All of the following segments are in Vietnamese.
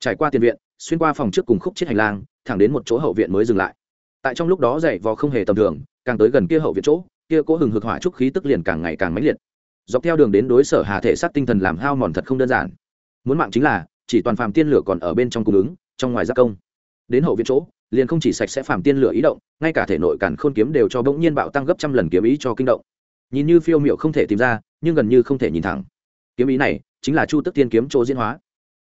trải qua tiền viện, xuyên qua phòng trước cùng khúc chiết hành lang, thẳng đến một chỗ hậu viện mới dừng lại. Tại trong lúc đó dậy vò không hề tầm thường, càng tới gần kia hậu viện chỗ, kia cố hừng hực hỏa trúc khí tức liền càng ngày càng mãnh liệt. Dọc theo đường đến đối sở hà thể sát tinh thần làm hao mòn thật không đơn giản. Muốn mạng chính là, chỉ toàn phàm tiên lửa còn ở bên trong cung ứng, trong ngoài gia công. Đến hậu viện chỗ, liền không chỉ sạch sẽ phàm tiên lửa ý động, ngay cả thể nội càn khôn kiếm đều cho bỗng nhiên bạo tăng gấp trăm lần kiếm ý cho kinh động. Nhìn như phiêu miệu không thể tìm ra, nhưng gần như không thể nhìn thẳng. Kiếm ý này, chính là chu tức tiên kiếm chỗ diễn hóa.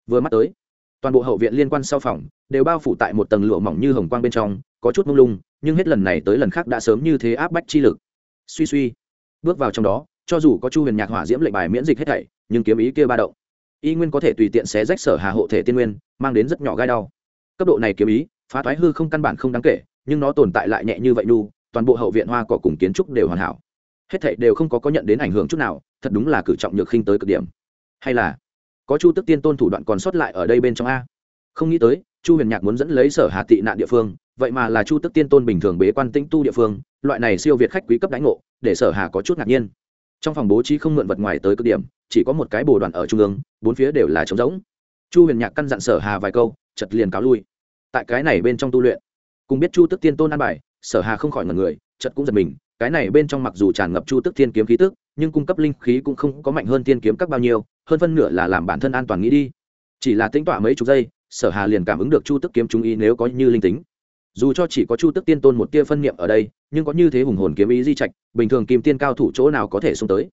Vừa mắt tới toàn bộ hậu viện liên quan sau phòng đều bao phủ tại một tầng lụa mỏng như hồng quang bên trong, có chút mông lung, nhưng hết lần này tới lần khác đã sớm như thế áp bách chi lực. Suy suy, bước vào trong đó, cho dù có chu huyền nhạc hỏa diễm lệnh bài miễn dịch hết thảy, nhưng kiếm ý kia ba động. Y nguyên có thể tùy tiện xé rách sở hà hộ thể tiên nguyên, mang đến rất nhỏ gai đau. Cấp độ này kiếm ý, phá thoái hư không căn bản không đáng kể, nhưng nó tồn tại lại nhẹ như vậy nu toàn bộ hậu viện hoa cỏ cùng kiến trúc đều hoàn hảo. Hết thảy đều không có có nhận đến ảnh hưởng chút nào, thật đúng là cử trọng nhược khinh tới cực điểm. Hay là có chu tức tiên tôn thủ đoạn còn sót lại ở đây bên trong a. Không nghĩ tới, chu huyền nhạc muốn dẫn lấy sở hà tị nạn địa phương, vậy mà là chu tức tiên tôn bình thường bế quan tĩnh tu địa phương, loại này siêu việt khách quý cấp đánh ngộ, để sở hà có chút ngạc nhiên. Trong phòng bố trí không mượn vật ngoài tới cực điểm, chỉ có một cái bồ đoàn ở trung ương, bốn phía đều là trống rỗng. Chu huyền nhạc căn dặn sở hà vài câu chật liền cáo lui. Tại cái này bên trong tu luyện, cùng biết chu tức tiên tôn an bài, sở hà không khỏi ngần người chật cũng giật mình, cái này bên trong mặc dù tràn ngập chu tức thiên kiếm khí tức nhưng cung cấp linh khí cũng không có mạnh hơn tiên kiếm các bao nhiêu, hơn phân nửa là làm bản thân an toàn nghĩ đi. Chỉ là tính tỏa mấy chục giây, sở hà liền cảm ứng được chu tức kiếm trung ý nếu có như linh tính. Dù cho chỉ có chu tức tiên tôn một tia phân niệm ở đây, nhưng có như thế hùng hồn kiếm ý di trạch, bình thường kim tiên cao thủ chỗ nào có thể xông tới.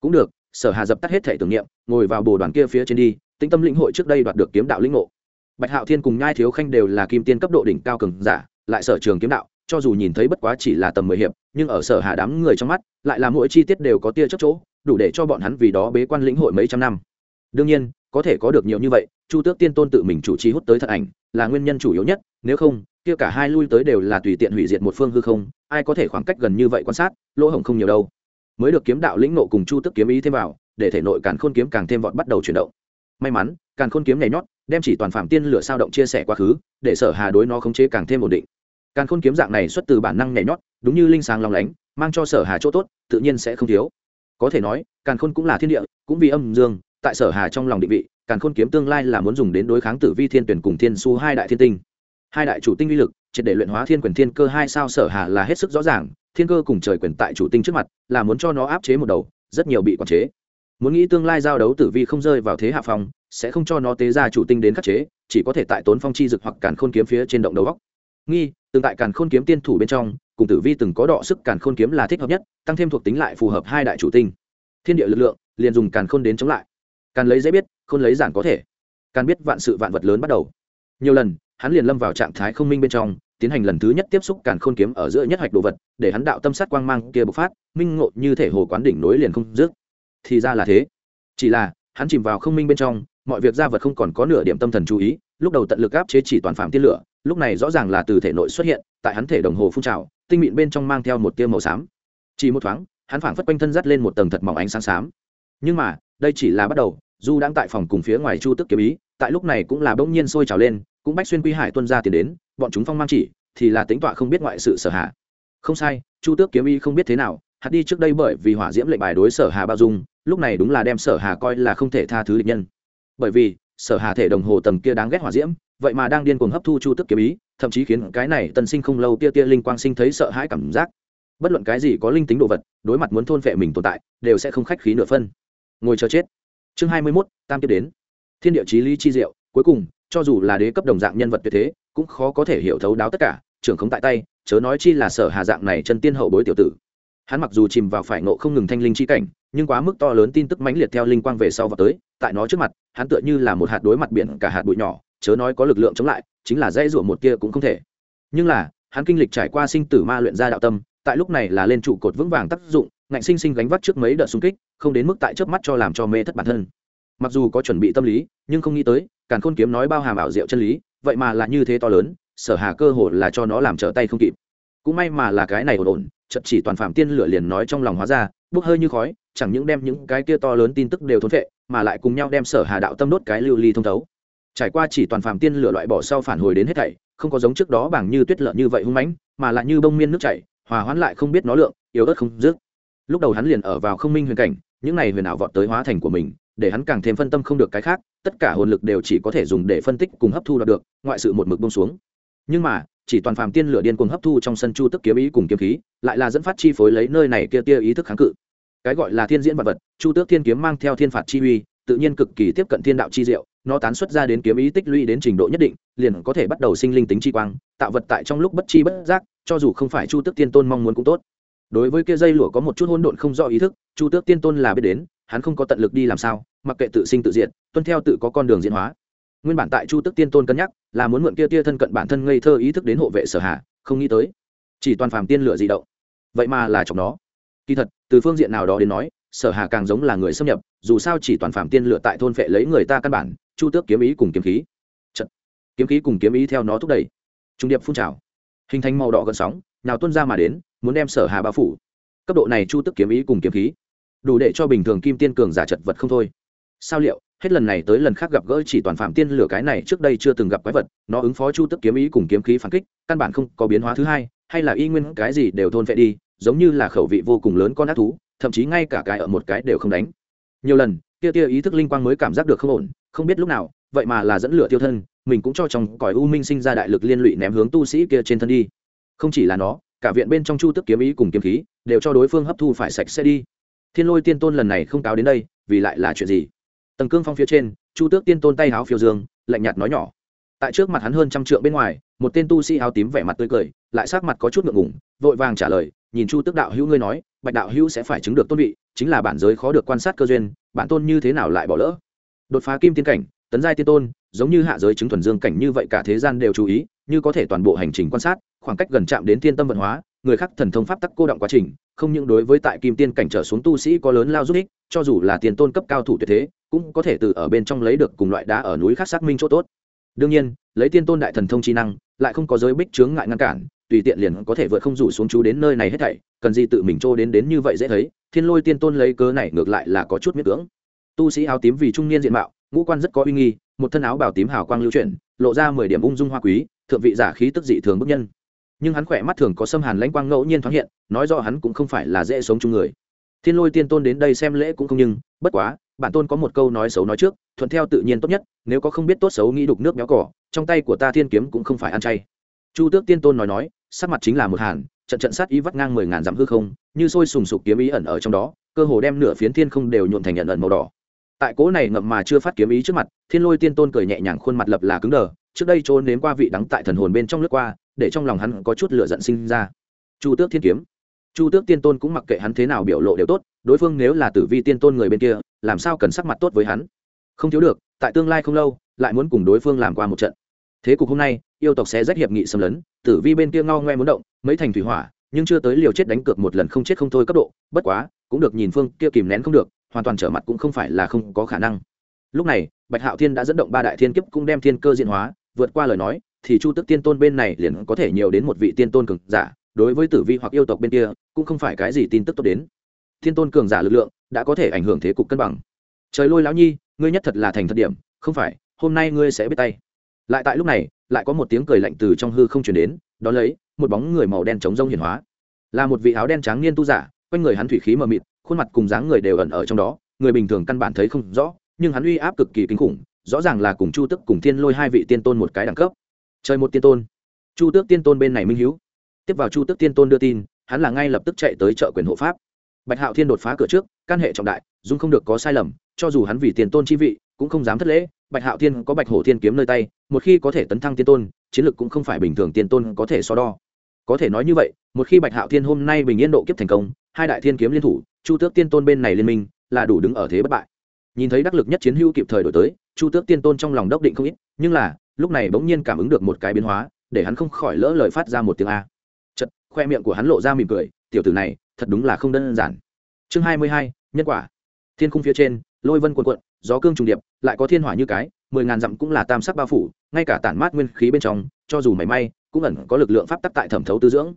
Cũng được, sở hà dập tắt hết thể tưởng niệm, ngồi vào bồ đoàn kia phía trên đi, tĩnh tâm lĩnh hội trước đây đoạt được kiếm đạo lĩnh ngộ. Bạch hạo thiên cùng nhai thiếu khanh đều là kim tiên cấp độ đỉnh cao cường giả, lại sở trường kiếm đạo cho dù nhìn thấy bất quá chỉ là tầm mười hiệp, nhưng ở sở hà đám người trong mắt, lại là mỗi chi tiết đều có tia chớp chỗ, đủ để cho bọn hắn vì đó bế quan lĩnh hội mấy trăm năm. Đương nhiên, có thể có được nhiều như vậy, chu tước tiên tôn tự mình chủ trì hút tới thật ảnh, là nguyên nhân chủ yếu nhất, nếu không, kia cả hai lui tới đều là tùy tiện hủy diệt một phương hư không, ai có thể khoảng cách gần như vậy quan sát, lỗ hổng không nhiều đâu. Mới được kiếm đạo lĩnh nộ cùng chu tước kiếm ý thêm vào, để thể nội càn khôn kiếm càng thêm vọt bắt đầu chuyển động. May mắn, càn khôn kiếm nhảy nhót, đem chỉ toàn phạm tiên lửa sao động chia sẻ quá khứ, để sở hà đối nó khống chế càng thêm ổn định càn khôn kiếm dạng này xuất từ bản năng nhảy nhót, đúng như linh sáng long lánh, mang cho sở hà chỗ tốt, tự nhiên sẽ không thiếu. Có thể nói, càn khôn cũng là thiên địa, cũng vì âm dương, tại sở hà trong lòng định vị, càn khôn kiếm tương lai là muốn dùng đến đối kháng tử vi thiên tuyển cùng thiên su hai đại thiên tinh. Hai đại chủ tinh uy lực, triệt để luyện hóa thiên quyền thiên cơ hai sao sở hà là hết sức rõ ràng, thiên cơ cùng trời quyền tại chủ tinh trước mặt, là muốn cho nó áp chế một đầu, rất nhiều bị quản chế. Muốn nghĩ tương lai giao đấu tử vi không rơi vào thế hạ phong, sẽ không cho nó tế ra chủ tinh đến khắc chế, chỉ có thể tại tốn phong chi dực hoặc càn khôn kiếm phía trên động đầu góc. Nghi từng tại càn khôn kiếm tiên thủ bên trong, cùng tử vi từng có đọ sức càn khôn kiếm là thích hợp nhất, tăng thêm thuộc tính lại phù hợp hai đại chủ tinh. Thiên địa lực lượng, liền dùng càn khôn đến chống lại. Càn lấy dễ biết, khôn lấy giản có thể. Càn biết vạn sự vạn vật lớn bắt đầu. Nhiều lần, hắn liền lâm vào trạng thái không minh bên trong, tiến hành lần thứ nhất tiếp xúc càn khôn kiếm ở giữa nhất hoạch đồ vật, để hắn đạo tâm sát quang mang kia bộc phát, minh ngộ như thể hồ quán đỉnh nối liền không dứt. Thì ra là thế. Chỉ là, hắn chìm vào không minh bên trong, mọi việc ra vật không còn có nửa điểm tâm thần chú ý, lúc đầu tận lực áp chế chỉ toàn phạm tiên lửa lúc này rõ ràng là từ thể nội xuất hiện, tại hắn thể đồng hồ phun trào, tinh mịn bên trong mang theo một tia màu xám. Chỉ một thoáng, hắn phảng phất quanh thân dắt lên một tầng thật mỏng ánh sáng xám. Nhưng mà, đây chỉ là bắt đầu, du đang tại phòng cùng phía ngoài chu tức kiếm ý, tại lúc này cũng là bỗng nhiên sôi trào lên, cũng bách xuyên quy hải tuân ra tiền đến, bọn chúng phong mang chỉ, thì là tính tọa không biết ngoại sự sở hạ không sai, chu tước kiếm ý không biết thế nào, hạt đi trước đây bởi vì hỏa diễm lệnh bài đối sở hà bao dung, lúc này đúng là đem sở hà coi là không thể tha thứ địch nhân. Bởi vì, sở hà thể đồng hồ tầng kia đáng ghét hỏa diễm vậy mà đang điên cuồng hấp thu chu tức kiếm ý, thậm chí khiến cái này tân sinh không lâu tia tia linh quang sinh thấy sợ hãi cảm giác. Bất luận cái gì có linh tính đồ vật, đối mặt muốn thôn vệ mình tồn tại, đều sẽ không khách khí nửa phân. Ngồi chờ chết. Chương hai mươi mốt, tam tiếp đến. Thiên địa chí lý chi diệu, cuối cùng, cho dù là đế cấp đồng dạng nhân vật tuyệt thế, cũng khó có thể hiểu thấu đáo tất cả, trưởng không tại tay, chớ nói chi là sở hà dạng này chân tiên hậu bối tiểu tử. Hắn mặc dù chìm vào phải nộ không ngừng thanh linh chi cảnh, nhưng quá mức to lớn tin tức mãnh liệt theo linh quang về sau và tới, tại nó trước mặt, hắn tựa như là một hạt đối mặt biển, cả hạt bụi nhỏ chớ nói có lực lượng chống lại, chính là dây ruộng một kia cũng không thể. Nhưng là, hắn kinh lịch trải qua sinh tử ma luyện ra đạo tâm, tại lúc này là lên trụ cột vững vàng tác dụng, ngạnh sinh sinh gánh vác trước mấy đợt xung kích, không đến mức tại trước mắt cho làm cho mê thất bản thân. Mặc dù có chuẩn bị tâm lý, nhưng không nghĩ tới, càn khôn kiếm nói bao hàm ảo diệu chân lý, vậy mà là như thế to lớn, sở hà cơ hồ là cho nó làm trở tay không kịp. Cũng may mà là cái này ổn ổn chật chỉ toàn phạm tiên lửa liền nói trong lòng hóa ra, bốc hơi như khói, chẳng những đem những cái kia to lớn tin tức đều thốn vệ mà lại cùng nhau đem sở hà đạo tâm đốt cái lưu ly thông thấu trải qua chỉ toàn phàm tiên lửa loại bỏ sau phản hồi đến hết thảy, không có giống trước đó bằng như tuyết lợn như vậy hung mãnh, mà lại như bông miên nước chảy, hòa hoãn lại không biết nó lượng, yếu ớt không dứt. Lúc đầu hắn liền ở vào không minh huyền cảnh, những này huyền ảo vọt tới hóa thành của mình, để hắn càng thêm phân tâm không được cái khác, tất cả hồn lực đều chỉ có thể dùng để phân tích cùng hấp thu đạt được, ngoại sự một mực bông xuống. Nhưng mà, chỉ toàn phàm tiên lửa điên cuồng hấp thu trong sân chu tức kiếm ý cùng kiếm khí, lại là dẫn phát chi phối lấy nơi này kia tia ý thức kháng cự. Cái gọi là thiên diễn vật vật, chu tước thiên kiếm mang theo thiên phạt chi uy, tự nhiên cực kỳ tiếp cận thiên đạo chi diệu nó tán xuất ra đến kiếm ý tích lũy đến trình độ nhất định, liền có thể bắt đầu sinh linh tính chi quang, tạo vật tại trong lúc bất chi bất giác, cho dù không phải chu tước tiên tôn mong muốn cũng tốt. Đối với kia dây lụa có một chút hỗn độn không rõ ý thức, chu tước tiên tôn là biết đến, hắn không có tận lực đi làm sao, mặc kệ tự sinh tự diện tuân theo tự có con đường diễn hóa. Nguyên bản tại chu tước tiên tôn cân nhắc, là muốn mượn kia tia thân cận bản thân ngây thơ ý thức đến hộ vệ sở hạ không nghĩ tới, chỉ toàn phàm tiên lửa di động. Vậy mà là chọc nó. Kỳ thật, từ phương diện nào đó đến nói, sở hà càng giống là người xâm nhập, dù sao chỉ toàn phạm tiên lựa tại thôn phệ lấy người ta căn bản chu tước kiếm ý cùng kiếm khí. Chật. kiếm khí cùng kiếm ý theo nó thúc đẩy. Trung điệp phun trào. Hình thành màu đỏ gần sóng, nào tuân ra mà đến, muốn đem sở hà bao phủ. Cấp độ này chu tước kiếm ý cùng kiếm khí, đủ để cho bình thường kim tiên cường giả chật vật không thôi. Sao liệu, hết lần này tới lần khác gặp gỡ chỉ toàn phạm tiên lửa cái này trước đây chưa từng gặp quái vật, nó ứng phó chu tức kiếm ý cùng kiếm khí phản kích, căn bản không có biến hóa thứ hai, hay là y nguyên cái gì đều thôn vệ đi, giống như là khẩu vị vô cùng lớn con ác thú, thậm chí ngay cả cái ở một cái đều không đánh. Nhiều lần kia tia ý thức linh quang mới cảm giác được không ổn, không biết lúc nào, vậy mà là dẫn lửa tiêu thân, mình cũng cho trong cõi u minh sinh ra đại lực liên lụy ném hướng tu sĩ kia trên thân đi. Không chỉ là nó, cả viện bên trong chu tức kiếm ý cùng kiếm khí, đều cho đối phương hấp thu phải sạch sẽ đi. Thiên lôi tiên tôn lần này không cáo đến đây, vì lại là chuyện gì? Tầng cương phong phía trên, chu tước tiên tôn tay háo phiêu dương, lạnh nhạt nói nhỏ. Tại trước mặt hắn hơn trăm trượng bên ngoài, một tên tu sĩ áo tím vẻ mặt tươi cười, lại sắc mặt có chút ngượng ngủng vội vàng trả lời, nhìn chu tước đạo hữu ngươi nói bạch đạo hữu sẽ phải chứng được tôn vị, chính là bản giới khó được quan sát cơ duyên, bản tôn như thế nào lại bỏ lỡ? Đột phá kim tiên cảnh, tấn giai tiên tôn, giống như hạ giới chứng thuần dương cảnh như vậy cả thế gian đều chú ý, như có thể toàn bộ hành trình quan sát, khoảng cách gần chạm đến tiên tâm vận hóa, người khác thần thông pháp tắc cô động quá trình, không những đối với tại kim tiên cảnh trở xuống tu sĩ có lớn lao giúp ích, cho dù là tiền tôn cấp cao thủ tuyệt thế, cũng có thể từ ở bên trong lấy được cùng loại đá ở núi khác xác minh chỗ tốt. Đương nhiên, lấy tiên tôn đại thần thông trí năng, lại không có giới bích chướng ngại ngăn cản tùy tiện liền có thể vượt không rủ xuống chú đến nơi này hết thảy, cần gì tự mình trô đến đến như vậy dễ thấy, thiên lôi tiên tôn lấy cớ này ngược lại là có chút miết cưỡng. Tu sĩ áo tím vì trung niên diện mạo, ngũ quan rất có uy nghi, một thân áo bảo tím hào quang lưu chuyển, lộ ra mười điểm ung dung hoa quý, thượng vị giả khí tức dị thường bức nhân. Nhưng hắn khỏe mắt thường có xâm hàn lãnh quang ngẫu nhiên thoáng hiện, nói rõ hắn cũng không phải là dễ sống chung người. Thiên lôi tiên tôn đến đây xem lễ cũng không nhưng, bất quá, bản tôn có một câu nói xấu nói trước, thuận theo tự nhiên tốt nhất, nếu có không biết tốt xấu nghĩ đục nước béo cỏ, trong tay của ta thiên kiếm cũng không phải ăn chay. Chu tước tiên tôn nói nói sắc mặt chính là một hàn, trận trận sát ý vắt ngang mười ngàn dặm hư không, như sôi sùng sục kiếm ý ẩn ở trong đó, cơ hồ đem nửa phiến thiên không đều nhuộn thành nhận ẩn màu đỏ. Tại cố này ngậm mà chưa phát kiếm ý trước mặt, thiên lôi tiên tôn cười nhẹ nhàng khuôn mặt lập là cứng đờ, trước đây trôn đến qua vị đắng tại thần hồn bên trong lướt qua, để trong lòng hắn có chút lửa giận sinh ra. Chu tước thiên kiếm. Chu tước tiên tôn cũng mặc kệ hắn thế nào biểu lộ đều tốt, đối phương nếu là tử vi tiên tôn người bên kia, làm sao cần sắc mặt tốt với hắn? Không thiếu được, tại tương lai không lâu, lại muốn cùng đối phương làm qua một trận thế cục hôm nay, yêu tộc sẽ rách hiệp nghị xâm lấn, tử vi bên kia ngao ngoe muốn động, mấy thành thủy hỏa, nhưng chưa tới liều chết đánh cược một lần không chết không thôi cấp độ, bất quá, cũng được nhìn phương kia kìm nén không được, hoàn toàn trở mặt cũng không phải là không có khả năng. Lúc này, bạch hạo thiên đã dẫn động ba đại thiên kiếp cũng đem thiên cơ diện hóa, vượt qua lời nói, thì chu tức tiên tôn bên này liền có thể nhiều đến một vị tiên tôn cường giả, đối với tử vi hoặc yêu tộc bên kia, cũng không phải cái gì tin tức tốt đến. Thiên tôn cường giả lực lượng đã có thể ảnh hưởng thế cục cân bằng. Trời lôi lão nhi, ngươi nhất thật là thành thật điểm, không phải, hôm nay ngươi sẽ biết tay lại tại lúc này, lại có một tiếng cười lạnh từ trong hư không chuyển đến đón lấy, một bóng người màu đen chống rông hiển hóa. Là một vị áo đen trắng niên tu giả, quanh người hắn thủy khí mờ mịt, khuôn mặt cùng dáng người đều ẩn ở trong đó, người bình thường căn bản thấy không rõ, nhưng hắn uy áp cực kỳ kinh khủng, rõ ràng là cùng chu tức cùng thiên lôi hai vị tiên tôn một cái đẳng cấp. Chơi một tiên tôn. Chu tước tiên tôn bên này minh h tiếp vào chu tước tiên tôn đưa tin, hắn là ngay lập tức chạy tới chợ quyền hộ pháp. Bạch hạo thiên đột phá cửa trước, căn hệ trọng đại, dung không được có sai lầm, cho dù hắn vì tiền tôn chi vị, cũng không dám thất lễ bạch hạo thiên có bạch hổ thiên kiếm nơi tay, một khi có thể tấn thăng tiên tôn, chiến lược cũng không phải bình thường tiên tôn có thể so đo. Có thể nói như vậy, một khi bạch hạo thiên hôm nay bình yên độ kiếp thành công, hai đại thiên kiếm liên thủ, chu tước tiên tôn bên này liên minh, là đủ đứng ở thế bất bại. Nhìn thấy đắc lực nhất chiến hữu kịp thời đổi tới, chu tước tiên tôn trong lòng đốc định không ít, nhưng là, lúc này bỗng nhiên cảm ứng được một cái biến hóa, để hắn không khỏi lỡ lời phát ra một tiếng a. Chật khoe miệng của hắn lộ ra mỉm cười, tiểu tử này, thật đúng là không đơn giản. Chương hai mươi hai, nhân quả. Thiên khung phía trên, lôi vân quần quận gió cương trùng điệp, lại có thiên hỏa như cái, mười ngàn dặm cũng là tam sắc bao phủ, ngay cả tản mát nguyên khí bên trong, cho dù mảy may, cũng ẩn có lực lượng pháp tắc tại thẩm thấu tư dưỡng.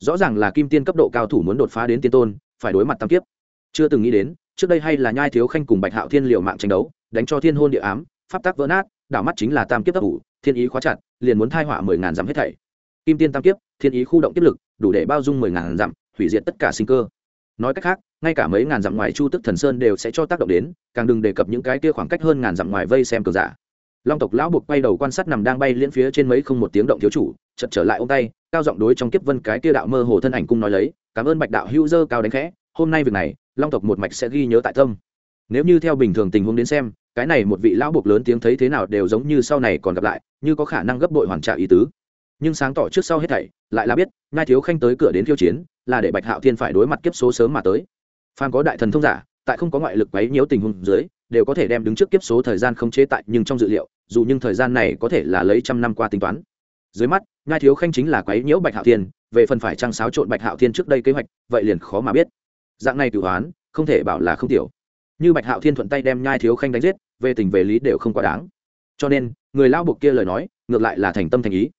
Rõ ràng là kim tiên cấp độ cao thủ muốn đột phá đến tiên tôn, phải đối mặt tam kiếp. Chưa từng nghĩ đến, trước đây hay là nhai thiếu khanh cùng bạch hạo thiên liệu mạng tranh đấu, đánh cho thiên hôn địa ám, pháp tắc vỡ nát, đảo mắt chính là tam kiếp ấp ủ, thiên ý khóa chặt, liền muốn thai họa mười ngàn dặm hết thảy. Kim tiên tam kiếp, thiên ý khu động tiếp lực, đủ để bao dung mười ngàn dặm, hủy diệt tất cả sinh cơ nói cách khác, ngay cả mấy ngàn dặm ngoài chu tức thần sơn đều sẽ cho tác động đến, càng đừng đề cập những cái kia khoảng cách hơn ngàn dặm ngoài vây xem cờ giả. Long tộc lão buộc quay đầu quan sát nằm đang bay liễn phía trên mấy không một tiếng động thiếu chủ chật trở lại ông tay, cao giọng đối trong kiếp vân cái kia đạo mơ hồ thân ảnh cung nói lấy, cảm ơn bạch đạo hữu dơ cao đánh khẽ, hôm nay việc này, long tộc một mạch sẽ ghi nhớ tại tâm. Nếu như theo bình thường tình huống đến xem, cái này một vị lão buộc lớn tiếng thấy thế nào đều giống như sau này còn gặp lại, như có khả năng gấp bội hoàn trả ý tứ nhưng sáng tỏ trước sau hết thảy, lại là biết ngai thiếu khanh tới cửa đến khiêu chiến, là để bạch hạo thiên phải đối mặt kiếp số sớm mà tới. Phan có đại thần thông giả, tại không có ngoại lực quấy nhiễu tình huống dưới, đều có thể đem đứng trước kiếp số thời gian không chế tại, nhưng trong dự liệu, dù nhưng thời gian này có thể là lấy trăm năm qua tính toán. Dưới mắt ngai thiếu khanh chính là quấy nhiễu bạch hạo thiên, về phần phải trăng xáo trộn bạch hạo thiên trước đây kế hoạch, vậy liền khó mà biết. Dạng này cửu hoán không thể bảo là không tiểu. Như bạch hạo thiên thuận tay đem nhai thiếu khanh đánh giết, về tình về lý đều không quá đáng. Cho nên, người lao buộc kia lời nói, ngược lại là thành tâm thành ý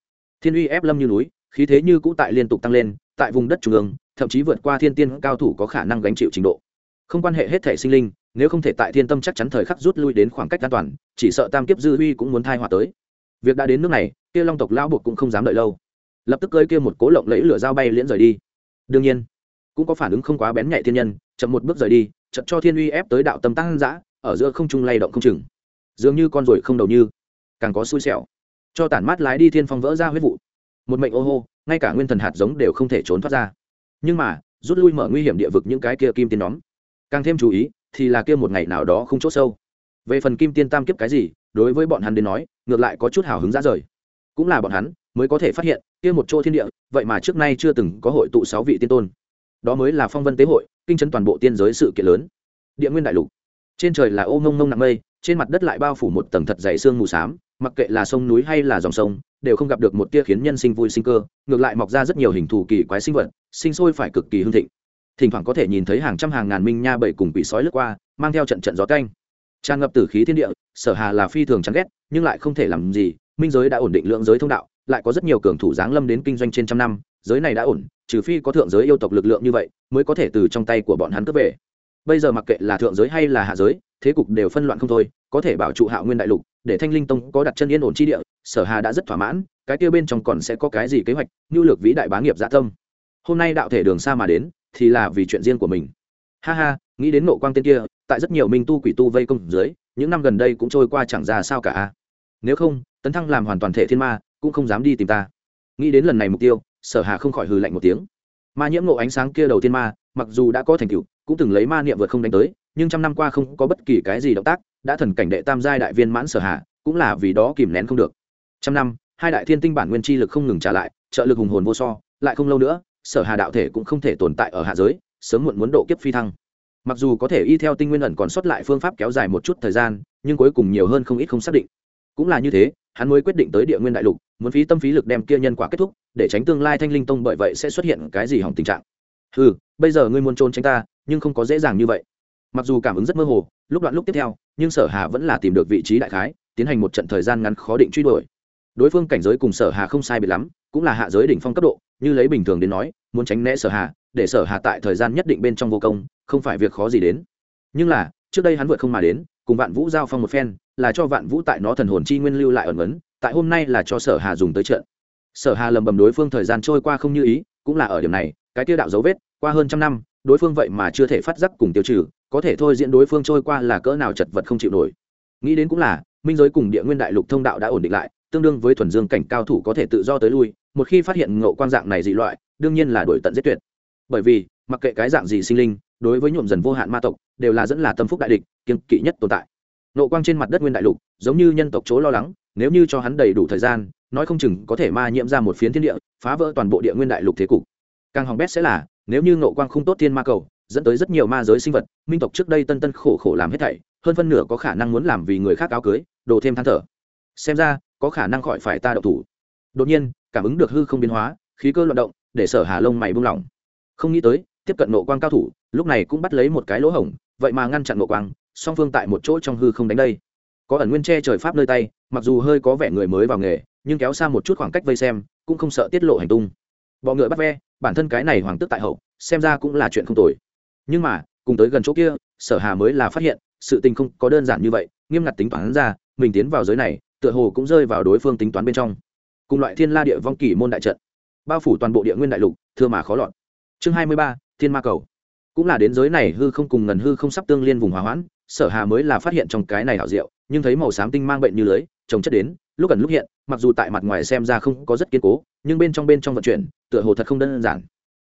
thiên uy ép lâm như núi, khí thế như cũ tại liên tục tăng lên, tại vùng đất trung ương, thậm chí vượt qua thiên tiên cao thủ có khả năng gánh chịu trình độ. Không quan hệ hết thể sinh linh, nếu không thể tại thiên tâm chắc chắn thời khắc rút lui đến khoảng cách an toàn, chỉ sợ tam kiếp dư huy cũng muốn thai họa tới. Việc đã đến nước này, kia long tộc lão buộc cũng không dám đợi lâu. Lập tức cơi kia một cố lộng lẫy lửa dao bay liễn rời đi. Đương nhiên, cũng có phản ứng không quá bén nhạy thiên nhân, chậm một bước rời đi chậm cho thiên uy ép tới đạo tâm tăng dã, ở giữa không trung lay động không chừng. Dường như con ruồi không đầu như, càng có xui xẻo cho tản mát lái đi thiên phong vỡ ra huyết vụ. Một mệnh ô hô, ngay cả nguyên thần hạt giống đều không thể trốn thoát ra. Nhưng mà, rút lui mở nguy hiểm địa vực những cái kia kim tiên nhóm. Càng thêm chú ý, thì là kia một ngày nào đó không chỗ sâu. Về phần kim tiên tam kiếp cái gì, đối với bọn hắn đến nói, ngược lại có chút hào hứng ra rời. Cũng là bọn hắn mới có thể phát hiện, kia một chỗ thiên địa, vậy mà trước nay chưa từng có hội tụ sáu vị tiên tôn. Đó mới là phong vân tế hội, kinh chấn toàn bộ tiên giới sự kiện lớn. Địa nguyên đại lục. Trên trời là ô ngông ngông nặng mây, trên mặt đất lại bao phủ một tầng thật dày sương mù s á m mặc kệ là sông núi hay là dòng sông, đều không gặp được một tia khiến nhân sinh vui sinh cơ, ngược lại mọc ra rất nhiều hình thù kỳ quái sinh vật, sinh sôi phải cực kỳ hưng thịnh. Thỉnh thoảng có thể nhìn thấy hàng trăm hàng ngàn minh nha bảy cùng quỷ sói lướt qua, mang theo trận trận gió canh. Tràn ngập tử khí thiên địa, sở hà là phi thường chán ghét, nhưng lại không thể làm gì, minh giới đã ổn định lượng giới thông đạo, lại có rất nhiều cường thủ giáng lâm đến kinh doanh trên trăm năm, giới này đã ổn, trừ phi có thượng giới yêu tộc lực lượng như vậy, mới có thể từ trong tay của bọn hắn cướp về. Bây giờ mặc kệ là thượng giới hay là hạ giới, thế cục đều phân loạn không thôi có thể bảo trụ hạo nguyên đại lục, để thanh linh tông có đặt chân yên ổn chi địa, sở hà đã rất thỏa mãn, cái kia bên trong còn sẽ có cái gì kế hoạch như lược vĩ đại bá nghiệp dạ tâm. Hôm nay đạo thể đường xa mà đến, thì là vì chuyện riêng của mình. Ha ha, nghĩ đến nộ quang tên kia, tại rất nhiều minh tu quỷ tu vây công dưới, những năm gần đây cũng trôi qua chẳng ra sao cả nếu không, tấn thăng làm hoàn toàn thể thiên ma, cũng không dám đi tìm ta. Nghĩ đến lần này mục tiêu, sở hà không khỏi hừ lạnh một tiếng. Ma nhiễm nộ ánh sáng kia đầu tiên ma, mặc dù đã có thành tựu, cũng từng lấy ma niệm vượt không đánh tới nhưng trăm năm qua không có bất kỳ cái gì động tác, đã thần cảnh đệ tam giai đại viên mãn sở hạ, cũng là vì đó kìm nén không được. Trăm năm, hai đại thiên tinh bản nguyên chi lực không ngừng trả lại, trợ lực hùng hồn vô so, lại không lâu nữa, sở hà đạo thể cũng không thể tồn tại ở hạ giới, sớm muộn muốn độ kiếp phi thăng. Mặc dù có thể y theo tinh nguyên ẩn còn sót lại phương pháp kéo dài một chút thời gian, nhưng cuối cùng nhiều hơn không ít không xác định. Cũng là như thế, hắn mới quyết định tới địa nguyên đại lục, muốn phí tâm phí lực đem kia nhân quả kết thúc, để tránh tương lai thanh linh tông bởi vậy sẽ xuất hiện cái gì hỏng tình trạng. Ừ bây giờ ngươi muốn trốn tránh ta, nhưng không có dễ dàng như vậy mặc dù cảm ứng rất mơ hồ, lúc đoạn lúc tiếp theo, nhưng sở hà vẫn là tìm được vị trí đại khái, tiến hành một trận thời gian ngắn khó định truy đuổi. Đối phương cảnh giới cùng sở hà không sai biệt lắm, cũng là hạ giới đỉnh phong cấp độ, như lấy bình thường đến nói, muốn tránh né sở hà, để sở hà tại thời gian nhất định bên trong vô công, không phải việc khó gì đến. Nhưng là, trước đây hắn vượt không mà đến, cùng vạn vũ giao phong một phen, là cho vạn vũ tại nó thần hồn chi nguyên lưu lại ẩn vấn tại hôm nay là cho sở hà dùng tới trận. Sở hà lầm bầm đối phương thời gian trôi qua không như ý, cũng là ở điểm này, cái tiêu đạo dấu vết, qua hơn trăm năm, đối phương vậy mà chưa thể phát giác cùng tiêu trừ có thể thôi diễn đối phương trôi qua là cỡ nào chật vật không chịu nổi. Nghĩ đến cũng là, minh giới cùng địa nguyên đại lục thông đạo đã ổn định lại, tương đương với thuần dương cảnh cao thủ có thể tự do tới lui, một khi phát hiện ngộ quang dạng này dị loại, đương nhiên là đổi tận giết tuyệt. Bởi vì, mặc kệ cái dạng gì sinh linh, đối với nhuộm dần vô hạn ma tộc, đều là dẫn là tâm phúc đại địch kiên kỵ nhất tồn tại. Nộ quang trên mặt đất nguyên đại lục, giống như nhân tộc chỗ lo lắng, nếu như cho hắn đầy đủ thời gian, nói không chừng có thể ma nhiễm ra một phiến thiên địa, phá vỡ toàn bộ địa nguyên đại lục thế cục. Càng hỏng bét sẽ là, nếu như nộ quang không tốt thiên ma cầu dẫn tới rất nhiều ma giới sinh vật, minh tộc trước đây tân tân khổ khổ làm hết thảy, hơn phân nửa có khả năng muốn làm vì người khác áo cưới, đồ thêm than thở. Xem ra, có khả năng khỏi phải ta đậu thủ. Đột nhiên, cảm ứng được hư không biến hóa, khí cơ loạn động, để sở hà lông mày buông lỏng. Không nghĩ tới, tiếp cận nộ quang cao thủ, lúc này cũng bắt lấy một cái lỗ hổng, vậy mà ngăn chặn nộ quang, song phương tại một chỗ trong hư không đánh đây. Có ẩn nguyên che trời pháp nơi tay, mặc dù hơi có vẻ người mới vào nghề, nhưng kéo xa một chút khoảng cách vây xem, cũng không sợ tiết lộ hành tung. Bọ ngựa bắt ve, bản thân cái này hoàng tức tại hậu, xem ra cũng là chuyện không tồi nhưng mà, cùng tới gần chỗ kia, sở hà mới là phát hiện, sự tình không có đơn giản như vậy, nghiêm ngặt tính toán ra, mình tiến vào giới này, tựa hồ cũng rơi vào đối phương tính toán bên trong. Cùng loại thiên la địa vong kỷ môn đại trận, bao phủ toàn bộ địa nguyên đại lục, thưa mà khó lọt. Chương hai mươi ba, thiên ma cầu. Cũng là đến giới này hư không cùng ngần hư không sắp tương liên vùng hòa hoãn, sở hà mới là phát hiện trong cái này hảo diệu, nhưng thấy màu xám tinh mang bệnh như lưới trồng chất đến, lúc ẩn lúc hiện, mặc dù tại mặt ngoài xem ra không có rất kiên cố, nhưng bên trong bên trong vận chuyển, tựa hồ thật không đơn giản.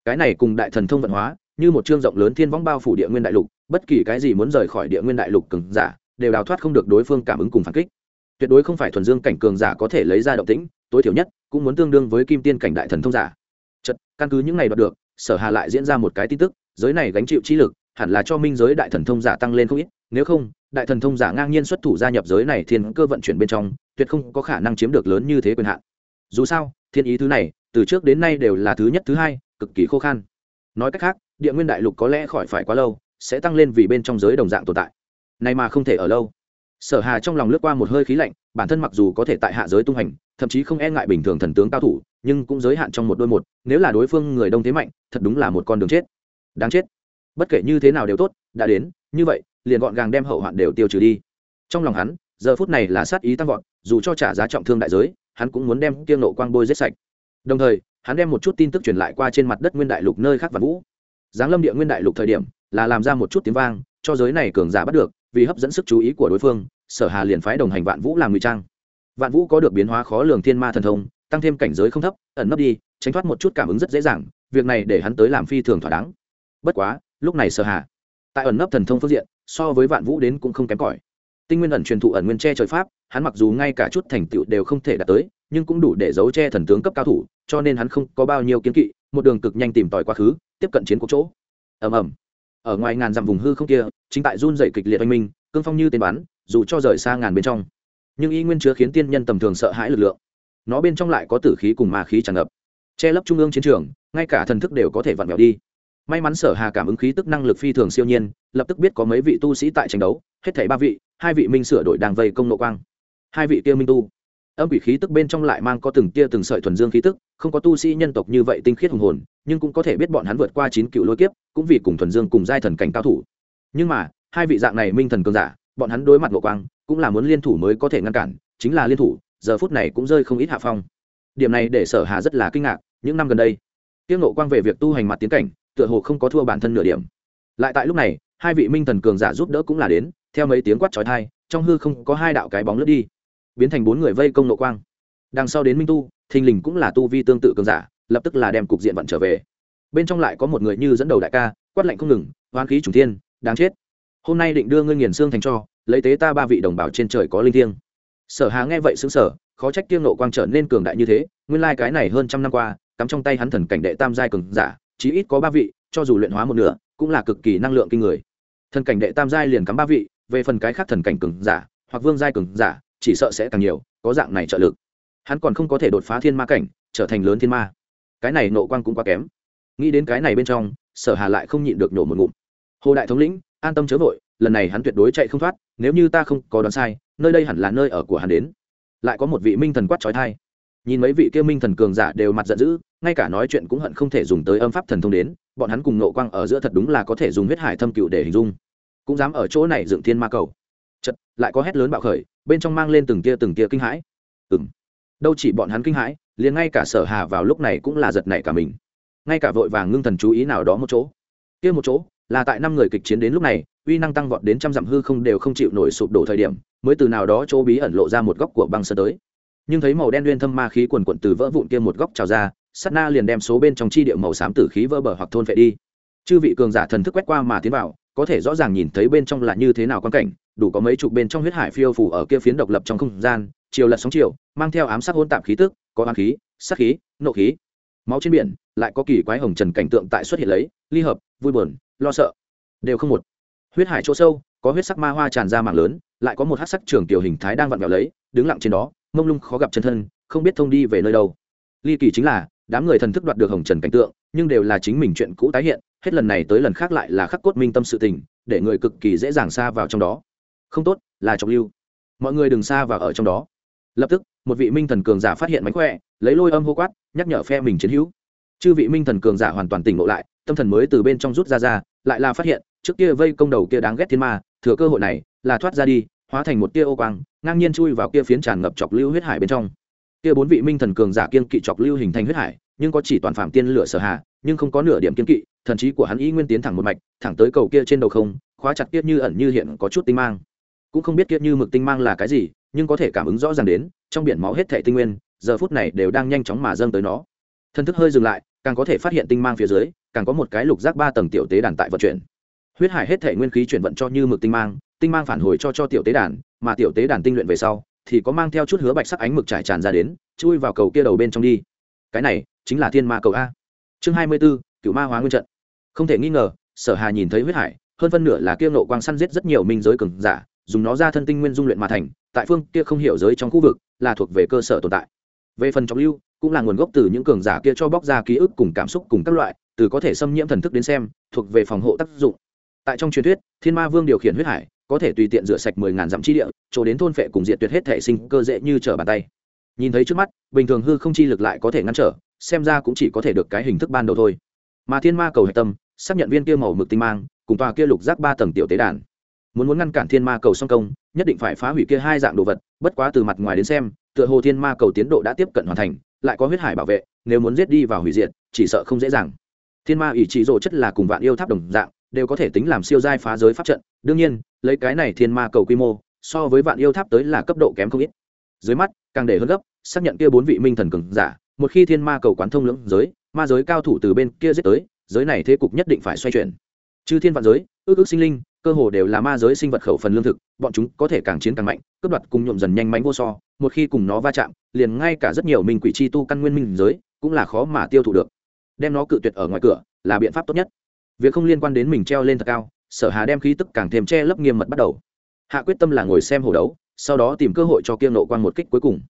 Cái này cùng đại thần thông vận hóa như một chương rộng lớn thiên võng bao phủ địa nguyên đại lục, bất kỳ cái gì muốn rời khỏi địa nguyên đại lục cường giả, đều đào thoát không được đối phương cảm ứng cùng phản kích. Tuyệt đối không phải thuần dương cảnh cường giả có thể lấy ra động tĩnh, tối thiểu nhất cũng muốn tương đương với kim tiên cảnh đại thần thông giả. Chật căn cứ những ngày đoạt được, sở hà lại diễn ra một cái tin tức, giới này gánh chịu chi lực, hẳn là cho minh giới đại thần thông giả tăng lên không ít, nếu không, đại thần thông giả ngang nhiên xuất thủ gia nhập giới này thiên cơ vận chuyển bên trong, tuyệt không có khả năng chiếm được lớn như thế quyền hạn. Dù sao, thiên ý thứ này, từ trước đến nay đều là thứ nhất thứ hai, cực kỳ khô khan nói cách khác, địa nguyên đại lục có lẽ khỏi phải quá lâu, sẽ tăng lên vì bên trong giới đồng dạng tồn tại. Này mà không thể ở lâu. Sở hà trong lòng lướt qua một hơi khí lạnh, bản thân mặc dù có thể tại hạ giới tung hành, thậm chí không e ngại bình thường thần tướng cao thủ, nhưng cũng giới hạn trong một đôi một, nếu là đối phương người đông thế mạnh, thật đúng là một con đường chết. Đáng chết. Bất kể như thế nào đều tốt, đã đến, như vậy, liền gọn gàng đem hậu hoạn đều tiêu trừ đi. Trong lòng hắn, giờ phút này là sát ý tăng vọt, dù cho trả giá trọng thương đại giới, hắn cũng muốn đem tiêu nộ quang bôi giết sạch. Đồng thời hắn đem một chút tin tức truyền lại qua trên mặt đất nguyên đại lục nơi khác và vũ. Giáng lâm địa nguyên đại lục thời điểm, là làm ra một chút tiếng vang, cho giới này cường giả bắt được, vì hấp dẫn sức chú ý của đối phương, sở hà liền phái đồng hành vạn vũ làm ngụy trang. Vạn vũ có được biến hóa khó lường thiên ma thần thông, tăng thêm cảnh giới không thấp, ẩn nấp đi, tránh thoát một chút cảm ứng rất dễ dàng, việc này để hắn tới làm phi thường thỏa đáng. Bất quá, lúc này sở hà, tại ẩn nấp thần thông phương diện, so với vạn vũ đến cũng không kém cỏi. Tinh nguyên ẩn truyền thụ ẩn nguyên che trời pháp, hắn mặc dù ngay cả chút thành tựu đều không thể đạt tới, nhưng cũng đủ để giấu che thần tướng cấp cao thủ cho nên hắn không có bao nhiêu kiến kỵ, một đường cực nhanh tìm tòi quá khứ, tiếp cận chiến cuộc chỗ. Ầm ầm. Ở ngoài ngàn dặm vùng hư không kia, chính tại run dày kịch liệt oanh minh, cương phong như tên bắn, dù cho rời xa ngàn bên trong. Nhưng y nguyên chứa khiến tiên nhân tầm thường sợ hãi lực lượng. Nó bên trong lại có tử khí cùng ma khí tràn ngập. Che lấp trung ương chiến trường, ngay cả thần thức đều có thể vặn vẹo đi. May mắn sở hà cảm ứng khí tức năng lực phi thường siêu nhiên, lập tức biết có mấy vị tu sĩ tại tranh đấu, hết thảy ba vị, hai vị minh sửa đổi đang vây công nộ quang. Hai vị kia minh tu âm quỷ khí tức bên trong lại mang có từng tia từng sợi thuần dương khí tức, không có tu sĩ nhân tộc như vậy tinh khiết hùng hồn, nhưng cũng có thể biết bọn hắn vượt qua chín cựu lôi kiếp, cũng vì cùng thuần dương cùng giai thần cảnh cao thủ. Nhưng mà, hai vị dạng này minh thần cường giả, bọn hắn đối mặt ngộ quang, cũng là muốn liên thủ mới có thể ngăn cản, chính là liên thủ, giờ phút này cũng rơi không ít hạ phong. Điểm này để sở hà rất là kinh ngạc, những năm gần đây tiêu ngộ quang về việc tu hành mặt tiến cảnh, tựa hồ không có thua bản thân nửa điểm. Lại tại lúc này, hai vị minh thần cường giả giúp đỡ cũng là đến, theo mấy tiếng quát trói thai trong hư không có hai đạo cái bóng lướt đi biến thành bốn người vây công nộ quang. Đằng sau đến minh tu, thình lình cũng là tu vi tương tự cường giả, lập tức là đem cục diện vận trở về. Bên trong lại có một người như dẫn đầu đại ca, quát lạnh không ngừng, hoán khí trùng thiên, đáng chết. Hôm nay định đưa ngươi nghiền xương thành cho, lấy tế ta ba vị đồng bào trên trời có linh thiêng. Sở hà nghe vậy xứng sở khó trách tiêu nộ quang trở nên cường đại như thế, nguyên lai cái này hơn trăm năm qua, cắm trong tay hắn thần cảnh đệ tam giai cường giả, chí ít có ba vị, cho dù luyện hóa một nửa, cũng là cực kỳ năng lượng kinh người. Thần cảnh đệ tam giai liền cắm ba vị, về phần cái khác thần cảnh cường giả, hoặc vương giai cường giả chỉ sợ sẽ càng nhiều, có dạng này trợ lực. Hắn còn không có thể đột phá thiên ma cảnh, trở thành lớn thiên ma. Cái này nộ quang cũng quá kém. Nghĩ đến cái này bên trong, sở hà lại không nhịn được nổ một ngụm. Hồ đại thống lĩnh, an tâm chớ vội, lần này hắn tuyệt đối chạy không thoát, nếu như ta không có đoán sai, nơi đây hẳn là nơi ở của hắn đến. Lại có một vị minh thần quát trói thai. Nhìn mấy vị kia minh thần cường giả đều mặt giận dữ, ngay cả nói chuyện cũng hận không thể dùng tới âm pháp thần thông đến, bọn hắn cùng nộ quang ở giữa thật đúng là có thể dùng huyết hải thâm cựu để hình dung. Cũng dám ở chỗ này dựng thiên ma cầu chật, lại có hét lớn bạo khởi, bên trong mang lên từng tia từng tia kinh hãi. Ừng đâu chỉ bọn hắn kinh hãi, liền ngay cả sở hà vào lúc này cũng là giật nảy cả mình. Ngay cả vội vàng ngưng thần chú ý nào đó một chỗ. Kia một chỗ, là tại năm người kịch chiến đến lúc này, uy năng tăng vọt đến trăm dặm hư không đều không chịu nổi sụp đổ thời điểm, mới từ nào đó chỗ bí ẩn lộ ra một góc của băng sơn tới. Nhưng thấy màu đen uyên thâm ma khí quần quận từ vỡ vụn kia một góc trào ra, sát na liền đem số bên trong chi địa màu xám tử khí vỡ bờ hoặc thôn vệ đi. Chư vị cường giả thần thức quét qua mà tiến vào, có thể rõ ràng nhìn thấy bên trong là như thế nào quan cảnh đủ có mấy chục bên trong huyết hải phiêu phủ ở kia phiến độc lập trong không gian, chiều lật sóng chiều, mang theo ám sát hôn tạp khí tức, có ám khí, sát khí, nộ khí. Máu trên biển, lại có kỳ quái hồng trần cảnh tượng tại xuất hiện lấy, ly hợp, vui buồn, lo sợ. Đều không một. Huyết hải chỗ sâu, có huyết sắc ma hoa tràn ra mạng lớn, lại có một hát sắc trường tiểu hình thái đang vặn vẹo lấy, đứng lặng trên đó, mông lung khó gặp chân thân, không biết thông đi về nơi đâu. Ly kỳ chính là, đám người thần thức đoạt được hồng trần cảnh tượng, nhưng đều là chính mình chuyện cũ tái hiện, hết lần này tới lần khác lại là khắc cốt minh tâm sự tình, để người cực kỳ dễ dàng xa vào trong đó không tốt, là trọng lưu. Mọi người đừng xa và ở trong đó. Lập tức, một vị minh thần cường giả phát hiện mánh khỏe, lấy lôi âm hô quát, nhắc nhở phe mình chiến hữu. Chư vị minh thần cường giả hoàn toàn tỉnh ngộ lại, tâm thần mới từ bên trong rút ra ra, lại là phát hiện, trước kia vây công đầu kia đáng ghét thiên ma, thừa cơ hội này, là thoát ra đi, hóa thành một tia ô quang, ngang nhiên chui vào kia phiến tràn ngập chọc lưu huyết hải bên trong. Kia bốn vị minh thần cường giả kiên kỵ chọc lưu hình thành huyết hải, nhưng có chỉ toàn phạm tiên lửa sở hạ, nhưng không có nửa điểm kiên kỵ, thần trí của hắn ý nguyên tiến thẳng một mạch, thẳng tới cầu kia trên đầu không, khóa chặt kia như ẩn như hiện có chút tinh mang cũng không biết kiếp như mực tinh mang là cái gì, nhưng có thể cảm ứng rõ ràng đến, trong biển máu hết thệ tinh nguyên, giờ phút này đều đang nhanh chóng mà dâng tới nó. Thân thức hơi dừng lại, càng có thể phát hiện tinh mang phía dưới, càng có một cái lục giác ba tầng tiểu tế đàn tại vận chuyển. Huyết hải hết thể nguyên khí chuyển vận cho như mực tinh mang tinh mang phản hồi cho cho tiểu tế đàn, mà tiểu tế đàn tinh luyện về sau, thì có mang theo chút hứa bạch sắc ánh mực trải tràn ra đến, chui vào cầu kia đầu bên trong đi. Cái này, chính là thiên ma cầu a. Chương hai mươi b ố cựu ma hóa nguyên trận. Không thể nghi ngờ, sở hà nhìn thấy huyết hải, hơn phân nửa là kia nộ quang săn giết rất nhiều minh giới cường giả dùng nó ra thân tinh nguyên dung luyện mà thành, tại phương kia không hiểu giới trong khu vực, là thuộc về cơ sở tồn tại. Về phần trọng lưu, cũng là nguồn gốc từ những cường giả kia cho bóc ra ký ức cùng cảm xúc cùng các loại, từ có thể xâm nhiễm thần thức đến xem, thuộc về phòng hộ tác dụng. Tại trong truyền thuyết, thiên ma vương điều khiển huyết hải, có thể tùy tiện rửa sạch mười ngàn dặm chi địa, chỗ đến thôn phệ cùng diệt tuyệt hết thể sinh cơ dễ như trở bàn tay. Nhìn thấy trước mắt, bình thường hư không chi lực lại có thể ngăn trở, xem ra cũng chỉ có thể được cái hình thức ban đầu thôi. Mà thiên ma cầu hạch tâm, xác nhận viên kia màu mực tinh mang, cùng tòa kia lục giác ba tầng tiểu tế đàn muốn muốn ngăn cản thiên ma cầu song công, nhất định phải phá hủy kia hai dạng đồ vật, bất quá từ mặt ngoài đến xem, tựa hồ thiên ma cầu tiến độ đã tiếp cận hoàn thành, lại có huyết hải bảo vệ, nếu muốn giết đi vào hủy diệt, chỉ sợ không dễ dàng. Thiên ma ủy chỉ rộ chất là cùng vạn yêu tháp đồng dạng, đều có thể tính làm siêu giai phá giới pháp trận, đương nhiên, lấy cái này thiên ma cầu quy mô, so với vạn yêu tháp tới là cấp độ kém không ít. Dưới mắt, càng để hơn gấp, xác nhận kia bốn vị minh thần cường giả, một khi thiên ma cầu quán thông lưỡng giới, ma giới cao thủ từ bên kia giết tới, giới này thế cục nhất định phải xoay chuyển. Chư thiên vạn giới, ước ước sinh linh cơ hồ đều là ma giới sinh vật khẩu phần lương thực, bọn chúng có thể càng chiến càng mạnh, cướp đoạt cùng nhuộm dần nhanh mánh vô so, một khi cùng nó va chạm, liền ngay cả rất nhiều minh quỷ chi tu căn nguyên minh giới cũng là khó mà tiêu thụ được. Đem nó cự tuyệt ở ngoài cửa là biện pháp tốt nhất. Việc không liên quan đến mình treo lên thật cao, sở hà đem khí tức càng thêm che lấp nghiêm mật bắt đầu. Hạ quyết tâm là ngồi xem hồ đấu, sau đó tìm cơ hội cho kiêng nộ quan một kích cuối cùng.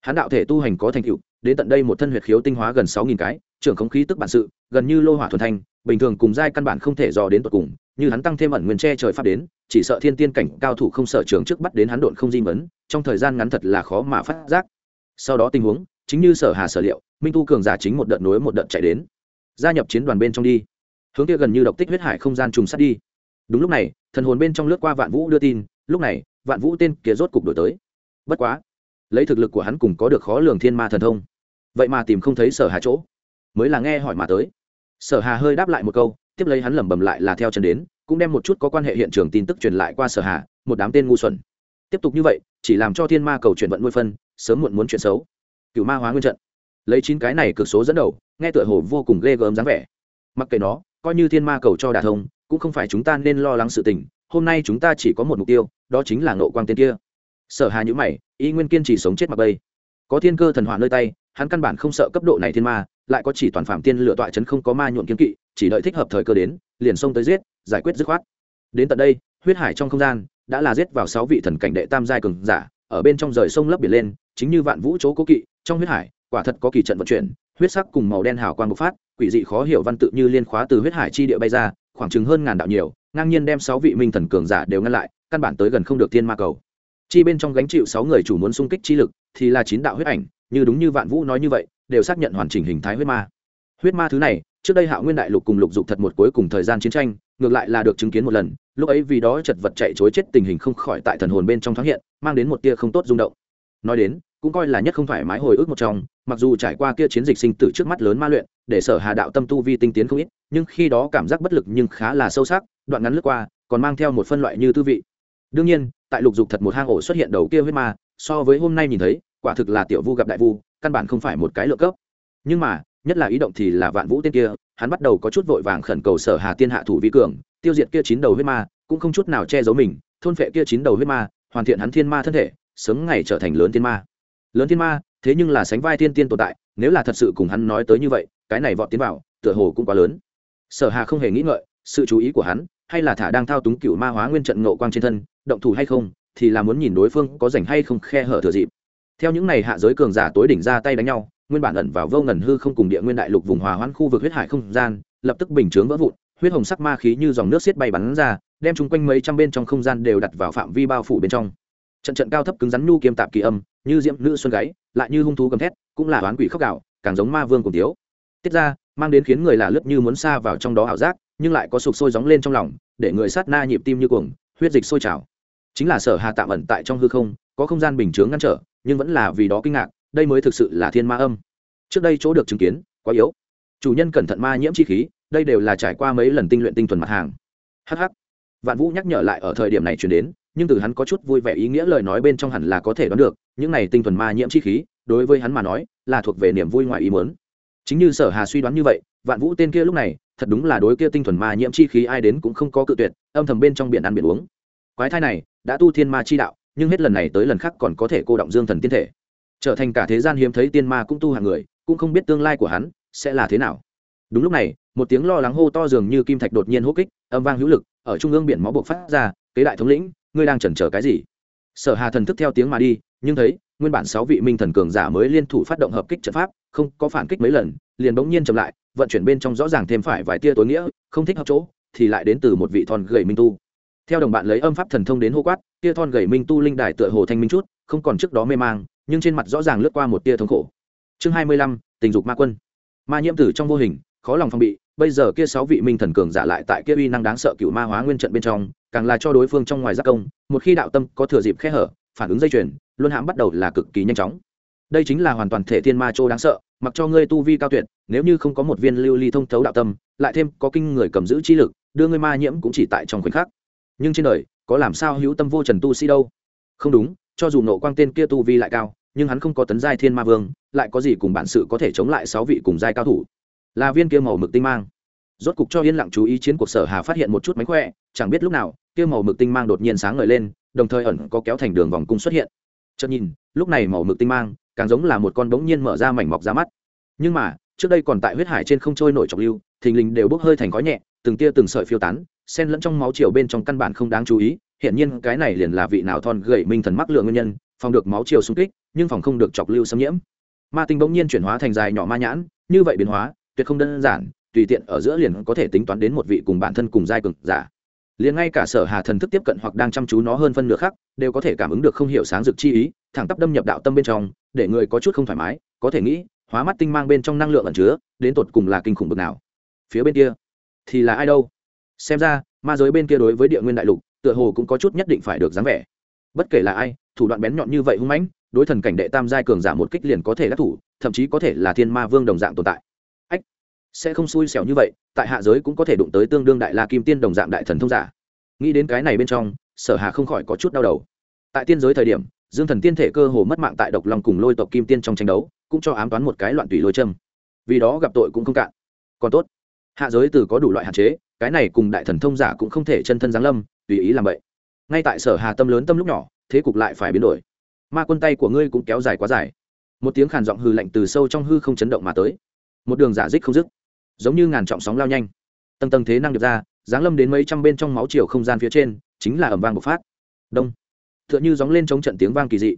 Hán đạo thể tu hành có thành tựu, đến tận đây một thân huyệt khiếu tinh hóa gần sáu nghìn cái, trưởng không khí tức bản sự, gần như lô hỏa thuần thanh, bình thường cùng giai căn bản không thể dò đến tận cùng như hắn tăng thêm ẩn nguyên che trời pháp đến, chỉ sợ thiên tiên cảnh cao thủ không sợ trường trước bắt đến hắn độn không di mấn trong thời gian ngắn thật là khó mà phát giác. Sau đó tình huống, chính như sở hà sở liệu, minh tu cường giả chính một đợt nối một đợt chạy đến. Gia nhập chiến đoàn bên trong đi. Hướng kia gần như độc tích huyết hải không gian trùng sát đi. Đúng lúc này, thần hồn bên trong lướt qua vạn vũ đưa tin, lúc này, vạn vũ tên kia rốt cục đổi tới. Bất quá, lấy thực lực của hắn cùng có được khó lường thiên ma thần thông, vậy mà tìm không thấy sở hà chỗ, mới là nghe hỏi mà tới. Sở hà hơi đáp lại một câu tiếp lấy hắn lẩm bẩm lại là theo chân đến, cũng đem một chút có quan hệ hiện trường tin tức truyền lại qua sở hà một đám tên ngu xuẩn. Tiếp tục như vậy, chỉ làm cho thiên ma cầu chuyển vận nuôi phân, sớm muộn muốn chuyện xấu. Cựu ma hóa nguyên trận. Lấy chín cái này cực số dẫn đầu, nghe tựa hồ vô cùng ghê gớm dáng vẻ. Mặc kệ nó, coi như thiên ma cầu cho đà thông, cũng không phải chúng ta nên lo lắng sự tình, hôm nay chúng ta chỉ có một mục tiêu, đó chính là nộ quang tên kia. Sở hà nhữ mày, y nguyên kiên trì sống chết mặc bây có thiên cơ thần hỏa nơi tay, hắn căn bản không sợ cấp độ này thiên ma lại có chỉ toàn phạm tiên lựa tọa chấn không có ma nhuộm kiếm kỵ, chỉ đợi thích hợp thời cơ đến, liền xông tới giết, giải quyết dứt khoát. Đến tận đây, huyết hải trong không gian đã là giết vào sáu vị thần cảnh đệ tam giai cường giả, ở bên trong rời sông lấp biển lên, chính như vạn vũ chỗ cố kỵ, trong huyết hải, quả thật có kỳ trận vận chuyển, huyết sắc cùng màu đen hào quang bộc phát, quỷ dị khó hiểu văn tự như liên khóa từ huyết hải chi địa bay ra, khoảng chừng hơn ngàn đạo nhiều, ngang nhiên đem sáu vị minh thần cường giả đều ngăn lại, căn bản tới gần không được thiên ma cầu. Chi bên trong gánh chịu sáu người chủ muốn xung kích chi lực, thì là chín đạo huyết ảnh, như đúng như vạn vũ nói như vậy đều xác nhận hoàn chỉnh hình thái huyết ma. Huyết ma thứ này, trước đây hạo nguyên đại lục cùng lục dục thật một cuối cùng thời gian chiến tranh, ngược lại là được chứng kiến một lần, lúc ấy vì đó chật vật chạy chối chết tình hình không khỏi tại thần hồn bên trong thoáng hiện, mang đến một tia không tốt rung động. Nói đến, cũng coi là nhất không thoải mái hồi ức một trong, mặc dù trải qua kia chiến dịch sinh tử trước mắt lớn ma luyện, để sở hà đạo tâm tu vi tinh tiến không ít, nhưng khi đó cảm giác bất lực nhưng khá là sâu sắc, đoạn ngắn lướt qua, còn mang theo một phân loại như tư vị. Đương nhiên, tại lục dục thật một hang ổ xuất hiện đầu kia huyết ma, so với hôm nay nhìn thấy, quả thực là tiểu vu gặp đại vu căn bản không phải một cái lựa cấp. Nhưng mà, nhất là ý động thì là vạn vũ tên kia, hắn bắt đầu có chút vội vàng khẩn cầu sở hà tiên hạ thủ vi cường, tiêu diệt kia chín đầu huyết ma, cũng không chút nào che giấu mình, thôn phệ kia chín đầu huyết ma, hoàn thiện hắn thiên ma thân thể, sớm ngày trở thành lớn thiên ma. Lớn thiên ma, thế nhưng là sánh vai thiên tiên tồn tại, nếu là thật sự cùng hắn nói tới như vậy, cái này vọt tiến vào, tựa hồ cũng quá lớn. Sở hà không hề nghĩ ngợi, sự chú ý của hắn, hay là thả đang thao túng cựu ma hóa nguyên trận ngộ quang trên thân, động thủ hay không, thì là muốn nhìn đối phương có rảnh hay không khe hở thừa dịp theo những này hạ giới cường giả tối đỉnh ra tay đánh nhau, nguyên bản ẩn vào vô ngần hư không cùng địa nguyên đại lục vùng hòa hoãn khu vực huyết hải không gian, lập tức bình chướng vỡ vụn, huyết hồng sắc ma khí như dòng nước xiết bay bắn ra, đem chung quanh mấy trăm bên trong không gian đều đặt vào phạm vi bao phủ bên trong. Trận trận cao thấp cứng rắn nhu kiêm tạp kỳ âm, như diễm nữ xuân gáy lại như hung thú gầm thét, cũng là oán quỷ khóc gạo, càng giống ma vương cùng tiếu tiết ra, mang đến khiến người là lướt như muốn xa vào trong đó ảo giác, nhưng lại có sụp sôi gióng lên trong lòng, để người sát na nhịp tim như cuồng, huyết dịch sôi trào. Chính là sở hà tạm ẩn tại trong hư không có không gian bình chướng ngăn trở, nhưng vẫn là vì đó kinh ngạc, đây mới thực sự là thiên ma âm. Trước đây chỗ được chứng kiến, quá yếu. Chủ nhân cẩn thận ma nhiễm chi khí, đây đều là trải qua mấy lần tinh luyện tinh thuần mặt hàng. Hh vạn vũ nhắc nhở lại ở thời điểm này chuyển đến, nhưng từ hắn có chút vui vẻ ý nghĩa lời nói bên trong hẳn là có thể đoán được, những này tinh thuần ma nhiễm chi khí, đối với hắn mà nói, là thuộc về niềm vui ngoài ý muốn. Chính như sở hà suy đoán như vậy, vạn vũ tên kia lúc này, thật đúng là đối kia tinh thuần ma nhiễm chi khí ai đến cũng không có cự tuyệt, âm thầm bên trong biển ăn biển uống. Quái thai này, đã tu thiên ma chi đạo nhưng hết lần này tới lần khác còn có thể cô động dương thần tiên thể. Trở thành cả thế gian hiếm thấy tiên ma cũng tu hàng người, cũng không biết tương lai của hắn sẽ là thế nào. Đúng lúc này, một tiếng lo lắng hô to dường như kim thạch đột nhiên hô kích, âm vang hữu lực, ở trung ương biển máu buộc phát ra, kế đại thống lĩnh, ngươi đang chần chờ cái gì? Sở hà thần thức theo tiếng mà đi, nhưng thấy, nguyên bản sáu vị minh thần cường giả mới liên thủ phát động hợp kích trận pháp, không có phản kích mấy lần, liền bỗng nhiên chậm lại, vận chuyển bên trong rõ ràng thêm phải vài tia tối nghĩa, không thích hợp chỗ, thì lại đến từ một vị thon gầy minh tu theo đồng bạn lấy âm pháp thần thông đến hô quát, tia thon gầy minh tu linh đài tựa hồ thanh minh chút, không còn trước đó mê mang, nhưng trên mặt rõ ràng lướt qua một tia thống khổ. Chương hai mươi lăm, tình dục ma quân. Ma nhiễm tử trong vô hình, khó lòng phòng bị, bây giờ kia sáu vị minh thần cường giả lại tại kia uy năng đáng sợ cựu ma hóa nguyên trận bên trong, càng là cho đối phương trong ngoài giác công, một khi đạo tâm có thừa dịp khe hở, phản ứng dây chuyền, luân hãm bắt đầu là cực kỳ nhanh chóng. Đây chính là hoàn toàn thể thiên ma châu đáng sợ, mặc cho ngươi tu vi cao tuyệt, nếu như không có một viên lưu ly thông thấu đạo tâm, lại thêm có kinh người cầm giữ chi lực, đưa ngươi ma nhiễm cũng chỉ tại trong khoảnh khắc nhưng trên đời, có làm sao hữu tâm vô trần tu sĩ đâu? Không đúng, cho dù nộ quang tên kia tu vi lại cao, nhưng hắn không có tấn giai thiên ma vương, lại có gì cùng bản sự có thể chống lại sáu vị cùng giai cao thủ? Là viên kia màu mực tinh mang. Rốt cục cho yên lặng chú ý chiến cuộc sở hà phát hiện một chút mánh khỏe, chẳng biết lúc nào, kia màu mực tinh mang đột nhiên sáng ngời lên, đồng thời ẩn có kéo thành đường vòng cung xuất hiện. Chợt nhìn, lúc này màu mực tinh mang càng giống là một con bỗng nhiên mở ra mảnh mọc ra mắt. Nhưng mà, trước đây còn tại huyết hải trên không trôi nổi trọng lưu, thình lình đều bốc hơi thành khói nhẹ, từng tia từng sợi phiêu tán xen lẫn trong máu chiều bên trong căn bản không đáng chú ý hiện nhiên cái này liền là vị nào thon gậy minh thần mắc lượng nguyên nhân, phòng được máu chiều xung kích, nhưng phòng không được chọc lưu xâm nhiễm. Ma tinh bỗng nhiên chuyển hóa thành dài nhỏ ma nhãn, như vậy biến hóa, tuyệt không đơn giản, tùy tiện ở giữa liền có thể tính toán đến một vị cùng bản thân cùng giai cực giả. Liền ngay cả sở hà thần thức tiếp cận hoặc đang chăm chú nó hơn phân nửa khác đều có thể cảm ứng được không hiểu sáng dực chi ý, thẳng tắp đâm nhập đạo tâm bên trong, để người có chút không thoải mái, có thể nghĩ, hóa mắt tinh mang bên trong năng lượng ẩn chứa, đến tột cùng là kinh khủng bực nào. Phía bên kia thì là ai đâu? Xem ra, ma giới bên kia đối với địa nguyên đại lục, tựa hồ cũng có chút nhất định phải được dáng vẻ. Bất kể là ai, thủ đoạn bén nhọn như vậy hung mãnh, đối thần cảnh đệ tam giai cường giả một kích liền có thể đắc thủ, thậm chí có thể là thiên ma vương đồng dạng tồn tại. Ách, sẽ không xui xẻo như vậy, tại hạ giới cũng có thể đụng tới tương đương đại la kim tiên đồng dạng đại thần thông giả. Nghĩ đến cái này bên trong, sở hà không khỏi có chút đau đầu. Tại tiên giới thời điểm, dương thần tiên thể cơ hồ mất mạng tại độc long cùng lôi tộc kim tiên trong tranh đấu, cũng cho ám toán một cái loạn tùy lôi châm. Vì đó gặp tội cũng không cạn. Còn tốt, hạ giới từ có đủ loại hạn chế cái này cùng đại thần thông giả cũng không thể chân thân giáng lâm, tùy ý làm vậy. Ngay tại sở hà tâm lớn tâm lúc nhỏ, thế cục lại phải biến đổi. Ma quân tay của ngươi cũng kéo dài quá dài. Một tiếng khàn giọng hư lạnh từ sâu trong hư không chấn động mà tới. Một đường giả dích không dứt, giống như ngàn trọng sóng lao nhanh. Tầng tầng thế năng được ra, giáng lâm đến mấy trăm bên trong máu chiều không gian phía trên, chính là ẩm vang bộc phát. Đông. Tựa như gióng lên chống trận tiếng vang kỳ dị.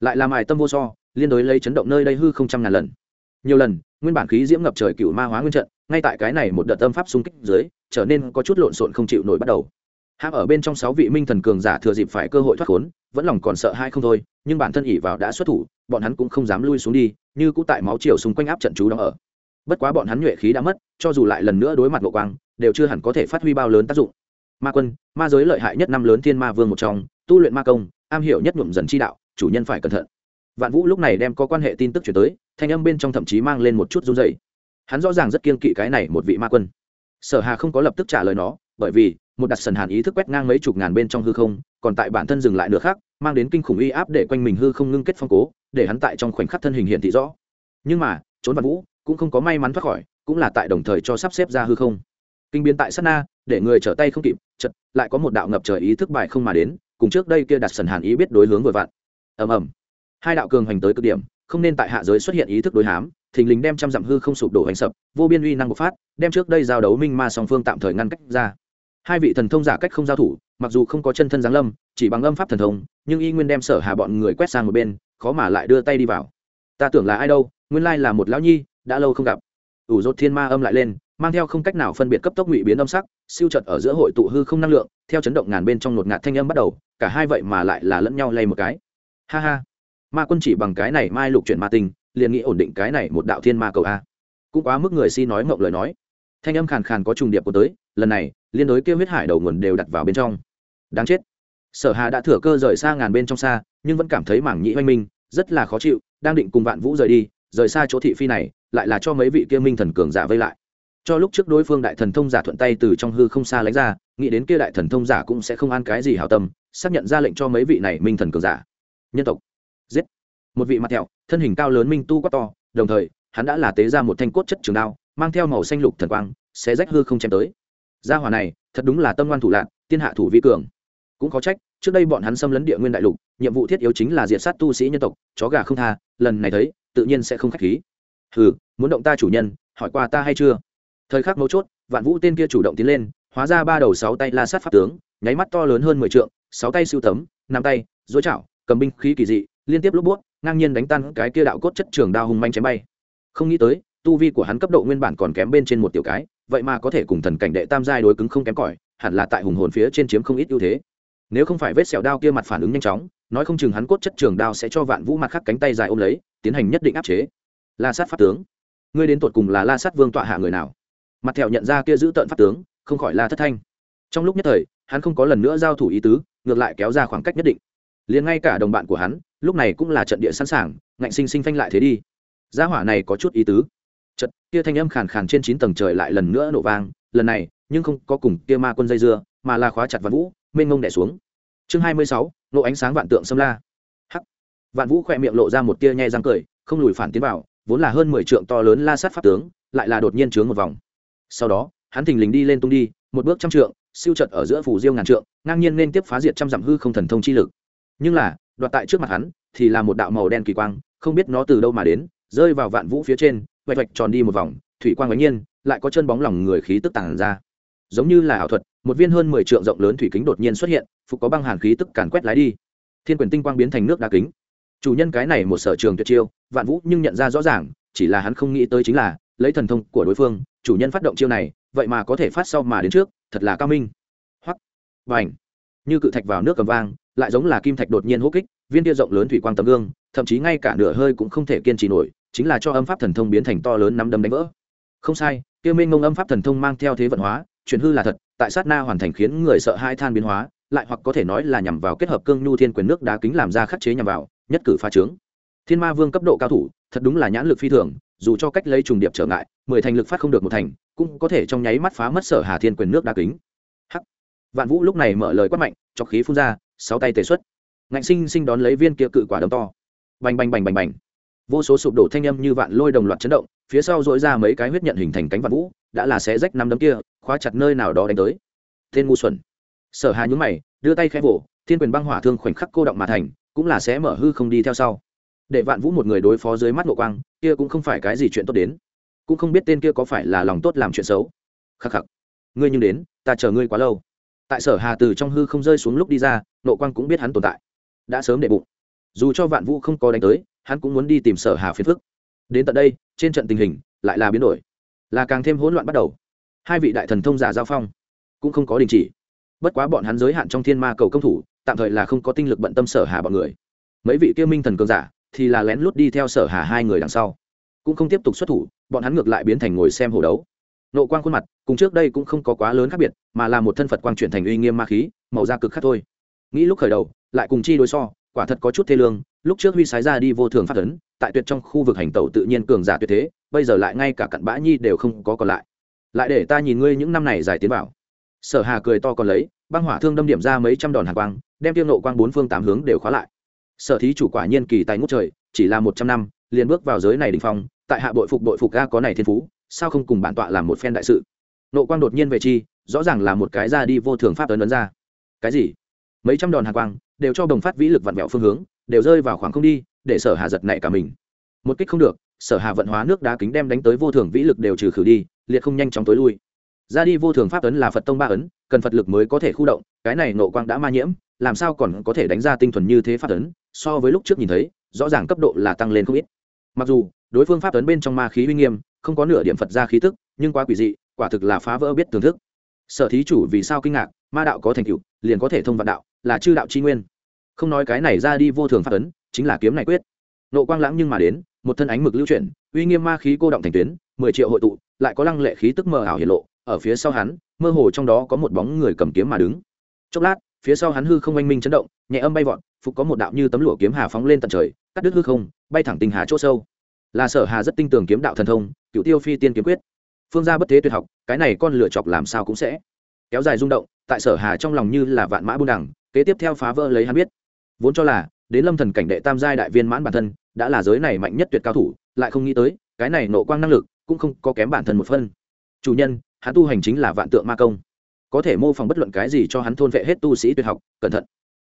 Lại làm ải tâm vô so, liên đối lấy chấn động nơi đây hư không trăm ngàn lần. Nhiều lần, nguyên bản khí diễm ngập trời cựu ma hóa nguyên trận ngay tại cái này một đợt tâm pháp xung kích dưới, trở nên có chút lộn xộn không chịu nổi bắt đầu. Hãm ở bên trong sáu vị minh thần cường giả thừa dịp phải cơ hội thoát khốn, vẫn lòng còn sợ hai không thôi, nhưng bản thân ỉ vào đã xuất thủ, bọn hắn cũng không dám lui xuống đi, như cũ tại máu chiều xung quanh áp trận chú đóng ở. Bất quá bọn hắn nhuệ khí đã mất, cho dù lại lần nữa đối mặt ngộ quang, đều chưa hẳn có thể phát huy bao lớn tác dụng. Ma quân, ma giới lợi hại nhất năm lớn thiên ma vương một trong, tu luyện ma công, am hiểu nhất nhuộm dần chi đạo, chủ nhân phải cẩn thận. Vạn vũ lúc này đem có quan hệ tin tức chuyển tới, thanh âm bên trong thậm chí mang lên một chút run dày hắn rõ ràng rất kiên kỵ cái này một vị ma quân. Sở hà không có lập tức trả lời nó, bởi vì, một đặt sần hàn ý thức quét ngang mấy chục ngàn bên trong hư không, còn tại bản thân dừng lại được khác mang đến kinh khủng uy áp để quanh mình hư không ngưng kết phong cố, để hắn tại trong khoảnh khắc thân hình hiện thị rõ. Nhưng mà, trốn văn vũ, cũng không có may mắn thoát khỏi, cũng là tại đồng thời cho sắp xếp ra hư không. Kinh biến tại sát na, để người trở tay không kịp chật lại có một đạo ngập trời ý thức bài không mà đến, cùng trước đây kia đặt sần hàn ý biết đối hướng vừa vặn. Ầm ầm. Hai đạo cường hành tới cực điểm, không nên tại hạ giới xuất hiện ý thức đối hám thình lình đem trăm dặm hư không sụp đổ hành sập, vô biên uy năng bộc phát, đem trước đây giao đấu minh ma song phương tạm thời ngăn cách ra. Hai vị thần thông giả cách không giao thủ, mặc dù không có chân thân giáng lâm, chỉ bằng âm pháp thần thông, nhưng y nguyên đem sở hà bọn người quét sang một bên, khó mà lại đưa tay đi vào. Ta tưởng là ai đâu, nguyên lai là một lão nhi, đã lâu không gặp. Ủ rốt thiên ma âm lại lên, mang theo không cách nào phân biệt cấp tốc ngụy biến âm sắc, siêu trật ở giữa hội tụ hư không năng lượng, theo chấn động ngàn bên trong nột ngạt thanh âm bắt đầu, cả hai vậy mà lại là lẫn nhau lay một cái. Ha ha. Ma quân chỉ bằng cái này mai lục chuyển ma tình liền nghĩ ổn định cái này một đạo thiên ma cầu a. Cũng quá mức người si nói mộng lời nói. Thanh âm khàn khàn có trùng điệp của tới, lần này, liên đối kêu huyết hải đầu nguồn đều đặt vào bên trong. Đáng chết. Sở hà đã thừa cơ rời xa ngàn bên trong xa, nhưng vẫn cảm thấy mảng nhĩ oanh minh, rất là khó chịu, đang định cùng vạn vũ rời đi, rời xa chỗ thị phi này, lại là cho mấy vị kia minh thần cường giả vây lại. Cho lúc trước đối phương đại thần thông giả thuận tay từ trong hư không xa lánh ra, nghĩ đến kia đại thần thông giả cũng sẽ không ăn cái gì hảo tâm, xác nhận ra lệnh cho mấy vị này minh thần cường giả. Nhân tộc. Giết một vị mặt thẹo, thân hình cao lớn minh tu quá to, đồng thời, hắn đã là tế ra một thanh cốt chất trường đao, mang theo màu xanh lục thần quang sẽ rách hư không chém tới. Gia hỏa này, thật đúng là tâm ngoan thủ lạc tiên hạ thủ vi cường. Cũng có trách, trước đây bọn hắn xâm lấn địa nguyên đại lục, nhiệm vụ thiết yếu chính là diệt sát tu sĩ nhân tộc, chó gà không tha, lần này thấy, tự nhiên sẽ không khách khí. Hừ, muốn động ta chủ nhân, hỏi qua ta hay chưa? Thời khắc mấu chốt, vạn vũ tên kia chủ động tiến lên, hóa ra ba đầu sáu tay la sát pháp tướng, nháy mắt to lớn hơn mười trượng, sáu tay siêu tấm, năm tay, dối chảo cầm binh khí kỳ dị, liên tiếp lúc buốt ngang nhiên đánh tan cái kia đạo cốt chất trường đao hùng manh chém bay. Không nghĩ tới, tu vi của hắn cấp độ nguyên bản còn kém bên trên một tiểu cái, vậy mà có thể cùng thần cảnh đệ tam giai đối cứng không kém cỏi, hẳn là tại hùng hồn phía trên chiếm không ít ưu thế. Nếu không phải vết sẹo đao kia mặt phản ứng nhanh chóng, nói không chừng hắn cốt chất trường đao sẽ cho vạn vũ mặt khắc cánh tay dài ôm lấy, tiến hành nhất định áp chế. La sát pháp tướng. Ngươi đến tột cùng là la sát vương tọa hạ người nào? Mặt thẹo nhận ra kia giữ tợn pháp tướng, không khỏi la thất thanh. Trong lúc nhất thời, hắn không có lần nữa giao thủ ý tứ, ngược lại kéo ra khoảng cách nhất định. Liền ngay cả đồng bạn của hắn lúc này cũng là trận địa sẵn sàng, ngạnh sinh sinh phanh lại thế đi. Gia hỏa này có chút ý tứ. Trận kia thanh âm khàn khàn trên chín tầng trời lại lần nữa nổ vang, lần này, nhưng không có cùng kia ma quân dây dưa, mà là khóa chặt vạn vũ, mênh ngông đẻ xuống. Chương hai mươi sáu, nộ ánh sáng vạn tượng xâm la. Hắc. Vạn vũ khỏe miệng lộ ra một tia nhẹ răng cười, không lùi phản tiến vào, vốn là hơn mười trượng to lớn la sát pháp tướng, lại là đột nhiên chướng một vòng. Sau đó, hắn thình lình đi lên tung đi, một bước trăm trượng, siêu trật ở giữa phủ diêu ngàn trượng, ngang nhiên nên tiếp phá diệt trăm dặm hư không thần thông chi lực. Nhưng là đoạt tại trước mặt hắn, thì là một đạo màu đen kỳ quang, không biết nó từ đâu mà đến, rơi vào vạn vũ phía trên, vạch vạch tròn đi một vòng, thủy quang ngẫu nhiên, lại có chân bóng lòng người khí tức tàng ra. Giống như là ảo thuật, một viên hơn mười trượng rộng lớn thủy kính đột nhiên xuất hiện, phục có băng hàn khí tức càn quét lái đi. Thiên quyền tinh quang biến thành nước đá kính. Chủ nhân cái này một sở trường tuyệt chiêu, vạn vũ nhưng nhận ra rõ ràng, chỉ là hắn không nghĩ tới chính là, lấy thần thông của đối phương, chủ nhân phát động chiêu này, vậy mà có thể phát sau mà đến trước, thật là cao minh. Hoắc. Và như cự thạch vào nước cầm vang, lại giống là kim thạch đột nhiên hô kích, viên tia rộng lớn thủy quang tấm gương, thậm chí ngay cả nửa hơi cũng không thể kiên trì nổi, chính là cho âm pháp thần thông biến thành to lớn nắm đấm đánh vỡ. Không sai, kia minh ngông âm pháp thần thông mang theo thế vận hóa chuyển hư là thật, tại sát na hoàn thành khiến người sợ hai than biến hóa, lại hoặc có thể nói là nhằm vào kết hợp cương nhu thiên quyền nước đá kính làm ra khắc chế nhằm vào, nhất cử phá trướng thiên ma vương cấp độ cao thủ, thật đúng là nhãn lực phi thường, dù cho cách lấy trùng điệp trở ngại, mười thành lực phát không được một thành, cũng có thể trong nháy mắt phá mất sở hà thiên quyền nước đá kính vạn vũ lúc này mở lời quát mạnh cho khí phun ra, sáu tay tề xuất. Ngạnh sinh sinh đón lấy viên kia cự quả đấm to. Bành bành bành bành bành. Vô số sụp đổ thanh âm như vạn lôi đồng loạt chấn động, phía sau dội ra mấy cái huyết nhận hình thành cánh vạn vũ, đã là xé rách năm đấm kia, khóa chặt nơi nào đó đánh tới. Tên ngu xuẩn. Sở hà nhúng mày, đưa tay khẽ vỗ, thiên quyền băng hỏa thương khoảnh khắc cô động mà thành, cũng là sẽ mở hư không đi theo sau. Để vạn vũ một người đối phó dưới mắt ngộ quang, kia cũng không phải cái gì chuyện tốt đến. Cũng không biết tên kia có phải là lòng tốt làm chuyện xấu. Khắc khắc. Ngươi nhưng đến, ta chờ ngươi quá lâu tại sở hà từ trong hư không rơi xuống lúc đi ra nộ quang cũng biết hắn tồn tại. Đã sớm để bụng. Dù cho vạn vũ không có đánh tới, hắn cũng muốn đi tìm sở hà phiền phức. Đến tận đây, trên trận tình hình lại là biến đổi. Là càng thêm hỗn loạn bắt đầu. Hai vị đại thần thông giả giao phong cũng không có đình chỉ. Bất quá bọn hắn giới hạn trong thiên ma cầu công thủ, tạm thời là không có tinh lực bận tâm sở hà bọn người. Mấy vị kia minh thần cường giả thì là lén lút đi theo sở hà hai người đằng sau. Cũng không tiếp tục xuất thủ, bọn hắn ngược lại biến thành ngồi xem hồ đấu nộ quang khuôn mặt, cùng trước đây cũng không có quá lớn khác biệt, mà là một thân phật quang chuyển thành uy nghiêm ma khí, màu da cực khác thôi. Nghĩ lúc khởi đầu, lại cùng chi đối so, quả thật có chút thê lương, lúc trước huy sái ra đi vô thường phát ấn, tại tuyệt trong khu vực hành tẩu tự nhiên cường giả tuyệt thế, bây giờ lại ngay cả cặn bã nhi đều không có còn lại. Lại để ta nhìn ngươi những năm này dài tiến vào sở hà cười to còn lấy, băng hỏa thương đâm điểm ra mấy trăm đòn hàn quang, đem tiêu nộ quang bốn phương tám hướng đều khóa lại. Sở thí chủ quả nhiên kỳ tài ngút trời, chỉ là một trăm năm, liền bước vào giới này đình phong, tại hạ bội phục bội phục ga có này thiên phú sao không cùng bản tọa làm một phen đại sự? Nộ quang đột nhiên về chi, rõ ràng là một cái ra đi vô thường pháp ấn ấn ra. Cái gì? Mấy trăm đòn hạ quang đều cho đồng phát vĩ lực vặn vẹo phương hướng, đều rơi vào khoảng không đi, để sở hà giật nảy cả mình. Một kích không được, sở hà vận hóa nước đá kính đem đánh tới vô thường vĩ lực đều trừ khử đi, liệt không nhanh chóng tối lui. Ra đi vô thường pháp ấn là phật tông ba ấn, cần phật lực mới có thể khu động, cái này nộ quang đã ma nhiễm, làm sao còn có thể đánh ra tinh thuần như thế pháp ấn, so với lúc trước nhìn thấy, rõ ràng cấp độ là tăng lên không ít. Mặc dù, đối phương pháp ấn bên trong ma khí uy nghiêm không có nửa điểm phật ra khí tức, nhưng quá quỷ dị, quả thực là phá vỡ biết thưởng thức. Sở thí chủ vì sao kinh ngạc, ma đạo có thành tựu, liền có thể thông vạn đạo, là chư đạo chi nguyên. Không nói cái này ra đi vô thường phát ấn, chính là kiếm này quyết. Nộ quang lãng nhưng mà đến, một thân ánh mực lưu chuyển, uy nghiêm ma khí cô động thành tuyến, mười triệu hội tụ, lại có lăng lệ khí tức mờ ảo hiển lộ, ở phía sau hắn, mơ hồ trong đó có một bóng người cầm kiếm mà đứng. Chốc lát, phía sau hắn hư không oanh minh chấn động, nhẹ âm bay vọt, phục có một đạo như tấm lụa kiếm hà phóng lên tận trời, cắt đứt hư không, bay thẳng tinh hà chỗ sâu là sở hà rất tinh tường kiếm đạo thần thông, cựu tiêu phi tiên kiếm quyết. Phương gia bất thế tuyệt học, cái này con lửa chọc làm sao cũng sẽ kéo dài rung động, tại sở hà trong lòng như là vạn mã buôn đẳng kế tiếp theo phá vỡ lấy hắn biết. Vốn cho là, đến lâm thần cảnh đệ tam giai đại viên mãn bản thân, đã là giới này mạnh nhất tuyệt cao thủ, lại không nghĩ tới, cái này nộ quang năng lực cũng không có kém bản thân một phân. Chủ nhân, hắn tu hành chính là vạn tượng ma công. Có thể mô phỏng bất luận cái gì cho hắn thôn vệ hết tu sĩ tuyệt học, cẩn thận.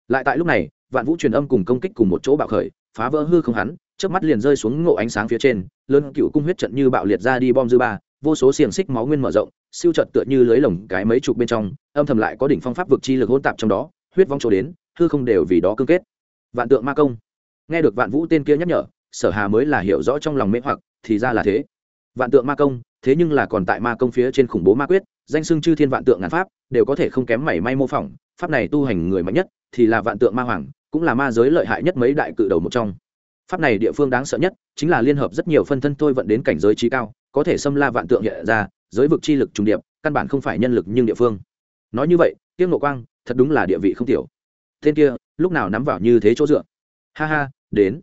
Lại tại lúc này, vạn vũ truyền âm cùng công kích cùng một chỗ bạo khởi, phá vỡ hư không hắn trước mắt liền rơi xuống ngộ ánh sáng phía trên, lớn cựu cung huyết trận như bạo liệt ra đi bom dư ba, vô số xiềng xích máu nguyên mở rộng, siêu trận tựa như lưới lồng cái mấy chục bên trong, âm thầm lại có đỉnh phong pháp vực chi lực hỗn tạp trong đó, huyết vong chỗ đến, hư không đều vì đó cương kết. Vạn tượng ma công. Nghe được vạn vũ tên kia nhắc nhở, sở hà mới là hiểu rõ trong lòng mê hoặc, thì ra là thế. Vạn tượng ma công, thế nhưng là còn tại ma công phía trên khủng bố ma quyết, danh xưng chư thiên vạn tượng ngàn pháp, đều có thể không kém mảy may mô phỏng, pháp này tu hành người mạnh nhất, thì là vạn tượng ma hoàng, cũng là ma giới lợi hại nhất mấy đại cự đầu một trong pháp này địa phương đáng sợ nhất chính là liên hợp rất nhiều phân thân thôi vận đến cảnh giới trí cao, có thể xâm la vạn tượng hiện ra, giới vực chi lực trùng điệp, căn bản không phải nhân lực nhưng địa phương. Nói như vậy tiêu ngộ quang thật đúng là địa vị không tiểu. Tên kia, lúc nào nắm vào như thế chỗ dựa? Ha ha, đến.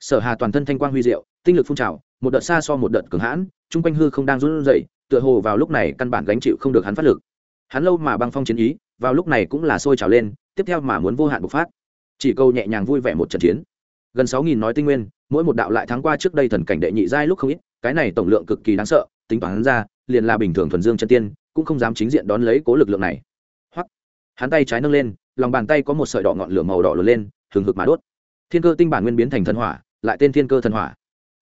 Sở hà toàn thân thanh quang huy diệu, tinh lực phun trào, một đợt xa so một đợt cường hãn, chung quanh hư không đang run rẩy, tựa hồ vào lúc này căn bản gánh chịu không được hắn phát lực. Hắn lâu mà băng phong chiến ý, vào lúc này cũng là sôi trào lên, tiếp theo mà muốn vô hạn bộc phát. Chỉ câu nhẹ nhàng vui vẻ một trận chiến gần sáu nghìn nói tinh nguyên, mỗi một đạo lại thắng qua trước đây thần cảnh đệ nhị giai lúc không ít, cái này tổng lượng cực kỳ đáng sợ, tính toán ra, liền là bình thường thuần dương chân tiên, cũng không dám chính diện đón lấy cố lực lượng này. Hoặc hắn tay trái nâng lên, lòng bàn tay có một sợi đỏ ngọn lửa màu đỏ lửa lên, hừng hực mà đốt. Thiên cơ tinh bản nguyên biến thành thần hỏa, lại tên thiên cơ thần hỏa.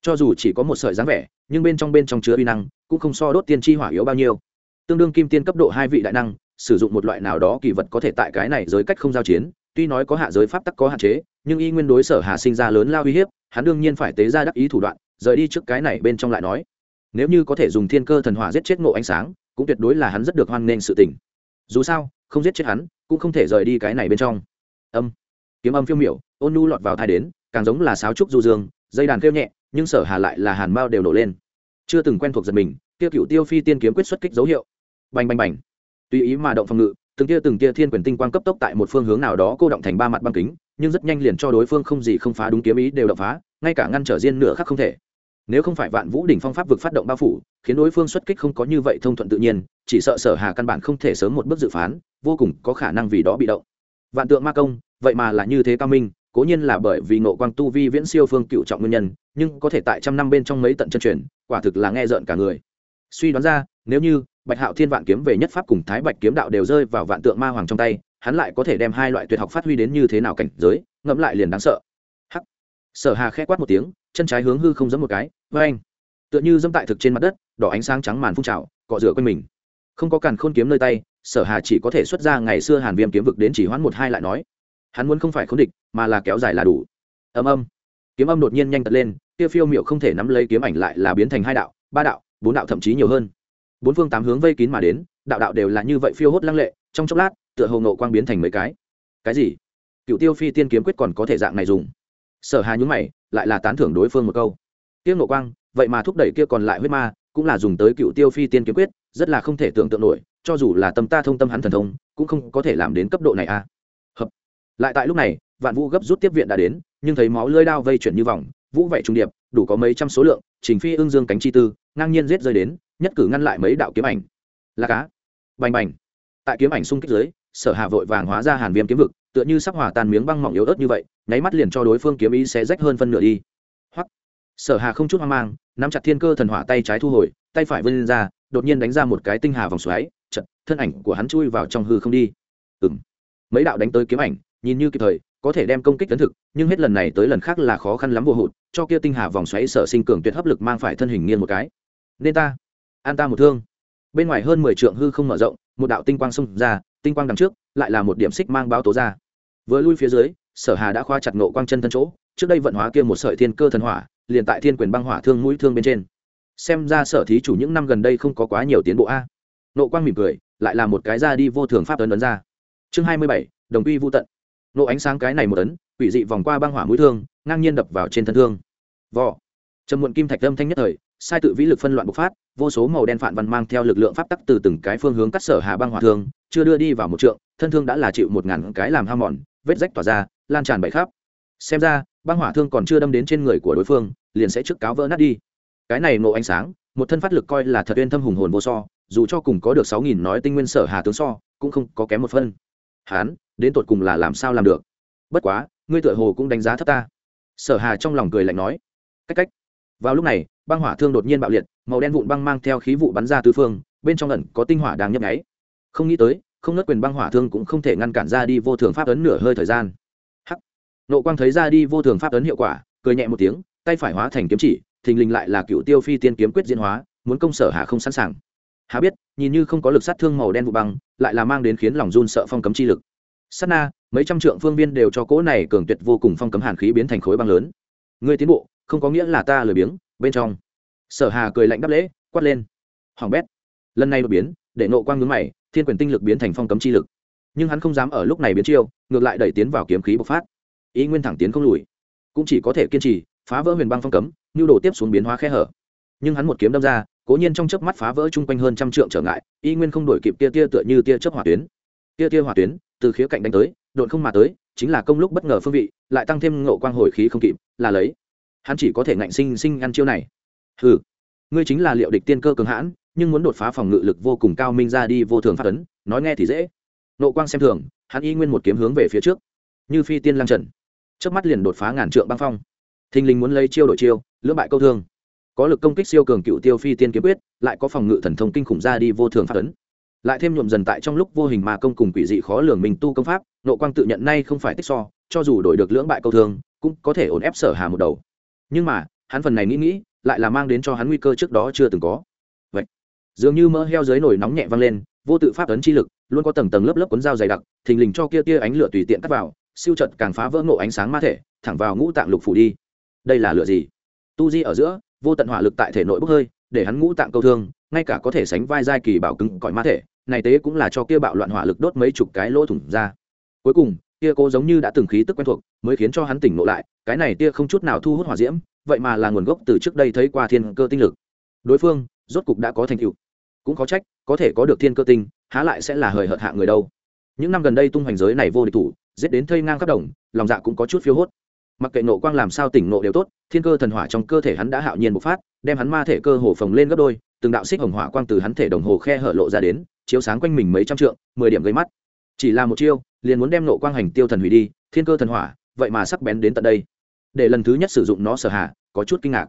Cho dù chỉ có một sợi dáng vẻ, nhưng bên trong bên trong chứa uy năng, cũng không so đốt tiên chi hỏa yếu bao nhiêu. Tương đương kim tiên cấp độ hai vị đại năng, sử dụng một loại nào đó kỳ vật có thể tại cái này giới cách không giao chiến tuy nói có hạ giới pháp tắc có hạn chế, nhưng y nguyên đối sở hà sinh ra lớn lao uy hiếp, hắn đương nhiên phải tế ra đắc ý thủ đoạn, rời đi trước cái này bên trong lại nói. Nếu như có thể dùng thiên cơ thần hỏa giết chết ngộ ánh sáng, cũng tuyệt đối là hắn rất được hoan nghênh sự tình. Dù sao, không giết chết hắn, cũng không thể rời đi cái này bên trong. Âm. Kiếm âm phiêu miểu, ôn nu lọt vào thai đến, càng giống là sáo trúc du dương, dây đàn kêu nhẹ, nhưng sở hà lại là hàn mao đều nổ lên. Chưa từng quen thuộc giật mình tiêu cựu tiêu phi tiên kiếm quyết xuất kích dấu hiệu. Bành bành bành. Tùy ý mà động phòng ngự từng tia từng tia thiên quyền tinh quang cấp tốc tại một phương hướng nào đó cô động thành ba mặt băng kính, nhưng rất nhanh liền cho đối phương không gì không phá đúng kiếm ý đều đập phá, ngay cả ngăn trở riêng nửa khắc không thể. Nếu không phải vạn vũ đỉnh phong pháp vực phát động bao phủ, khiến đối phương xuất kích không có như vậy thông thuận tự nhiên, chỉ sợ sở hà căn bản không thể sớm một bước dự phán, vô cùng có khả năng vì đó bị động. Vạn tượng ma công, vậy mà là như thế cao minh, cố nhiên là bởi vì nộ quang tu vi viễn siêu phương cựu trọng nguyên nhân, nhưng có thể tại trăm năm bên trong mấy tận chân truyền, quả thực là nghe rợn cả người. Suy đoán ra, nếu như bạch hạo thiên vạn kiếm về nhất pháp cùng thái bạch kiếm đạo đều rơi vào vạn tượng ma hoàng trong tay, hắn lại có thể đem hai loại tuyệt học phát huy đến như thế nào cảnh giới, ngẫm lại liền đáng sợ. Hắc. Sở hà khẽ quát một tiếng, chân trái hướng hư không giẫm một cái với anh tựa như dẫm tại thực trên mặt đất, đỏ ánh sáng trắng màn phun trào, cọ rửa quanh mình. Không có càn khôn kiếm nơi tay, sở hà chỉ có thể xuất ra ngày xưa hàn viêm kiếm vực đến chỉ hoãn một hai lại nói. Hắn muốn không phải khốn địch, mà là kéo dài là đủ. Âm âm. Kiếm âm đột nhiên nhanh tật lên, kia phiêu miệu không thể nắm lấy kiếm ảnh lại là biến thành hai đạo, ba đạo, bốn đạo thậm chí nhiều hơn bốn phương tám hướng vây kín mà đến, đạo đạo đều là như vậy phiêu hốt lăng lệ, trong chốc lát, tựa hồ nộ quang biến thành mấy cái. Cái gì? Cựu tiêu phi tiên kiếm quyết còn có thể dạng này dùng? Sở hà nhúng mày, lại là tán thưởng đối phương một câu. Tiêu nộ quang, vậy mà thúc đẩy kia còn lại huyết ma, cũng là dùng tới cựu tiêu phi tiên kiếm quyết, rất là không thể tưởng tượng nổi, cho dù là tâm ta thông tâm hắn thần thông, cũng không có thể làm đến cấp độ này a à. hợp. Lại tại lúc này, vạn vũ gấp rút tiếp viện đã đến, nhưng thấy máu lơi đao vây chuyển như vòng, vũ vậy trung điệp, đủ có mấy trăm số lượng, trình phi ương dương cánh chi tư, ngang nhiên giết rơi đến nhất cử ngăn lại mấy đạo kiếm ảnh. Là cá. Bành bành. Tại kiếm ảnh xung kích dưới, sở hà vội vàng hóa ra hàn viêm kiếm vực, tựa như sắp hòa tan miếng băng mỏng yếu ớt như vậy, nháy mắt liền cho đối phương kiếm ý sẽ rách hơn phân nửa đi. Hoặc sở hà không chút hoang mang, nắm chặt thiên cơ thần hỏa tay trái thu hồi, tay phải vươn ra, đột nhiên đánh ra một cái tinh hà vòng xoáy, chật, thân ảnh của hắn chui vào trong hư không đi. Ừng mấy đạo đánh tới kiếm ảnh, nhìn như kịp thời, có thể đem công kích tấn thực, nhưng hết lần này tới lần khác là khó khăn lắm vô hụt, cho kia tinh hà vòng xoáy sở sinh cường tuyệt hấp lực mang phải thân hình nghiêng một cái. Nên ta an ta một thương. Bên ngoài hơn mười trượng hư không mở rộng, một đạo tinh quang xông ra, tinh quang đằng trước, lại là một điểm xích mang báo tố ra. Vừa lui phía dưới, sở hà đã khoa chặt nộ quang chân thân chỗ, trước đây vận hóa kia một sợi thiên cơ thần hỏa, liền tại thiên quyền băng hỏa thương mũi thương bên trên. Xem ra sở thí chủ những năm gần đây không có quá nhiều tiến bộ a. Nộ quang mỉm cười, lại là một cái ra đi vô thường pháp tấn ấn ra. Chương hai mươi bảy, đồng quy vô tận. Nộ ánh sáng cái này một tấn quỷ dị vòng qua băng hỏa mũi thương, ngang nhiên đập vào trên thân thương. Vỏ trầm muộn kim thạch âm thanh nhất thời, sai tự vĩ lực phân loạn bộc phát vô số màu đen phản văn mang theo lực lượng pháp tắc từ từng cái phương hướng cắt sở hà băng hỏa thương, chưa đưa đi vào một trượng, thân thương đã là chịu một ngàn cái làm hao mòn, vết rách tỏa ra, lan tràn bậy khắp. Xem ra, băng hỏa thương còn chưa đâm đến trên người của đối phương, liền sẽ trước cáo vỡ nát đi. Cái này nộ ánh sáng, một thân phát lực coi là thật uyên thâm hùng hồn vô so, dù cho cùng có được sáu nghìn nói tinh nguyên sở hà tướng so, cũng không có kém một phân. Hán, đến tột cùng là làm sao làm được? Bất quá, ngươi tựa hồ cũng đánh giá thấp ta. Sở hà trong lòng cười lạnh nói. Cách cách. Vào lúc này băng hỏa thương đột nhiên bạo liệt, màu đen vụn băng mang theo khí vụ bắn ra tứ phương, bên trong ẩn có tinh hỏa đang nhấp nháy. Không nghĩ tới, không nớt quyền băng hỏa thương cũng không thể ngăn cản ra đi vô thường pháp ấn nửa hơi thời gian. Hắc. Nộ quang thấy ra đi vô thường pháp ấn hiệu quả, cười nhẹ một tiếng, tay phải hóa thành kiếm chỉ, thình lình lại là cựu tiêu phi tiên kiếm quyết diễn hóa, muốn công sở hà không sẵn sàng. Hà biết, nhìn như không có lực sát thương màu đen vụ băng, lại là mang đến khiến lòng run sợ phong cấm chi lực. Sát na, mấy trăm trượng phương viên đều cho cỗ này cường tuyệt vô cùng phong cấm hàn khí biến thành khối băng lớn. Ngươi tiến bộ, không có nghĩa là ta lười biếng bên trong. Sở hà cười lạnh đáp lễ, quát lên. Hoàng bét, lần này đột biến, để nộ quang ngưỡng mày, thiên quyền tinh lực biến thành phong cấm chi lực. Nhưng hắn không dám ở lúc này biến chiêu, ngược lại đẩy tiến vào kiếm khí bộc phát. Ý nguyên thẳng tiến không lùi, cũng chỉ có thể kiên trì, phá vỡ huyền băng phong cấm nhu đổ tiếp xuống biến hóa khe hở. Nhưng hắn một kiếm đâm ra, cố nhiên trong chớp mắt phá vỡ chung quanh hơn trăm trượng trở ngại y nguyên không đổi kịp tia tia tựa như tia chớp hỏa tuyến. Tia tia hỏa tuyến, từ khía cạnh đánh tới độn không mà tới, chính là công lúc bất ngờ phương vị, lại tăng thêm ngộ quang hồi khí không kịp, là lấy hắn chỉ có thể ngạnh sinh sinh ăn chiêu này. Ừ ngươi chính là liệu địch tiên cơ cường hãn, nhưng muốn đột phá phòng ngự lực vô cùng cao minh ra đi vô thường phát ấn, nói nghe thì dễ. Nộ quang xem thường, hắn y nguyên một kiếm hướng về phía trước. Như phi tiên lang trần. Trước mắt liền đột phá ngàn trượng băng phong. Thình linh muốn lấy chiêu đổi chiêu, lưỡng bại câu thương. Có lực công kích siêu cường cựu tiêu phi tiên kiếm quyết, lại có phòng ngự thần thông kinh khủng ra đi vô thường phát ấn. Lại thêm nhuộm dần tại trong lúc vô hình mà công cùng quỷ dị khó lường mình tu công pháp, nộ quang tự nhận nay không phải tích so, cho dù đổi được lưỡng bại câu thương, cũng có thể ổn ép sở hà một đầu nhưng mà, hắn phần này nghĩ nghĩ, lại là mang đến cho hắn nguy cơ trước đó chưa từng có. Vậy, dường như mỡ heo dưới nổi nóng nhẹ văng lên, vô tự pháp ấn chi lực, luôn có tầng tầng lớp lớp cuốn dao dày đặc, thình lình cho kia tia ánh lửa tùy tiện cắt vào, siêu trận càng phá vỡ ngộ ánh sáng ma thể, thẳng vào ngũ tạng lục phủ đi. Đây là lửa gì? Tu di ở giữa, vô tận hỏa lực tại thể nội bốc hơi, để hắn ngũ tạng câu thương, ngay cả có thể sánh vai giai kỳ bảo cứng cõi ma thể, này tế cũng là cho kia bạo loạn hỏa lực đốt mấy chục cái lỗ thủng ra. Cuối cùng Tia cô giống như đã từng khí tức quen thuộc, mới khiến cho hắn tỉnh ngộ lại, cái này tia không chút nào thu hút hỏa diễm, vậy mà là nguồn gốc từ trước đây thấy qua thiên cơ tinh lực. Đối phương, rốt cục đã có thành tựu. Cũng có trách, có thể có được thiên cơ tinh, há lại sẽ là hời hợt hạ người đâu. Những năm gần đây tung hoành giới này vô địch thủ, giết đến thây ngang khắp đồng, lòng dạ cũng có chút phiếu hốt. Mặc kệ nộ quang làm sao tỉnh nộ đều tốt, thiên cơ thần hỏa trong cơ thể hắn đã hạo nhiên bộc phát, đem hắn ma thể cơ hồ phồng lên gấp đôi, từng đạo xích hồng hỏa quang từ hắn thể đồng hồ khe hở lộ ra đến, chiếu sáng quanh mình mấy trăm trượng, mười điểm gây mắt. Chỉ là một chiêu liền muốn đem nộ quang hành tiêu thần hủy đi, thiên cơ thần hỏa, vậy mà sắc bén đến tận đây. Để lần thứ nhất sử dụng nó sở hạ, có chút kinh ngạc.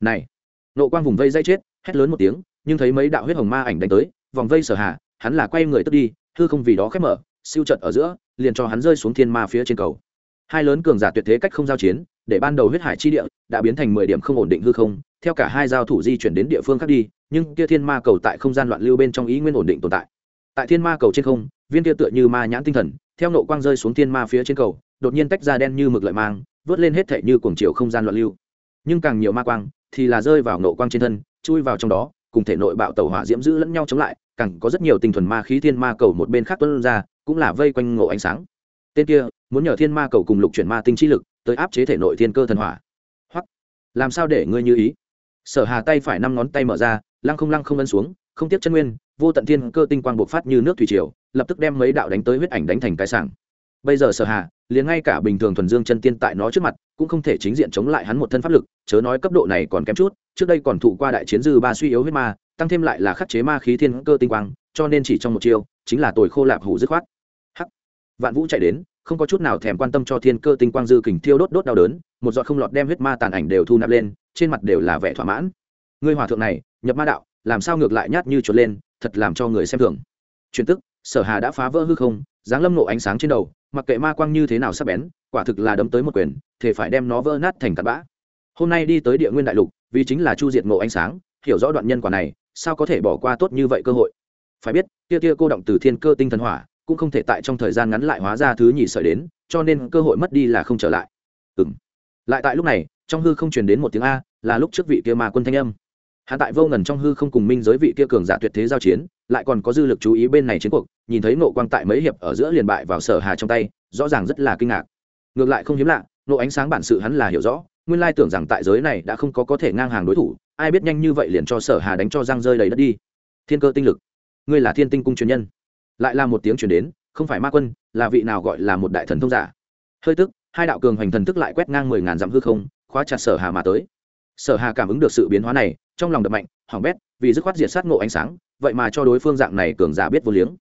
Này, nộ quang vùng vây dây chết, hét lớn một tiếng, nhưng thấy mấy đạo huyết hồng ma ảnh đánh tới, vòng vây sở hạ, hắn là quay người tức đi, hư không vì đó khép mở, siêu trận ở giữa, liền cho hắn rơi xuống thiên ma phía trên cầu. Hai lớn cường giả tuyệt thế cách không giao chiến, để ban đầu huyết hải chi địa đã biến thành mười điểm không ổn định hư không, theo cả hai giao thủ di chuyển đến địa phương khác đi, nhưng kia thiên ma cầu tại không gian loạn lưu bên trong ý nguyên ổn định tồn tại. Tại thiên ma cầu trên không viên kia tựa như ma nhãn tinh thần, theo nộ quang rơi xuống thiên ma phía trên cầu, đột nhiên tách ra đen như mực lợi mang, vớt lên hết thảy như cuồng chiều không gian loạn lưu. Nhưng càng nhiều ma quang thì là rơi vào nộ quang trên thân, chui vào trong đó, cùng thể nội bạo tàu hỏa diễm giữ lẫn nhau chống lại, càng có rất nhiều tinh thuần ma khí thiên ma cầu một bên khác tuân ra, cũng là vây quanh ngộ ánh sáng. Tên kia, muốn nhờ thiên ma cầu cùng lục chuyển ma tinh chi lực, tới áp chế thể nội thiên cơ thần hỏa. Hoặc làm sao để ngươi như ý? Sở hà tay phải năm ngón tay mở ra, lăng không lăng không ấn xuống, không tiếp chân nguyên, vô tận thiên cơ tinh quang bộc phát như nước thủy triều lập tức đem mấy đạo đánh tới huyết ảnh đánh thành cái sảng. Bây giờ sở hà liền ngay cả bình thường thuần dương chân tiên tại nó trước mặt, cũng không thể chính diện chống lại hắn một thân pháp lực, chớ nói cấp độ này còn kém chút, trước đây còn thụ qua đại chiến dư ba suy yếu huyết ma, tăng thêm lại là khắc chế ma khí thiên cơ tinh quang, cho nên chỉ trong một chiêu, chính là tồi khô lạp hủ dứt khoát. Hắc. Vạn vũ chạy đến, không có chút nào thèm quan tâm cho thiên cơ tinh quang dư kình thiêu đốt đốt đau đớn, một giọt không lọt đem huyết ma tàn ảnh đều thu nạp lên, trên mặt đều là vẻ thỏa mãn. Ngươi hòa thượng này, nhập ma đạo, làm sao ngược lại nhát như chuột lên, thật làm cho người xem thường. Truyền tức sở hà đã phá vỡ hư không dáng lâm nộ ánh sáng trên đầu, mặc kệ ma quang như thế nào sắp bén, quả thực là đấm tới một quyền, thể phải đem nó vỡ nát thành cặn bã. Hôm nay đi tới địa nguyên đại lục, vì chính là chu diệt ngộ ánh sáng, hiểu rõ đoạn nhân quả này, sao có thể bỏ qua tốt như vậy cơ hội? Phải biết, tia tia cô động từ thiên cơ tinh thần hỏa, cũng không thể tại trong thời gian ngắn lại hóa ra thứ nhị sợi đến, cho nên cơ hội mất đi là không trở lại. Ừ lại tại lúc này, trong hư không truyền đến một tiếng a, là lúc trước vị kia ma quân thanh âm hạ tại vô ngần trong hư không cùng minh giới vị kia cường giả tuyệt thế giao chiến, lại còn có dư lực chú ý bên này chiến cuộc, nhìn thấy nộ quang tại mấy hiệp ở giữa liền bại vào sở hà trong tay, rõ ràng rất là kinh ngạc. Ngược lại không hiếm lạ nộ ánh sáng bản sự hắn là hiểu rõ, nguyên lai tưởng rằng tại giới này đã không có có thể ngang hàng đối thủ, ai biết nhanh như vậy liền cho sở hà đánh cho răng rơi đầy đất đi. Thiên cơ tinh lực. Ngươi là thiên tinh cung truyền nhân. Lại là một tiếng truyền đến, không phải ma quân, là vị nào gọi là một đại thần thông giả. Hơi tức, hai đạo cường hoành thần tức lại quét ngang mười ngàn dặm hư không, khóa chặt sở hà mà tới sở hà cảm ứng được sự biến hóa này, trong lòng đập mạnh hỏng bét, vì dứt khoát diệt sát ngộ ánh sáng, vậy mà cho đối phương dạng này cường giả biết vô liếng.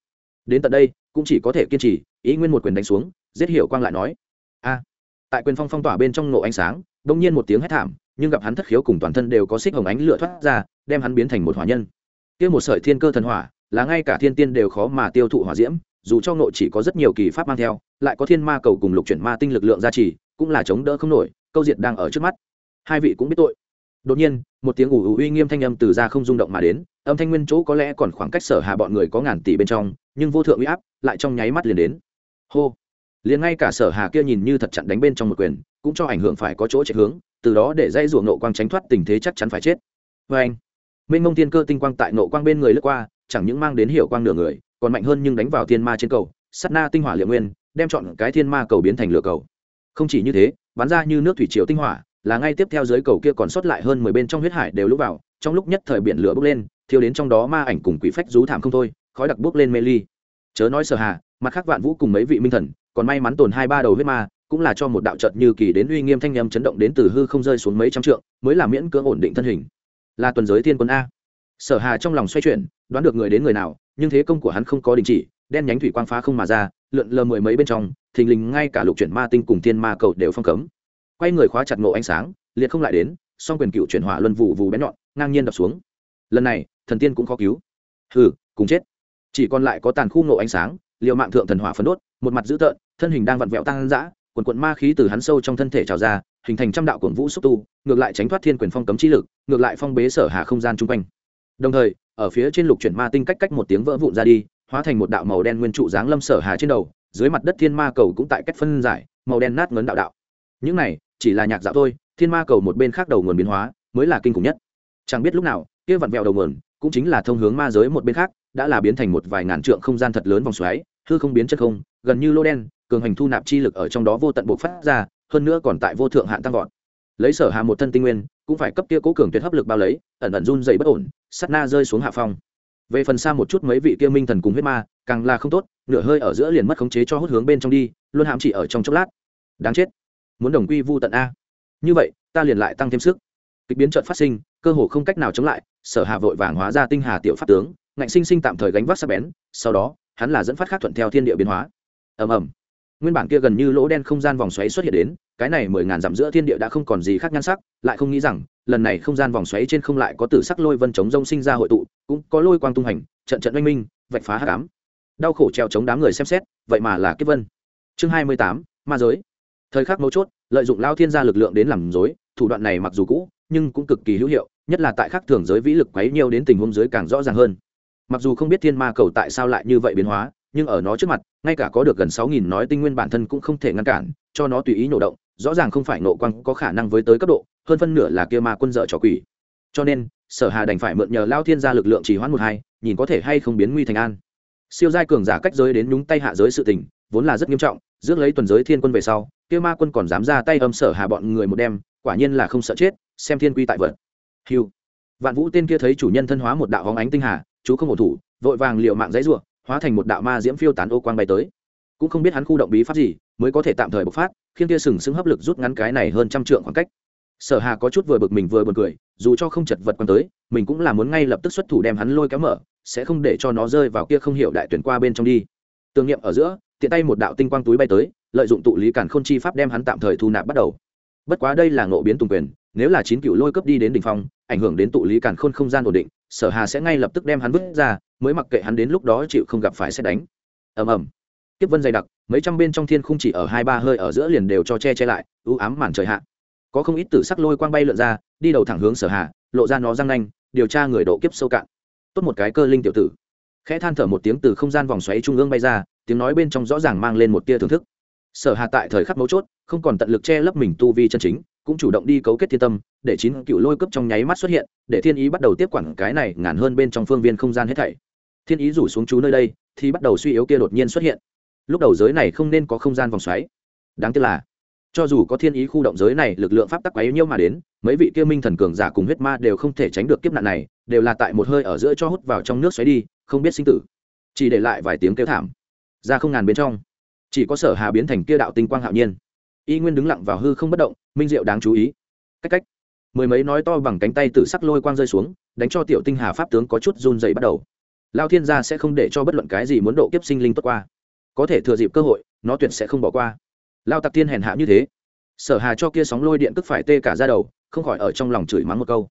Đến tận đây, cũng chỉ có thể kiên trì, ý nguyên một quyền đánh xuống, giết hiểu quang lại nói, a. Tại quyền phong phong tỏa bên trong ngộ ánh sáng, đông nhiên một tiếng hét thảm, nhưng gặp hắn thất khiếu cùng toàn thân đều có xích hồng ánh lửa thoát ra, đem hắn biến thành một hỏa nhân. Kia một sợi thiên cơ thần hỏa, là ngay cả thiên tiên đều khó mà tiêu thụ hỏa diễm, dù cho ngộ chỉ có rất nhiều kỳ pháp mang theo, lại có thiên ma cầu cùng lục chuyển ma tinh lực lượng gia trì, cũng là chống đỡ không nổi, câu diệt đang ở trước mắt. Hai vị cũng biết tội đột nhiên, một tiếng ủ ủ uy nghiêm thanh âm từ ra không rung động mà đến, âm thanh nguyên chỗ có lẽ còn khoảng cách sở hạ bọn người có ngàn tỷ bên trong, nhưng vô thượng uy áp lại trong nháy mắt liền đến. Hô! Liền ngay cả sở hà kia nhìn như thật chặn đánh bên trong một quyền, cũng cho ảnh hưởng phải có chỗ chạy hướng, từ đó để dây ruộng nộ quang tránh thoát tình thế chắc chắn phải chết. Vê anh minh mông tiên cơ tinh quang tại nộ quang bên người lướt qua, chẳng những mang đến hiệu quang nửa người, còn mạnh hơn nhưng đánh vào thiên ma trên cầu sắt na tinh hỏa liệu nguyên, đem chọn cái thiên ma cầu biến thành lửa cầu. Không chỉ như thế, bắn ra như nước thủy triều tinh hỏa là ngay tiếp theo dưới cầu kia còn sót lại hơn mười bên trong huyết hải đều lúc vào, trong lúc nhất thời biển lửa bốc lên, thiêu đến trong đó ma ảnh cùng quỷ phách rú thảm không thôi, khói đặc bốc lên mê ly. Chớ nói sở hà, mặt khác vạn vũ cùng mấy vị minh thần, còn may mắn tồn hai ba đầu huyết ma, cũng là cho một đạo trận như kỳ đến uy nghiêm thanh âm chấn động đến từ hư không rơi xuống mấy trăm trượng, mới là miễn cưỡng ổn định thân hình. Là tuần giới thiên quân a. Sở hà trong lòng xoay chuyển, đoán được người đến người nào, nhưng thế công của hắn không có đình chỉ, đen nhánh thủy quang phá không mà ra, lượn lờ mười mấy bên trong, thình lình ngay cả lục chuyển ma tinh cùng thiên ma cầu đều phong cấm quay người khóa chặt ngộ ánh sáng, liệt không lại đến, song quyền cựu chuyển hỏa luân vụ vù bén nhọn, ngang nhiên đập xuống. Lần này, thần tiên cũng khó cứu. Hừ, cùng chết. Chỉ còn lại có tàn khu ngộ ánh sáng, liều mạng thượng thần hỏa phấn đốt, một mặt dữ tợn, thân hình đang vặn vẹo tăng dã, quần quận ma khí từ hắn sâu trong thân thể trào ra, hình thành trăm đạo cuồng vũ xúc tu, ngược lại tránh thoát thiên quyền phong cấm chi lực, ngược lại phong bế sở hà không gian chung quanh. Đồng thời, ở phía trên lục chuyển ma tinh cách cách một tiếng vỡ vụn ra đi, hóa thành một đạo màu đen nguyên trụ dáng lâm sở hà trên đầu, dưới mặt đất thiên ma cầu cũng tại cách phân giải, màu đen nát ngấn đạo đạo. Những này chỉ là nhạc dạo thôi, thiên ma cầu một bên khác đầu nguồn biến hóa mới là kinh khủng nhất. Chẳng biết lúc nào, kia vặn vẹo đầu nguồn cũng chính là thông hướng ma giới một bên khác, đã là biến thành một vài ngàn trượng không gian thật lớn vòng xoáy, hư không biến chất không, gần như lô đen, cường hành thu nạp chi lực ở trong đó vô tận buộc phát ra, hơn nữa còn tại vô thượng hạn tăng vọt. Lấy sở hà một thân tinh nguyên, cũng phải cấp kia cố cường tuyệt hấp lực bao lấy, ẩn ẩn run dày bất ổn, sắt na rơi xuống hạ phong. Về phần xa một chút mấy vị kia minh thần cùng huyết ma, càng là không tốt, nửa hơi ở giữa liền mất khống chế cho hút hướng bên trong đi, luôn hãm chỉ ở trong chốc lát. Đáng chết muốn đồng quy vu tận a. Như vậy, ta liền lại tăng thêm sức. Kịch biến trận phát sinh, cơ hồ không cách nào chống lại, sở hà vội vàng hóa ra tinh hà tiểu pháp tướng, ngạnh sinh sinh tạm thời gánh vác sắc bén, sau đó, hắn là dẫn phát khác thuận theo thiên địa biến hóa. Ầm ầm. Nguyên bản kia gần như lỗ đen không gian vòng xoáy xuất hiện đến, cái này mười ngàn dặm giữa thiên địa đã không còn gì khác nhan sắc, lại không nghĩ rằng, lần này không gian vòng xoáy trên không lại có tử sắc lôi vân chống rông sinh ra hội tụ, cũng có lôi quang tung hành, trận trận oanh minh, vạch phá hát cám đau khổ treo chống đám người xem xét, vậy mà là kiếp vân. Chương hai mươi tám, ma giới thời khắc mấu chốt, lợi dụng lao thiên gia lực lượng đến làm dối thủ đoạn này mặc dù cũ, nhưng cũng cực kỳ hữu hiệu, nhất là tại khắc thường giới vĩ lực quấy nhiều đến tình huống giới càng rõ ràng hơn. Mặc dù không biết thiên ma cầu tại sao lại như vậy biến hóa, nhưng ở nó trước mặt, ngay cả có được gần sáu nghìn nói tinh nguyên bản thân cũng không thể ngăn cản, cho nó tùy ý nổ động, rõ ràng không phải nộ quang có khả năng với tới cấp độ, hơn phân nửa là kia ma quân dợ trò quỷ. Cho nên, sở hà đành phải mượn nhờ lao thiên gia lực lượng chỉ hoãn một hai, nhìn có thể hay không biến nguy thành an. Siêu giai cường giả cách giới đến nhúng tay hạ giới sự tình, vốn là rất nghiêm trọng rước lấy tuần giới thiên quân về sau, kia ma quân còn dám ra tay âm sở hà bọn người một đêm, quả nhiên là không sợ chết, xem thiên quy tại vật hiu. Vạn vũ tên kia thấy chủ nhân thân hóa một đạo hóng ánh tinh hà, chú không ổn thủ, vội vàng liệu mạng giấy ruộng hóa thành một đạo ma diễm phiêu tán ô quang bay tới. Cũng không biết hắn khu động bí pháp gì, mới có thể tạm thời bộc phát, khiến kia sừng sững hấp lực rút ngắn cái này hơn trăm trượng khoảng cách. Sở hà có chút vừa bực mình vừa buồn cười, dù cho không chật vật quan tới, mình cũng là muốn ngay lập tức xuất thủ đem hắn lôi kéo mở, sẽ không để cho nó rơi vào kia không hiểu đại tuyển qua bên trong đi. Tưởng niệm ở giữa tiện tay một đạo tinh quang túi bay tới, lợi dụng tụ lý cản khôn chi pháp đem hắn tạm thời thu nạp bắt đầu. Bất quá đây là ngộ biến tùng quyền, nếu là chín cựu lôi cấp đi đến đỉnh phong, ảnh hưởng đến tụ lý cản khôn không gian ổn định, sở hà sẽ ngay lập tức đem hắn vứt ra, mới mặc kệ hắn đến lúc đó chịu không gặp phải xét đánh. Ầm ầm. Tiếp vân dày đặc, mấy trăm bên trong thiên không chỉ ở hai ba hơi ở giữa liền đều cho che che lại ưu ám màn trời hạ. Có không ít tử sắc lôi quang bay lượn ra, đi đầu thẳng hướng sở hà, lộ ra nó răng nanh, điều tra người độ kiếp sâu cạn. Tốt một cái cơ linh tiểu tử. Khẽ than thở một tiếng từ không gian vòng xoáy trung ương bay ra tiếng nói bên trong rõ ràng mang lên một tia thưởng thức. Sở hà tại thời khắc mấu chốt, không còn tận lực che lấp mình tu vi chân chính, cũng chủ động đi cấu kết thiên tâm, để chín cựu lôi cấp trong nháy mắt xuất hiện, để thiên ý bắt đầu tiếp quản cái này ngàn hơn bên trong phương viên không gian hết thảy. Thiên ý rủ xuống chú nơi đây, thì bắt đầu suy yếu kia đột nhiên xuất hiện. Lúc đầu giới này không nên có không gian vòng xoáy. Đáng tiếc là, cho dù có thiên ý khu động giới này lực lượng pháp tắc quấy nhiêu mà đến, mấy vị kia minh thần cường giả cùng huyết ma đều không thể tránh được kiếp nạn này, đều là tại một hơi ở giữa cho hút vào trong nước xoáy đi, không biết sinh tử. Chỉ để lại vài tiếng kêu thảm ra không ngàn bên trong. Chỉ có sở hà biến thành kia đạo tinh quang hạo nhiên. Y nguyên đứng lặng vào hư không bất động, minh diệu đáng chú ý. Cách cách. Mười mấy nói to bằng cánh tay tự sắc lôi quang rơi xuống, đánh cho tiểu tinh hà pháp tướng có chút run dày bắt đầu. Lao thiên gia sẽ không để cho bất luận cái gì muốn độ kiếp sinh linh tốt qua. Có thể thừa dịp cơ hội, nó tuyệt sẽ không bỏ qua. Lao tặc thiên hèn hạ như thế. Sở hà cho kia sóng lôi điện tức phải tê cả ra đầu, không khỏi ở trong lòng chửi mắng một câu.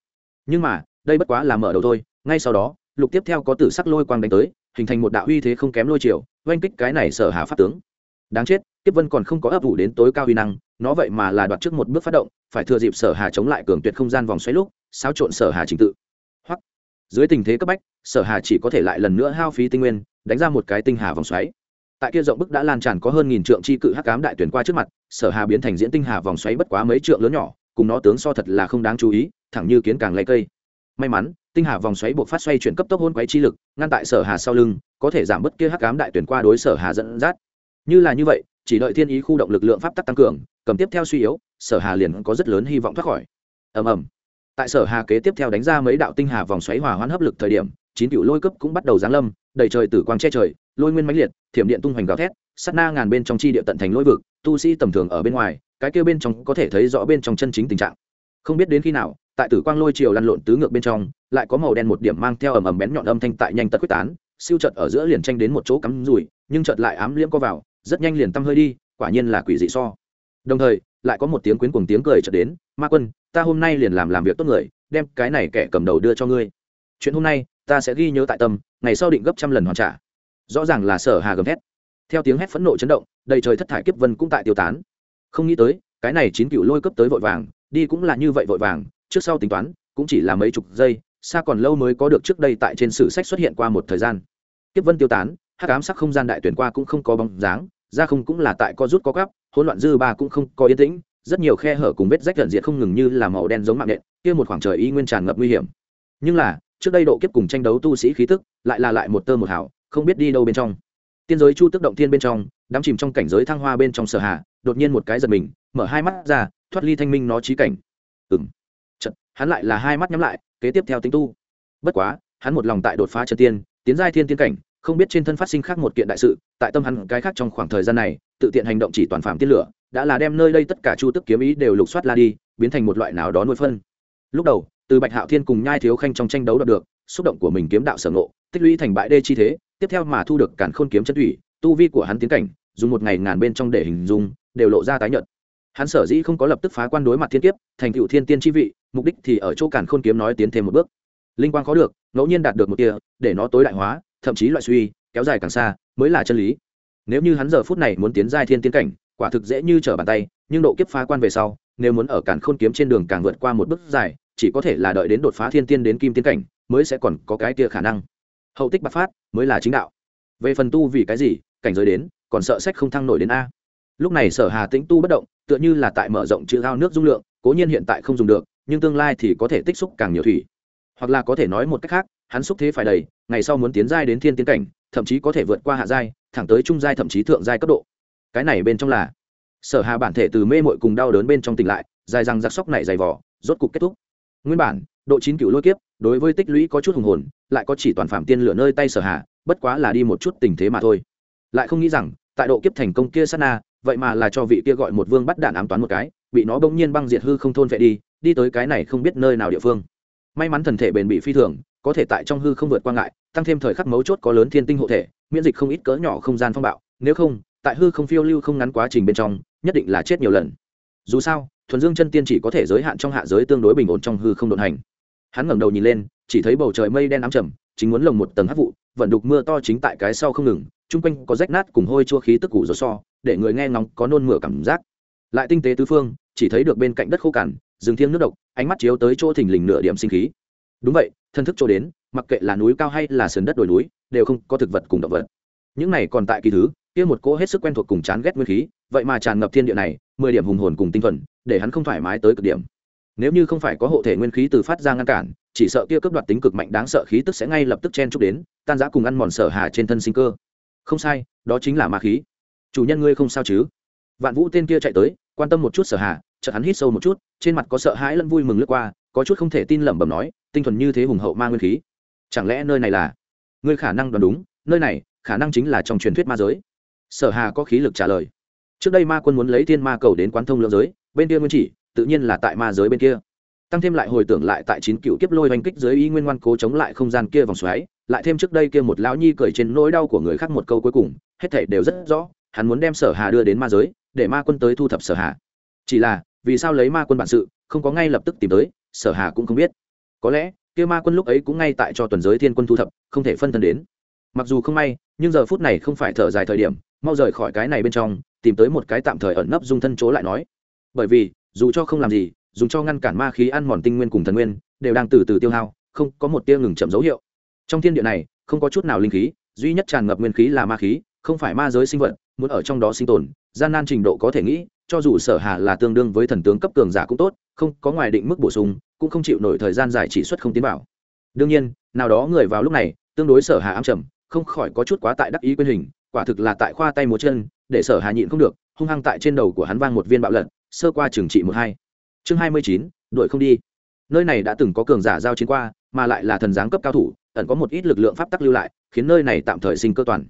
Nhưng mà, đây bất quá là mở đầu thôi, ngay sau đó, lục tiếp theo có tử sắc lôi quang đánh tới hình thành một đạo uy thế không kém lôi chiều oanh kích cái này sở hà pháp tướng. Đáng chết tiếp vân còn không có ấp ủ đến tối cao uy năng, nó vậy mà là đoạt trước một bước phát động, phải thừa dịp sở hà chống lại cường tuyệt không gian vòng xoáy lúc, xáo trộn sở hà trình tự. Hoặc, dưới tình thế cấp bách, sở hà chỉ có thể lại lần nữa hao phí tinh nguyên, đánh ra một cái tinh hà vòng xoáy. Tại kia rộng bức đã lan tràn có hơn nghìn trượng chi cự hắc cám đại tuyển qua trước mặt, sở hà biến thành diễn tinh hà vòng xoáy bất quá mấy trượng lớn nhỏ, cùng nó tướng so thật là không đáng chú ý, thẳng như kiến càng lấy cây. May mắn tinh hà vòng xoáy buộc phát xoay chuyển cấp tốc hôn quấy chi lực, ngăn tại sở hà sau lưng, có thể giảm bớt kia hắc cám đại tuyển qua đối sở hà dẫn dắt. Như là như vậy, chỉ đợi thiên ý khu động lực lượng pháp tắc tăng cường, cầm tiếp theo suy yếu, sở hà liền có rất lớn hy vọng thoát khỏi. Ầm ầm. Tại sở hà kế tiếp theo đánh ra mấy đạo tinh hà vòng xoáy hòa hoãn hấp lực thời điểm, chín cựu lôi cấp cũng bắt đầu giáng lâm, đầy trời tử quang che trời, lôi nguyên mãnh liệt, thiểm điện tung hoành gào thét, sát na ngàn bên trong chi địa tận thành lôi vực, tu sĩ tầm thường ở bên ngoài, cái kia bên trong có thể thấy rõ bên trong chân chính tình trạng. Không biết đến khi nào tại tử quang lôi chiều lăn lộn tứ ngược bên trong, lại có màu đen một điểm mang theo ầm ầm bén nhọn âm thanh tại nhanh tật quyết tán, siêu chợt ở giữa liền tranh đến một chỗ cắm rủi, nhưng chợt lại ám liễm co vào, rất nhanh liền tăm hơi đi, quả nhiên là quỷ dị so. Đồng thời, lại có một tiếng quyến cuồng tiếng cười chợt đến, ma quân, ta hôm nay liền làm làm việc tốt người, đem cái này kẻ cầm đầu đưa cho ngươi. Chuyện hôm nay, ta sẽ ghi nhớ tại tâm, ngày sau định gấp trăm lần hoàn trả. Rõ ràng là sở hà gầm thét. Theo tiếng hét phẫn nộ chấn động, đầy trời thất thải kiếp vân cũng tại tiêu tán. Không nghĩ tới, cái này chín cựu lôi cấp tới vội vàng, đi cũng là như vậy vội vàng trước sau tính toán, cũng chỉ là mấy chục giây, xa còn lâu mới có được trước đây tại trên sử sách xuất hiện qua một thời gian. Kiếp vân tiêu tán, hắc ám sắc không gian đại tuyển qua cũng không có bóng dáng, ra không cũng là tại co rút có gắp hỗn loạn dư ba cũng không có yên tĩnh, rất nhiều khe hở cùng vết rách gần diện không ngừng như là màu đen giống mạng nện, kia một khoảng trời y nguyên tràn ngập nguy hiểm. Nhưng là, trước đây độ kiếp cùng tranh đấu tu sĩ khí tức, lại là lại một tơ một hảo không biết đi đâu bên trong. Tiên giới chu tức động thiên bên trong, đắm chìm trong cảnh giới thăng hoa bên trong sở hạ, đột nhiên một cái giật mình, mở hai mắt ra, thoát ly thanh minh nó trí cảnh. Ừng hắn lại là hai mắt nhắm lại, kế tiếp theo tính tu. Bất quá, hắn một lòng tại đột phá chân tiên, tiến giai thiên tiên cảnh, không biết trên thân phát sinh khác một kiện đại sự, tại tâm hắn cái khác trong khoảng thời gian này, tự tiện hành động chỉ toàn phạm tiên lửa, đã là đem nơi đây tất cả chu tức kiếm ý đều lục soát la đi, biến thành một loại nào đó nuôi phân. Lúc đầu, từ bạch hạo thiên cùng nhai thiếu khanh trong tranh đấu đạt được, xúc động của mình kiếm đạo sở ngộ, tích lũy thành bại đê chi thế, tiếp theo mà thu được cản khôn kiếm chân thủy, tu vi của hắn tiến cảnh, dùng một ngày ngàn bên trong để hình dung, đều lộ ra tái nhợt. Hắn sở dĩ không có lập tức phá quan đối mặt thiên kiếp, thành tựu thiên tiên chi vị mục đích thì ở chỗ cản khôn kiếm nói tiến thêm một bước. Linh quang khó được, ngẫu nhiên đạt được một kia để nó tối đại hóa, thậm chí loại suy, kéo dài càng xa, mới là chân lý. Nếu như hắn giờ phút này muốn tiến giai thiên tiến cảnh, quả thực dễ như trở bàn tay, nhưng độ kiếp phá quan về sau, nếu muốn ở cản khôn kiếm trên đường càng vượt qua một bước dài, chỉ có thể là đợi đến đột phá thiên tiên đến kim tiến cảnh, mới sẽ còn có cái tia khả năng. Hậu tích bạc phát, mới là chính đạo. Về phần tu vì cái gì, cảnh giới đến, còn sợ sách không thăng nổi đến a. Lúc này sở hà tĩnh tu bất động, tựa như là tại mở rộng chữ ao nước dung lượng, cố nhiên hiện tại không dùng được nhưng tương lai thì có thể tích xúc càng nhiều thủy. Hoặc là có thể nói một cách khác, hắn xúc thế phải đầy, ngày sau muốn tiến giai đến thiên tiến cảnh, thậm chí có thể vượt qua hạ giai, thẳng tới trung giai thậm chí thượng giai cấp độ. Cái này bên trong là, sở hà bản thể từ mê mội cùng đau đớn bên trong tỉnh lại, dài răng giặc sóc này dày vỏ rốt cục kết thúc. Nguyên bản, độ chín cựu lôi kiếp, đối với tích lũy có chút hùng hồn, lại có chỉ toàn phạm tiên lửa nơi tay sở hà, bất quá là đi một chút tình thế mà thôi. Lại không nghĩ rằng, tại độ kiếp thành công kia sát na, vậy mà là cho vị kia gọi một vương bắt đạn ám toán một cái bị nó bỗng nhiên băng diệt hư không thôn vệ đi đi tới cái này không biết nơi nào địa phương. May mắn thần thể bền bị phi thường, có thể tại trong hư không vượt qua ngại, tăng thêm thời khắc mấu chốt có lớn thiên tinh hộ thể, miễn dịch không ít cỡ nhỏ không gian phong bạo, nếu không, tại hư không phiêu lưu không ngắn quá trình bên trong, nhất định là chết nhiều lần. Dù sao, thuần dương chân tiên chỉ có thể giới hạn trong hạ giới tương đối bình ổn trong hư không đột hành. Hắn ngẩng đầu nhìn lên, chỉ thấy bầu trời mây đen ám trầm, chính muốn lồng một tầng hắc vụ, vận đục mưa to chính tại cái sau không ngừng, chung quanh có rách nát cùng hôi chua khí tức củ rột so, để người nghe ngóng có nôn mửa cảm giác. Lại tinh tế tứ phương chỉ thấy được bên cạnh đất khô cằn, rừng thiêng nước độc, ánh mắt chiếu tới chỗ thình lình nửa điểm sinh khí. Đúng vậy, thân thức chỗ đến, mặc kệ là núi cao hay là sườn đất đồi núi, đều không có thực vật cùng động vật. Những này còn tại kỳ thứ, kia một cỗ hết sức quen thuộc cùng chán ghét nguyên khí, vậy mà tràn ngập thiên địa này, mười điểm hùng hồn cùng tinh thuần, để hắn không thoải mái tới cực điểm. Nếu như không phải có hộ thể nguyên khí từ phát ra ngăn cản, chỉ sợ kia cướp đoạt tính cực mạnh đáng sợ khí tức sẽ ngay lập tức chen chúc đến, tan giã cùng ăn mòn sở hà trên thân sinh cơ. Không sai, đó chính là ma khí. Chủ nhân ngươi không sao chứ? Vạn vũ tên kia chạy tới quan tâm một chút sở hà, chợt hắn hít sâu một chút, trên mặt có sợ hãi lẫn vui mừng lướt qua, có chút không thể tin lẩm bẩm nói, tinh thuần như thế hùng hậu ma nguyên khí. Chẳng lẽ nơi này là? Ngươi khả năng đoán đúng, nơi này khả năng chính là trong truyền thuyết ma giới. Sở hà có khí lực trả lời. Trước đây ma quân muốn lấy thiên ma cầu đến quán thông lượng giới, bên kia nguyên chỉ, tự nhiên là tại ma giới bên kia. Tăng thêm lại hồi tưởng lại tại chín cựu kiếp lôi oanh kích dưới y nguyên ngoan cố chống lại không gian kia vòng xoáy, lại thêm trước đây kia một lão nhi cười trên nỗi đau của người khác một câu cuối cùng, hết thảy đều rất rõ, hắn muốn đem sở hà đưa đến ma giới để ma quân tới thu thập sở hà. Chỉ là, vì sao lấy ma quân bản sự, không có ngay lập tức tìm tới, sở hà cũng không biết. Có lẽ, kia ma quân lúc ấy cũng ngay tại cho tuần giới thiên quân thu thập, không thể phân thân đến. Mặc dù không may, nhưng giờ phút này không phải thở dài thời điểm, mau rời khỏi cái này bên trong, tìm tới một cái tạm thời ẩn nấp dung thân chỗ lại nói. Bởi vì, dù cho không làm gì, dùng cho ngăn cản ma khí ăn mòn tinh nguyên cùng thần nguyên, đều đang từ từ tiêu hao, không có một tia ngừng chậm dấu hiệu. Trong thiên địa này, không có chút nào linh khí, duy nhất tràn ngập nguyên khí là ma khí, không phải ma giới sinh vật, muốn ở trong đó sinh tồn gian nan trình độ có thể nghĩ cho dù sở hà là tương đương với thần tướng cấp cường giả cũng tốt không có ngoài định mức bổ sung cũng không chịu nổi thời gian dài chỉ xuất không tiến bảo đương nhiên nào đó người vào lúc này tương đối sở hà ám trầm không khỏi có chút quá tại đắc ý quyên hình quả thực là tại khoa tay múa chân để sở hà nhịn không được hung hăng tại trên đầu của hắn vang một viên bạo lật sơ qua trường trị một hai. Chương hai mươi chín đội không đi. Nơi này đã từng có cường giả giao chiến qua mà lại là thần giáng cấp cao thủ ẩn có một ít lực lượng pháp tắc lưu lại khiến nơi này tạm thời sinh cơ toàn.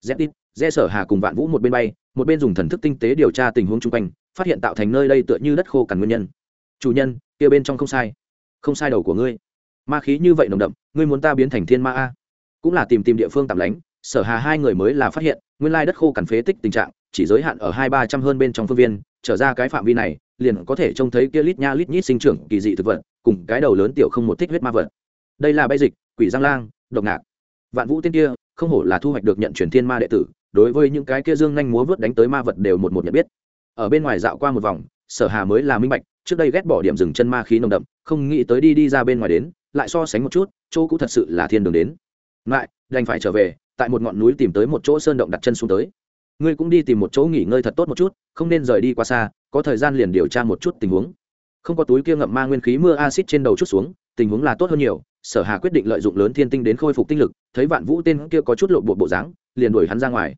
Dép tít dê Sở Hà cùng Vạn Vũ một bên bay, một bên dùng thần thức tinh tế điều tra tình huống chung quanh, phát hiện tạo thành nơi đây tựa như đất khô cằn nguyên nhân. Chủ nhân, kia bên trong không sai. Không sai đầu của ngươi. Ma khí như vậy nồng đậm, ngươi muốn ta biến thành thiên ma a? Cũng là tìm tìm địa phương tạm lánh, Sở Hà hai người mới là phát hiện, nguyên lai đất khô cằn phế tích tình trạng, chỉ giới hạn ở hai ba trăm hơn bên trong phương viên, trở ra cái phạm vi này, liền có thể trông thấy kia lít nha lít nhít sinh trưởng kỳ dị thực vật, cùng cái đầu lớn tiểu không một thích huyết ma vật. Đây là bay dịch, quỷ giang lang, độc ngạc. Vạn Vũ tiên kia, không hổ là thu hoạch được nhận truyền thiên ma đệ tử, đối với những cái kia dương nhanh múa vớt đánh tới ma vật đều một một nhận biết. Ở bên ngoài dạo qua một vòng, Sở Hà mới là minh bạch, trước đây ghét bỏ điểm dừng chân ma khí nồng đậm, không nghĩ tới đi đi ra bên ngoài đến, lại so sánh một chút, chỗ cũng thật sự là thiên đường đến. Lại, đành phải trở về, tại một ngọn núi tìm tới một chỗ sơn động đặt chân xuống tới. Ngươi cũng đi tìm một chỗ nghỉ ngơi thật tốt một chút, không nên rời đi quá xa, có thời gian liền điều tra một chút tình huống. Không có túi kia ngậm ma nguyên khí mưa axit trên đầu chút xuống, tình huống là tốt hơn nhiều, sở hà quyết định lợi dụng lớn thiên tinh đến khôi phục tinh lực thấy vạn vũ tên kia có chút lộ bộ bộ dáng liền đuổi hắn ra ngoài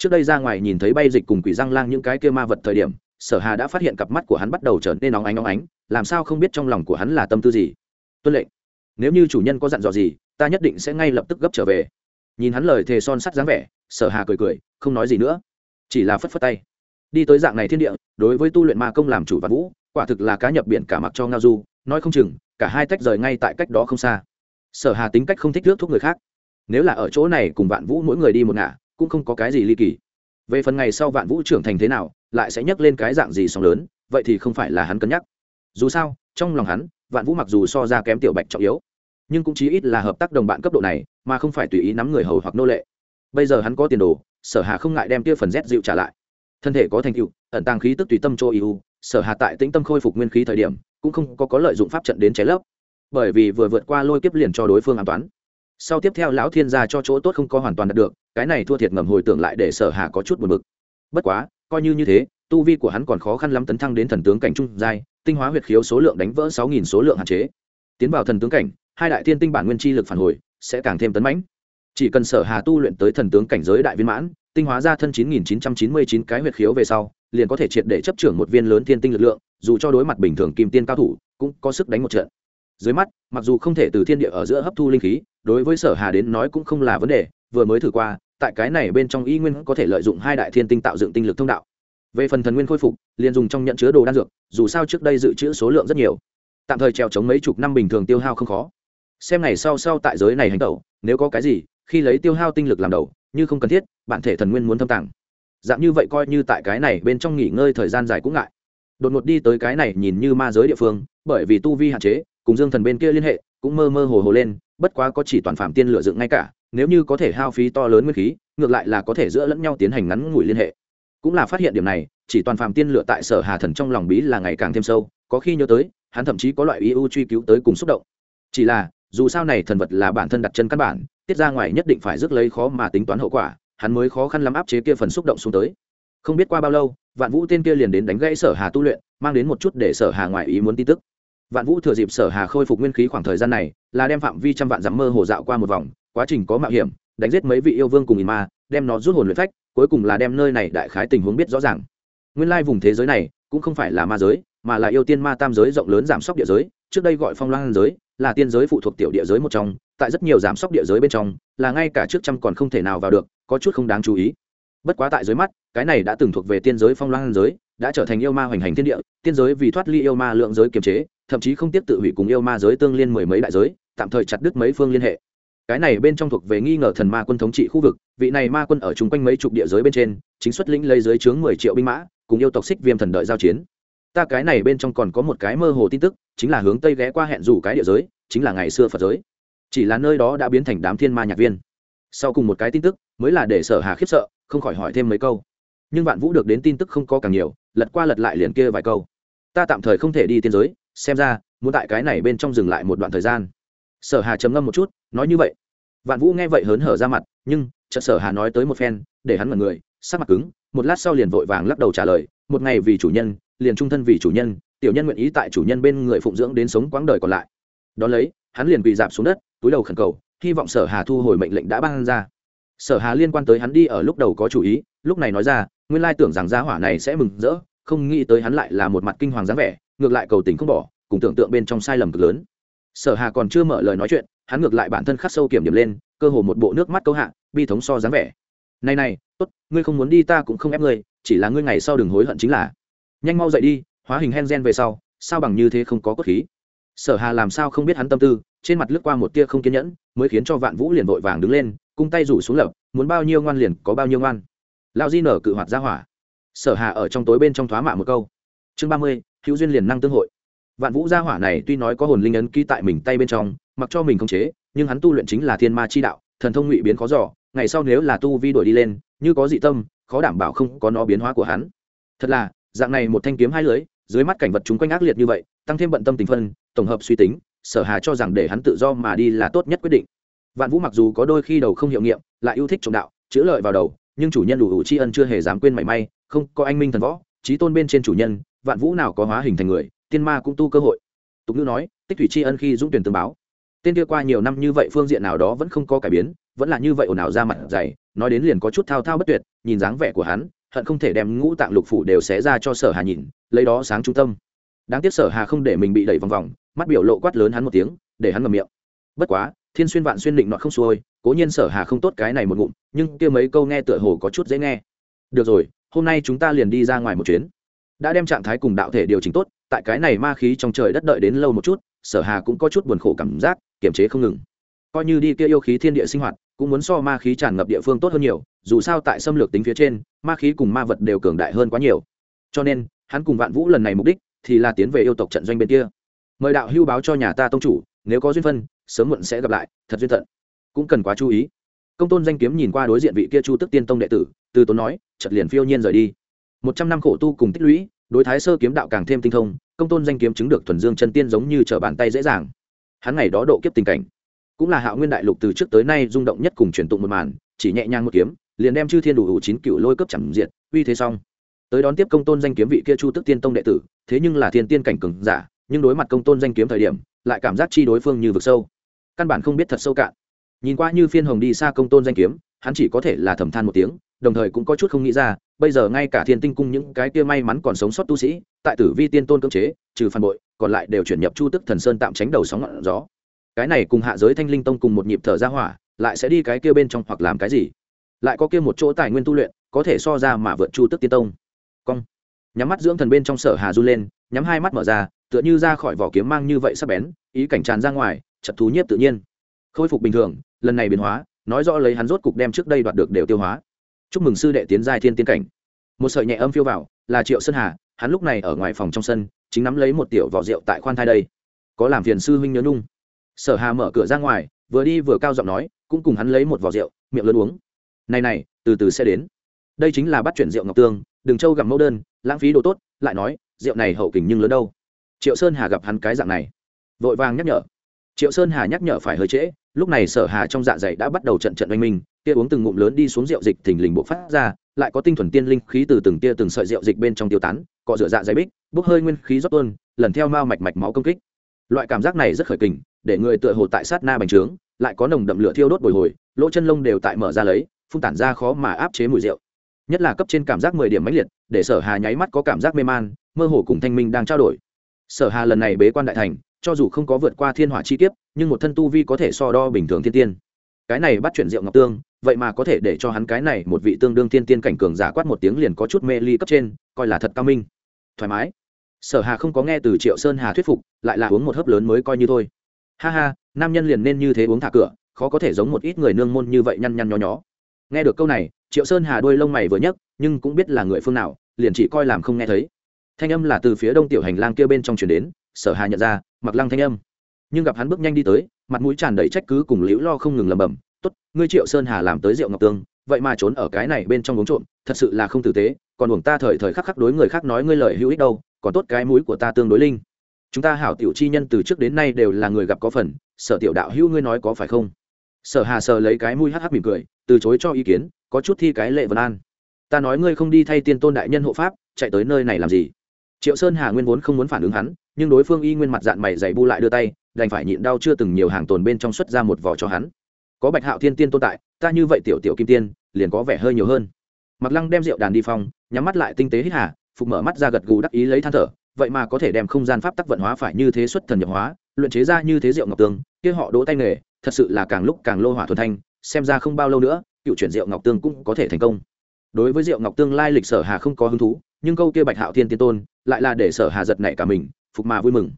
trước đây ra ngoài nhìn thấy bay dịch cùng quỷ răng lang những cái kia ma vật thời điểm, sở hà đã phát hiện cặp mắt của hắn bắt đầu trở nên nóng ánh nóng ánh, làm sao không biết trong lòng của hắn là tâm tư gì? Tuân lệnh. Nếu như chủ nhân có dặn dò gì, ta nhất định sẽ ngay lập tức gấp trở về. Nhìn hắn lời thề son sắt dáng vẻ, sở hà cười cười, không nói gì nữa. Chỉ là phất phất tay. Đi tới dạng này thiên địa, đối với tu luyện ma công làm chủ vạn vũ, quả thực là cá nhập biển cả mặc cho ngao du, nói không chừng, cả hai tách rời ngay tại cách đó không xa. Sở hà tính cách không thích rước thuốc người khác. Nếu là ở chỗ này cùng vạn vũ mỗi người đi một ngả cũng không có cái gì ly kỳ. Về phần ngày sau vạn vũ trưởng thành thế nào, lại sẽ nhắc lên cái dạng gì sóng lớn, vậy thì không phải là hắn cân nhắc. Dù sao, trong lòng hắn, vạn vũ mặc dù so ra kém tiểu bạch trọng yếu, nhưng cũng chí ít là hợp tác đồng bạn cấp độ này, mà không phải tùy ý nắm người hầu hoặc nô lệ. Bây giờ hắn có tiền đồ, sở hà không ngại đem tia phần rét dịu trả lại. Thân thể có thành tựu, ẩn tàng khí tức tùy tâm cho eu sở hà tại tĩnh tâm khôi phục nguyên khí thời điểm, cũng không có có lợi dụng pháp trận đến cháy lấp. Bởi vì vừa vượt qua lôi kiếp liền cho đối phương an toán sau tiếp theo lão thiên gia cho chỗ tốt không có hoàn toàn đạt được, cái này thua thiệt ngầm hồi tưởng lại để sở hà có chút buồn bực. Bất quá, coi như như thế, tu vi của hắn còn khó khăn lắm tấn thăng đến thần tướng cảnh trung giai, tinh hóa huyệt khiếu số lượng đánh vỡ sáu nghìn số lượng hạn chế. Tiến vào thần tướng cảnh, hai đại thiên tinh bản nguyên chi lực phản hồi, sẽ càng thêm tấn mãnh. Chỉ cần sở hà tu luyện tới thần tướng cảnh giới đại viên mãn, tinh hóa ra thân chín nghìn chín trăm chín mươi chín cái huyệt khiếu về sau, liền có thể triệt để chấp trưởng một viên lớn thiên tinh lực lượng, dù cho đối mặt bình thường kim tiên cao thủ, cũng có sức đánh một trận dưới mắt, mặc dù không thể từ thiên địa ở giữa hấp thu linh khí, đối với sở hà đến nói cũng không là vấn đề, vừa mới thử qua, tại cái này bên trong y nguyên có thể lợi dụng hai đại thiên tinh tạo dựng tinh lực thông đạo. Về phần thần nguyên khôi phục, liền dùng trong nhận chứa đồ đan dược, dù sao trước đây dự trữ số lượng rất nhiều. Tạm thời trèo chống mấy chục năm bình thường tiêu hao không khó. Xem ngày sau sau tại giới này hành tẩu, nếu có cái gì, khi lấy tiêu hao tinh lực làm đầu, như không cần thiết, bản thể thần nguyên muốn thâm tàng. Dạng như vậy coi như tại cái này bên trong nghỉ ngơi thời gian dài cũng ngại. Đột ngột đi tới cái này nhìn như ma giới địa phương, bởi vì tu vi hạn chế cùng dương thần bên kia liên hệ, cũng mơ mơ hồ hồ lên, bất quá có chỉ toàn phạm tiên lựa dựng ngay cả, nếu như có thể hao phí to lớn nguyên khí, ngược lại là có thể giữa lẫn nhau tiến hành ngắn ngủi liên hệ. Cũng là phát hiện điểm này, chỉ toàn phạm tiên lựa tại sở hà thần trong lòng bí là ngày càng thêm sâu, có khi nhớ tới, hắn thậm chí có loại ý ưu truy cứu tới cùng xúc động. Chỉ là, dù sao này thần vật là bản thân đặt chân căn bản, tiết ra ngoài nhất định phải rước lấy khó mà tính toán hậu quả, hắn mới khó khăn lắm áp chế kia phần xúc động xuống tới. Không biết qua bao lâu, vạn vũ tên kia liền đến đánh gãy sở hà tu luyện, mang đến một chút để sở hà ngoài ý muốn tin tức vạn vũ thừa dịp sở hà khôi phục nguyên khí khoảng thời gian này, là đem phạm vi trăm vạn dặm mơ hồ dạo qua một vòng, quá trình có mạo hiểm, đánh giết mấy vị yêu vương cùng ỉ ma, đem nó rút hồn luyện phách, cuối cùng là đem nơi này đại khái tình huống biết rõ ràng. Nguyên lai vùng thế giới này, cũng không phải là ma giới, mà là yêu tiên ma tam giới rộng lớn giảm sóc địa giới, trước đây gọi phong loan giới, là tiên giới phụ thuộc tiểu địa giới một trong, tại rất nhiều giảm sóc địa giới bên trong, là ngay cả trước trăm còn không thể nào vào được, có chút không đáng chú ý. Bất quá tại dưới mắt, cái này đã từng thuộc về tiên giới phong loan giới, đã trở thành yêu ma hoành hành thiên địa, tiên giới vì thoát ly yêu ma lượng giới kiềm chế thậm chí không tiếp tự hủy cùng yêu ma giới tương liên mười mấy đại giới, tạm thời chặt đứt mấy phương liên hệ. Cái này bên trong thuộc về nghi ngờ thần ma quân thống trị khu vực, vị này ma quân ở chung quanh mấy chục địa giới bên trên, chính xuất lĩnh lấy dưới chướng mười triệu binh mã, cùng yêu tộc xích viêm thần đợi giao chiến. Ta cái này bên trong còn có một cái mơ hồ tin tức, chính là hướng tây ghé qua hẹn rủ cái địa giới, chính là ngày xưa phật giới. Chỉ là nơi đó đã biến thành đám thiên ma nhạc viên. Sau cùng một cái tin tức, mới là để sở hà khiếp sợ, không khỏi hỏi thêm mấy câu. Nhưng vạn vũ được đến tin tức không có càng nhiều, lật qua lật lại liền kia vài câu. Ta tạm thời không thể đi tiên giới xem ra, muốn tại cái này bên trong dừng lại một đoạn thời gian. Sở hà trầm ngâm một chút, nói như vậy. Vạn vũ nghe vậy hớn hở ra mặt, nhưng, chợt sở hà nói tới một phen, để hắn mật người, sắc mặt cứng, một lát sau liền vội vàng lắc đầu trả lời, một ngày vì chủ nhân, liền trung thân vì chủ nhân, tiểu nhân nguyện ý tại chủ nhân bên người phụng dưỡng đến sống quãng đời còn lại. Đón lấy, hắn liền quỳ dạp xuống đất, túi đầu khẩn cầu, hy vọng sở hà thu hồi mệnh lệnh đã ban ra. Sở hà liên quan tới hắn đi ở lúc đầu có chủ ý, lúc này nói ra, nguyên lai tưởng rằng gia hỏa này sẽ mừng rỡ, không nghĩ tới hắn lại là một mặt kinh hoàng dáng vẻ ngược lại cầu tình không bỏ, cùng tưởng tượng bên trong sai lầm cực lớn. Sở hà còn chưa mở lời nói chuyện, hắn ngược lại bản thân khắc sâu kiểm điểm lên, cơ hồ một bộ nước mắt câu hạ, bi thống so dáng vẻ. Này này, tốt, ngươi không muốn đi ta cũng không ép ngươi, chỉ là ngươi ngày sau đừng hối hận chính là. Nhanh mau dậy đi, hóa hình hen gen về sau, sao bằng như thế không có cốt khí? Sở hà làm sao không biết hắn tâm tư, trên mặt lướt qua một tia không kiên nhẫn, mới khiến cho vạn vũ liền vội vàng đứng lên, cung tay rủ xuống lập, muốn bao nhiêu ngoan liền có bao nhiêu ngoan. Lao di nở cự hoạt ra hỏa. Sở hà ở trong tối bên trong thoá mạ một câu. Chương ba mươi hữu duyên liền năng tương hội. Vạn vũ gia hỏa này tuy nói có hồn linh ấn ký tại mình tay bên trong, mặc cho mình không chế, nhưng hắn tu luyện chính là thiên ma chi đạo, thần thông ngụy biến khó giỏ ngày sau nếu là tu vi đổi đi lên, như có dị tâm, khó đảm bảo không có nó biến hóa của hắn. Thật là, dạng này một thanh kiếm hai lưới, dưới mắt cảnh vật chúng quanh ác liệt như vậy, tăng thêm bận tâm tình phân, tổng hợp suy tính, sở hà cho rằng để hắn tự do mà đi là tốt nhất quyết định. Vạn vũ mặc dù có đôi khi đầu không hiệu nghiệm, lại yêu thích trọng đạo, chữa lợi vào đầu, nhưng chủ nhân đủ ủ tri ân chưa hề dám quên mảy may, không có anh minh thần võ trí tôn bên trên chủ nhân vạn vũ nào có hóa hình thành người, tiên ma cũng tu cơ hội. Tục ngữ nói, tích thủy tri ân khi dũng tuyển tương báo. Tên kia qua nhiều năm như vậy phương diện nào đó vẫn không có cải biến, vẫn là như vậy ồn ào ra mặt dày, nói đến liền có chút thao thao bất tuyệt, nhìn dáng vẻ của hắn, hận không thể đem ngũ tạng lục phủ đều xé ra cho sở hà nhìn, lấy đó sáng trung tâm. Đáng tiếc sở hà không để mình bị đẩy vòng vòng, mắt biểu lộ quát lớn hắn một tiếng, để hắn ngậm miệng. Bất quá, thiên xuyên vạn xuyên định nọ không xuôi, cố nhiên sở hà không tốt cái này một ngụm, nhưng kia mấy câu nghe tựa hồ có chút dễ nghe. Được rồi, hôm nay chúng ta liền đi ra ngoài một chuyến đã đem trạng thái cùng đạo thể điều chỉnh tốt, tại cái này ma khí trong trời đất đợi đến lâu một chút, sở hà cũng có chút buồn khổ cảm giác, kiềm chế không ngừng. Coi như đi kia yêu khí thiên địa sinh hoạt, cũng muốn so ma khí tràn ngập địa phương tốt hơn nhiều, dù sao tại xâm lược tính phía trên, ma khí cùng ma vật đều cường đại hơn quá nhiều. Cho nên, hắn cùng vạn vũ lần này mục đích, thì là tiến về yêu tộc trận doanh bên kia. Mời đạo hưu báo cho nhà ta tông chủ, nếu có duyên phân, sớm muộn sẽ gặp lại, thật duyên thận cũng cần quá chú ý. Công tôn danh kiếm nhìn qua đối diện vị kia chu tức tiên tông đệ tử, từ tốn nói chật liền phiêu nhiên rời đi một trăm năm khổ tu cùng tích lũy, đối thái sơ kiếm đạo càng thêm tinh thông, công tôn danh kiếm chứng được thuần dương chân tiên giống như trở bàn tay dễ dàng. Hắn ngày đó độ kiếp tình cảnh, cũng là hạo nguyên đại lục từ trước tới nay rung động nhất cùng truyền tụng một màn, chỉ nhẹ nhàng một kiếm, liền đem chư thiên đủ hủ chín cựu lôi cấp chẳng diện, uy thế xong. Tới đón tiếp công tôn danh kiếm vị kia chu tức tiên tông đệ tử, thế nhưng là thiên tiên cảnh cường giả, nhưng đối mặt công tôn danh kiếm thời điểm, lại cảm giác chi đối phương như vực sâu. Căn bản không biết thật sâu cạn. Nhìn qua như phiên hồng đi xa công tôn danh kiếm, hắn chỉ có thể là thầm than một tiếng đồng thời cũng có chút không nghĩ ra, bây giờ ngay cả thiên tinh cung những cái kia may mắn còn sống sót tu sĩ, tại tử vi tiên tôn cưỡng chế, trừ phản bội, còn lại đều chuyển nhập chu tức thần sơn tạm tránh đầu sóng ngọn gió. Cái này cùng hạ giới thanh linh tông cùng một nhịp thở ra hỏa, lại sẽ đi cái kia bên trong hoặc làm cái gì? Lại có kia một chỗ tài nguyên tu luyện, có thể so ra mà vượt chu tức tiên tông. Cong. Nhắm mắt dưỡng thần bên trong sở hà du lên, nhắm hai mắt mở ra, tựa như ra khỏi vỏ kiếm mang như vậy sắp bén, ý cảnh tràn ra ngoài, chật thú nhiếp tự nhiên. Khôi phục bình thường, lần này biến hóa, nói rõ lấy hắn rốt cục đem trước đây đoạt được đều tiêu hóa chúc mừng sư đệ tiến giai thiên tiên cảnh. Một sợi nhẹ âm phiêu vào, là triệu sơn hà, hắn lúc này ở ngoài phòng trong sân, chính nắm lấy một tiểu vỏ rượu tại khoan thai đây. Có làm phiền sư huynh nhớ nung sở hà mở cửa ra ngoài, vừa đi vừa cao giọng nói, cũng cùng hắn lấy một vỏ rượu, miệng lớn uống. Này này, từ từ sẽ đến. Đây chính là bắt chuyển rượu ngọc tương, đừng trâu gặm mẫu đơn, lãng phí đồ tốt, lại nói, rượu này hậu kình nhưng lớn đâu. Triệu sơn hà gặp hắn cái dạng này, vội vàng nhắc nhở. Triệu sơn hà nhắc nhở phải hơi trễ lúc này sở hà trong dạ dày đã bắt đầu trận trận oanh minh, kia uống từng ngụm lớn đi xuống rượu dịch thình lình bộ phát ra, lại có tinh thuần tiên linh khí từ từng tia từng sợi rượu dịch bên trong tiêu tán, cọ rửa dạ dày bích, bốc hơi nguyên khí rót tuôn, lần theo mao mạch mạch máu công kích. Loại cảm giác này rất khởi kình, để người tựa hồ tại sát na bành trướng, lại có nồng đậm lửa thiêu đốt bồi hồi, lỗ chân lông đều tại mở ra lấy, phun tản ra khó mà áp chế mùi rượu. Nhất là cấp trên cảm giác mười điểm mãnh liệt, để sở hà nháy mắt có cảm giác mê man, mơ hồ cùng thanh minh đang trao đổi. Sở hà lần này bế quan đại thành, cho dù không có vượt qua thiên hỏa chi kiếp nhưng một thân tu vi có thể so đo bình thường thiên tiên. Cái này bắt chuyện rượu ngọc tương, vậy mà có thể để cho hắn cái này một vị tương đương thiên tiên cảnh cường giả quát một tiếng liền có chút mê ly cấp trên, coi là thật cao minh. Thoải mái. Sở hà không có nghe từ triệu sơn hà thuyết phục, lại là uống một hớp lớn mới coi như thôi. Ha ha, nam nhân liền nên như thế uống thả cửa, khó có thể giống một ít người nương môn như vậy nhăn nhăn nhó nhó. Nghe được câu này, triệu sơn hà đôi lông mày vừa nhấc, nhưng cũng biết là người phương nào, liền chỉ coi làm không nghe thấy. Thanh âm là từ phía đông tiểu hành lang kia bên trong chuyển đến, sở hà nhận ra, mặc lăng thanh âm nhưng gặp hắn bước nhanh đi tới, mặt mũi tràn đầy trách cứ cùng liễu lo không ngừng lầm bầm tốt, ngươi triệu sơn hà làm tới rượu ngọc tương, vậy mà trốn ở cái này bên trong uống trộm, thật sự là không tử tế, còn uổng ta thời thời khắc khắc đối người khác nói ngươi lời hữu ích đâu, còn tốt cái mũi của ta tương đối linh. Chúng ta hảo tiểu chi nhân từ trước đến nay đều là người gặp có phần, sở tiểu đạo hữu ngươi nói có phải không? Sở hà sờ lấy cái mũi hắc hắc mỉm cười, từ chối cho ý kiến, có chút thi cái lệ vân an. Ta nói ngươi không đi thay tiên tôn đại nhân hộ pháp, chạy tới nơi này làm gì? Triệu sơn hà nguyên vốn không muốn phản ứng hắn, nhưng đối phương y nguyên mặt dạng mày dày bu lại đưa tay đành phải nhịn đau chưa từng nhiều hàng tồn bên trong xuất ra một vỏ cho hắn. Có bạch hạo thiên tiên tồn tại, ta như vậy tiểu tiểu kim tiên, liền có vẻ hơi nhiều hơn. Mặc lăng đem rượu đàn đi phong nhắm mắt lại tinh tế hít hà, phục mở mắt ra gật gù đắc ý lấy than thở, vậy mà có thể đem không gian pháp tắc vận hóa phải như thế xuất thần nhập hóa, luyện chế ra như thế rượu ngọc tương, kia họ đỗ tay nghề, thật sự là càng lúc càng lô hỏa thuần thanh, xem ra không bao lâu nữa, cựu chuyển rượu ngọc tương cũng có thể thành công. Đối với rượu ngọc tương lai lịch sở hà không có hứng thú, nhưng câu kia bạch hạo thiên tiên tôn, lại là để sở hà giật nảy cả mình, phục mà vui mừng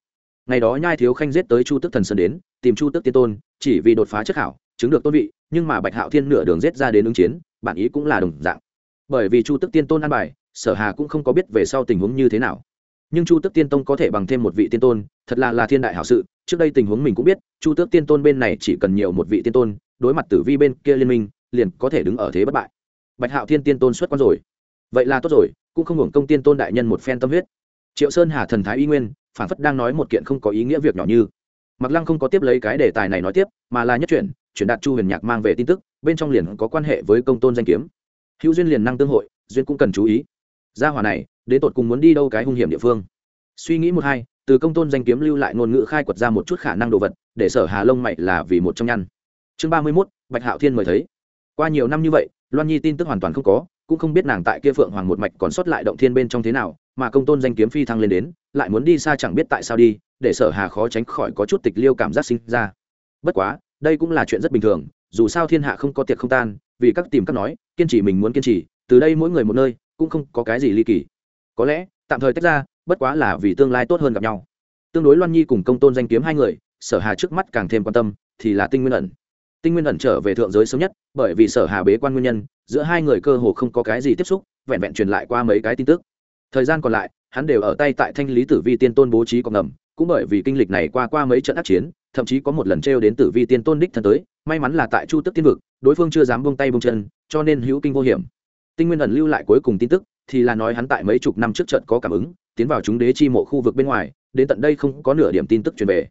ngày đó nhai thiếu khanh giết tới chu tức thần sơn đến, tìm chu tức tiên tôn, chỉ vì đột phá chất hảo chứng được tôn vị, nhưng mà bạch hạo thiên nửa đường giết ra đến ứng chiến, bản ý cũng là đồng dạng. Bởi vì chu tức tiên tôn an bài, sở hà cũng không có biết về sau tình huống như thế nào. Nhưng chu tức tiên tôn có thể bằng thêm một vị tiên tôn, thật là là thiên đại hảo sự, trước đây tình huống mình cũng biết, chu tước tiên tôn bên này chỉ cần nhiều một vị tiên tôn, đối mặt tử vi bên kia liên minh, liền có thể đứng ở thế bất bại. Bạch hạo thiên tiên tôn xuất quan rồi. Vậy là tốt rồi, cũng không hưởng công tiên tôn đại nhân một phen tâm huyết. Triệu sơn hà thần thái y nguyên phản phất đang nói một kiện không có ý nghĩa việc nhỏ như. Mặc lăng không có tiếp lấy cái đề tài này nói tiếp, mà là nhất chuyển chuyển đạt chu huyền nhạc mang về tin tức, bên trong liền có quan hệ với công tôn danh kiếm. Hữu duyên liền năng tương hội, duyên cũng cần chú ý. Gia hỏa này, đến tột cùng muốn đi đâu cái hung hiểm địa phương? Suy nghĩ một hai, từ công tôn danh kiếm lưu lại ngôn ngữ khai quật ra một chút khả năng đồ vật, để sở hà lông mày là vì một trong nhăn. Chương ba mươi mốt, bạch hạo thiên mời thấy. Qua nhiều năm như vậy, loan nhi tin tức hoàn toàn không có, cũng không biết nàng tại kia phượng hoàng một mạch còn sót lại động thiên bên trong thế nào mà công tôn danh kiếm phi thăng lên đến, lại muốn đi xa chẳng biết tại sao đi, để sở hà khó tránh khỏi có chút tịch liêu cảm giác sinh ra. Bất quá, đây cũng là chuyện rất bình thường, dù sao thiên hạ không có tiệc không tan, vì các tìm các nói, kiên trì mình muốn kiên trì, từ đây mỗi người một nơi, cũng không có cái gì ly kỳ. Có lẽ, tạm thời tách ra, bất quá là vì tương lai tốt hơn gặp nhau. Tương đối loan nhi cùng công tôn danh kiếm hai người, sở hà trước mắt càng thêm quan tâm, thì là tinh nguyên ẩn. Tinh nguyên ẩn trở về thượng giới sớm nhất, bởi vì sở hà bế quan nguyên nhân, giữa hai người cơ hồ không có cái gì tiếp xúc, vẹn vẹn truyền lại qua mấy cái tin tức thời gian còn lại, hắn đều ở tay tại thanh lý tử vi tiên tôn bố trí còn ngầm, cũng bởi vì kinh lịch này qua qua mấy trận ác chiến, thậm chí có một lần trêu đến tử vi tiên tôn đích thân tới, may mắn là tại chu tức tiên vực, đối phương chưa dám buông tay buông chân, cho nên hữu kinh vô hiểm. Tinh nguyên ẩn lưu lại cuối cùng tin tức, thì là nói hắn tại mấy chục năm trước trận có cảm ứng, tiến vào chúng đế chi mộ khu vực bên ngoài, đến tận đây không có nửa điểm tin tức truyền về.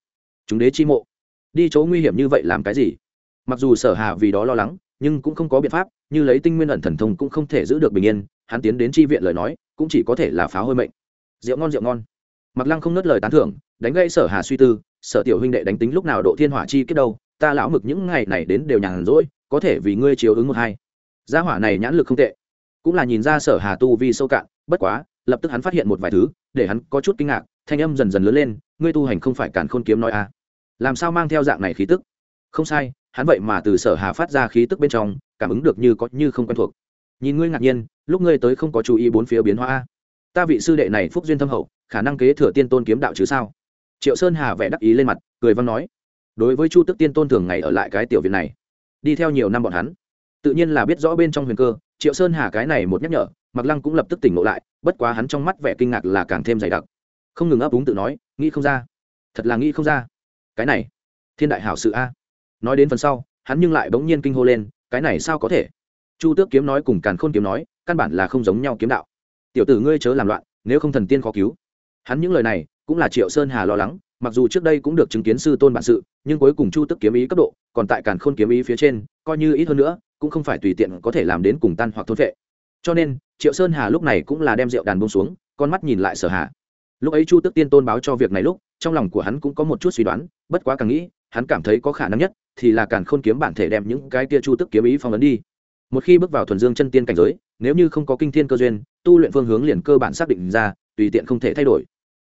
Chúng đế chi mộ? Đi chỗ nguy hiểm như vậy làm cái gì? Mặc dù sở hà vì đó lo lắng, nhưng cũng không có biện pháp, như lấy tinh nguyên ẩn thần thông cũng không thể giữ được bình yên hắn tiến đến chi viện lời nói, cũng chỉ có thể là phá hôi mệnh. Rượu ngon rượu ngon. Mặc lăng không nớt lời tán thưởng, đánh gây sở hà suy tư, sở tiểu huynh đệ đánh tính lúc nào độ thiên hỏa chi kết đâu, ta lão mực những ngày này đến đều nhàn rỗi, có thể vì ngươi chiếu ứng một hai. Gia hỏa này nhãn lực không tệ. Cũng là nhìn ra sở hà tu vi sâu cạn, bất quá, lập tức hắn phát hiện một vài thứ, để hắn có chút kinh ngạc, thanh âm dần dần lớn lên, ngươi tu hành không phải cản khôn kiếm nói à? Làm sao mang theo dạng này khí tức? Không sai, hắn vậy mà từ sở hà phát ra khí tức bên trong, cảm ứng được như có như không quen thuộc nhìn ngươi ngạc nhiên, lúc ngươi tới không có chú ý bốn phía biến hóa a. Ta vị sư đệ này phúc duyên thâm hậu, khả năng kế thừa tiên tôn kiếm đạo chứ sao? Triệu sơn hà vẻ đắc ý lên mặt, cười văn nói, đối với chu tức tiên tôn thường ngày ở lại cái tiểu viện này, đi theo nhiều năm bọn hắn, tự nhiên là biết rõ bên trong huyền cơ, triệu sơn hà cái này một nhắc nhở mặc lăng cũng lập tức tỉnh ngộ lại, bất quá hắn trong mắt vẻ kinh ngạc là càng thêm dày đặc. Không ngừng ấp úng tự nói, nghĩ không ra, thật là nghĩ không ra. Cái này, thiên đại hảo sự a. Nói đến phần sau, hắn nhưng lại bỗng nhiên kinh hô lên, cái này sao có thể? Chu tước kiếm nói cùng càn khôn kiếm nói, căn bản là không giống nhau kiếm đạo. Tiểu tử ngươi chớ làm loạn, nếu không thần tiên khó cứu. Hắn những lời này, cũng là triệu sơn hà lo lắng, mặc dù trước đây cũng được chứng kiến sư tôn bản sự, nhưng cuối cùng chu tức kiếm ý cấp độ, còn tại càn khôn kiếm ý phía trên, coi như ít hơn nữa, cũng không phải tùy tiện có thể làm đến cùng tan hoặc thôn vệ. Cho nên, triệu sơn hà lúc này cũng là đem rượu đàn bông xuống, con mắt nhìn lại sở hà. Lúc ấy chu tức tiên tôn báo cho việc này lúc, trong lòng của hắn cũng có một chút suy đoán, bất quá càng nghĩ, hắn cảm thấy có khả năng nhất, thì là càn khôn kiếm bản thể đem những cái tia chu tức kiếm ý phong ấn đi một khi bước vào thuần dương chân tiên cảnh giới, nếu như không có kinh thiên cơ duyên, tu luyện phương hướng liền cơ bản xác định ra, tùy tiện không thể thay đổi.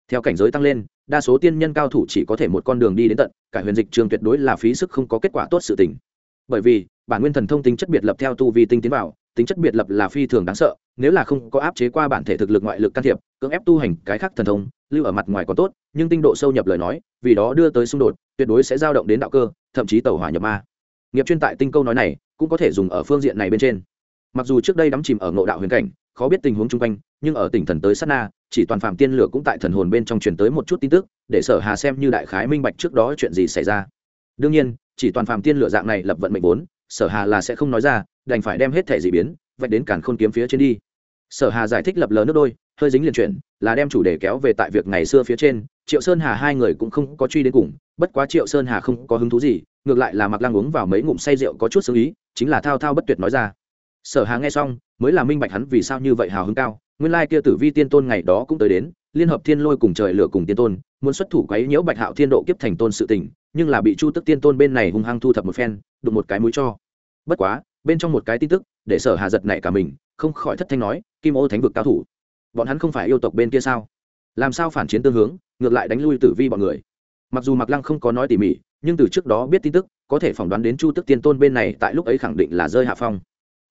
Theo cảnh giới tăng lên, đa số tiên nhân cao thủ chỉ có thể một con đường đi đến tận cả huyền dịch trường tuyệt đối là phí sức không có kết quả tốt sự tình. Bởi vì, bản nguyên thần thông tính chất biệt lập theo tu vi tinh tiến vào, tính chất biệt lập là phi thường đáng sợ, nếu là không có áp chế qua bản thể thực lực ngoại lực can thiệp, cưỡng ép tu hành cái khác thần thông, lưu ở mặt ngoài còn tốt, nhưng tinh độ sâu nhập lời nói, vì đó đưa tới xung đột, tuyệt đối sẽ dao động đến đạo cơ, thậm chí tàu hỏa nhập ma nghiệp chuyên tại tinh câu nói này cũng có thể dùng ở phương diện này bên trên. Mặc dù trước đây đắm chìm ở ngộ đạo huyền cảnh, khó biết tình huống chung quanh, nhưng ở tỉnh thần tới sát na, chỉ toàn phạm tiên lửa cũng tại thần hồn bên trong truyền tới một chút tin tức, để sở hà xem như đại khái minh bạch trước đó chuyện gì xảy ra. Đương nhiên, chỉ toàn phạm tiên lửa dạng này lập vận mệnh vốn, sở hà là sẽ không nói ra, đành phải đem hết thẻ dị biến, vạch đến cản khôn kiếm phía trên đi. Sở hà giải thích lập lờ nước đôi hơi dính liền chuyển, là đem chủ đề kéo về tại việc ngày xưa phía trên, triệu sơn hà hai người cũng không có truy đến cùng, bất quá triệu sơn hà không có hứng thú gì, ngược lại là mặc lang uống vào mấy ngụm say rượu có chút xử ý, chính là thao thao bất tuyệt nói ra. Sở hà nghe xong, mới là minh bạch hắn vì sao như vậy hào hứng cao, nguyên lai kia tử vi tiên tôn ngày đó cũng tới đến, liên hợp thiên lôi cùng trời lửa cùng tiên tôn, muốn xuất thủ quấy nhiễu bạch hạo thiên độ kiếp thành tôn sự tình, nhưng là bị chu tức tiên tôn bên này hung hăng thu thập một phen, đụng một cái mũi cho. Bất quá, bên trong một cái tin tức, để sở hà giật nảy cả mình, không khỏi thất thanh nói, kim ô thánh vực cao thủ bọn hắn không phải yêu tộc bên kia sao? Làm sao phản chiến tương hướng ngược lại đánh lui tử vi bọn người? Mặc dù mặc lăng không có nói tỉ mỉ nhưng từ trước đó biết tin tức có thể phỏng đoán đến chu tức tiên tôn bên này tại lúc ấy khẳng định là rơi hạ phong.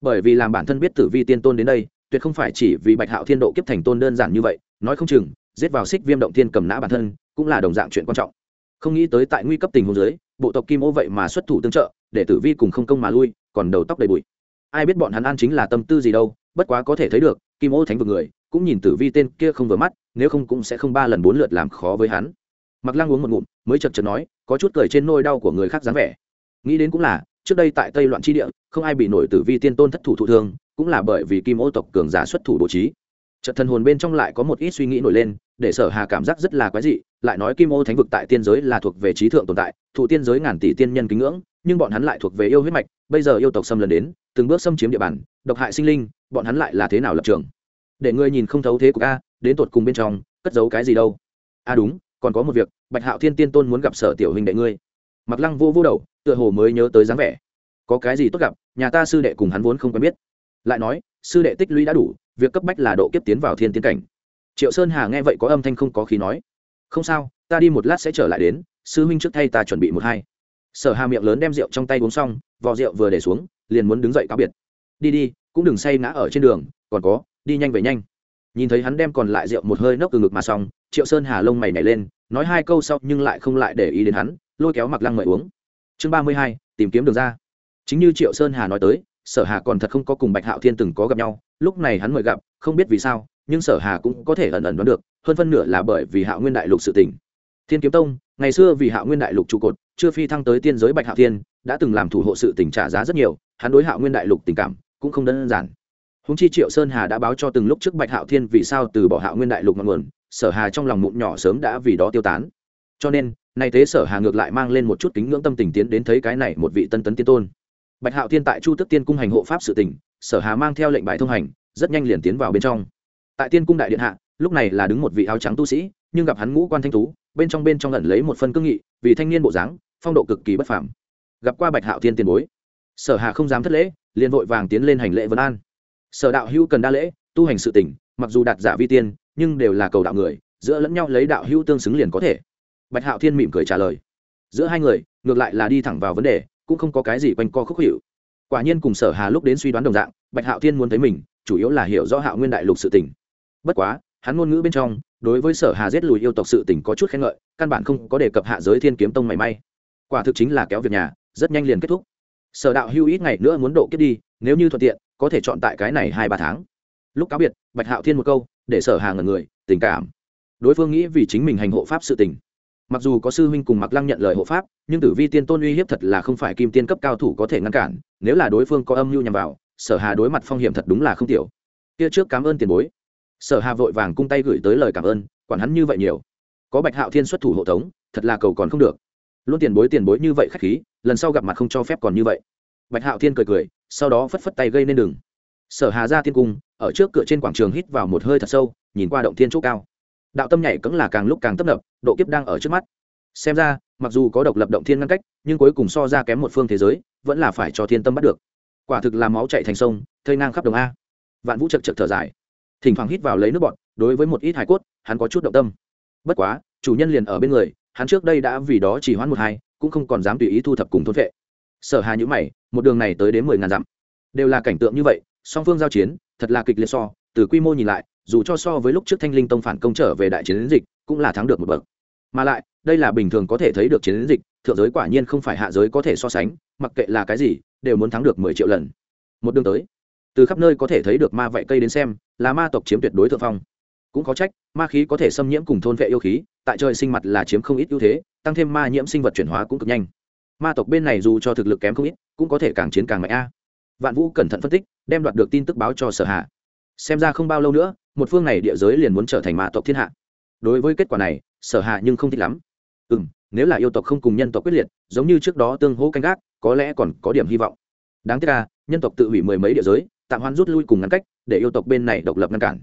Bởi vì làm bản thân biết tử vi tiên tôn đến đây tuyệt không phải chỉ vì bạch hạo thiên độ kiếp thành tôn đơn giản như vậy nói không chừng giết vào xích viêm động thiên cầm nã bản thân cũng là đồng dạng chuyện quan trọng. Không nghĩ tới tại nguy cấp tình huống dưới, bộ tộc kim ô vậy mà xuất thủ tương trợ để tử vi cùng không công mà lui còn đầu tóc đầy bụi. Ai biết bọn hắn an chính là tâm tư gì đâu bất quá có thể thấy được kim ô thánh vực người cũng nhìn tử vi tên kia không vừa mắt, nếu không cũng sẽ không ba lần bốn lượt làm khó với hắn. Mặc lăng uống một ngụm, mới chật chật nói, có chút cười trên nôi đau của người khác dáng vẻ. Nghĩ đến cũng là, trước đây tại tây loạn tri địa, không ai bị nổi tử vi tiên tôn thất thủ thụ thương, cũng là bởi vì kim ô tộc cường giả xuất thủ bố trí. Trận thần hồn bên trong lại có một ít suy nghĩ nổi lên, để sở hà cảm giác rất là quái dị, lại nói kim ô thánh vực tại tiên giới là thuộc về trí thượng tồn tại, thụ tiên giới ngàn tỷ tiên nhân kính ngưỡng, nhưng bọn hắn lại thuộc về yêu huyết mạch, bây giờ yêu tộc xâm lần đến, từng bước xâm chiếm địa bàn, độc hại sinh linh, bọn hắn lại là thế nào lập trường? Để ngươi nhìn không thấu thế của a đến tột cùng bên trong, cất giấu cái gì đâu. A đúng, còn có một việc, bạch hạo thiên tiên tôn muốn gặp sở tiểu hình đệ ngươi. Mặc lăng vô vô đầu, tựa hồ mới nhớ tới dáng vẻ. Có cái gì tốt gặp, nhà ta sư đệ cùng hắn vốn không quen biết. Lại nói, sư đệ tích lũy đã đủ, việc cấp bách là độ kiếp tiến vào thiên tiến cảnh. Triệu sơn hà nghe vậy có âm thanh không có khí nói. Không sao, ta đi một lát sẽ trở lại đến, sư huynh trước thay ta chuẩn bị một hai. Sở hà miệng lớn đem rượu trong tay uống xong, vò rượu vừa để xuống, liền muốn đứng dậy cáo biệt. Đi đi, cũng đừng say ngã ở trên đường, còn có đi nhanh về nhanh. Nhìn thấy hắn đem còn lại rượu một hơi nốc từ ngực mà xong, triệu sơn hà lông mày nhảy lên, nói hai câu sau nhưng lại không lại để ý đến hắn, lôi kéo mặc lăng mời uống. Chương ba mươi hai, tìm kiếm đường ra. Chính như triệu sơn hà nói tới, sở hà còn thật không có cùng bạch hạo thiên từng có gặp nhau, lúc này hắn mời gặp, không biết vì sao, nhưng sở hà cũng có thể ẩn ẩn đoán được, hơn phân nửa là bởi vì hạo nguyên đại lục sự tỉnh thiên kiếm tông, ngày xưa vì hạo nguyên đại lục trụ cột, chưa phi thăng tới tiên giới bạch hạo thiên, đã từng làm thủ hộ sự tỉnh trả giá rất nhiều, hắn đối hạo nguyên đại lục tình cảm cũng không đơn giản húng chi triệu sơn hà đã báo cho từng lúc trước bạch hạo thiên vì sao từ bỏ hạo nguyên đại lục ngọn nguồn, sở hà trong lòng mụn nhỏ sớm đã vì đó tiêu tán. Cho nên, nay thế sở hà ngược lại mang lên một chút kính ngưỡng tâm tình tiến đến thấy cái này một vị tân tấn tiên tôn. Bạch hạo thiên tại chu tức tiên cung hành hộ pháp sự tỉnh sở hà mang theo lệnh bài thông hành, rất nhanh liền tiến vào bên trong. Tại tiên cung đại điện hạ, lúc này là đứng một vị áo trắng tu sĩ, nhưng gặp hắn ngũ quan thanh tú, bên trong bên trong ẩn lấy một phân cương nghị, vì thanh niên bộ dáng, phong độ cực kỳ bất phàm. Gặp qua bạch hạo thiên tiền bối, sở hà không dám thất lễ, liền vội vàng tiến lên hành lễ vân an sở đạo hữu cần đa lễ, tu hành sự tỉnh mặc dù đạt giả vi tiên, nhưng đều là cầu đạo người, giữa lẫn nhau lấy đạo hữu tương xứng liền có thể. Bạch hạo thiên mỉm cười trả lời. Giữa hai người, ngược lại là đi thẳng vào vấn đề, cũng không có cái gì quanh co khúc hiệu quả nhiên cùng sở hà lúc đến suy đoán đồng dạng, bạch hạo thiên muốn thấy mình, chủ yếu là hiểu rõ hạo nguyên đại lục sự tình. bất quá, hắn ngôn ngữ bên trong, đối với sở hà giết lùi yêu tộc sự tình có chút khen ngợi, căn bản không có đề cập hạ giới thiên kiếm tông mảy may. Quả thực chính là kéo việc nhà, rất nhanh liền kết thúc. Sở đạo hưu ít ngày nữa muốn độ kết đi, nếu như thuận tiện có thể chọn tại cái này hai ba tháng. Lúc cáo biệt, bạch hạo thiên một câu, để sở hà ngần người, tình cảm. Đối phương nghĩ vì chính mình hành hộ pháp sự tình. Mặc dù có sư huynh cùng mặc lăng nhận lời hộ pháp, nhưng tử vi tiên tôn uy hiếp thật là không phải kim tiên cấp cao thủ có thể ngăn cản, nếu là đối phương có âm mưu nhằm vào, sở hà đối mặt phong hiểm thật đúng là không tiểu. Kia trước cảm ơn tiền bối. Sở hà vội vàng cung tay gửi tới lời cảm ơn, quản hắn như vậy nhiều. Có bạch hạo thiên xuất thủ hộ tống, thật là cầu còn không được. Luôn tiền bối tiền bối như vậy khách khí, lần sau gặp mặt không cho phép còn như vậy. Bạch hạo thiên cười cười sau đó phất phất tay gây nên đường. Sở hà ra tiên cung, ở trước cửa trên quảng trường hít vào một hơi thật sâu, nhìn qua động thiên chỗ cao. Đạo tâm nhảy cứng là càng lúc càng tấp nập, độ kiếp đang ở trước mắt. Xem ra, mặc dù có độc lập động thiên ngăn cách, nhưng cuối cùng so ra kém một phương thế giới, vẫn là phải cho thiên tâm bắt được. Quả thực là máu chạy thành sông thơi ngang khắp đồng a. Vạn vũ chật chật thở dài. Thỉnh thoảng hít vào lấy nước bọt, đối với một ít hải cốt, hắn có chút động tâm. Bất quá, chủ nhân liền ở bên người, hắn trước đây đã vì đó chỉ hoãn một hai, cũng không còn dám tùy ý thu thập cùng thôn vệ sở hà nhữ mày, một đường này tới đến mười ngàn dặm. Đều là cảnh tượng như vậy, song phương giao chiến, thật là kịch liệt so, từ quy mô nhìn lại, dù cho so với lúc trước thanh linh tông phản công trở về đại chiến dịch, cũng là thắng được một bậc. Mà lại, đây là bình thường có thể thấy được chiến dịch, thượng giới quả nhiên không phải hạ giới có thể so sánh, mặc kệ là cái gì, đều muốn thắng được mười triệu lần. Một đường tới, từ khắp nơi có thể thấy được ma vậy cây đến xem, là ma tộc chiếm tuyệt đối thượng phong. Cũng có trách, ma khí có thể xâm nhiễm cùng thôn vệ yêu khí, tại trời sinh mặt là chiếm không ít ưu thế, tăng thêm ma nhiễm sinh vật chuyển hóa cũng cực nhanh ma tộc bên này dù cho thực lực kém không ít, cũng có thể càng chiến càng mạnh a. Vạn vũ cẩn thận phân tích, đem đoạt được tin tức báo cho sở hạ. Xem ra không bao lâu nữa, một phương này địa giới liền muốn trở thành ma tộc thiên hạ. Đối với kết quả này, sở hạ nhưng không thích lắm. Ừ m nếu là yêu tộc không cùng nhân tộc quyết liệt, giống như trước đó tương hỗ canh gác, có lẽ còn có điểm hy vọng. Đáng tiếc là nhân tộc tự hủy mười mấy địa giới, tạm hoãn rút lui cùng ngăn cách, để yêu tộc bên này độc lập ngăn cản.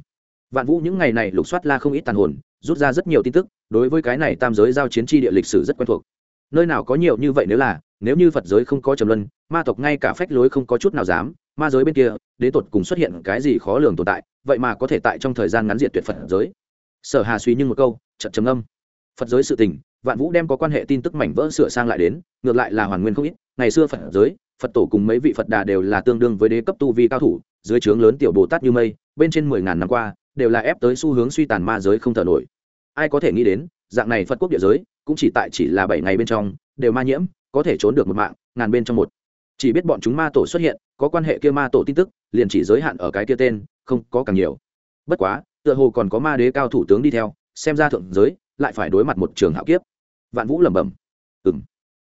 Vạn vũ những ngày này lục soát la không ít tàn hồn, rút ra rất nhiều tin tức, đối với cái này tam giới giao chiến tri địa lịch sử rất quen thuộc nơi nào có nhiều như vậy nếu là, nếu như phật giới không có trầm luân, ma tộc ngay cả phách lối không có chút nào dám, ma giới bên kia đến tột cùng xuất hiện cái gì khó lường tồn tại, vậy mà có thể tại trong thời gian ngắn diệt tuyệt phật giới. Sở hà suy nhưng một câu trận trầm âm phật giới sự tình, vạn vũ đem có quan hệ tin tức mảnh vỡ sửa sang lại đến, ngược lại là hoàn nguyên không ít. Ngày xưa phật giới, phật tổ cùng mấy vị phật đà đều là tương đương với đế cấp tu vi cao thủ, dưới trướng lớn tiểu bồ tát như mây, bên trên mười ngàn năm qua, đều là ép tới xu hướng suy tàn ma giới không thở nổi. Ai có thể nghĩ đến, dạng này phật quốc địa giới cũng chỉ tại chỉ là bảy ngày bên trong, đều ma nhiễm, có thể trốn được một mạng, ngàn bên trong một. Chỉ biết bọn chúng ma tổ xuất hiện, có quan hệ kia ma tổ tin tức, liền chỉ giới hạn ở cái kia tên, không có càng nhiều. Bất quá, tựa hồ còn có ma đế cao thủ tướng đi theo, xem ra thượng giới, lại phải đối mặt một trường hạo kiếp. Vạn vũ lẩm bẩm. Ừ m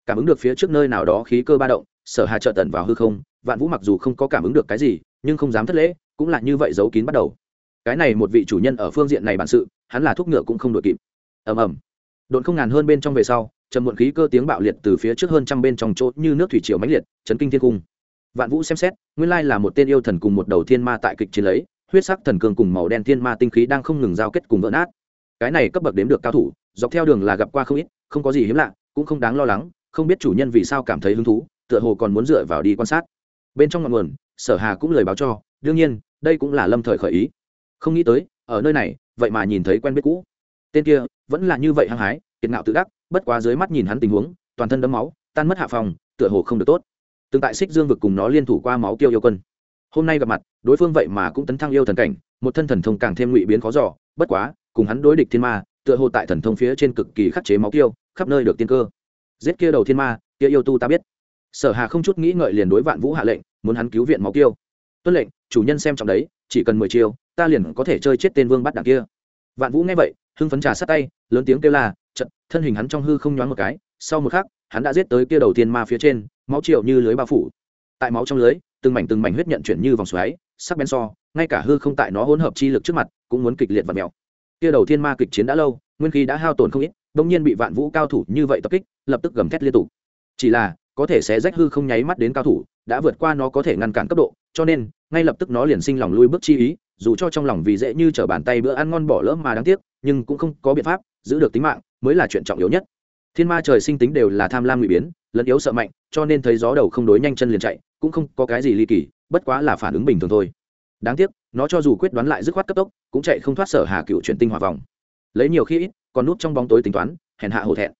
cảm ứng được phía trước nơi nào đó khí cơ ba động, sở hà trợ tần vào hư không, vạn vũ mặc dù không có cảm ứng được cái gì, nhưng không dám thất lễ, cũng là như vậy giấu kín bắt đầu. Cái này một vị chủ nhân ở phương diện này bản sự, hắn là thuốc ngựa cũng không đội kịp. Ầm ầm độn không ngàn hơn bên trong về sau, trầm muộn khí cơ tiếng bạo liệt từ phía trước hơn trăm bên trong chỗ như nước thủy triều mãnh liệt, chấn kinh thiên cung. Vạn vũ xem xét, nguyên lai là một tên yêu thần cùng một đầu thiên ma tại kịch chiến lấy, huyết sắc thần cường cùng màu đen thiên ma tinh khí đang không ngừng giao kết cùng vỡ nát. Cái này cấp bậc đếm được cao thủ, dọc theo đường là gặp qua không ít, không có gì hiếm lạ, cũng không đáng lo lắng, không biết chủ nhân vì sao cảm thấy hứng thú, tựa hồ còn muốn dựa vào đi quan sát. Bên trong ngọn nguồn, sở hà cũng lời báo cho, đương nhiên, đây cũng là lâm thời khởi ý. Không nghĩ tới, ở nơi này, vậy mà nhìn thấy quen biết cũ tên kia vẫn là như vậy hăng hái, kiệt ngạo tự đắc, bất quá dưới mắt nhìn hắn tình huống, toàn thân đấm máu, tan mất hạ phòng, tựa hồ không được tốt. Tương tại xích dương vực cùng nó liên thủ qua máu tiêu yêu quân. Hôm nay gặp mặt, đối phương vậy mà cũng tấn thăng yêu thần cảnh, một thân thần thông càng thêm ngụy biến khó giỏ bất quá, cùng hắn đối địch thiên ma, tựa hồ tại thần thông phía trên cực kỳ khắc chế máu tiêu, khắp nơi được tiên cơ. Giết kia đầu thiên ma, kia yêu tu ta biết. Sở hà không chút nghĩ ngợi liền đối vạn vũ hạ lệnh, muốn hắn cứu viện máu tiêu. Tuân lệnh, chủ nhân xem trọng đấy, chỉ cần mười chiêu, ta liền có thể chơi chết tên vương bắt đằng kia. Vạn vũ nghe vậy hưng phấn trà sát tay, lớn tiếng kêu là trận thân hình hắn trong hư không nhoáng một cái, sau một khắc, hắn đã giết tới kia đầu tiên ma phía trên, máu triệu như lưới bao phủ. Tại máu trong lưới, từng mảnh từng mảnh huyết nhận chuyển như vòng xoáy, sắc bén so, ngay cả hư không tại nó hỗn hợp chi lực trước mặt, cũng muốn kịch liệt và mèo. Kia đầu tiên ma kịch chiến đã lâu, nguyên khí đã hao tổn không ít đông nhiên bị vạn vũ cao thủ như vậy tập kích, lập tức gầm thét liên tục. Chỉ là, có thể sẽ rách hư không nháy mắt đến cao thủ, đã vượt qua nó có thể ngăn cản cấp độ, cho nên, ngay lập tức nó liền sinh lòng lui bước chi ý, dù cho trong lòng vì dễ như trở bàn tay bữa ăn ngon bỏ lỡ mà đáng tiếc nhưng cũng không có biện pháp, giữ được tính mạng mới là chuyện trọng yếu nhất. Thiên ma trời sinh tính đều là tham lam ngụy biến, lẫn yếu sợ mạnh, cho nên thấy gió đầu không đối nhanh chân liền chạy, cũng không có cái gì ly kỳ, bất quá là phản ứng bình thường thôi. Đáng tiếc, nó cho dù quyết đoán lại dứt khoát cấp tốc, cũng chạy không thoát sở hà cựu chuyển tinh hỏa vòng. Lấy nhiều khi ít, còn nút trong bóng tối tính toán, hèn hạ hổ thẹn.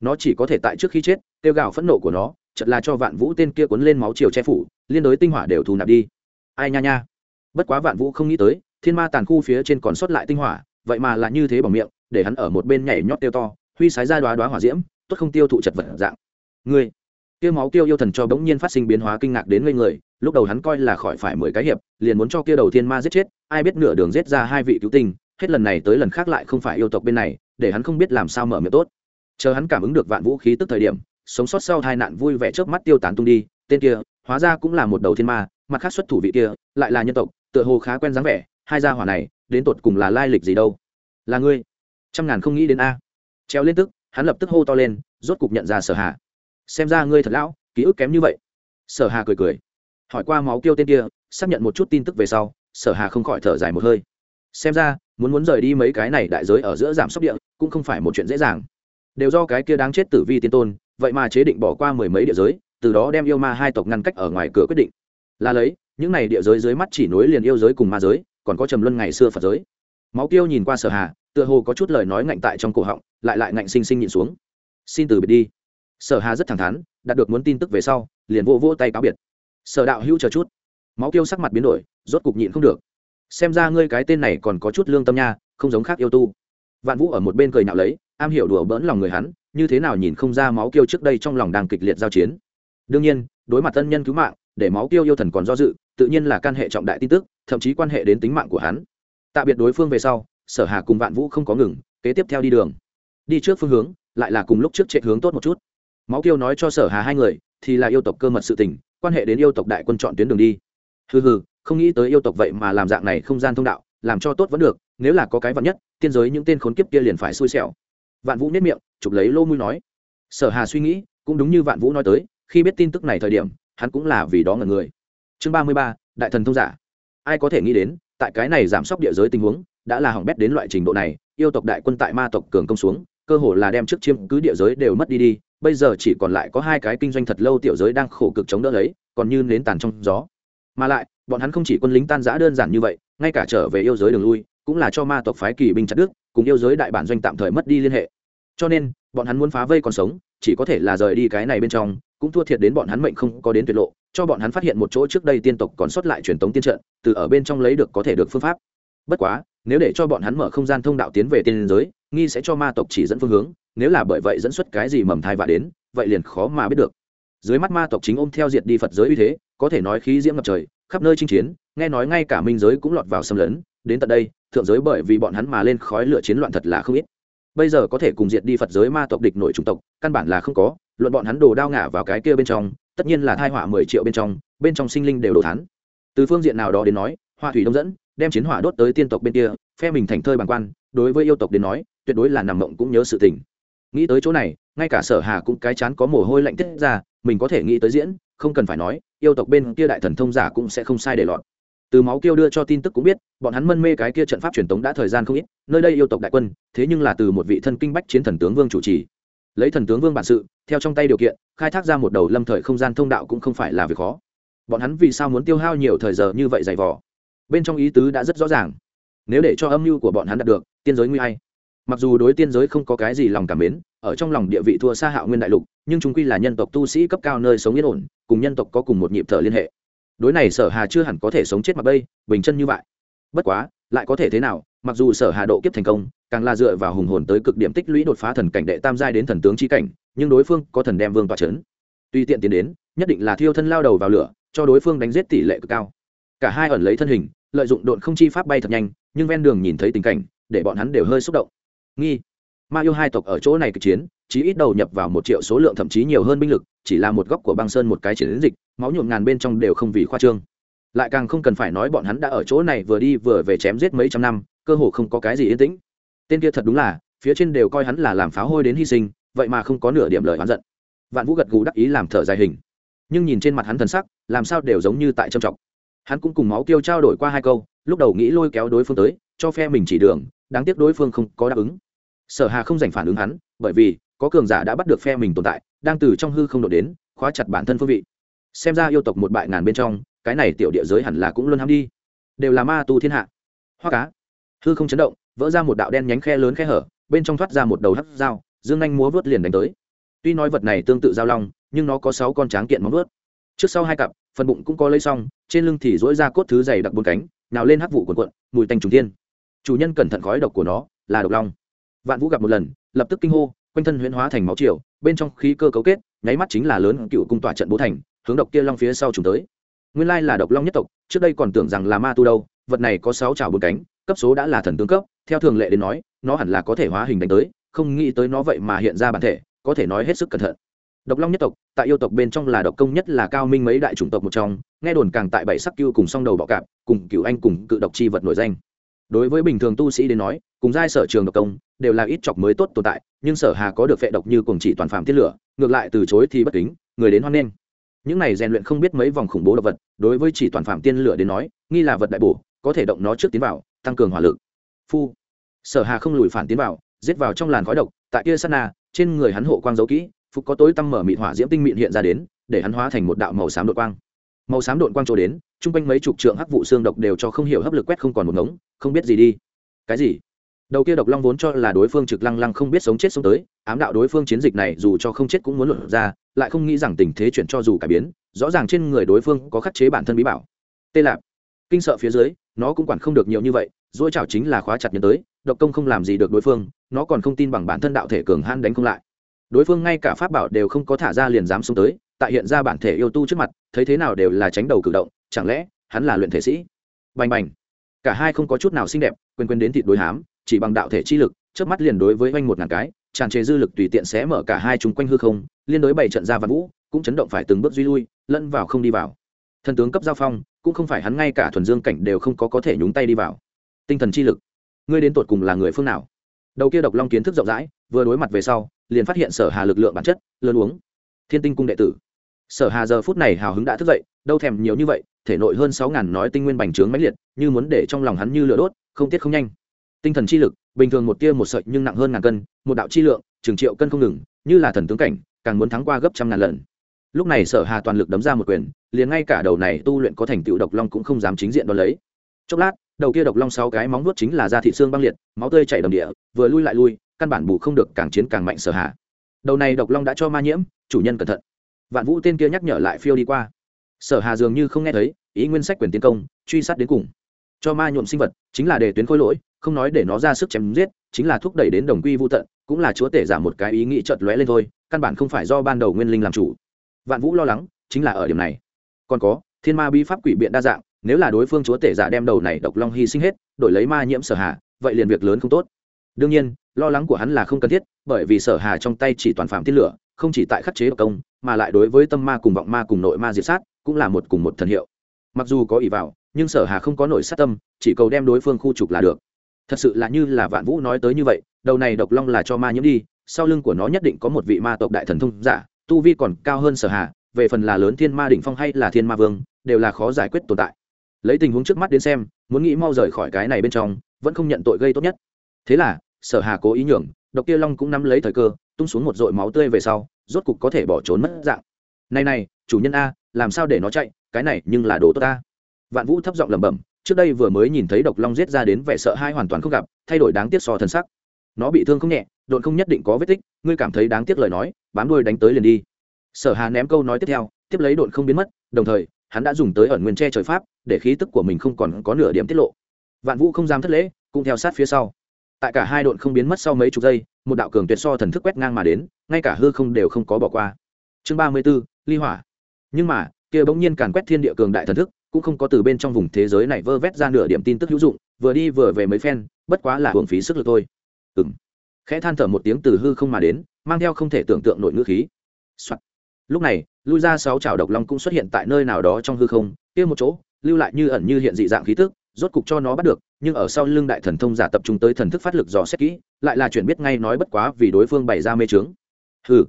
Nó chỉ có thể tại trước khi chết, tiêu gào phẫn nộ của nó chật là cho vạn vũ tên kia cuốn lên máu chiều che phủ, liên đối tinh hỏa đều thù nạp đi. Ai nha nha. Bất quá vạn vũ không nghĩ tới, thiên ma tàn khu phía trên còn sót lại tinh hỏa vậy mà là như thế bằng miệng để hắn ở một bên nhảy nhót tiêu to huy sái ra đoá đoá hỏa diễm tốt không tiêu thụ chật vật dạng. Người, kia máu tiêu yêu thần cho bỗng nhiên phát sinh biến hóa kinh ngạc đến ngây người lúc đầu hắn coi là khỏi phải mười cái hiệp liền muốn cho kia đầu thiên ma giết chết ai biết nửa đường giết ra hai vị cứu tinh hết lần này tới lần khác lại không phải yêu tộc bên này để hắn không biết làm sao mở miệng tốt. Chờ hắn cảm ứng được vạn vũ khí tức thời điểm sống sót sau hai nạn vui vẻ trước mắt tiêu tán tung đi tên kia hóa ra cũng là một đầu thiên ma mặt khác xuất thủ vị kia lại là nhân tộc tựa hồ khá quen dáng vẻ hai gia hỏa này đến tột cùng là lai lịch gì đâu. Là ngươi. Trăm ngàn không nghĩ đến a. Treo lên tức, hắn lập tức hô to lên, rốt cục nhận ra sở hà. Xem ra ngươi thật lão, ký ức kém như vậy. Sở hà cười cười. Hỏi qua máu kêu tên kia, xác nhận một chút tin tức về sau, sở hà không khỏi thở dài một hơi. Xem ra, muốn muốn rời đi mấy cái này đại giới ở giữa giảm sốc địa, cũng không phải một chuyện dễ dàng. Đều do cái kia đáng chết tử vi tiên tôn, vậy mà chế định bỏ qua mười mấy địa giới, từ đó đem yêu ma hai tộc ngăn cách ở ngoài cửa quyết định. Là lấy, những này địa giới dưới mắt chỉ nối liền yêu giới cùng ma giới còn có trầm luân ngày xưa phật giới. Máu tiêu nhìn qua sở hà, tựa hồ có chút lời nói ngạnh tại trong cổ họng, lại lại ngạnh sinh sinh nhịn xuống. Xin từ biệt đi. Sở hà rất thẳng thắn, đạt được muốn tin tức về sau, liền vô vô tay cáo biệt. Sở đạo hữu chờ chút. Máu tiêu sắc mặt biến đổi, rốt cục nhịn không được. Xem ra ngươi cái tên này còn có chút lương tâm nha, không giống khác yêu tu. Vạn vũ ở một bên cười nhạo lấy, am hiểu đùa bỡn lòng người hắn, như thế nào nhìn không ra máu kiêu trước đây trong lòng đang kịch liệt giao chiến. Đương nhiên, đối mặt tân nhân cứu mạng, để máu kiêu yêu thần còn do dự tự nhiên là can hệ trọng đại tin tức, thậm chí quan hệ đến tính mạng của hắn. Tạ biệt đối phương về sau, sở hà cùng vạn vũ không có ngừng, kế tiếp theo đi đường. Đi trước phương hướng, lại là cùng lúc trước chạy hướng tốt một chút. Máu kiêu nói cho sở hà hai người, thì là yêu tộc cơ mật sự tình, quan hệ đến yêu tộc đại quân chọn tuyến đường đi. Hừ hừ, không nghĩ tới yêu tộc vậy mà làm dạng này không gian thông đạo, làm cho tốt vẫn được, nếu là có cái vật nhất, tiên giới những tên khốn kiếp kia liền phải xui xẻo. Vạn vũ nếp miệng, chụp lấy lô mũi nói. Sở hà suy nghĩ, cũng đúng như vạn vũ nói tới, khi biết tin tức này thời điểm, hắn cũng là vì đó ngần người chương ba mươi ba, đại thần thông giả. Ai có thể nghĩ đến, tại cái này giảm sốc địa giới tình huống, đã là hỏng bét đến loại trình độ này, yêu tộc đại quân tại ma tộc cường công xuống, cơ hồ là đem trước chiêm cứ địa giới đều mất đi đi, bây giờ chỉ còn lại có hai cái kinh doanh thật lâu tiểu giới đang khổ cực chống đỡ lấy, còn như nến tàn trong gió. Mà lại, bọn hắn không chỉ quân lính tan giã đơn giản như vậy, ngay cả trở về yêu giới đường lui, cũng là cho ma tộc phái kỳ binh chặt đức cùng yêu giới đại bản doanh tạm thời mất đi liên hệ. Cho nên, bọn hắn muốn phá vây còn sống, chỉ có thể là rời đi cái này bên trong cũng thua thiệt đến bọn hắn mệnh không có đến tuyệt lộ, cho bọn hắn phát hiện một chỗ trước đây tiên tộc còn sót lại truyền thống tiên trận, từ ở bên trong lấy được có thể được phương pháp. Bất quá, nếu để cho bọn hắn mở không gian thông đạo tiến về tiên giới, nghi sẽ cho ma tộc chỉ dẫn phương hướng, nếu là bởi vậy dẫn xuất cái gì mầm thai vạ đến, vậy liền khó mà biết được. Dưới mắt ma tộc chính ôm theo diệt đi phật giới uy thế, có thể nói khí diễm ngập trời, khắp nơi chinh chiến, nghe nói ngay cả minh giới cũng lọt vào xâm lấn, đến tận đây, thượng giới bởi vì bọn hắn mà lên khói lửa chiến loạn thật là không ít. Bây giờ có thể cùng diệt đi phật giới ma tộc địch nội chủng tộc, căn bản là không có luận bọn hắn đồ đao ngả vào cái kia bên trong, tất nhiên là thai họa mười triệu bên trong bên trong sinh linh đều đồ thán. Từ phương diện nào đó đến nói hoa thủy đông dẫn, đem chiến hỏa đốt tới tiên tộc bên kia, phe mình thành thơi bằng quan, đối với yêu tộc đến nói, tuyệt đối là nằm mộng cũng nhớ sự tình. Nghĩ tới chỗ này, ngay cả sở hà cũng cái chán có mồ hôi lạnh tiết ra, mình có thể nghĩ tới diễn, không cần phải nói, yêu tộc bên kia đại thần thông giả cũng sẽ không sai để lọt. Từ máu kêu đưa cho tin tức cũng biết, bọn hắn mân mê cái kia trận pháp truyền tống đã thời gian không ít, nơi đây yêu tộc đại quân, thế nhưng là từ một vị thân kinh bách chiến thần tướng vương chủ trì lấy thần tướng vương bản sự, theo trong tay điều kiện, khai thác ra một đầu lâm thời không gian thông đạo cũng không phải là việc khó. Bọn hắn vì sao muốn tiêu hao nhiều thời giờ như vậy dày vò? Bên trong ý tứ đã rất rõ ràng. Nếu để cho âm mưu của bọn hắn đạt được, tiên giới nguy hay mặc dù đối tiên giới không có cái gì lòng cảm mến, ở trong lòng địa vị thua xa hạo nguyên đại lục, nhưng chúng quy là nhân tộc tu sĩ cấp cao nơi sống yên ổn, cùng nhân tộc có cùng một nhịp thở liên hệ. Đối này sở hà chưa hẳn có thể sống chết mặc bây, bình chân như vậy. Bất quá lại có thể thế nào, mặc dù sở hà độ kiếp thành công, càng là dựa vào hùng hồn tới cực điểm tích lũy đột phá thần cảnh đệ tam giai đến thần tướng chi cảnh, nhưng đối phương có thần đem vương tọa chấn. Tuy tiện tiến đến, nhất định là thiêu thân lao đầu vào lửa, cho đối phương đánh giết tỷ lệ cực cao. Cả hai ẩn lấy thân hình, lợi dụng độn không chi pháp bay thật nhanh, nhưng ven đường nhìn thấy tình cảnh, để bọn hắn đều hơi xúc động. Nghi. Ma yêu hai tộc ở chỗ này cực chiến chỉ ít đầu nhập vào một triệu số lượng thậm chí nhiều hơn binh lực, chỉ là một góc của băng sơn một cái chiến dịch, máu nhuộm ngàn bên trong đều không vì khoa trương lại càng không cần phải nói bọn hắn đã ở chỗ này vừa đi vừa về chém giết mấy trăm năm, cơ hồ không có cái gì yên tĩnh. Tên kia thật đúng là, phía trên đều coi hắn là làm pháo hôi đến hy sinh, vậy mà không có nửa điểm lời oán giận. Vạn vũ gật gù đắc ý làm thở dài hình. Nhưng nhìn trên mặt hắn thần sắc, làm sao đều giống như tại trầm trọng. Hắn cũng cùng máu tiêu trao đổi qua hai câu, lúc đầu nghĩ lôi kéo đối phương tới, cho phe mình chỉ đường, đáng tiếc đối phương không có đáp ứng. Sở hà không giành phản ứng hắn, bởi vì, có cường giả đã bắt được phe mình tồn tại, đang từ trong hư không đột đến, khóa chặt bản thân phương vị. Xem ra yêu tộc một bại ngàn bên trong cái này tiểu địa giới hẳn là cũng luôn ham đi. Đều là ma tu thiên hạ. Hoa cá. Hư không chấn động, vỡ ra một đạo đen nhánh khe lớn khe hở, bên trong thoát ra một đầu hắt dao, dương anh múa vớt liền đánh tới. Tuy nói vật này tương tự dao long, nhưng nó có sáu con tráng kiện móng vớt trước sau hai cặp, phần bụng cũng có lấy xong, trên lưng thì dỗi ra cốt thứ dày đặc bốn cánh nào lên hắc vụ quần quận mùi tanh trùng thiên. Chủ nhân cẩn thận khói độc của nó, là độc long. Vạn vũ gặp một lần, lập tức kinh hô, quanh thân huyễn hóa thành máu triều, bên trong khí cơ cấu kết, nháy mắt chính là lớn cựu cung tỏa trận bố thành, hướng độc kia long phía sau trùng tới nguyên lai là độc long nhất tộc, trước đây còn tưởng rằng là ma tu đâu, vật này có sáu trào bốn cánh, cấp số đã là thần tướng cấp, theo thường lệ đến nói, nó hẳn là có thể hóa hình đánh tới, không nghĩ tới nó vậy mà hiện ra bản thể, có thể nói hết sức cẩn thận. Độc long nhất tộc, tại yêu tộc bên trong là độc công nhất là cao minh mấy đại chủng tộc một trong, nghe đồn càng tại bảy sắc cưu cùng song đầu bọ cạp, cùng cựu anh cùng cự độc chi vật nổi danh. Đối với bình thường tu sĩ đến nói, cùng giai sở trường độc công, đều là ít chọc mới tốt tồn tại, nhưng sở hà có được vệ độc như cùng chỉ toàn phạm tiết lửa, ngược lại từ chối thì bất kính, người đến hoan nghênh những này rèn luyện không biết mấy vòng khủng bố độc vật, đối với chỉ toàn phạm tiên lửa đến nói, nghi là vật đại bổ, có thể động nó trước tiến vào, tăng cường hỏa lực. Phu. Sở hà không lùi phản tiến vào, giết vào trong làn khói độc, tại kia sát na, trên người hắn hộ quang dấu kỹ, phục có tối tăm mở mịt hỏa diễm tinh mịn hiện ra đến, để hắn hóa thành một đạo màu xám đội quang. Màu xám đội quang trổ đến, chung quanh mấy chục trượng hắc vụ xương độc đều cho không hiểu hấp lực quét không còn một ngống, không biết gì đi. Cái gì? Đầu kia độc long vốn cho là đối phương trực lăng lăng không biết sống chết sống tới, ám đạo đối phương chiến dịch này dù cho không chết cũng muốn luận ra lại không nghĩ rằng tình thế chuyển cho dù cải biến, rõ ràng trên người đối phương có khắc chế bản thân bí bảo. Tê lạp, kinh sợ phía dưới, nó cũng quản không được nhiều như vậy, dỗi chảo chính là khóa chặt nhân tới, độc công không làm gì được đối phương, nó còn không tin bằng bản thân đạo thể cường han đánh không lại. Đối phương ngay cả pháp bảo đều không có thả ra liền dám xông tới, tại hiện ra bản thể yêu tu trước mặt, thấy thế nào đều là tránh đầu cử động, chẳng lẽ, hắn là luyện thể sĩ? Bành bành. Cả hai không có chút nào xinh đẹp quên quên đến thịt đối hám, chỉ bằng đạo thể chi lực trước mắt liền đối với oanh một ngàn cái, tràn trề dư lực tùy tiện sẽ mở cả hai chúng quanh hư không liên đối bảy trận ra văn vũ, cũng chấn động phải từng bước duy lui, lẫn vào không đi vào. Thần tướng cấp giao phong, cũng không phải hắn ngay cả thuần dương cảnh đều không có có thể nhúng tay đi vào. Tinh thần chi lực, ngươi đến tột cùng là người phương nào? Đầu kia độc long kiến thức rộng rãi, vừa đối mặt về sau, liền phát hiện sở hà lực lượng bản chất, lớn uống. Thiên tinh cung đệ tử. Sở hà giờ phút này hào hứng đã thức dậy, đâu thèm nhiều như vậy, thể nội hơn sáu ngàn nói tinh nguyên bành trướng mãnh liệt, như muốn để trong lòng hắn như lửa đốt, không tiết không nhanh. Tinh thần chi lực, bình thường một tia một sợi nhưng nặng hơn ngàn cân, một đạo chi lượng trường triệu cân không ngừng, như là thần tướng cảnh càng muốn thắng qua gấp trăm ngàn lần. Lúc này sở hà toàn lực đấm ra một quyền, liền ngay cả đầu này tu luyện có thành tựu độc long cũng không dám chính diện đón lấy. Chốc lát, đầu kia độc long sáu cái móng nuốt chính là da thị xương băng liệt, máu tươi chảy đầm địa, vừa lui lại lui, căn bản bù không được càng chiến càng mạnh sở hà. Đầu này độc long đã cho ma nhiễm, chủ nhân cẩn thận. Vạn vũ tên kia nhắc nhở lại phiêu đi qua. Sở hà dường như không nghe thấy, ý nguyên sách quyền tiến công, truy sát đến cùng. Cho ma nhuộm sinh vật, chính là để tuyến khối lỗi, không nói để nó ra sức chém giết, chính là thúc đẩy đến đồng quy vô tận, cũng là chúa tể giả một cái ý nghĩ chợt lóe lên thôi căn bản không phải do ban đầu nguyên linh làm chủ. Vạn vũ lo lắng, chính là ở điểm này. Còn có, thiên ma bi pháp quỷ biện đa dạng, nếu là đối phương chúa tể giả đem đầu này độc long hy sinh hết, đổi lấy ma nhiễm sở hà, vậy liền việc lớn không tốt. Đương nhiên, lo lắng của hắn là không cần thiết, bởi vì sở hà trong tay chỉ toàn phạm tiên lửa, không chỉ tại khắc chế độc công, mà lại đối với tâm ma cùng vọng ma cùng nội ma diệt sát, cũng là một cùng một thần hiệu. Mặc dù có ỷ vào, nhưng sở hà không có nổi sát tâm, chỉ cầu đem đối phương khu trục là được. Thật sự là như là vạn vũ nói tới như vậy, đầu này độc long là cho ma nhiễm đi sau lưng của nó nhất định có một vị ma tộc đại thần thông giả, tu vi còn cao hơn sở hà, về phần là lớn thiên ma đỉnh phong hay là thiên ma vương, đều là khó giải quyết tồn tại. Lấy tình huống trước mắt đến xem, muốn nghĩ mau rời khỏi cái này bên trong, vẫn không nhận tội gây tốt nhất. Thế là, sở hà cố ý nhường, độc kia long cũng nắm lấy thời cơ, tung xuống một dội máu tươi về sau, rốt cục có thể bỏ trốn mất dạng. Này này, chủ nhân a, làm sao để nó chạy, cái này nhưng là đồ tốt ta. Vạn vũ thấp giọng lẩm bẩm, trước đây vừa mới nhìn thấy độc long giết ra đến vẻ sợ hai hoàn toàn không gặp, thay đổi đáng tiếc so thân sắc. Nó bị thương không nhẹ độn không nhất định có vết tích, ngươi cảm thấy đáng tiếc lời nói, bám đuôi đánh tới liền đi. Sở hà ném câu nói tiếp theo, tiếp lấy độn không biến mất, đồng thời, hắn đã dùng tới ẩn nguyên tre trời pháp, để khí tức của mình không còn có nửa điểm tiết lộ. Vạn vũ không dám thất lễ, cũng theo sát phía sau. Tại cả hai độn không biến mất sau mấy chục giây, một đạo cường tuyệt so thần thức quét ngang mà đến, ngay cả hư không đều không có bỏ qua. Chương ba mươi b ố ly hỏa. Nhưng mà, kia bỗng nhiên càn quét thiên địa cường đại thần thức, cũng không có từ bên trong vùng thế giới này vơ vét ra nửa điểm tin tức hữu dụng, vừa đi vừa về mấy phen, bất quá là hưởng phí sức lực thôi. Ừ khẽ than thở một tiếng từ hư không mà đến, mang theo không thể tưởng tượng nội ngữ khí、Soạn. lúc này, lui ra sáu chảo độc long cũng xuất hiện tại nơi nào đó trong hư không, kia một chỗ, lưu lại như ẩn như hiện dị dạng khí tức, rốt cục cho nó bắt được, nhưng ở sau lưng đại thần thông giả tập trung tới thần thức phát lực dò xét kỹ, lại là chuyện biết ngay nói bất quá vì đối phương bày ra mê trướng ừ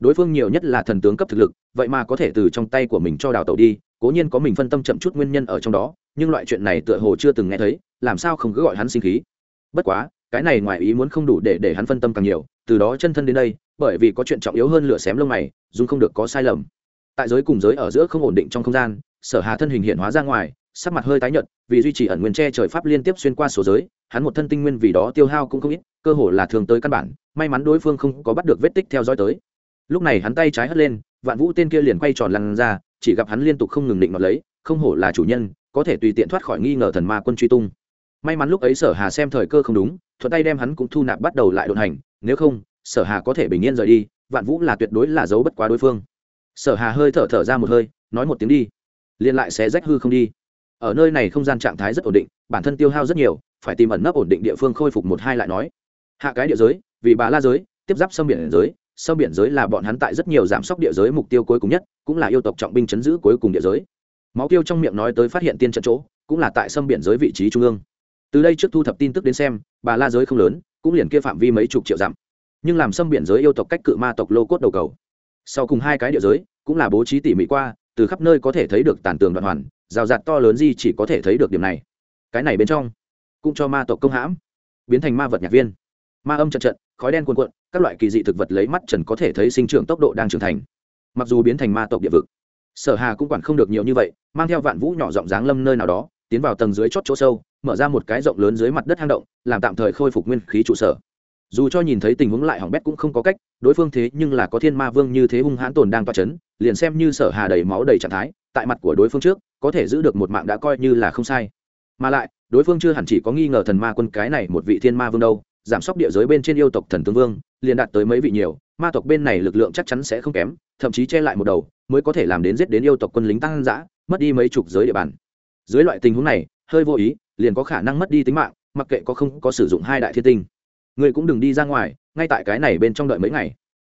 đối phương nhiều nhất là thần tướng cấp thực lực, vậy mà có thể từ trong tay của mình cho đào tẩu đi, cố nhiên có mình phân tâm chậm chút nguyên nhân ở trong đó, nhưng loại chuyện này tựa hồ chưa từng nghe thấy, làm sao không cứ gọi hắn sinh khí. Bất quá cái này ngoài ý muốn không đủ để để hắn phân tâm càng nhiều, từ đó chân thân đến đây, bởi vì có chuyện trọng yếu hơn lửa xém lông mày, dù không được có sai lầm. Tại giới cùng giới ở giữa không ổn định trong không gian, sở hà thân hình hiện hóa ra ngoài, sắc mặt hơi tái nhợt, vì duy trì ẩn nguyên tre trời pháp liên tiếp xuyên qua số giới, hắn một thân tinh nguyên vì đó tiêu hao cũng không ít, cơ hồ là thường tới căn bản, may mắn đối phương không có bắt được vết tích theo dõi tới. Lúc này hắn tay trái hất lên, vạn vũ tên kia liền quay tròn lăn ra, chỉ gặp hắn liên tục không ngừng định mặt lấy, không hổ là chủ nhân, có thể tùy tiện thoát khỏi nghi ngờ thần ma quân truy tung may mắn lúc ấy sở hà xem thời cơ không đúng, thuận tay đem hắn cũng thu nạp bắt đầu lại đồn hành, nếu không, sở hà có thể bình yên rời đi, vạn vũ là tuyệt đối là giấu bất quá đối phương. Sở hà hơi thở thở ra một hơi, nói một tiếng đi. Liên lại sẽ rách hư không đi. Ở nơi này không gian trạng thái rất ổn định, bản thân tiêu hao rất nhiều, phải tìm ẩn nấp ổn định địa phương khôi phục một hai lại nói. Hạ cái địa giới, vì bà la giới, tiếp giáp sông biển giới, sông biển giới là bọn hắn tại rất nhiều giảm sóc địa giới mục tiêu cuối cùng nhất, cũng là yêu tộc trọng binh chấn giữ cuối cùng địa giới. Máu tiêu trong miệng nói tới phát hiện tiên trận chỗ, cũng là tại sông biển giới vị trí trung ương từ đây trước thu thập tin tức đến xem, bà la giới không lớn, cũng liền kia phạm vi mấy chục triệu dặm. Nhưng làm xâm biển giới yêu tộc cách cự ma tộc lô cốt đầu cầu. Sau cùng hai cái địa giới, cũng là bố trí tỉ mỉ qua, từ khắp nơi có thể thấy được tàn tường đoạn hoàn, rào rạt to lớn gì chỉ có thể thấy được điểm này. Cái này bên trong, cũng cho ma tộc công hãm, biến thành ma vật nhạc viên. Ma âm trận trận, khói đen cuồn cuộn, các loại kỳ dị thực vật lấy mắt trần có thể thấy sinh trưởng tốc độ đang trưởng thành. Mặc dù biến thành ma tộc địa vực, sở hà cũng quản không được nhiều như vậy, mang theo vạn vũ nhỏ giọng dáng lâm nơi nào đó, tiến vào tầng dưới chót chỗ sâu mở ra một cái rộng lớn dưới mặt đất hang động, làm tạm thời khôi phục nguyên khí trụ sở. Dù cho nhìn thấy tình huống lại hỏng bét cũng không có cách, đối phương thế nhưng là có thiên ma vương như thế hung hãn tồn đang toa chấn, liền xem như sở hà đầy máu đầy trạng thái, tại mặt của đối phương trước, có thể giữ được một mạng đã coi như là không sai. Mà lại, đối phương chưa hẳn chỉ có nghi ngờ thần ma quân cái này một vị thiên ma vương đâu, giảm sốc địa giới bên trên yêu tộc thần tướng vương, liền đạt tới mấy vị nhiều, ma tộc bên này lực lượng chắc chắn sẽ không kém, thậm chí che lại một đầu, mới có thể làm đến giết đến yêu tộc quân lính tăng giã mất đi mấy chục giới địa bàn. Dưới loại tình huống này hơi vô ý, liền có khả năng mất đi tính mạng, mặc kệ có không có sử dụng hai đại thiên tinh. Người cũng đừng đi ra ngoài, ngay tại cái này bên trong đợi mấy ngày.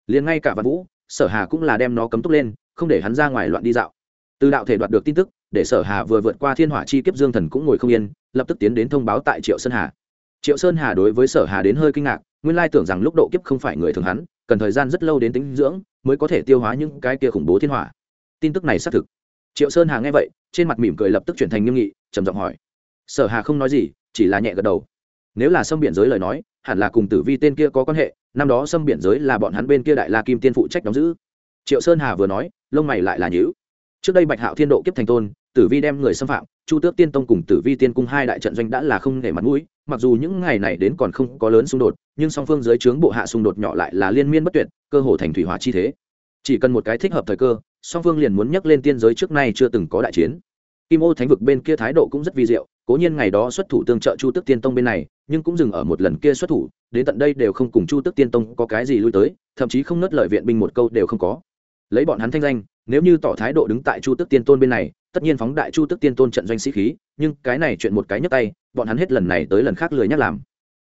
Liền ngay cả văn vũ, sở hà cũng là đem nó cấm túc lên, không để hắn ra ngoài loạn đi dạo. Từ đạo thể đoạt được tin tức, để sở hà vừa vượt qua thiên hỏa chi kiếp dương thần cũng ngồi không yên, lập tức tiến đến thông báo tại triệu sơn hà. Triệu sơn hà đối với sở hà đến hơi kinh ngạc, nguyên lai tưởng rằng lúc độ kiếp không phải người thường hắn, cần thời gian rất lâu đến tính dưỡng, mới có thể tiêu hóa những cái kia khủng bố thiên hỏa. Tin tức này xác thực. Triệu sơn hà nghe vậy, trên mặt mỉm cười lập tức chuyển thành nghiêm nghị, trầm giọng hỏi sở hà không nói gì, chỉ là nhẹ gật đầu. Nếu là xâm biển giới lời nói, hẳn là cùng tử vi tên kia có quan hệ, năm đó xâm biển giới là bọn hắn bên kia đại la kim tiên phụ trách đóng giữ. Triệu sơn hà vừa nói, lông mày lại là nhữ trước đây bạch hạo thiên độ kiếp thành tôn, tử vi đem người xâm phạm, chu tước tiên tông cùng tử vi tiên cung hai đại trận doanh đã là không để mặt mũi, mặc dù những ngày này đến còn không có lớn xung đột, nhưng song phương dưới trướng bộ hạ xung đột nhỏ lại là liên miên bất tuyệt, cơ hồ thành thủy hỏa chi thế. Chỉ cần một cái thích hợp thời cơ, song phương liền muốn nhắc lên tiên giới trước nay chưa từng có đại chiến. Kim ô thánh vực bên kia thái độ cũng rất vi diệu cố nhiên ngày đó xuất thủ tương trợ chu tước tiên tông bên này, nhưng cũng dừng ở một lần kia xuất thủ, đến tận đây đều không cùng chu tước tiên tông có cái gì lui tới, thậm chí không nớt lời viện binh một câu đều không có. Lấy bọn hắn thanh danh, nếu như tỏ thái độ đứng tại chu tước tiên tôn bên này, tất nhiên phóng đại chu tước tiên tôn trận doanh sĩ khí, nhưng cái này chuyện một cái nhấp tay, bọn hắn hết lần này tới lần khác lười nhắc làm.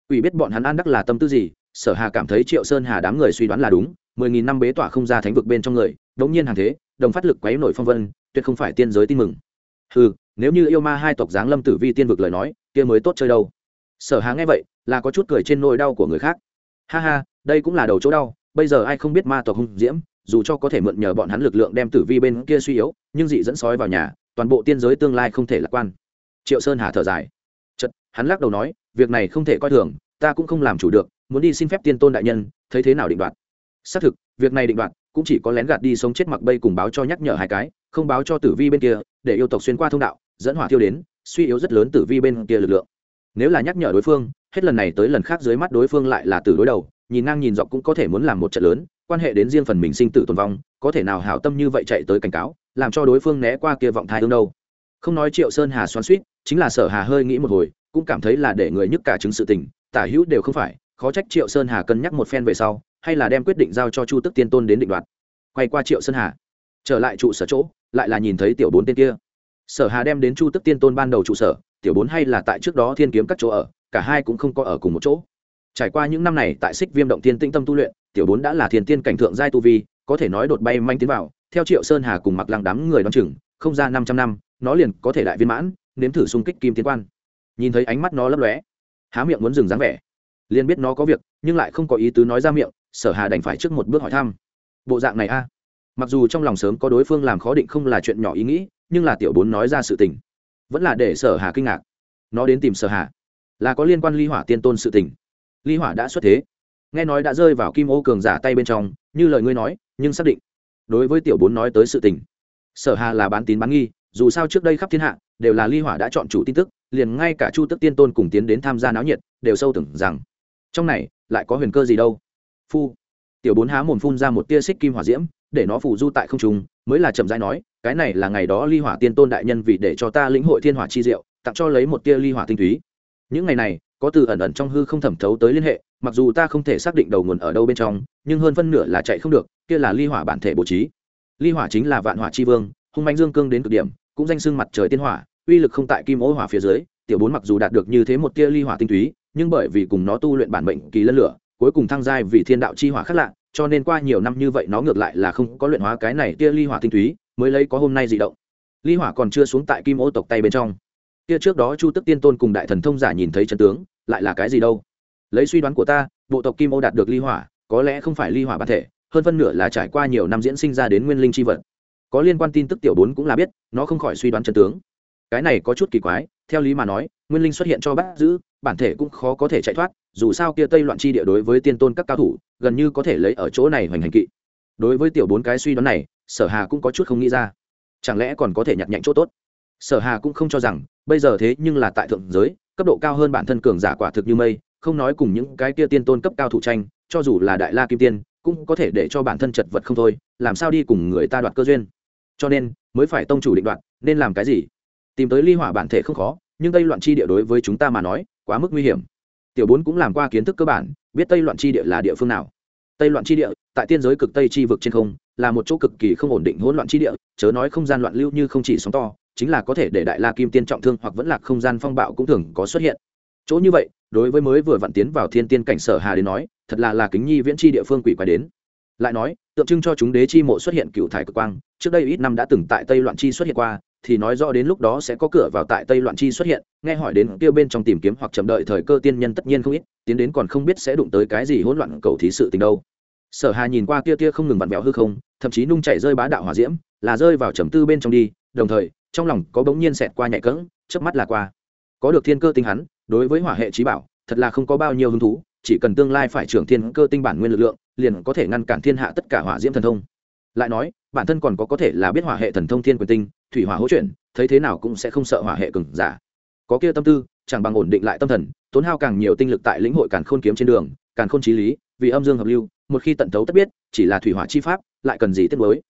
Ủy biết bọn hắn an đắc là tâm tư gì, sở hà cảm thấy triệu sơn hà đám người suy đoán là đúng, mười nghìn năm bế tỏa không ra thánh vực bên trong người, đống nhiên hàng thế, đồng phát lực quấy nổi phong vân, tuyệt không phải tiên giới tin mừng ừ nếu như yêu ma hai tộc giáng lâm tử vi tiên vực lời nói, kia mới tốt chơi đâu. Sở hà nghe vậy, là có chút cười trên nỗi đau của người khác. Ha ha, đây cũng là đầu chỗ đau, bây giờ ai không biết ma tộc hung diễm, dù cho có thể mượn nhờ bọn hắn lực lượng đem tử vi bên kia suy yếu, nhưng dị dẫn sói vào nhà, toàn bộ tiên giới tương lai không thể lạc quan. Triệu sơn hà thở dài. Chật hắn lắc đầu nói, việc này không thể coi thường, ta cũng không làm chủ được, muốn đi xin phép tiên tôn đại nhân, thấy thế nào định đoạt? Xác thực, việc này định đoạt, cũng chỉ có lén gạt đi sống chết mặc bây cùng báo cho nhắc nhở hai cái, không báo cho tử vi bên kia để yêu tộc xuyên qua thông đạo, dẫn hỏa thiêu đến, suy yếu rất lớn tử vi bên kia lực lượng. Nếu là nhắc nhở đối phương, hết lần này tới lần khác dưới mắt đối phương lại là từ đối đầu, nhìn ngang nhìn dọc cũng có thể muốn làm một trận lớn, quan hệ đến riêng phần mình sinh tử tồn vong, có thể nào hảo tâm như vậy chạy tới cảnh cáo, làm cho đối phương né qua kia vọng thai ương đâu. Không nói triệu sơn hà xoắn suýt chính là sở hà hơi nghĩ một hồi, cũng cảm thấy là để người nhức cả chứng sự tình, tả hữu đều không phải, khó trách triệu sơn hà cân nhắc một phen về sau, hay là đem quyết định giao cho chu tức tiên tôn đến định đoạt. Quay qua triệu sơn hà trở lại trụ sở chỗ, lại là nhìn thấy tiểu bốn tên kia. Sở hà đem đến chu tức tiên tôn ban đầu trụ sở, tiểu bốn hay là tại trước đó thiên kiếm các chỗ ở, cả hai cũng không có ở cùng một chỗ. Trải qua những năm này tại xích viêm động tiên tinh tâm tu luyện, tiểu bốn đã là thiên tiên cảnh thượng giai tu vi, có thể nói đột bay manh tiến vào, theo triệu sơn hà cùng mặc lăng đám người đón chừng, không ra năm trăm năm, nó liền có thể đại viên mãn, nếm thử xung kích kim tiến quan. Nhìn thấy ánh mắt nó lấp lóe, há miệng muốn dừng dáng vẻ. Liền biết nó có việc, nhưng lại không có ý tứ nói ra miệng, sở hà đành phải trước một bước hỏi thăm. Bộ dạng này a mặc dù trong lòng sớm có đối phương làm khó định không là chuyện nhỏ ý nghĩ, nhưng là tiểu bốn nói ra sự tình. Vẫn là để sở hà kinh ngạc. Nó đến tìm sở hà. Là có liên quan ly hỏa tiên tôn sự tình. Ly hỏa đã xuất thế. Nghe nói đã rơi vào kim ô cường giả tay bên trong, như lời ngươi nói, nhưng xác định. Đối với tiểu bốn nói tới sự tình. Sở hà là bán tín bán nghi, dù sao trước đây khắp thiên hạ, đều là ly hỏa đã chọn chủ tin tức, liền ngay cả chu tức tiên tôn cùng tiến đến tham gia náo nhiệt, đều sâu tưởng rằng, trong này, lại có huyền cơ gì đâu. Phu. Tiểu bốn há mồm phun ra một tia xích kim hỏa diễm để nó phù du tại không trung, mới là chậm rãi nói, cái này là ngày đó ly hỏa tiên tôn đại nhân vì để cho ta lĩnh hội thiên hỏa chi diệu, tặng cho lấy một tia ly hỏa tinh túy. Những ngày này, có từ ẩn ẩn trong hư không thẩm thấu tới liên hệ, mặc dù ta không thể xác định đầu nguồn ở đâu bên trong, nhưng hơn phân nửa là chạy không được, kia là ly hỏa bản thể bố trí. Ly hỏa chính là vạn hỏa chi vương, hung manh dương cương đến cực điểm, cũng danh xưng mặt trời tiên hỏa, uy lực không tại kim ô hỏa phía dưới, tiểu bốn mặc dù đạt được như thế một tia ly hỏa tinh túy, nhưng bởi vì cùng nó tu luyện bản mệnh kỳ lân lửa cuối cùng thăng giai vì thiên đạo chi hỏa khác lạ, cho nên qua nhiều năm như vậy nó ngược lại là không có luyện hóa cái này tia ly hỏa tinh túy, mới lấy có hôm nay dị động. Ly hỏa còn chưa xuống tại kim ô tộc tay bên trong. Kia trước đó chu tức tiên tôn cùng đại thần thông giả nhìn thấy chân tướng, lại là cái gì đâu? Lấy suy đoán của ta, bộ tộc kim ô đạt được ly hỏa, có lẽ không phải ly hỏa bản thể, hơn phân nửa là trải qua nhiều năm diễn sinh ra đến nguyên linh c h i vật. Có liên quan tin tức tiểu bốn cũng là biết, nó không khỏi suy đoán chân tướng. Cái này có chút kỳ quái, theo lý mà nói nguyên linh xuất hiện cho bắt giữ, bản thể cũng khó có thể chạy thoát, dù sao kia tây loạn chi địa đối với tiên tôn các cao thủ, gần như có thể lấy ở chỗ này hoành hành kỵ. Đối với tiểu bốn cái suy đoán này, sở hà cũng có chút không nghĩ ra. Chẳng lẽ còn có thể nhặt nhạnh chỗ tốt? Sở hà cũng không cho rằng, bây giờ thế nhưng là tại thượng giới, cấp độ cao hơn bản thân cường giả quả thực như mây, không nói cùng những cái kia tiên tôn cấp cao thủ tranh, cho dù là đại la kim tiên, cũng có thể để cho bản thân chật vật không thôi, làm sao đi cùng người ta đoạt cơ duyên? Cho nên, mới phải tông chủ định đoạt, nên làm cái gì? Tìm tới ly hỏa bản thể không khó nhưng tây loạn chi địa đối với chúng ta mà nói quá mức nguy hiểm. Tiểu bốn cũng làm qua kiến thức cơ bản, biết tây loạn chi địa là địa phương nào. Tây loạn chi địa, tại tiên giới cực tây chi vực trên không, là một chỗ cực kỳ không ổn định hỗn loạn chi địa, chớ nói không gian loạn lưu như không chỉ sóng to, chính là có thể để đại la kim tiên trọng thương hoặc vẫn là không gian phong bạo cũng thường có xuất hiện. Chỗ như vậy, đối với mới vừa vặn tiến vào thiên tiên cảnh sở hà đến nói, thật là là kính nhi viễn chi địa phương quỷ quái đến. Lại nói, tượng trưng cho chúng đế chi mộ xuất hiện cựu thải cực quang, trước đây ít năm đã từng tại tây loạn chi xuất hiện qua thì nói rõ đến lúc đó sẽ có cửa vào tại tây loạn chi xuất hiện, nghe hỏi đến kia bên trong tìm kiếm hoặc chậm đợi thời cơ tiên nhân tất nhiên không ít, tiến đến còn không biết sẽ đụng tới cái gì hỗn loạn cầu thí sự tình đâu. Sở hà nhìn qua kia tia không ngừng vặn vẹo hư không, thậm chí nung chảy rơi bá đạo hỏa diễm, là rơi vào trầm tư bên trong đi, đồng thời, trong lòng có bỗng nhiên xẹt qua nhạy cỡng, chớp mắt là qua. Có được thiên cơ tinh hắn, đối với hỏa hệ trí bảo, thật là không có bao nhiêu hứng thú, chỉ cần tương lai phải trưởng thiên cơ tinh bản nguyên lực lượng, liền có thể ngăn cản thiên hạ tất cả hỏa diễm thần thông. Lại nói bản thân còn có có thể là biết hỏa hệ thần thông thiên quyền tinh, thủy hỏa hỗ chuyển, thấy thế nào cũng sẽ không sợ hỏa hệ cừng giả. Có kia tâm tư, chẳng bằng ổn định lại tâm thần, tốn hao càng nhiều tinh lực tại lĩnh hội càn khôn kiếm trên đường, càn khôn trí lý, vì âm dương hợp lưu, một khi tận thấu tất biết, chỉ là thủy hỏa chi pháp, lại cần gì tiết mới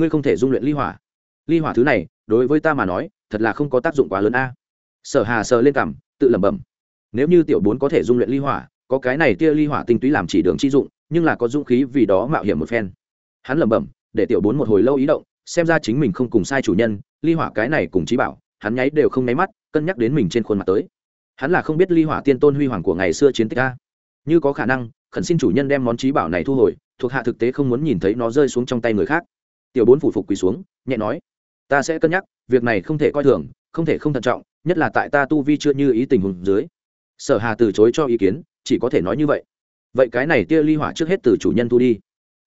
ngươi không thể dung luyện ly hỏa. Ly hỏa thứ này, đối với ta mà nói, thật là không có tác dụng quá lớn a. Sở hà sờ lên cảm tự lẩm bẩm. Nếu như tiểu bốn có thể dung luyện ly hỏa, có cái này tia ly hỏa tinh túy làm chỉ đường chi dụng, nhưng là có dũng khí vì đó mạo hiểm một phen. Hắn lẩm bẩm để tiểu bốn một hồi lâu ý động, xem ra chính mình không cùng sai chủ nhân, ly hỏa cái này cùng trí bảo, hắn nháy đều không nháy mắt, cân nhắc đến mình trên khuôn mặt tới. Hắn là không biết ly hỏa tiên tôn huy hoàng của ngày xưa chiến tích a. Như có khả năng, khẩn xin chủ nhân đem món trí bảo này thu hồi, thuộc hạ thực tế không muốn nhìn thấy nó rơi xuống trong tay người khác. Tiểu bốn phủ phục quỳ xuống, nhẹ nói, ta sẽ cân nhắc, việc này không thể coi thường, không thể không thận trọng, nhất là tại ta tu vi chưa như ý tình huống dưới. Sở hà từ chối cho ý kiến, chỉ có thể nói như vậy. Vậy cái này tia ly hỏa trước hết từ chủ nhân thu đi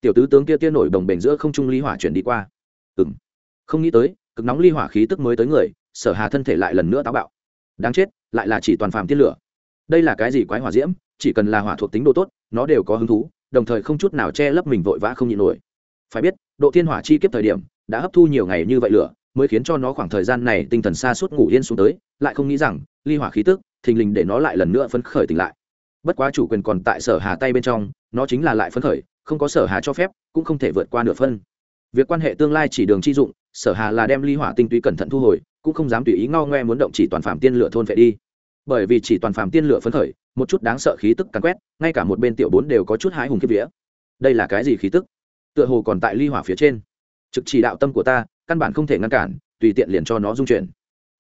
tiểu tứ tướng kia tia nổi đồng bền giữa không trung ly hỏa chuyển đi qua. Ừng không nghĩ tới, cực nóng ly hỏa khí tức mới tới người, sở hà thân thể lại lần nữa táo bạo. Đáng chết, lại là chỉ toàn phàm tiên lửa. Đây là cái gì quái hỏa diễm? Chỉ cần là hỏa thuộc tính độ tốt, nó đều có hứng thú, đồng thời không chút nào che lấp mình vội vã không nhịn nổi. Phải biết, độ thiên hỏa chi kiếp thời điểm, đã hấp thu nhiều ngày như vậy lửa, mới khiến cho nó khoảng thời gian này tinh thần xa suốt ngủ yên xuống tới, lại không nghĩ rằng, ly hỏa khí tức, thình lình để nó lại lần nữa phấn khởi tỉnh lại. Bất quá chủ quyền còn tại sở hà tay bên trong, nó chính là lại phấn khởi không có sở hà cho phép, cũng không thể vượt qua nửa phân. Việc quan hệ tương lai chỉ đường chi dụng, sở hà là đem ly hỏa tinh túy cẩn thận thu hồi, cũng không dám tùy ý ngao ngoe muốn động chỉ toàn phạm tiên lửa thôn vệ đi. Bởi vì chỉ toàn phạm tiên lửa phấn khởi, một chút đáng sợ khí tức càn quét, ngay cả một bên tiểu bốn đều có chút hái hùng kiếp vía. Đây là cái gì khí tức? Tựa hồ còn tại ly hỏa phía trên. Trực chỉ đạo tâm của ta, căn bản không thể ngăn cản, tùy tiện liền cho nó dung chuyển.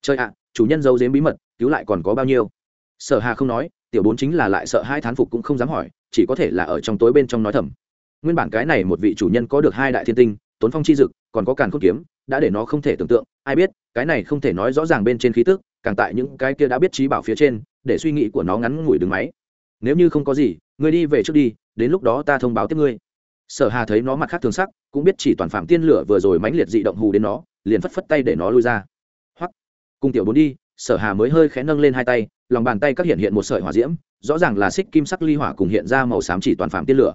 Chơi ạ, chủ nhân giấu giếm bí mật, cứu lại còn có bao nhiêu? Sở hà không nói, tiểu bốn chính là lại sợ hai thán phục cũng không dám hỏi, chỉ có thể là ở trong tối bên trong nói thầm nguyên bản cái này một vị chủ nhân có được hai đại thiên tinh, tốn phong chi dực, còn có càn khôn kiếm, đã để nó không thể tưởng tượng. Ai biết, cái này không thể nói rõ ràng bên trên khí tức, càng tại những cái kia đã biết trí bảo phía trên, để suy nghĩ của nó ngắn ngủi đứng máy. Nếu như không có gì, ngươi đi về trước đi, đến lúc đó ta thông báo tiếp ngươi. Sở hà thấy nó mặt khác thường sắc, cũng biết chỉ toàn phạm tiên lửa vừa rồi mãnh liệt dị động hù đến nó, liền phất phất tay để nó lui ra. Hoặc cùng tiểu bốn đi, sở hà mới hơi khẽ nâng lên hai tay, lòng bàn tay các hiện hiện một sợi hỏa diễm, rõ ràng là xích kim sắc ly hỏa cùng hiện ra màu xám chỉ toàn phạm tiên lửa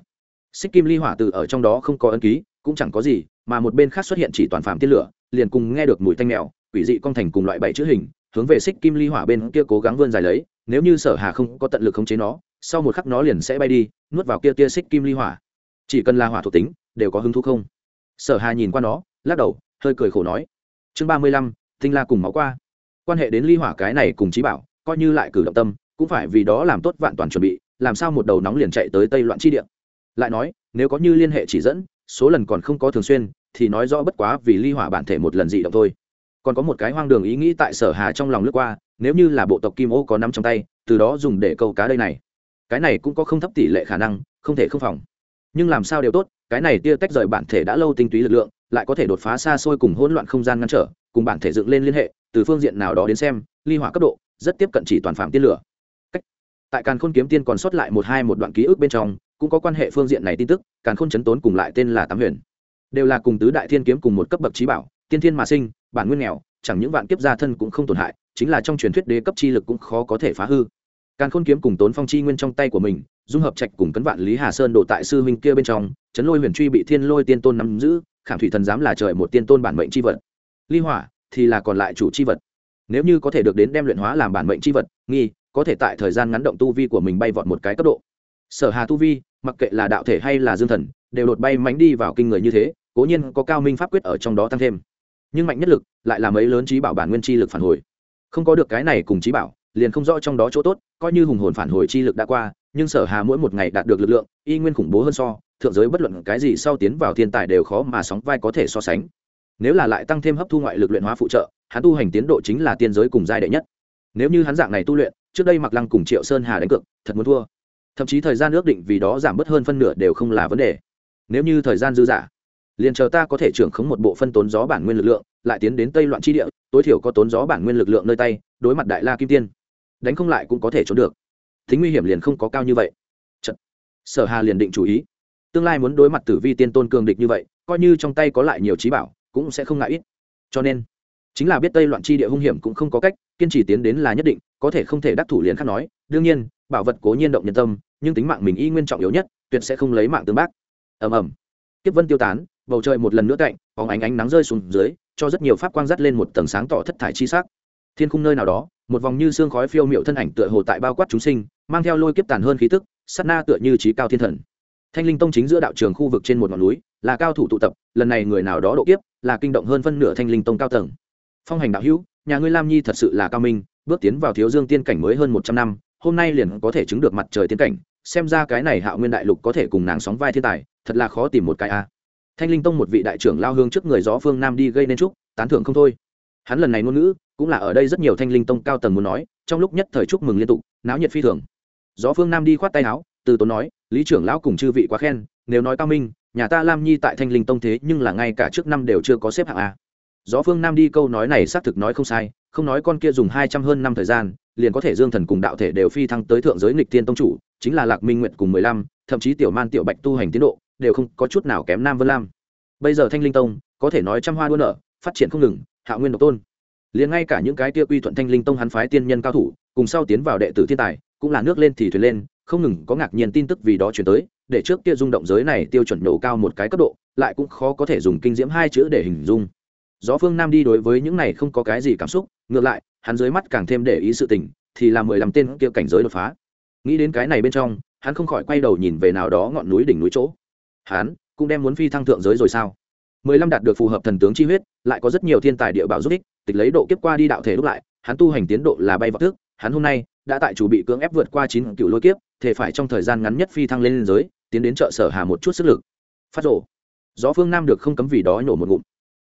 xích kim ly hỏa từ ở trong đó không có ấn ký, cũng chẳng có gì, mà một bên khác xuất hiện chỉ toàn phạm tiên lửa, liền cùng nghe được mùi tanh mèo, quỷ dị con thành cùng loại bảy chữ hình, hướng về xích kim ly hỏa bên kia cố gắng vươn dài lấy, nếu như sở hà không có tận lực khống chế nó, sau một khắc nó liền sẽ bay đi, nuốt vào kia tia xích kim ly hỏa. Chỉ cần là hỏa thuộc tính, đều có hứng thú không? Sở hà nhìn qua nó, lắc đầu, hơi cười khổ nói. Chương ba mươi lăm, tinh la cùng máu qua. Quan hệ đến ly hỏa cái này cùng trí bảo, coi như lại cử động tâm, cũng phải vì đó làm tốt vạn toàn chuẩn bị, làm sao một đầu nóng liền chạy tới tây loạn chi địa lại nói, nếu có như liên hệ chỉ dẫn, số lần còn không có thường xuyên, thì nói rõ bất quá vì ly hỏa bản thể một lần dị động thôi. Còn có một cái hoang đường ý nghĩ tại sở hà trong lòng lướt qua, nếu như là bộ tộc kim ô có nắm trong tay, từ đó dùng để câu cá đây này. Cái này cũng có không thấp tỷ lệ khả năng, không thể không phòng. Nhưng làm sao đều tốt, cái này tia tách rời bản thể đã lâu tinh túy lực lượng, lại có thể đột phá xa xôi cùng hỗn loạn không gian ngăn trở, cùng bản thể dựng lên liên hệ, từ phương diện nào đó đến xem, ly hỏa cấp độ rất tiếp cận chỉ toàn phạm tiên lửa. Cách. tại càn khôn kiếm tiên còn sót lại một hai một đoạn ký ức bên trong cũng có quan hệ phương diện này tin tức, càn khôn chấn tốn cùng lại tên là tám huyền. Đều là cùng tứ đại thiên kiếm cùng một cấp bậc trí bảo, tiên thiên mà sinh, bản nguyên nghèo, chẳng những vạn kiếp gia thân cũng không tổn hại, chính là trong truyền thuyết đế cấp chi lực cũng khó có thể phá hư. Càn khôn kiếm cùng tốn phong chi nguyên trong tay của mình, dung hợp trạch cùng cấn vạn lý hà sơn đổ tại sư huynh kia bên trong, chấn lôi huyền truy bị thiên lôi tiên tôn nắm giữ, khảm thủy thần dám là trời một tiên tôn bản mệnh chi vật. Ly hỏa thì là còn lại chủ chi vật. Nếu như có thể được đến đem luyện hóa làm bản mệnh chi vật, nghi, có thể tại thời gian ngắn động tu vi của mình bay vọt một cái cấp độ. Sở hà tu vi mặc kệ là đạo thể hay là dương thần, đều đột bay mánh đi vào kinh người như thế, cố nhiên có cao minh pháp quyết ở trong đó tăng thêm. Nhưng mạnh nhất lực lại là mấy lớn trí bảo bản nguyên chi lực phản hồi. Không có được cái này cùng trí bảo, liền không rõ trong đó chỗ tốt, coi như hùng hồn phản hồi chi lực đã qua, nhưng sở hà mỗi một ngày đạt được lực lượng, y nguyên khủng bố hơn so, thượng giới bất luận cái gì sau tiến vào thiên tài đều khó mà sóng vai có thể so sánh. Nếu là lại tăng thêm hấp thu ngoại lực luyện hóa phụ trợ, hắn tu hành tiến độ chính là tiên giới cùng giai đệ nhất. Nếu như hắn dạng này tu luyện, trước đây mặc lăng cùng triệu sơn hà đánh cược, thật muốn thua thậm chí thời gian ước định vì đó giảm bớt hơn phân nửa đều không là vấn đề. Nếu như thời gian dư dả, liền chờ ta có thể trưởng khống một bộ phân tốn gió bản nguyên lực lượng, lại tiến đến tây loạn chi địa, tối thiểu có tốn gió bản nguyên lực lượng nơi tay, đối mặt đại la kim tiên, đánh không lại cũng có thể trốn được. Thính nguy hiểm liền không có cao như vậy. Chật. sở hà liền định chủ ý. Tương lai muốn đối mặt tử vi tiên tôn cường địch như vậy, coi như trong tay có lại nhiều trí bảo, cũng sẽ không ngại ít. Cho nên, chính là biết tây loạn chi địa hung hiểm cũng không có cách, kiên trì tiến đến là nhất định, có thể không thể đắc thủ liền khác nói, đương nhiên bảo vật cố nhiên động nhân tâm, nhưng tính mạng mình y nguyên trọng yếu nhất, tuyệt sẽ không lấy mạng tương bác. Ầm ầm. Tiếp vân tiêu tán, bầu trời một lần nữa cạnh bóng ánh ánh nắng rơi xuống dưới, cho rất nhiều pháp quang dắt lên một tầng sáng tỏ thất thải chi sắc. Thiên khung nơi nào đó, một vòng như xương khói phiêu miệu thân ảnh tựa hồ tại bao quát chúng sinh, mang theo lôi kiếp tàn hơn khí tức, sát na tựa như trí cao thiên thần. Thanh linh tông chính giữa đạo trường khu vực trên một ngọn núi, là cao thủ tụ tập, lần này người nào đó độ kiếp, là kinh động hơn phân nửa thanh linh tông cao tầng. Phong hành đạo hữu, nhà ngươi lam nhi thật sự là cao minh, bước tiến vào thiếu dương tiên cảnh mới hơn một trăm năm hôm nay liền có thể chứng được mặt trời tiên cảnh, xem ra cái này hạo nguyên đại lục có thể cùng nàng sóng vai thiên tài, thật là khó tìm một cái a. Thanh linh tông một vị đại trưởng lao hương trước người gió phương nam đi gây nên trúc tán thưởng không thôi. Hắn lần này ngôn ngữ, cũng là ở đây rất nhiều thanh linh tông cao tầng muốn nói, trong lúc nhất thời chúc mừng liên tục, náo nhiệt phi thường. Gió phương nam đi khoát tay áo, từ tốn nói, lý trưởng lão cùng chư vị quá khen, nếu nói cao minh, nhà ta lam nhi tại thanh linh tông thế nhưng là ngay cả trước năm đều chưa có xếp hạng a. Gió phương nam đi câu nói này xác thực nói không sai, không nói con kia dùng hai trăm hơn năm thời gian liền có thể dương thần cùng đạo thể đều phi thăng tới thượng giới nghịch tiên tông chủ, chính là lạc minh nguyện cùng mười lăm, thậm chí tiểu man, tiểu bạch tu hành tiến độ, đều không có chút nào kém nam vân lam. Bây giờ thanh linh tông, có thể nói trăm hoa đua nở, phát triển không ngừng, hạ nguyên độc tôn. Liền ngay cả những cái tia quy thuận thanh linh tông hắn phái tiên nhân cao thủ, cùng sau tiến vào đệ tử thiên tài, cũng là nước lên thì thuyền lên, không ngừng có ngạc nhiên tin tức vì đó chuyển tới, để trước kia rung động giới này tiêu chuẩn nổ cao một cái cấp độ, lại cũng khó có thể dùng kinh diễm hai chữ để hình dung. Gió phương nam đi đối với những này không có cái gì cảm xúc, ngược lại hắn dưới mắt càng thêm để ý sự tình, thì là mười lăm tên kia cảnh giới đột phá. Nghĩ đến cái này bên trong, hắn không khỏi quay đầu nhìn về nào đó ngọn núi đỉnh núi chỗ. Hắn, cũng đem muốn phi thăng thượng giới rồi sao? mười lăm đạt được phù hợp thần tướng chi huyết, lại có rất nhiều thiên tài địa bảo giúp ích, tịch lấy độ kiếp qua đi đạo thể đúc lại, hắn tu hành tiến độ là bay vào thức, hắn hôm nay, đã tại chủ bị cưỡng ép vượt qua chín cựu lôi kiếp, thể phải trong thời gian ngắn nhất phi thăng lên liên giới, tiến đến chợ sở hà một chút sức lực. Phát rổ gió phương nam được không cấm vì đó nổ một ngụm.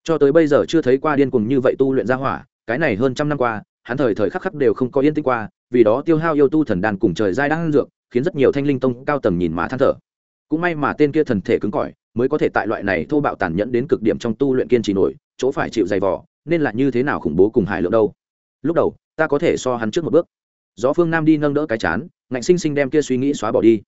Cho tới bây giờ chưa thấy qua điên cuồng như vậy tu luyện ra hỏa, cái này hơn trăm năm qua hắn thời thời khắc khắc đều không có yên tĩnh qua, vì đó tiêu hao yêu tu thần đàn cùng trời giai đang dược, khiến rất nhiều thanh linh tông cao tầng nhìn mà than thở. Cũng may mà tên kia thần thể cứng cỏi, mới có thể tại loại này thô bạo tàn nhẫn đến cực điểm trong tu luyện kiên trì nổi, chỗ phải chịu dày vò, nên là như thế nào khủng bố cùng hải lượng đâu. Lúc đầu, ta có thể so hắn trước một bước. Gió phương nam đi nâng đỡ cái chán, ngạnh sinh sinh đem kia suy nghĩ xóa bỏ đi.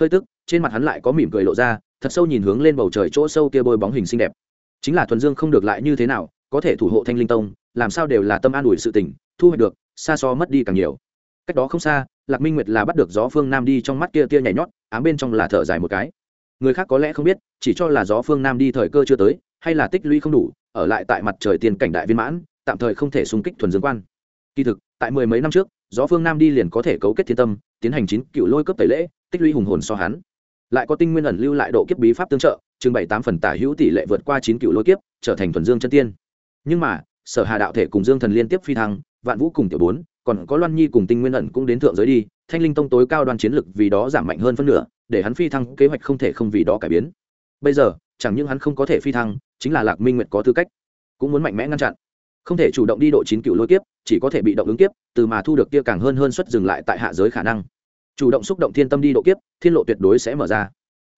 Hơi tức, trên mặt hắn lại có mỉm cười lộ ra, thật sâu nhìn hướng lên bầu trời chỗ sâu kia bôi bóng hình xinh đẹp. Chính là thuần dương không được lại như thế nào, có thể thủ hộ thanh linh tông, làm sao đều là tâm an ủi sự tình thu hoạch được, xa so mất đi càng nhiều. Cách đó không xa, lạc minh nguyệt là bắt được gió phương nam đi trong mắt kia tia nhảy nhót, ám bên trong là thở dài một cái. Người khác có lẽ không biết, chỉ cho là gió phương nam đi thời cơ chưa tới, hay là tích lũy không đủ, ở lại tại mặt trời tiền cảnh đại viên mãn, tạm thời không thể xung kích thuần dương quan. Kỳ thực, tại mười mấy năm trước, gió phương nam đi liền có thể cấu kết thiên tâm, tiến hành chín cựu lôi cấp tẩy lễ, tích lũy hùng hồn so hắn. Lại có tinh nguyên ẩn lưu lại độ kiếp bí pháp tương trợ, chừng bảy tám phần tả hữu tỷ lệ vượt qua chín cựu lôi kiếp, trở thành thuần dương chân tiên. Nhưng mà, sở hà đạo thể cùng dương thần liên tiếp phi thăng vạn vũ cùng tiểu bốn, còn có loan nhi cùng tinh nguyên ẩn cũng đến thượng giới đi, thanh linh tông tối cao đoàn chiến lực vì đó giảm mạnh hơn phân nửa, để hắn phi thăng kế hoạch không thể không vì đó cải biến. Bây giờ, chẳng những hắn không có thể phi thăng, chính là lạc minh nguyệt có tư cách, cũng muốn mạnh mẽ ngăn chặn. Không thể chủ động đi độ chín cựu lôi kiếp, chỉ có thể bị động ứng kiếp, từ mà thu được kia càng hơn hơn suất dừng lại tại hạ giới khả năng. Chủ động xúc động thiên tâm đi độ kiếp, thiên lộ tuyệt đối sẽ mở ra.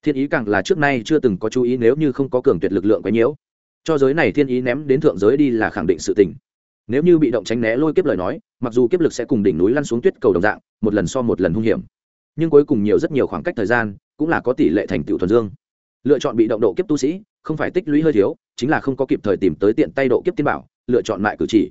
Thiên ý càng là trước nay chưa từng có chú ý nếu như không có cường tuyệt lực lượng quấy nhiễu cho giới này thiên ý ném đến thượng giới đi là khẳng định sự tình nếu như bị động tránh né lôi kiếp lời nói, mặc dù kiếp lực sẽ cùng đỉnh núi lăn xuống tuyết cầu đồng dạng, một lần so một lần hung hiểm. Nhưng cuối cùng nhiều rất nhiều khoảng cách thời gian, cũng là có tỷ lệ thành tựu thuần dương. Lựa chọn bị động độ kiếp tu sĩ, không phải tích lũy hơi thiếu, chính là không có kịp thời tìm tới tiện tay độ kiếp tiên bảo, lựa chọn lại cử chỉ.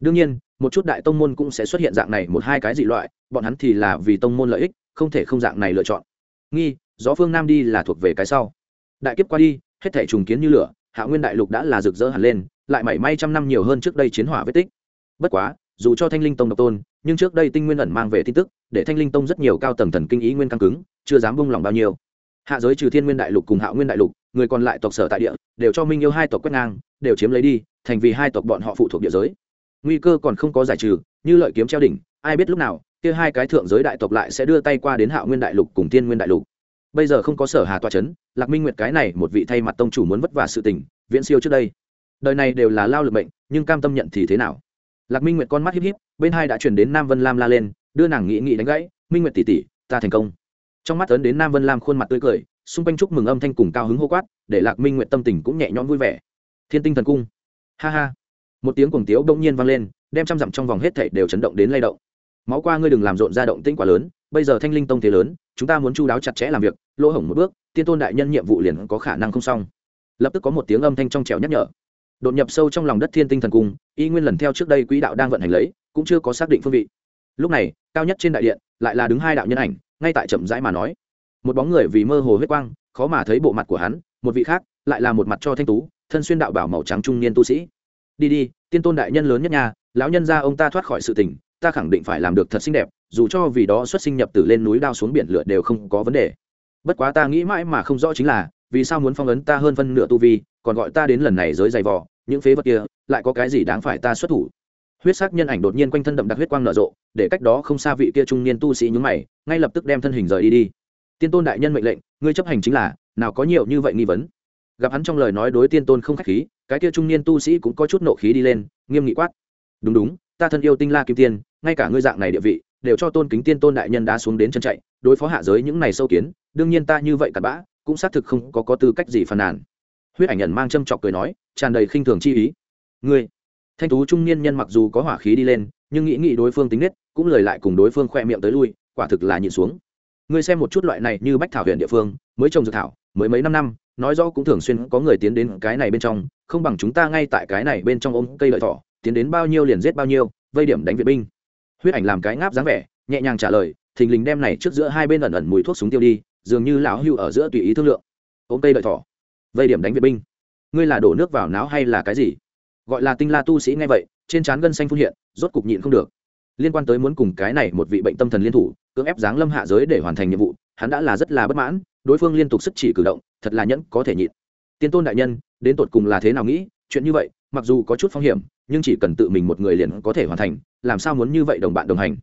Đương nhiên, một chút đại tông môn cũng sẽ xuất hiện dạng này một hai cái dị loại, bọn hắn thì là vì tông môn lợi ích, không thể không dạng này lựa chọn. Nghi, gió phương nam đi là thuộc về cái sau. Đại kiếp qua đi, hết thể trùng kiến như lửa hạ nguyên đại lục đã là rực rỡ hẳn lên, lại mảy may trăm năm nhiều hơn trước đây chiến hỏa vết tích. Bất quá, dù cho thanh linh tông độc tôn, nhưng trước đây tinh nguyên ẩn mang về tin tức, để thanh linh tông rất nhiều cao tầng thần kinh ý nguyên căng cứng, chưa dám bung lòng bao nhiêu. Hạ giới trừ thiên nguyên đại lục cùng hạ nguyên đại lục, người còn lại tộc sở tại địa, đều cho minh yêu hai tộc quét ngang, đều chiếm lấy đi, thành vì hai tộc bọn họ phụ thuộc địa giới. Nguy cơ còn không có giải trừ, như lợi kiếm treo đỉnh, ai biết lúc nào, kia hai cái thượng giới đại tộc lại sẽ đưa tay qua đến hạo nguyên đại lục cùng Thiên nguyên đại lục bây giờ không có sở hà tọa chấn, lạc minh nguyệt cái này một vị thay mặt tông chủ muốn vất vả sự tình, viễn siêu trước đây. Đời này đều là lao lực bệnh nhưng cam tâm nhận thì thế nào? Lạc minh nguyệt con mắt híp híp, bên hai đã chuyển đến nam vân lam la lên, đưa nàng nghĩ nghĩ đánh gãy, minh nguyệt tỷ tỷ, ta thành công. Trong mắt ấn đến nam vân lam khuôn mặt tươi cười, xung quanh chúc mừng âm thanh cùng cao hứng hô quát, để lạc minh nguyệt tâm tình cũng nhẹ nhõm vui vẻ. Thiên tinh thần cung. Ha ha. Một tiếng cuồng tiếu bỗng nhiên vang lên, đem trăm dặm trong vòng hết thảy đều chấn động đến lay động. Máu qua ngươi đừng làm rộn ra động tĩnh quá lớn bây giờ thanh linh tông thế lớn, chúng ta muốn chu đáo chặt chẽ làm việc, lỗ hổng một bước, tiên tôn đại nhân nhiệm vụ liền có khả năng không xong. Lập tức có một tiếng âm thanh trong trẻo nhắc nhở. Đột nhập sâu trong lòng đất thiên tinh thần cung, y nguyên lần theo trước đây quỹ đạo đang vận hành lấy, cũng chưa có xác định phương vị. Lúc này, cao nhất trên đại điện, lại là đứng hai đạo nhân ảnh, ngay tại chậm rãi mà nói. Một bóng người vì mơ hồ huyết quang, khó mà thấy bộ mặt của hắn, một vị khác, lại là một mặt cho thanh tú, thân xuyên đạo bảo màu trắng trung niên tu sĩ. Đi đi, tiên tôn đại nhân lớn nhất nhà, lão nhân ra ông ta thoát khỏi sự tình ta khẳng định phải làm được thật xinh đẹp, dù cho vì đó xuất sinh nhập từ lên núi đao xuống biển lửa đều không có vấn đề. Bất quá ta nghĩ mãi mà không rõ chính là, vì sao muốn phong ấn ta hơn phân nửa tu vi, còn gọi ta đến lần này giới dày vò, những phế vật kia, lại có cái gì đáng phải ta xuất thủ? Huyết sắc nhân ảnh đột nhiên quanh thân đậm đặc huyết quang nở rộ, để cách đó không xa vị kia trung niên tu sĩ nhúng mày, ngay lập tức đem thân hình rời đi đi. Tiên tôn đại nhân mệnh lệnh, ngươi chấp hành chính là, nào có nhiều như vậy nghi vấn. Gặp hắn trong lời nói đối tiên tôn không khách khí, cái kia trung niên tu sĩ cũng có chút nộ khí đi lên, nghiêm nghị quát. Đúng đúng, ta thân yêu tinh la kim tiên ngay cả ngươi dạng này địa vị, đều cho tôn kính tiên tôn đại nhân đá xuống đến chân chạy, đối phó hạ giới những này sâu kiến, đương nhiên ta như vậy cặn bã, cũng xác thực không có có tư cách gì phàn nàn. Huyết ảnh nhận mang châm chọc cười nói, tràn đầy khinh thường chi ý. Ngươi, thanh tú trung niên nhân mặc dù có hỏa khí đi lên, nhưng nghĩ nghĩ đối phương tính nết, cũng lời lại cùng đối phương khoe miệng tới lui, quả thực là nhịn xuống. Ngươi xem một chút loại này như bách thảo huyện địa phương, mới trồng dược thảo, mới mấy năm năm, nói rõ cũng thường xuyên có người tiến đến cái này bên trong, không bằng chúng ta ngay tại cái này bên trong ôm cây lợi thỏ, tiến đến bao nhiêu liền giết bao nhiêu, vây điểm đánh viện binh huyết ảnh làm cái ngáp dáng vẻ, nhẹ nhàng trả lời, thình lình đem này trước giữa hai bên ẩn ẩn mùi thuốc súng tiêu đi, dường như lão hưu ở giữa tùy ý thương lượng. Ôm cây đợi thỏ. Vây điểm đánh viện binh. Ngươi là đổ nước vào não hay là cái gì? Gọi là tinh la tu sĩ ngay vậy, trên trán gân xanh phun hiện, rốt cục nhịn không được. Liên quan tới muốn cùng cái này một vị bệnh tâm thần liên thủ, cưỡng ép giáng lâm hạ giới để hoàn thành nhiệm vụ, hắn đã là rất là bất mãn, đối phương liên tục sức chỉ cử động, thật là nhẫn, có thể nhịn. Tiên tôn đại nhân, đến tột cùng là thế nào nghĩ? Chuyện như vậy, mặc dù có chút phong hiểm, nhưng chỉ cần tự mình một người liền có thể hoàn thành làm sao muốn như vậy đồng bạn đồng hành?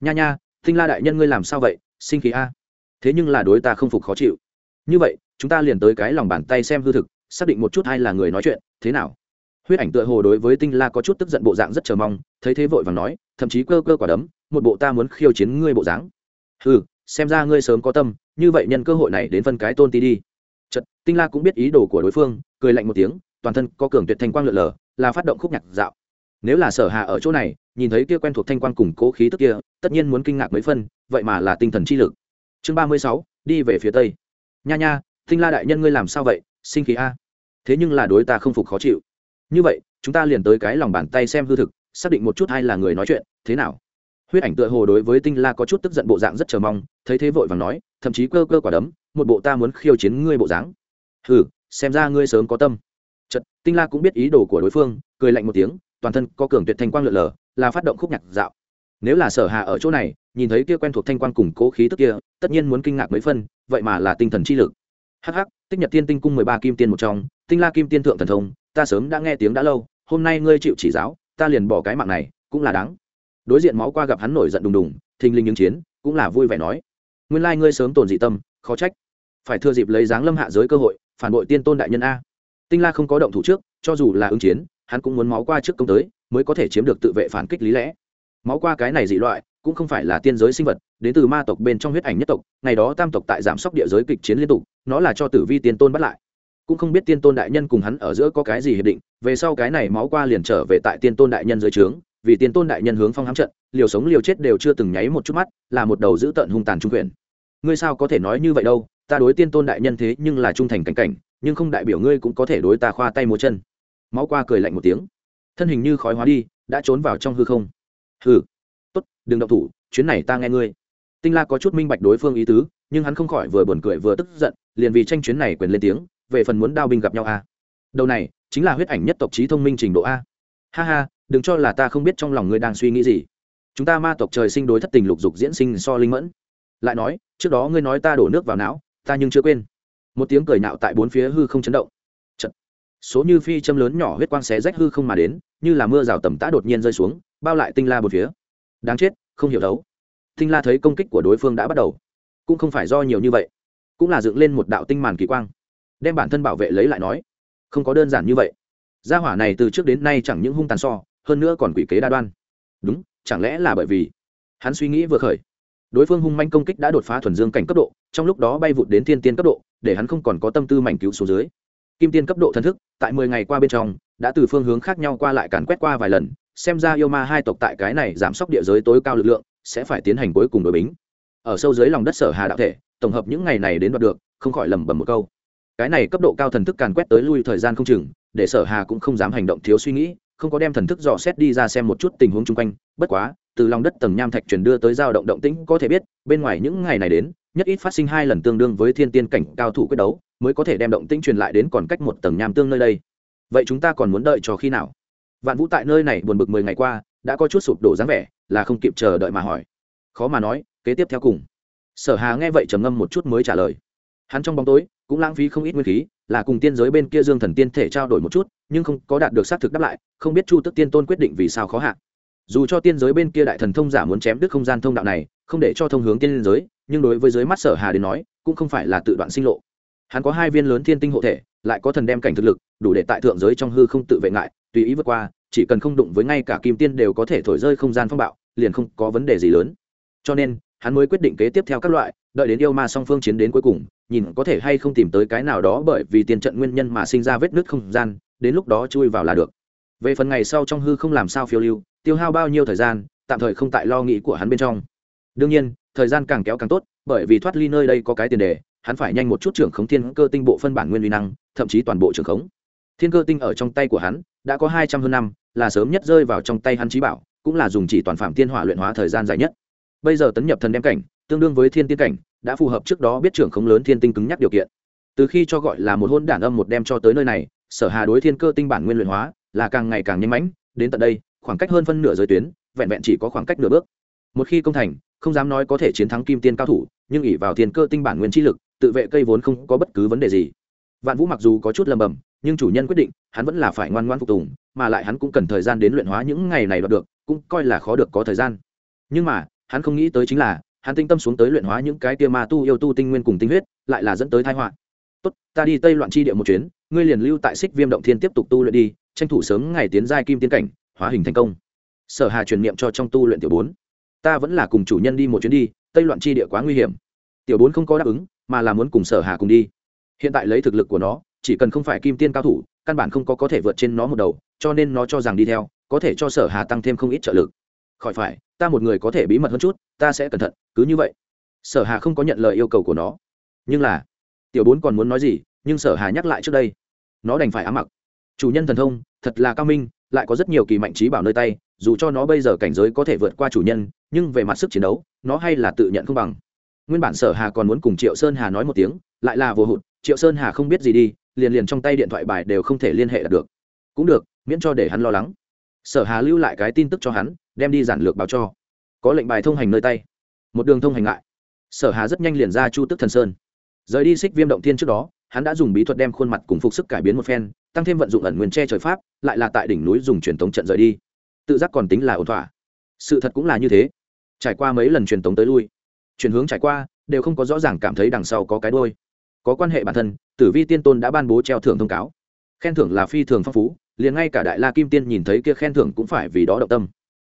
Nha nha, tinh la đại nhân ngươi làm sao vậy? Sinh khí a. Thế nhưng là đối ta không phục khó chịu. Như vậy, chúng ta liền tới cái lòng bàn tay xem hư thực, xác định một chút hay là người nói chuyện, thế nào? Huyết ảnh tựa hồ đối với tinh la có chút tức giận bộ dạng rất chờ mong, thấy thế vội và nói, thậm chí cơ cơ quả đấm, một bộ ta muốn khiêu chiến ngươi bộ dáng. Ừ xem ra ngươi sớm có tâm, như vậy nhân cơ hội này đến phân cái tôn ti đi. Chật tinh la cũng biết ý đồ của đối phương, cười lạnh một tiếng, toàn thân có cường tuyệt thanh quang lượn lờ, là phát động khúc nhạc dạo. Nếu là sở hà ở chỗ này nhìn thấy kia quen thuộc thanh quan cùng cố khí tức kia, tất nhiên muốn kinh ngạc mấy phân, vậy mà là tinh thần chi lực. Chương ba mươi sáu, đi về phía tây. Nha nha, tinh la đại nhân ngươi làm sao vậy? Sinh khí a. Thế nhưng là đối ta không phục khó chịu. Như vậy, chúng ta liền tới cái lòng bàn tay xem hư thực, xác định một chút ai là người nói chuyện, thế nào? Huyết ảnh tựa hồ đối với tinh la có chút tức giận bộ dạng rất chờ mong, thấy thế vội và nói, thậm chí cơ cơ quả đấm, một bộ ta muốn khiêu chiến ngươi bộ dáng. Hừ, xem ra ngươi sớm có tâm. Chật tinh la cũng biết ý đồ của đối phương, cười lạnh một tiếng toàn thân có cường tuyệt thanh quang lượn lờ, là phát động khúc nhạc dạo. Nếu là sở hà ở chỗ này, nhìn thấy kia quen thuộc thanh quang cùng cố khí tức kia, tất nhiên muốn kinh ngạc mấy phân, vậy mà là tinh thần chi lực. Hắc hắc, tích nhật tiên tinh cung mười ba kim tiên một trong, tinh la kim tiên thượng thần thông, ta sớm đã nghe tiếng đã lâu, hôm nay ngươi chịu chỉ giáo, ta liền bỏ cái mạng này, cũng là đáng. Đối diện máu qua gặp hắn nổi giận đùng đùng, thình linh những chiến, cũng là vui vẻ nói. Nguyên lai ngươi sớm tồn dị tâm, khó trách. Phải thừa dịp lấy dáng lâm hạ giới cơ hội, phản bội tiên tôn đại nhân a. Tinh la không có động thủ trước, cho dù là ứng chiến hắn cũng muốn máu qua trước công tới, mới có thể chiếm được tự vệ phản kích lý lẽ. Máu qua cái này dị loại, cũng không phải là tiên giới sinh vật, đến từ ma tộc bên trong huyết ảnh nhất tộc, ngày đó tam tộc tại giảm sóc địa giới kịch chiến liên tục, nó là cho tử vi tiên tôn bắt lại. Cũng không biết tiên tôn đại nhân cùng hắn ở giữa có cái gì hiệp định, về sau cái này máu qua liền trở về tại tiên tôn đại nhân dưới trướng, vì tiên tôn đại nhân hướng phong hám trận, liều sống liều chết đều chưa từng nháy một chút mắt, là một đầu giữ tận hung tàn trung quyền. Ngươi sao có thể nói như vậy đâu, ta đối tiên tôn đại nhân thế nhưng là trung thành cảnh cảnh, nhưng không đại biểu ngươi cũng có thể đối ta khoa tay múa chân máu qua cười lạnh một tiếng. Thân hình như khói hóa đi đã trốn vào trong hư không. Hừ, tốt đừng động thủ chuyến này ta nghe ngươi. Tinh la có chút minh bạch đối phương ý tứ nhưng hắn không khỏi vừa buồn cười vừa tức giận liền vì tranh chuyến này quyền lên tiếng về phần muốn đao binh gặp nhau a đầu này chính là huyết ảnh nhất tộc trí thông minh trình độ a. Ha ha đừng cho là ta không biết trong lòng ngươi đang suy nghĩ gì. Chúng ta ma tộc trời sinh đối thất tình lục dục diễn sinh so linh mẫn. Lại nói trước đó ngươi nói ta đổ nước vào não ta nhưng chưa quên. Một tiếng cười nạo tại bốn phía hư không chấn động số như phi châm lớn nhỏ huyết quang xé rách hư không mà đến, như là mưa rào tầm tã đột nhiên rơi xuống, bao lại tinh la một phía. Đáng chết, không hiểu đấu. Tinh la thấy công kích của đối phương đã bắt đầu. Cũng không phải do nhiều như vậy. Cũng là dựng lên một đạo tinh màn kỳ quang. Đem bản thân bảo vệ lấy lại nói, không có đơn giản như vậy. Gia hỏa này từ trước đến nay chẳng những hung tàn so, hơn nữa còn quỷ kế đa đoan. Đúng, chẳng lẽ là bởi vì? Hắn suy nghĩ vừa khởi. Đối phương hung manh công kích đã đột phá thuần dương cảnh cấp độ, trong lúc đó bay vụt đến thiên tiên cấp độ, để hắn không còn có tâm tư mảnh cứu số dưới kim tiên cấp độ thần thức, tại mười ngày qua bên trong, đã từ phương hướng khác nhau qua lại càn quét qua vài lần, xem ra yêu ma hai tộc tại cái này giảm sốc địa giới tối cao lực lượng, sẽ phải tiến hành cuối cùng đối bính. Ở sâu dưới lòng đất sở hà đạo thể, tổng hợp những ngày này đến đoạt được, không khỏi lầm bầm một câu. Cái này cấp độ cao thần thức càn quét tới lui thời gian không chừng, để sở hà cũng không dám hành động thiếu suy nghĩ, không có đem thần thức dò xét đi ra xem một chút tình huống chung quanh. Bất quá, từ lòng đất tầng nham thạch truyền đưa tới giao động động tĩnh có thể biết, bên ngoài những ngày này đến, nhất ít phát sinh hai lần tương đương với thiên tiên cảnh cao thủ quyết đấu mới có thể đem động tĩnh truyền lại đến còn cách một tầng nham tương nơi đây. Vậy chúng ta còn muốn đợi cho khi nào? Vạn vũ tại nơi này buồn bực mười ngày qua, đã có chút sụp đổ dáng vẻ, là không kịp chờ đợi mà hỏi. Khó mà nói, kế tiếp theo cùng. Sở hà nghe vậy trầm ngâm một chút mới trả lời. Hắn trong bóng tối, cũng lãng phí không ít nguyên khí, là cùng tiên giới bên kia dương thần tiên thể trao đổi một chút, nhưng không có đạt được xác thực đáp lại, không biết chu tức tiên tôn quyết định vì sao khó hạ. dù cho tiên giới bên kia đại thần thông giả muốn chém đứt không gian thông đạo này, không để cho thông hướng tiên giới, nhưng đối với giới mắt sở hà đến nói, cũng không phải là tự đoạn sinh lộ hắn có hai viên lớn thiên tinh hộ thể, lại có thần đem cảnh thực lực, đủ để tại thượng giới trong hư không tự vệ ngại, tùy ý vượt qua, chỉ cần không đụng với ngay cả kim tiên đều có thể thổi rơi không gian phong bạo, liền không có vấn đề gì lớn. Cho nên, hắn mới quyết định kế tiếp theo các loại, đợi đến yêu ma song phương chiến đến cuối cùng, nhìn có thể hay không tìm tới cái nào đó bởi vì tiền trận nguyên nhân mà sinh ra vết nứt không gian, đến lúc đó chui vào là được. Về phần ngày sau trong hư không làm sao phiêu lưu, tiêu hao bao nhiêu thời gian, tạm thời không tại lo nghĩ của hắn bên trong. Đương nhiên, thời gian càng kéo càng tốt, bởi vì thoát ly nơi đây có cái tiền đề hắn phải nhanh một chút trưởng khống thiên cơ tinh bộ phân bản nguyên uy năng, thậm chí toàn bộ trưởng khống. Thiên cơ tinh ở trong tay của hắn, đã có hai trăm hơn năm, là sớm nhất rơi vào trong tay hắn trí bảo, cũng là dùng chỉ toàn phạm thiên hỏa luyện hóa thời gian dài nhất. Bây giờ tấn nhập thần đem cảnh, tương đương với thiên tiên cảnh, đã phù hợp trước đó biết trưởng khống lớn thiên tinh cứng nhắc điều kiện. Từ khi cho gọi là một hôn đản âm một đem cho tới nơi này, sở hà đối thiên cơ tinh bản nguyên luyện hóa là càng ngày càng nhanh mãnh, đến tận đây, khoảng cách hơn phân nửa giới tuyến, vẹn vẹn chỉ có khoảng cách nửa bước. Một khi công thành, không dám nói có thể chiến thắng kim tiên cao thủ, nhưng ỉ vào thiên cơ tinh bản nguyên chi lực tự vệ cây vốn không có bất cứ vấn đề gì. Vạn vũ mặc dù có chút lầm bầm, nhưng chủ nhân quyết định, hắn vẫn là phải ngoan ngoan phục tùng, mà lại hắn cũng cần thời gian đến luyện hóa những ngày này đoạt được, cũng coi là khó được có thời gian. Nhưng mà, hắn không nghĩ tới chính là, hắn tinh tâm xuống tới luyện hóa những cái tia ma tu yêu tu tinh nguyên cùng tinh huyết, lại là dẫn tới thái họa. Tốt, ta đi tây loạn chi địa một chuyến, ngươi liền lưu tại xích viêm động thiên tiếp tục tu luyện đi, tranh thủ sớm ngày tiến giai kim tiến cảnh, hóa hình thành công. Sở hà truyền niệm cho trong tu luyện tiểu bốn. Ta vẫn là cùng chủ nhân đi một chuyến đi, tây loạn chi địa quá nguy hiểm. Tiểu bốn không có đáp ứng mà là muốn cùng sở hà cùng đi. Hiện tại lấy thực lực của nó, chỉ cần không phải kim tiên cao thủ, căn bản không có có thể vượt trên nó một đầu, cho nên nó cho rằng đi theo, có thể cho sở hà tăng thêm không ít trợ lực. Khỏi phải, ta một người có thể bí mật hơn chút, ta sẽ cẩn thận, cứ như vậy. Sở hà không có nhận lời yêu cầu của nó. Nhưng là, tiểu bốn còn muốn nói gì, nhưng sở hà nhắc lại trước đây. Nó đành phải ám mặc. Chủ nhân thần thông, thật là cao minh, lại có rất nhiều kỳ mạnh trí bảo nơi tay, dù cho nó bây giờ cảnh giới có thể vượt qua chủ nhân, nhưng về mặt sức chiến đấu, nó hay là tự nhận không bằng nguyên bản sở hà còn muốn cùng triệu sơn hà nói một tiếng, lại là vô hụt, triệu sơn hà không biết gì đi, liền liền trong tay điện thoại bài đều không thể liên hệ được. Cũng được, miễn cho để hắn lo lắng. Sở hà lưu lại cái tin tức cho hắn, đem đi giản lược báo cho. Có lệnh bài thông hành nơi tay. Một đường thông hành lại. Sở hà rất nhanh liền ra chu tức thần sơn. Rời đi xích viêm động thiên trước đó, hắn đã dùng bí thuật đem khuôn mặt cùng phục sức cải biến một phen, tăng thêm vận dụng ẩn nguyên che trời pháp, lại là tại đỉnh núi dùng truyền thống trận rời đi. Tự giác còn tính là ổn thỏa. Sự thật cũng là như thế. Trải qua mấy lần truyền thống tới lui chuyển hướng trải qua, đều không có rõ ràng cảm thấy đằng sau có cái đôi. Có quan hệ bản thân, tử vi tiên tôn đã ban bố treo thưởng thông cáo. Khen thưởng là phi thường phong phú, liền ngay cả đại la kim tiên nhìn thấy kia khen thưởng cũng phải vì đó động tâm.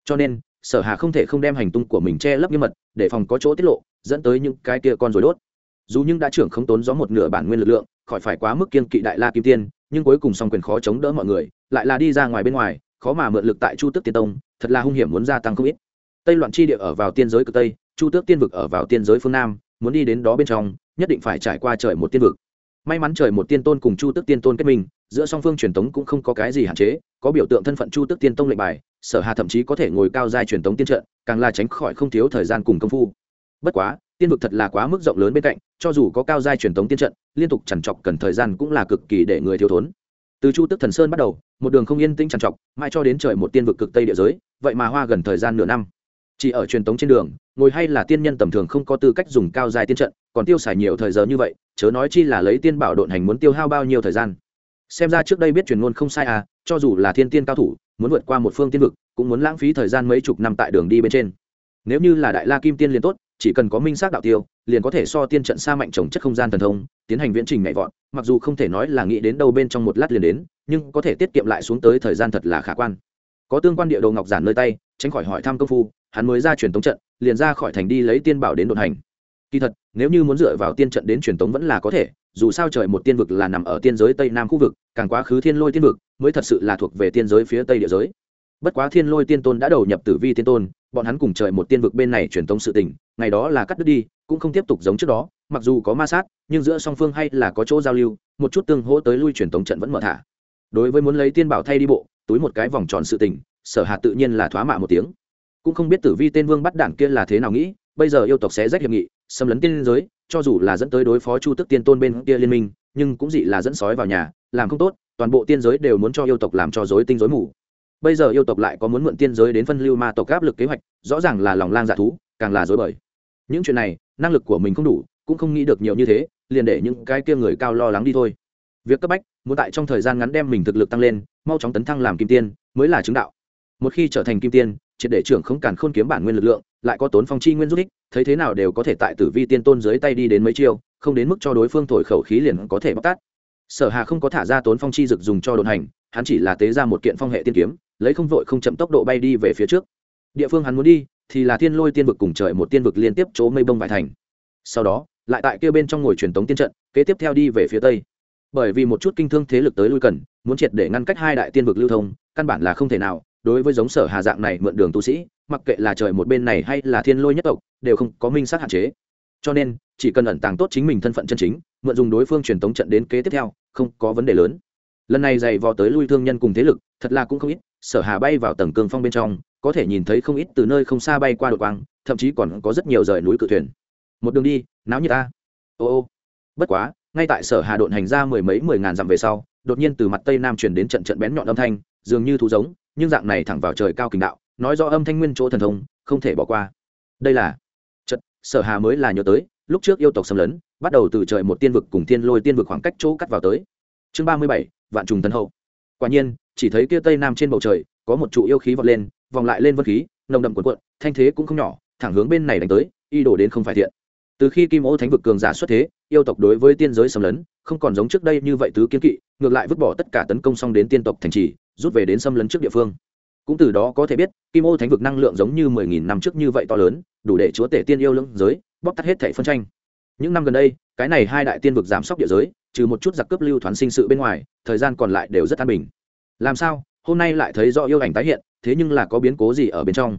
Cho nên, sở hà không thể không đem hành tung của mình che lấp nghiêm mật, để phòng có chỗ tiết lộ, dẫn tới những cái kia con rồi đốt. Dù nhưng đã trưởng không tốn gió một nửa bản nguyên lực lượng, khỏi phải quá mức kiên kỵ đại la kim tiên, nhưng cuối cùng song quyền khó chống đỡ mọi người, lại là đi ra ngoài bên ngoài, khó mà mượn lực tại chu tước tiên tông, thật là hung hiểm muốn gia tăng không ít. Tây loạn chi địa ở vào tiên giới cực tây chu tước tiên vực ở vào tiên giới phương nam, muốn đi đến đó bên trong, nhất định phải trải qua trời một tiên vực. May mắn trời một tiên tôn cùng chu tước tiên tôn kết minh, giữa song phương truyền tống cũng không có cái gì hạn chế, có biểu tượng thân phận chu tước tiên tông lệnh bài, sở hà thậm chí có thể ngồi cao giai truyền tống tiên trận, càng là tránh khỏi không thiếu thời gian cùng công phu. Bất quá, tiên vực thật là quá mức rộng lớn bên cạnh, cho dù có cao giai truyền tống tiên trận, liên tục chằn trọc cần thời gian cũng là cực kỳ để người thiếu thốn. Từ chu tức thần sơn bắt đầu, một đường không yên tĩnh chằn trọc, mãi cho đến trời một tiên vực cực tây địa giới, vậy mà hoa gần thời gian nửa năm. Chỉ ở truyền tống trên đường ngồi hay là tiên nhân tầm thường không có tư cách dùng cao dài tiên trận, còn tiêu xài nhiều thời giờ như vậy, chớ nói chi là lấy tiên bảo độn hành muốn tiêu hao bao nhiêu thời gian. Xem ra trước đây biết truyền ngôn không sai à cho dù là thiên tiên cao thủ, muốn vượt qua một phương tiên vực, cũng muốn lãng phí thời gian mấy chục năm tại đường đi bên trên. Nếu như là đại la kim tiên liền tốt, chỉ cần có minh xác đạo tiêu, liền có thể so tiên trận xa mạnh trồng chất không gian thần thông, tiến hành viễn trình nhảy vọt, mặc dù không thể nói là nghĩ đến đâu bên trong một lát liền đến, nhưng có thể tiết kiệm lại xuống tới thời gian thật là khả quan. Có tương quan địa đồ ngọc giản nơi tay, tránh khỏi hỏi thăm công phu, hắn mới ra truyền tống trận liền ra khỏi thành đi lấy tiên bảo đến đột hành. Kỳ thật, nếu như muốn dựa vào tiên trận đến truyền tống vẫn là có thể, dù sao trời một tiên vực là nằm ở tiên giới tây nam khu vực, càng quá khứ thiên lôi tiên vực mới thật sự là thuộc về tiên giới phía tây địa giới. Bất quá thiên lôi tiên tôn đã đầu nhập tử vi tiên tôn, bọn hắn cùng trời một tiên vực bên này truyền tống sự tình, ngày đó là cắt đứt đi, cũng không tiếp tục giống trước đó, mặc dù có ma sát, nhưng giữa song phương hay là có chỗ giao lưu, một chút tương hỗ tới lui truyền tống trận vẫn mở thả. Đối với muốn lấy tiên bảo thay đi bộ, túi một cái vòng tròn sự tình, sở hạ tự nhiên là thoá mạ một tiếng cũng không biết tử vi tên vương bắt đảng kia là thế nào nghĩ, bây giờ yêu tộc sẽ rách hiệp nghị, xâm lấn tiên giới, cho dù là dẫn tới đối phó chu tức tiên tôn bên kia liên minh, nhưng cũng dị là dẫn sói vào nhà, làm không tốt, toàn bộ tiên giới đều muốn cho yêu tộc làm cho dối tinh dối mù. Bây giờ yêu tộc lại có muốn mượn tiên giới đến phân lưu ma tộc áp lực kế hoạch, rõ ràng là lòng lang dạ thú, càng là dối bời. Những chuyện này, năng lực của mình không đủ, cũng không nghĩ được nhiều như thế, liền để những cái kia người cao lo lắng đi thôi. Việc cấp bách, muốn tại trong thời gian ngắn đem mình thực lực tăng lên, mau chóng tấn thăng làm kim tiên, mới là chứng đạo. Một khi trở thành kim tiên triệt để trưởng không cản khôn kiếm bản nguyên lực lượng, lại có tốn phong chi nguyên giúp ích, thấy thế nào đều có thể tại tử vi tiên tôn dưới tay đi đến mấy chiêu, không đến mức cho đối phương thổi khẩu khí liền có thể bóc tát. Sở hà không có thả ra tốn phong chi dực dùng cho đồn hành, hắn chỉ là tế ra một kiện phong hệ tiên kiếm, lấy không vội không chậm tốc độ bay đi về phía trước. Địa phương hắn muốn đi, thì là thiên lôi tiên vực cùng trời một tiên vực liên tiếp chỗ mây bông vải thành. Sau đó, lại tại kia bên trong ngồi truyền tống tiên trận, kế tiếp theo đi về phía tây. Bởi vì một chút kinh thương thế lực tới lui cần, muốn triệt để ngăn cách hai đại tiên vực lưu thông, căn bản là không thể nào đối với giống sở hà dạng này mượn đường tu sĩ, mặc kệ là trời một bên này hay là thiên lôi nhất tộc, đều không có minh sát hạn chế. Cho nên, chỉ cần ẩn tàng tốt chính mình thân phận chân chính, mượn dùng đối phương truyền tống trận đến kế tiếp theo, không có vấn đề lớn. Lần này dày vò tới lui thương nhân cùng thế lực, thật là cũng không ít, sở hà bay vào tầng cương phong bên trong, có thể nhìn thấy không ít từ nơi không xa bay qua đột quang, thậm chí còn có rất nhiều rời núi cự thuyền. Một đường đi, náo như ta. Ô ô. Bất quá, ngay tại sở hà độn hành ra mười mấy mười ngàn dặm về sau, đột nhiên từ mặt tây nam chuyển đến trận trận bén nhọn âm thanh, dường như thú giống nhưng dạng này thẳng vào trời cao kình đạo, nói do âm thanh nguyên chỗ thần thông, không thể bỏ qua. Đây là trận sở hà mới là nhớ tới, lúc trước yêu tộc xâm lấn, bắt đầu từ trời một tiên vực cùng thiên lôi tiên vực khoảng cách chỗ cắt vào tới. Chương ba mươi bảy, vạn trùng thần hậu. Quả nhiên, chỉ thấy kia tây nam trên bầu trời, có một trụ yêu khí vọt lên, vòng lại lên vân khí, nồng đậm cuộn cuộn, thanh thế cũng không nhỏ, thẳng hướng bên này đánh tới, y đổ đến không phải thiện. Từ khi kim ô thánh vực cường giả xuất thế, yêu tộc đối với tiên giới xâm lấn, không còn giống trước đây như vậy tứ kiến kỵ, ngược lại vứt bỏ tất cả tấn công xong đến tiên tộc thành trì rút về đến xâm lấn trước địa phương. Cũng từ đó có thể biết, kim ô thánh vực năng lượng giống như mười nghìn năm trước như vậy to lớn, đủ để chúa tể tiên yêu lưỡng giới bóc tắt hết thẻ phân tranh. Những năm gần đây, cái này hai đại tiên vực giảm sốc địa giới, trừ một chút giặc cướp lưu thoáng sinh sự bên ngoài, thời gian còn lại đều rất an bình. Làm sao? Hôm nay lại thấy do yêu ảnh tái hiện, thế nhưng là có biến cố gì ở bên trong?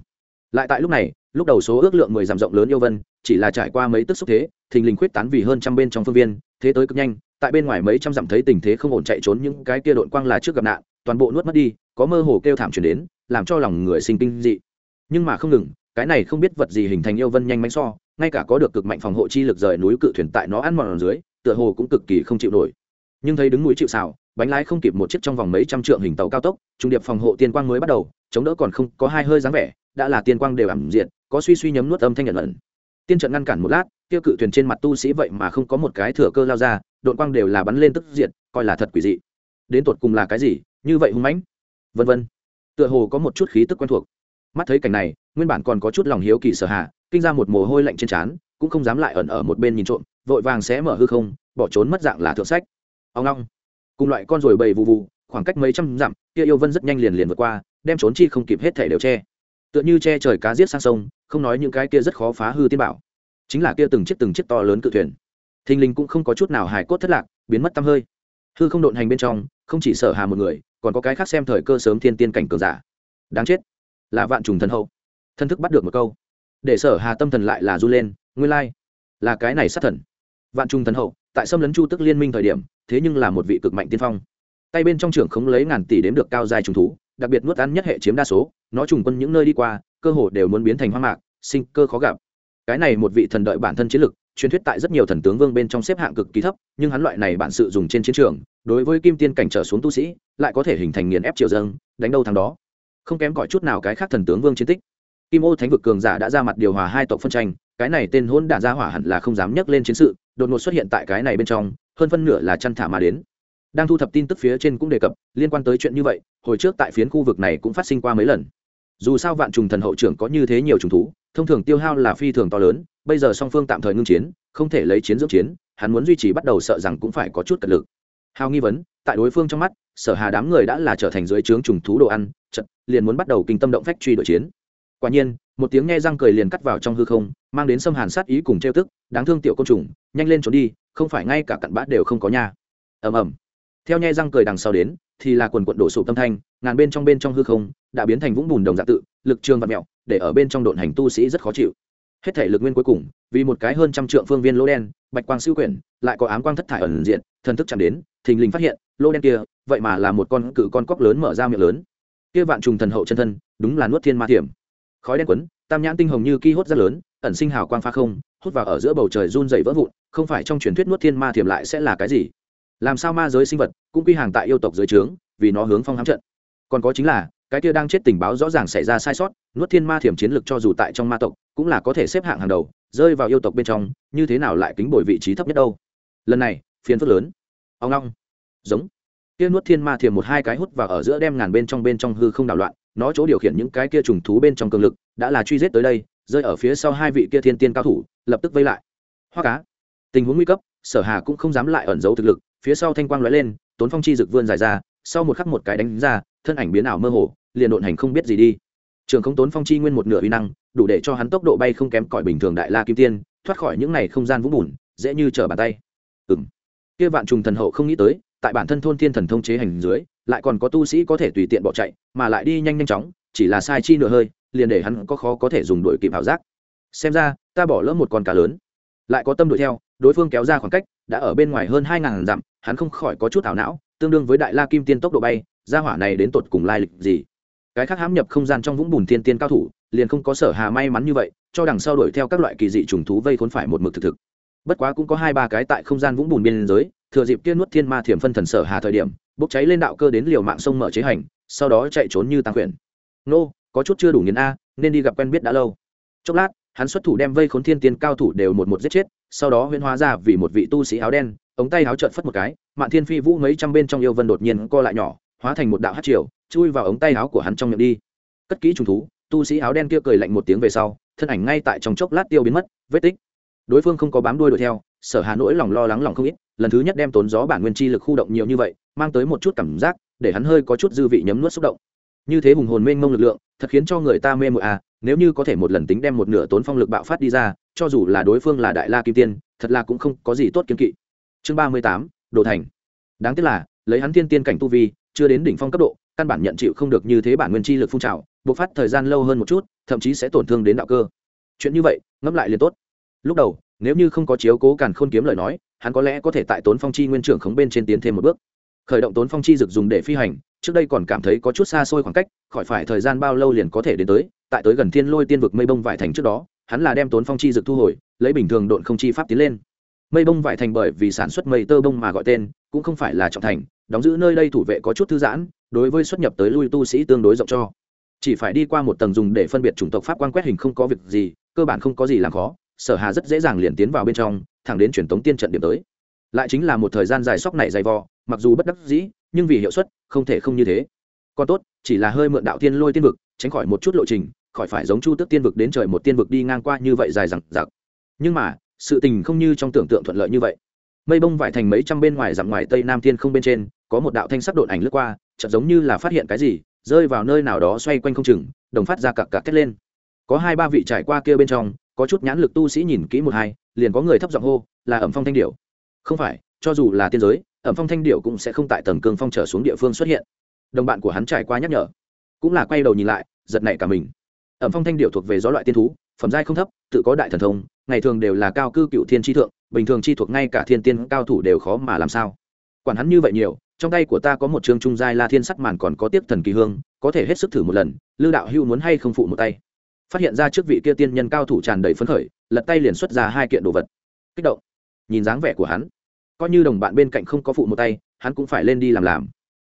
Lại tại lúc này, lúc đầu số ước lượng mười dặm rộng lớn yêu vân, chỉ là trải qua mấy tức xúc thế, thình lình khuyết tán vì hơn trăm bên trong phương viên, thế tới cực nhanh, tại bên ngoài mấy trăm dặm thấy tình thế không ổn chạy trốn những cái kia đội quang là trước gặp nạn toàn bộ nuốt mất đi, có mơ hồ kêu thảm chuyển đến, làm cho lòng người sinh kinh dị. Nhưng mà không ngừng, cái này không biết vật gì hình thành yêu vân nhanh mánh so, ngay cả có được cực mạnh phòng hộ chi lực rời núi cự thuyền tại nó ăn mòn dưới, tựa hồ cũng cực kỳ không chịu nổi. Nhưng thấy đứng núi chịu xào bánh lái không kịp một chiếc trong vòng mấy trăm trượng hình tàu cao tốc, trung điệp phòng hộ tiên quang mới bắt đầu, chống đỡ còn không có hai hơi dáng vẻ, đã là tiên quang đều ẩm diện có suy suy nhấm nuốt âm thanh nhận ẩn. Tiên trận ngăn cản một lát tiêu cự thuyền trên mặt tu sĩ vậy mà không có một cái thừa cơ lao ra đội quang đều là bắn lên tức diện coi là thật quỷ dị. Đến tột cùng là cái gì như vậy hung mãnh? Vân vân. Tựa hồ có một chút khí tức quen thuộc. Mắt thấy cảnh này, nguyên bản còn có chút lòng hiếu kỳ sở hạ, kinh ra một mồ hôi lạnh trên trán, cũng không dám lại ẩn ở một bên nhìn trộm, vội vàng sẽ mở hư không, bỏ trốn mất dạng là thượng sách. Ông long cùng loại con rồi bầy vụ vụ khoảng cách mấy trăm dặm, kia yêu vân rất nhanh liền liền vượt qua, đem trốn chi không kịp hết thể đều che. Tựa như che trời cá giết sang sông, không nói những cái kia rất khó phá hư tiên bảo. Chính là kia từng chiếc từng chiếc to lớn cự thuyền. Thình linh cũng không có chút nào hài cốt thất lạc, biến mất tăm hơi. Hư không độn hành bên trong không chỉ sở hà một người, còn có cái khác xem thời cơ sớm thiên tiên cảnh cường giả. Đáng chết. Là vạn trùng thần hậu. Thân thức bắt được một câu. Để sở hà tâm thần lại là du lên, nguyên lai là cái này sát thần. Vạn trùng thần hậu, tại xâm lấn chu tức liên minh thời điểm, thế nhưng là một vị cực mạnh tiên phong. Tay bên trong trưởng khống lấy ngàn tỷ đếm được cao dài trùng thú, đặc biệt nuốt ăn nhất hệ chiếm đa số, nó trùng quân những nơi đi qua, cơ hồ đều muốn biến thành hoang mạc, sinh cơ khó gặp. Cái này một vị thần đợi bản thân chiến lực truyền thuyết tại rất nhiều thần tướng vương bên trong xếp hạng cực kỳ thấp, nhưng hắn loại này bản sự dùng trên chiến trường, đối với kim tiên cảnh trở xuống tu sĩ, lại có thể hình thành nghiền ép triều dâng, đánh đâu thằng đó. Không kém cỏi chút nào cái khác thần tướng vương chiến tích. Kim ô thánh vực cường giả đã ra mặt điều hòa hai tộc phân tranh, cái này tên hôn đản gia hỏa hẳn là không dám nhắc lên chiến sự, đột ngột xuất hiện tại cái này bên trong, hơn phân nửa là chăn thả mà đến. Đang thu thập tin tức phía trên cũng đề cập, liên quan tới chuyện như vậy, hồi trước tại phiến khu vực này cũng phát sinh qua mấy lần. Dù sao vạn trùng thần hậu trưởng có như thế nhiều trùng thú, thông thường tiêu hao là phi thường to lớn bây giờ song phương tạm thời ngưng chiến, không thể lấy chiến dưỡng chiến, hắn muốn duy trì bắt đầu sợ rằng cũng phải có chút cật lực. Hào nghi vấn, tại đối phương trong mắt, sở hà đám người đã là trở thành dưới trướng trùng thú đồ ăn, chật, liền muốn bắt đầu kinh tâm động phách truy đội chiến. Quả nhiên, một tiếng nghe răng cười liền cắt vào trong hư không, mang đến xâm hàn sát ý cùng trêu tức, đáng thương tiểu côn trùng, nhanh lên trốn đi, không phải ngay cả cặn bát đều không có nhà. ầm ầm. Theo nghe răng cười đằng sau đến, thì là quần quận đổ sụp tâm thanh, ngàn bên trong bên trong hư không, đã biến thành vũng bùn đồng dạng tự, lực trường và mẹo để ở bên trong độn hành tu sĩ rất khó chịu hết thể lực nguyên cuối cùng, vì một cái hơn trăm trượng phương viên lô đen, bạch quang siêu quyển, lại có ám quang thất thải ẩn diện, thần thức chạm đến, thình lình phát hiện lô đen kia, vậy mà là một con cự con cóc lớn mở ra miệng lớn. Kia vạn trùng thần hậu chân thân, đúng là nuốt thiên ma thiểm. Khói đen quấn, tam nhãn tinh hồng như ki hốt rất lớn, ẩn sinh hào quang pha không, hút vào ở giữa bầu trời run dày vỡ vụn, không phải trong truyền thuyết nuốt thiên ma thiểm lại sẽ là cái gì? Làm sao ma giới sinh vật cũng quy hàng tại yêu tộc dưới trướng, vì nó hướng phong hám trận. Còn có chính là cái kia đang chết tình báo rõ ràng xảy ra sai sót, nuốt thiên ma thiểm chiến lực cho dù tại trong ma tộc, cũng là có thể xếp hạng hàng đầu, rơi vào yêu tộc bên trong, như thế nào lại kính bồi vị trí thấp nhất đâu? Lần này, phiền phức lớn. Ông long giống. Kia nuốt thiên ma thiểm một hai cái hút vào ở giữa đem ngàn bên trong bên trong hư không đảo loạn, nó chỗ điều khiển những cái kia trùng thú bên trong cường lực, đã là truy giết tới đây, rơi ở phía sau hai vị kia thiên tiên cao thủ, lập tức vây lại. Hoa cá. Tình huống nguy cấp, sở hà cũng không dám lại ẩn giấu thực lực, phía sau thanh quang lóe lên, tốn phong chi dực vươn dài ra sau một khắc một cái đánh ra, thân ảnh biến ảo mơ hồ, liền độn hành không biết gì đi. Trường không tốn phong chi nguyên một nửa uy năng, đủ để cho hắn tốc độ bay không kém cỏi bình thường đại la kim tiên, thoát khỏi những này không gian vũng bùn, dễ như trở bàn tay. Ừng kia vạn trùng thần hậu không nghĩ tới, tại bản thân thôn thiên thần thông chế hành dưới, lại còn có tu sĩ có thể tùy tiện bỏ chạy, mà lại đi nhanh nhanh chóng, chỉ là sai chi nửa hơi, liền để hắn có khó có thể dùng đuổi kịp ảo giác. Xem ra, ta bỏ lỡ một con cá lớn. Lại có tâm đuổi theo, đối phương kéo ra khoảng cách, đã ở bên ngoài hơn hai ngàn dặm, hắn không khỏi có chút ảo não tương đương với đại la kim tiên tốc độ bay ra hỏa này đến tột cùng lai lịch gì? Cái khác hãm nhập không gian trong vũng bùn thiên tiên cao thủ, liền không có sở hà may mắn như vậy, cho đằng sau đuổi theo các loại kỳ dị trùng thú vây khốn phải một mực thực thực. Bất quá cũng có hai ba cái tại không gian vũng bùn biên giới, thừa dịp kia nuốt thiên ma thiểm phân thần sở hà thời điểm, bốc cháy lên đạo cơ đến liều mạng sông mở chế hành, sau đó chạy trốn như tăng quyền nô, có chút chưa đủ nghiền a, nên đi gặp quen biết đã lâu. Chốc lát, hắn xuất thủ đem vây khốn thiên tiên cao thủ đều một một giết chết, sau đó huyễn hóa ra vì một vị tu sĩ áo đen ống tay áo trợn phất một cái, mạn thiên phi vũ mấy trăm bên trong yêu vân đột nhiên co lại nhỏ, hóa thành một đạo hát triều, chui vào ống tay áo của hắn trong miệng đi. Cất kỹ trùng thú, tu sĩ áo đen kia cười lạnh một tiếng về sau, thân ảnh ngay tại trong chốc lát tiêu biến mất, vết tích. Đối phương không có bám đuôi đuổi theo, sở hà nỗi lòng lo lắng lòng không ít, lần thứ nhất đem tốn gió bản nguyên chi lực khu động nhiều như vậy, mang tới một chút cảm giác, để hắn hơi có chút dư vị nhấm nuốt xúc động. Như thế hùng hồn mênh mông lực lượng, thật khiến cho người ta mê mội à nếu như có thể một lần tính đem một nửa tốn phong lực bạo phát đi ra, cho dù là đối phương là đại la kim tiên, thật là cũng không có gì tốt kiên kỵ chương ba mươi tám, đồ thành. Đáng tiếc là, lấy hắn tiên tiên cảnh tu vi, chưa đến đỉnh phong cấp độ, căn bản nhận chịu không được như thế bản nguyên chi lực phun trào buộc phát thời gian lâu hơn một chút, thậm chí sẽ tổn thương đến đạo cơ. Chuyện như vậy, ngẫm lại liền tốt. Lúc đầu, nếu như không có chiếu cố càn khôn kiếm lời nói, hắn có lẽ có thể tại tốn phong chi nguyên trưởng khống bên trên tiến thêm một bước. Khởi động tốn phong chi dực dùng để phi hành, trước đây còn cảm thấy có chút xa xôi khoảng cách, khỏi phải thời gian bao lâu liền có thể đến tới, tại tới gần thiên lôi tiên vực mây bông vải thành trước đó, hắn là đem tốn phong chi dực thu hồi, lấy bình thường độn không chi pháp tiến lên mây bông vải thành bởi vì sản xuất mây tơ bông mà gọi tên, cũng không phải là trọng thành, đóng giữ nơi đây thủ vệ có chút thư giãn, đối với xuất nhập tới lui tu sĩ tương đối rộng cho. Chỉ phải đi qua một tầng dùng để phân biệt chủng tộc pháp quan quét hình không có việc gì, cơ bản không có gì làm khó, sở hà rất dễ dàng liền tiến vào bên trong, thẳng đến truyền tống tiên trận điểm tới. Lại chính là một thời gian dài sóc này dày vò, mặc dù bất đắc dĩ, nhưng vì hiệu suất, không thể không như thế. Còn tốt, chỉ là hơi mượn đạo tiên lôi tiên vực, tránh khỏi một chút lộ trình, khỏi phải giống chu tước tiên vực đến trời một tiên vực đi ngang qua như vậy dài dằng dặc. Nhưng mà sự tình không như trong tưởng tượng thuận lợi như vậy. Mây bông vải thành mấy trăm bên ngoài dặm ngoài tây nam thiên không bên trên, có một đạo thanh sắc độn ảnh lướt qua, chợt giống như là phát hiện cái gì, rơi vào nơi nào đó xoay quanh không chừng, đồng phát ra cặc cặc kết lên. Có hai ba vị trải qua kia bên trong, có chút nhãn lực tu sĩ nhìn kỹ một hai, liền có người thấp giọng hô, là ẩm phong thanh điệu không phải, cho dù là tiên giới, ẩm phong thanh điệu cũng sẽ không tại tầng cương phong trở xuống địa phương xuất hiện. Đồng bạn của hắn trải qua nhắc nhở, cũng là quay đầu nhìn lại, giật nảy cả mình. Ẩm phong thanh điệu thuộc về gió loại tiên thú, phẩm giai không thấp, tự có đại thần thông ngày thường đều là cao cư cựu thiên tri thượng, bình thường chi thuộc ngay cả thiên tiên cao thủ đều khó mà làm sao. Quản hắn như vậy nhiều, trong tay của ta có một chương trung giai la thiên sắt màn còn có tiếp thần kỳ hương, có thể hết sức thử một lần lưu đạo hưu muốn hay không phụ một tay? Phát hiện ra trước vị kia tiên nhân cao thủ tràn đầy phấn khởi, lật tay liền xuất ra hai kiện đồ vật. Kích động. Nhìn dáng vẻ của hắn, coi như đồng bạn bên cạnh không có phụ một tay, hắn cũng phải lên đi làm làm.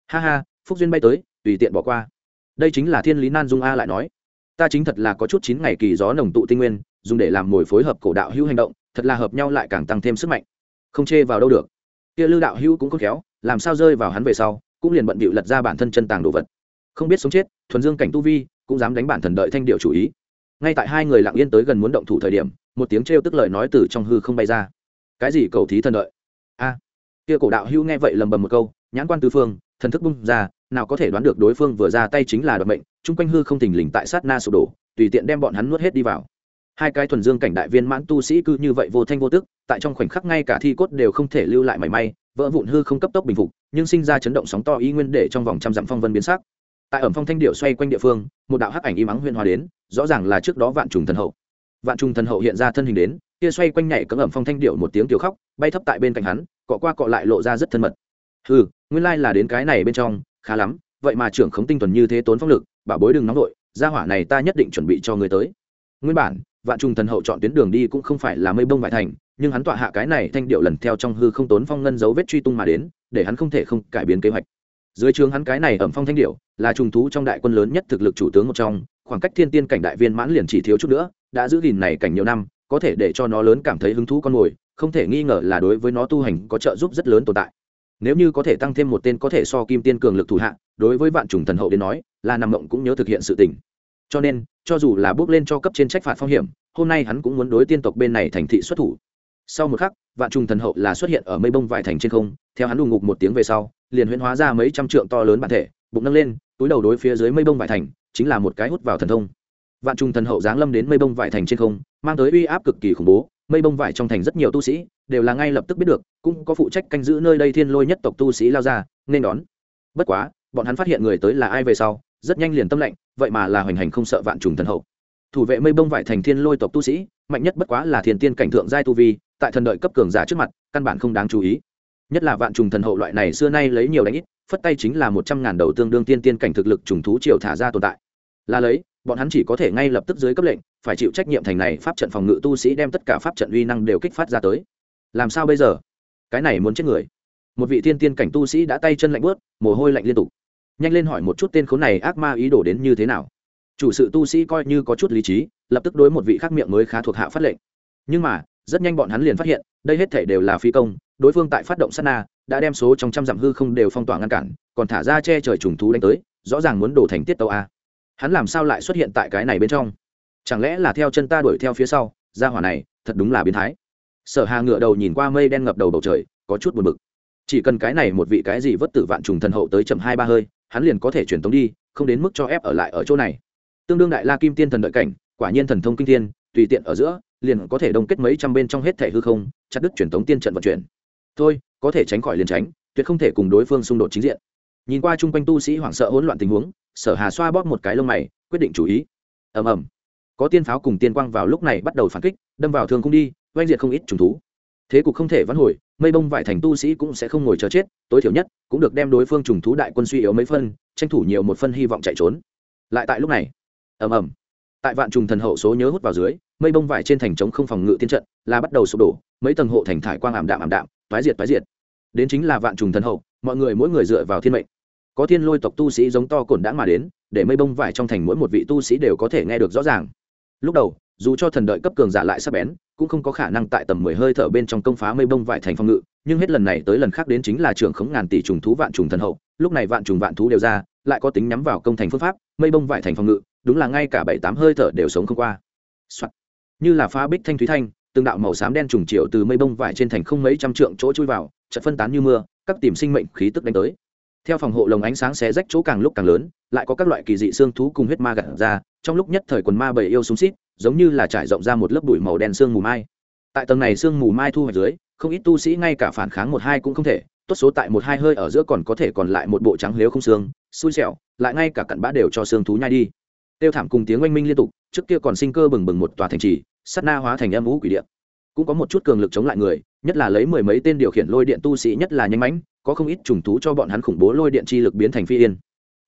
Ha ha, phúc duyên bay tới, tùy tiện bỏ qua. Đây chính là thiên lý nan dung a lại nói ta chính thật là có chút chín ngày kỳ gió nồng tụ tinh nguyên, dùng để làm mồi phối hợp cổ đạo hữu hành động, thật là hợp nhau lại càng tăng thêm sức mạnh. Không chê vào đâu được. Kia lư đạo hữu cũng có khéo, làm sao rơi vào hắn về sau, cũng liền bận bịu lật ra bản thân chân tàng đồ vật. Không biết sống chết, thuần dương cảnh tu vi, cũng dám đánh bản thần đợi thanh điệu chủ ý. Ngay tại hai người lặng yên tới gần muốn động thủ thời điểm, một tiếng trêu tức lời nói từ trong hư không bay ra. Cái gì cầu thí thần đợi? A. Kia cổ đạo hữu nghe vậy lầm bầm một câu, nhãn quan tứ phương thần thức bung ra, nào có thể đoán được đối phương vừa ra tay chính là đoạt mệnh, chung quanh hư không thình lình tại sát na sụp đổ, tùy tiện đem bọn hắn nuốt hết đi vào. Hai cái thuần dương cảnh đại viên mãn tu sĩ cứ như vậy vô thanh vô tức, tại trong khoảnh khắc ngay cả thi cốt đều không thể lưu lại mảy may, vỡ vụn hư không cấp tốc bình phục, nhưng sinh ra chấn động sóng to ý nguyên để trong vòng trăm dặm phong vân biến sắc. Tại ẩm phong thanh điệu xoay quanh địa phương, một đạo hắc ảnh im ắng huyên hòa đến, rõ ràng là trước đó vạn trùng thần hậu. Vạn trùng thần hậu hiện ra thân hình đến, kia xoay quanh nhảy cấm ẩm phong thanh điệu một tiếng tiểu khóc, bay thấp tại bên cạnh hắn, cọ qua cọ lại lộ ra rất thân mật ừ nguyên lai là đến cái này bên trong, khá lắm, vậy mà trưởng khống tinh thuần như thế tốn phong lực, bảo bối đừng nóng đội gia hỏa này ta nhất định chuẩn bị cho người tới. Nguyên bản, vạn trùng thần hậu chọn tuyến đường đi cũng không phải là mây bông vải thành, nhưng hắn tọa hạ cái này thanh điệu lần theo trong hư không tốn phong ngân dấu vết truy tung mà đến, để hắn không thể không cải biến kế hoạch. Dưới trường hắn cái này ẩm phong thanh điệu, là trùng thú trong đại quân lớn nhất thực lực chủ tướng một trong, khoảng cách thiên tiên cảnh đại viên mãn liền chỉ thiếu chút nữa, đã giữ gìn này cảnh nhiều năm, có thể để cho nó lớn cảm thấy hứng thú con mồi, không thể nghi ngờ là đối với nó tu hành có trợ giúp rất lớn tồn tại nếu như có thể tăng thêm một tên có thể so kim tiên cường lực thủ hạ, đối với vạn trùng thần hậu đến nói, là nằm mộng cũng nhớ thực hiện sự tình. Cho nên, cho dù là bước lên cho cấp trên trách phạt phong hiểm, hôm nay hắn cũng muốn đối tiên tộc bên này thành thị xuất thủ. Sau một khắc, vạn trùng thần hậu là xuất hiện ở mây bông vải thành trên không, theo hắn đùng ngục một tiếng về sau, liền huyễn hóa ra mấy trăm trượng to lớn bản thể, bụng nâng lên, túi đầu đối phía dưới mây bông vải thành, chính là một cái hút vào thần thông. Vạn trùng thần hậu giáng lâm đến mây bông vải thành trên không, mang tới uy áp cực kỳ khủng bố mây bông vải trong thành rất nhiều tu sĩ, đều là ngay lập tức biết được, cũng có phụ trách canh giữ nơi đây thiên lôi nhất tộc tu sĩ lao ra, nên đón. Bất quá, bọn hắn phát hiện người tới là ai về sau, rất nhanh liền tâm lệnh, vậy mà là hoành hành không sợ vạn trùng thần hậu. Thủ vệ mây bông vải thành thiên lôi tộc tu sĩ, mạnh nhất bất quá là thiền tiên cảnh thượng giai tu vi, tại thần đợi cấp cường giả trước mặt, căn bản không đáng chú ý. Nhất là vạn trùng thần hậu loại này xưa nay lấy nhiều đánh ít, phất tay chính là một trăm ngàn đầu tương đương tiên tiên cảnh thực lực trùng thú triều thả ra tồn tại. Là lấy, bọn hắn chỉ có thể ngay lập tức dưới cấp lệnh phải chịu trách nhiệm thành này, pháp trận phòng ngự tu sĩ đem tất cả pháp trận uy năng đều kích phát ra tới. Làm sao bây giờ? Cái này muốn chết người. Một vị tiên tiên cảnh tu sĩ đã tay chân lạnh bớt mồ hôi lạnh liên tục. Nhanh lên hỏi một chút tên khốn này ác ma ý đồ đến như thế nào. Chủ sự tu sĩ coi như có chút lý trí, lập tức đối một vị khác miệng mới khá thuộc hạ phát lệnh. Nhưng mà, rất nhanh bọn hắn liền phát hiện, đây hết thể đều là phi công, đối phương tại phát động sát na, đã đem số trong trăm dặm hư không đều phong tỏa ngăn cản, còn thả ra che trời trùng thú đánh tới, rõ ràng muốn đổ thành tiết tàu a. Hắn làm sao lại xuất hiện tại cái này bên trong? Chẳng lẽ là theo chân ta đuổi theo phía sau ra hỏa này, thật đúng là biến thái. Sở hà ngựa đầu nhìn qua mây đen ngập đầu bầu trời, có chút buồn bực. Chỉ cần cái này một vị cái gì vất tử vạn trùng thần hậu tới chậm hai ba hơi, hắn liền có thể truyền tống đi, không đến mức cho ép ở lại ở chỗ này. Tương đương đại la kim tiên thần đợi cảnh, quả nhiên thần thông kinh thiên, tùy tiện ở giữa, liền có thể đông kết mấy trăm bên trong hết thể hư không, chặt đứt truyền tống tiên trận vận chuyển. Thôi, có thể tránh khỏi liền tránh, tuyệt không thể cùng đối phương xung đột chính diện. Nhìn qua chung quanh tu sĩ hoảng sợ hỗn loạn tình huống, sở hà xoa bóp một cái lông mày, quyết định chủ ý. Ầm ầm có tiên pháo cùng tiên quang vào lúc này bắt đầu phản kích, đâm vào thường cung đi, oanh diệt không ít trùng thú. Thế cục không thể vãn hồi, mây bông vải thành tu sĩ cũng sẽ không ngồi chờ chết, tối thiểu nhất cũng được đem đối phương trùng thú đại quân suy yếu mấy phân, tranh thủ nhiều một phân hy vọng chạy trốn. Lại tại lúc này, ầm ầm, tại vạn trùng thần hậu số nhớ hút vào dưới, mây bông vải trên thành trống không phòng ngự tiên trận, là bắt đầu sụp đổ, mấy tầng hộ thành thải quang ảm đạm ảm đạm toái diệt toái diệt. Đến chính là vạn trùng thần hậu, mọi người mỗi người dựa vào thiên mệnh. Có thiên lôi tộc tu sĩ giống to cồn đã mà đến, để mây bông vải trong thành mỗi một vị tu sĩ đều có thể nghe được rõ ràng lúc đầu, dù cho thần đợi cấp cường giả lại sắp bén, cũng không có khả năng tại tầm mười hơi thở bên trong công phá mây bông vải thành phòng ngự, nhưng hết lần này tới lần khác đến chính là trưởng khống ngàn tỷ trùng thú vạn trùng thần hậu, lúc này vạn trùng vạn thú đều ra, lại có tính nhắm vào công thành phương pháp, mây bông vải thành phòng ngự, đúng là ngay cả bảy tám hơi thở đều sống không qua、Soạn. như là phá bích thanh thúy thanh, từng đạo màu xám đen trùng triệu từ mây bông vải trên thành không mấy trăm trượng chỗ chui vào, chợt phân tán như mưa, các tìm sinh mệnh khí tức đánh tới theo phòng hộ lồng ánh sáng xé rách chỗ càng lúc càng lớn, lại có các loại kỳ dị xương thú cùng huyết ma gặt ra, trong lúc nhất thời quần ma bầy yêu súng xít, giống như là trải rộng ra một lớp bụi màu đen sương mù mai. Tại tầng này sương mù mai thu hoạch dưới, không ít tu sĩ ngay cả phản kháng một hai cũng không thể, tốt số tại một hai hơi ở giữa còn có thể còn lại một bộ trắng lếu không xương, xui xẻo, lại ngay cả cặn bã đều cho xương thú nhai đi. Tiêu thảm cùng tiếng oanh minh liên tục, trước kia còn sinh cơ bừng bừng một tòa thành trì sắt na hóa thành âm ngũ quỷ điện. Cũng có một chút cường lực chống lại người, nhất là lấy mười mấy tên điều khiển lôi điện tu sĩ nhất là nhanh mãnh có không ít trùng thú cho bọn hắn khủng bố lôi điện chi lực biến thành phi yên.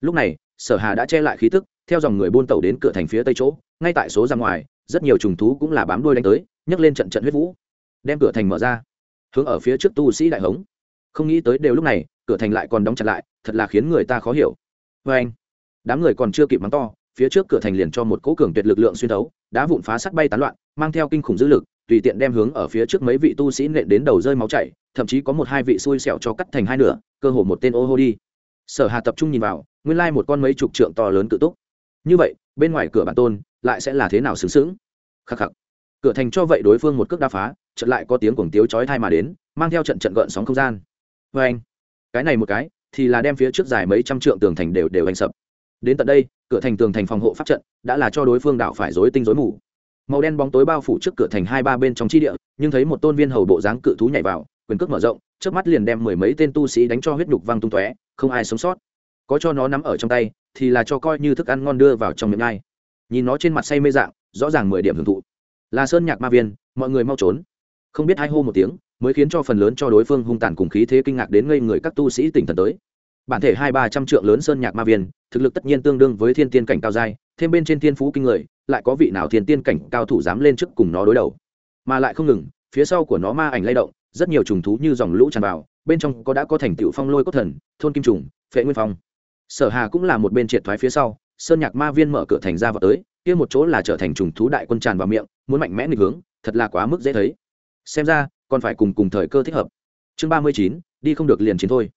Lúc này, sở hà đã che lại khí tức, theo dòng người buôn tàu đến cửa thành phía tây chỗ, ngay tại số ra ngoài, rất nhiều trùng thú cũng là bám đuôi đánh tới, nhấc lên trận trận huyết vũ, đem cửa thành mở ra. Hướng ở phía trước tu sĩ đại hống. Không nghĩ tới đều lúc này, cửa thành lại còn đóng chặt lại, thật là khiến người ta khó hiểu. Vê anh, đám người còn chưa kịp mắng to, phía trước cửa thành liền cho một cỗ cường tuyệt lực lượng xuyên thấu, đá vụn phá sắc bay tán loạn, mang theo kinh khủng dữ lực tùy tiện đem hướng ở phía trước mấy vị tu sĩ nện đến đầu rơi máu chảy, thậm chí có một hai vị xui xẻo cho cắt thành hai nửa, cơ hồ một tên ô hô đi. Sở hà tập trung nhìn vào, nguyên lai một con mấy chục trượng to lớn cự túc. Như vậy, bên ngoài cửa bản tôn lại sẽ là thế nào xứng xứng khắc khắc. Cửa thành cho vậy đối phương một cước đa phá trận lại có tiếng cuồng tiếu chói thai mà đến, mang theo trận trận gợn sóng không gian. Vê anh, cái này một cái thì là đem phía trước dài mấy trăm trượng tường thành đều đều anh sập. Đến tận đây, cửa thành tường thành phòng hộ pháp trận đã là cho đối phương đạo phải rối tinh rối mù màu đen bóng tối bao phủ trước cửa thành hai ba bên trong chi địa, nhưng thấy một tôn viên hầu bộ dáng cự thú nhảy vào, quyền cước mở rộng trước mắt liền đem mười mấy tên tu sĩ đánh cho huyết nhục văng tung tóe, không ai sống sót. Có cho nó nắm ở trong tay, thì là cho coi như thức ăn ngon đưa vào trong miệng ngay. Nhìn nó trên mặt say mê dạng, rõ ràng mười điểm hưởng thụ. Là sơn nhạc ma viên, mọi người mau trốn. Không biết hai hô một tiếng, mới khiến cho phần lớn cho đối phương hung tàn cùng khí thế kinh ngạc đến ngây người các tu sĩ tỉnh thần tới. Bản thể hai ba trăm trượng lớn sơn nhạc ma viên, thực lực tất nhiên tương đương với thiên tiên cảnh cao giai thêm bên trên thiên phú kinh người, lại có vị nào thiên tiên cảnh cao thủ dám lên trước cùng nó đối đầu. Mà lại không ngừng, phía sau của nó ma ảnh lay động, rất nhiều trùng thú như dòng lũ tràn vào, bên trong có đã có thành tựu phong lôi cốt thần, thôn kim trùng, phệ nguyên phong. Sở hà cũng là một bên triệt thoái phía sau, sơn nhạc ma viên mở cửa thành ra vào tới, kia một chỗ là trở thành trùng thú đại quân tràn vào miệng, muốn mạnh mẽ nghịch hướng, thật là quá mức dễ thấy. Xem ra, còn phải cùng cùng thời cơ thích hợp. Chương ba mươi chín, đi không được liền chiến thôi.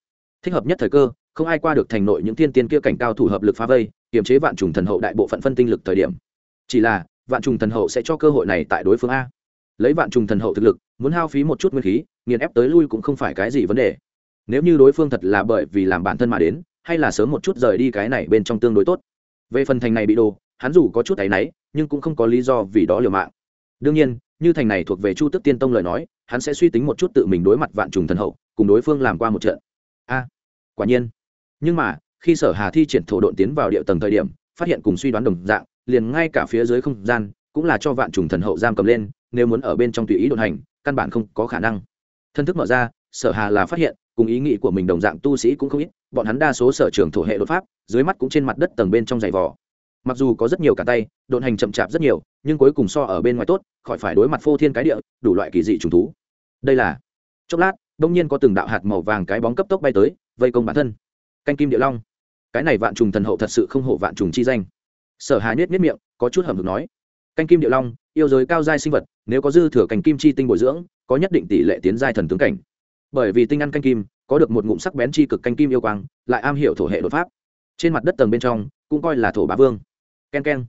Thích hợp nhất thời cơ, không ai qua được thành nội những thiên tiên kia cảnh cao thủ hợp lực phá vây kiềm chế vạn trùng thần hậu đại bộ phận phân tinh lực thời điểm. Chỉ là, vạn trùng thần hậu sẽ cho cơ hội này tại đối phương a. Lấy vạn trùng thần hậu thực lực, muốn hao phí một chút nguyên khí, nghiền ép tới lui cũng không phải cái gì vấn đề. Nếu như đối phương thật là bởi vì làm bản thân mà đến, hay là sớm một chút rời đi cái này bên trong tương đối tốt. Về phần thành này bị đồ, hắn dù có chút áy náy, nhưng cũng không có lý do vì đó liều mạng. Đương nhiên, như thành này thuộc về chu tức tiên tông lời nói, hắn sẽ suy tính một chút tự mình đối mặt vạn trùng thần hậu, cùng đối phương làm qua một trận. A, quả nhiên. Nhưng mà khi sở hà thi triển thổ độn tiến vào địa tầng thời điểm, phát hiện cùng suy đoán đồng dạng, liền ngay cả phía dưới không gian, cũng là cho vạn trùng thần hậu giam cầm lên, nếu muốn ở bên trong tùy ý đột hành, căn bản không có khả năng. Thân thức mở ra, sở hà là phát hiện, cùng ý nghĩ của mình đồng dạng tu sĩ cũng không ít, bọn hắn đa số sở trường thổ hệ đột pháp, dưới mắt cũng trên mặt đất tầng bên trong giày vò. Mặc dù có rất nhiều cả tay, độn hành chậm chạp rất nhiều, nhưng cuối cùng so ở bên ngoài tốt, khỏi phải đối mặt phô thiên cái địa, đủ loại kỳ dị trùng thú. Đây là, chốc lát, đông nhiên có từng đạo hạt màu vàng cái bóng cấp tốc bay tới, vây công bản thân. Canh kim địa long cái này vạn trùng thần hậu thật sự không hộ vạn trùng chi danh. Sở hà nhất miết miệng, có chút hầm hực nói, canh kim địa long, yêu giới cao giai sinh vật, nếu có dư thừa cành kim chi tinh bồi dưỡng, có nhất định tỷ lệ tiến giai thần tướng cảnh. Bởi vì tinh ăn canh kim, có được một ngụm sắc bén chi cực canh kim yêu quang, lại am hiểu thổ hệ đột pháp. Trên mặt đất tầng bên trong, cũng coi là thổ bá vương. Ken ken.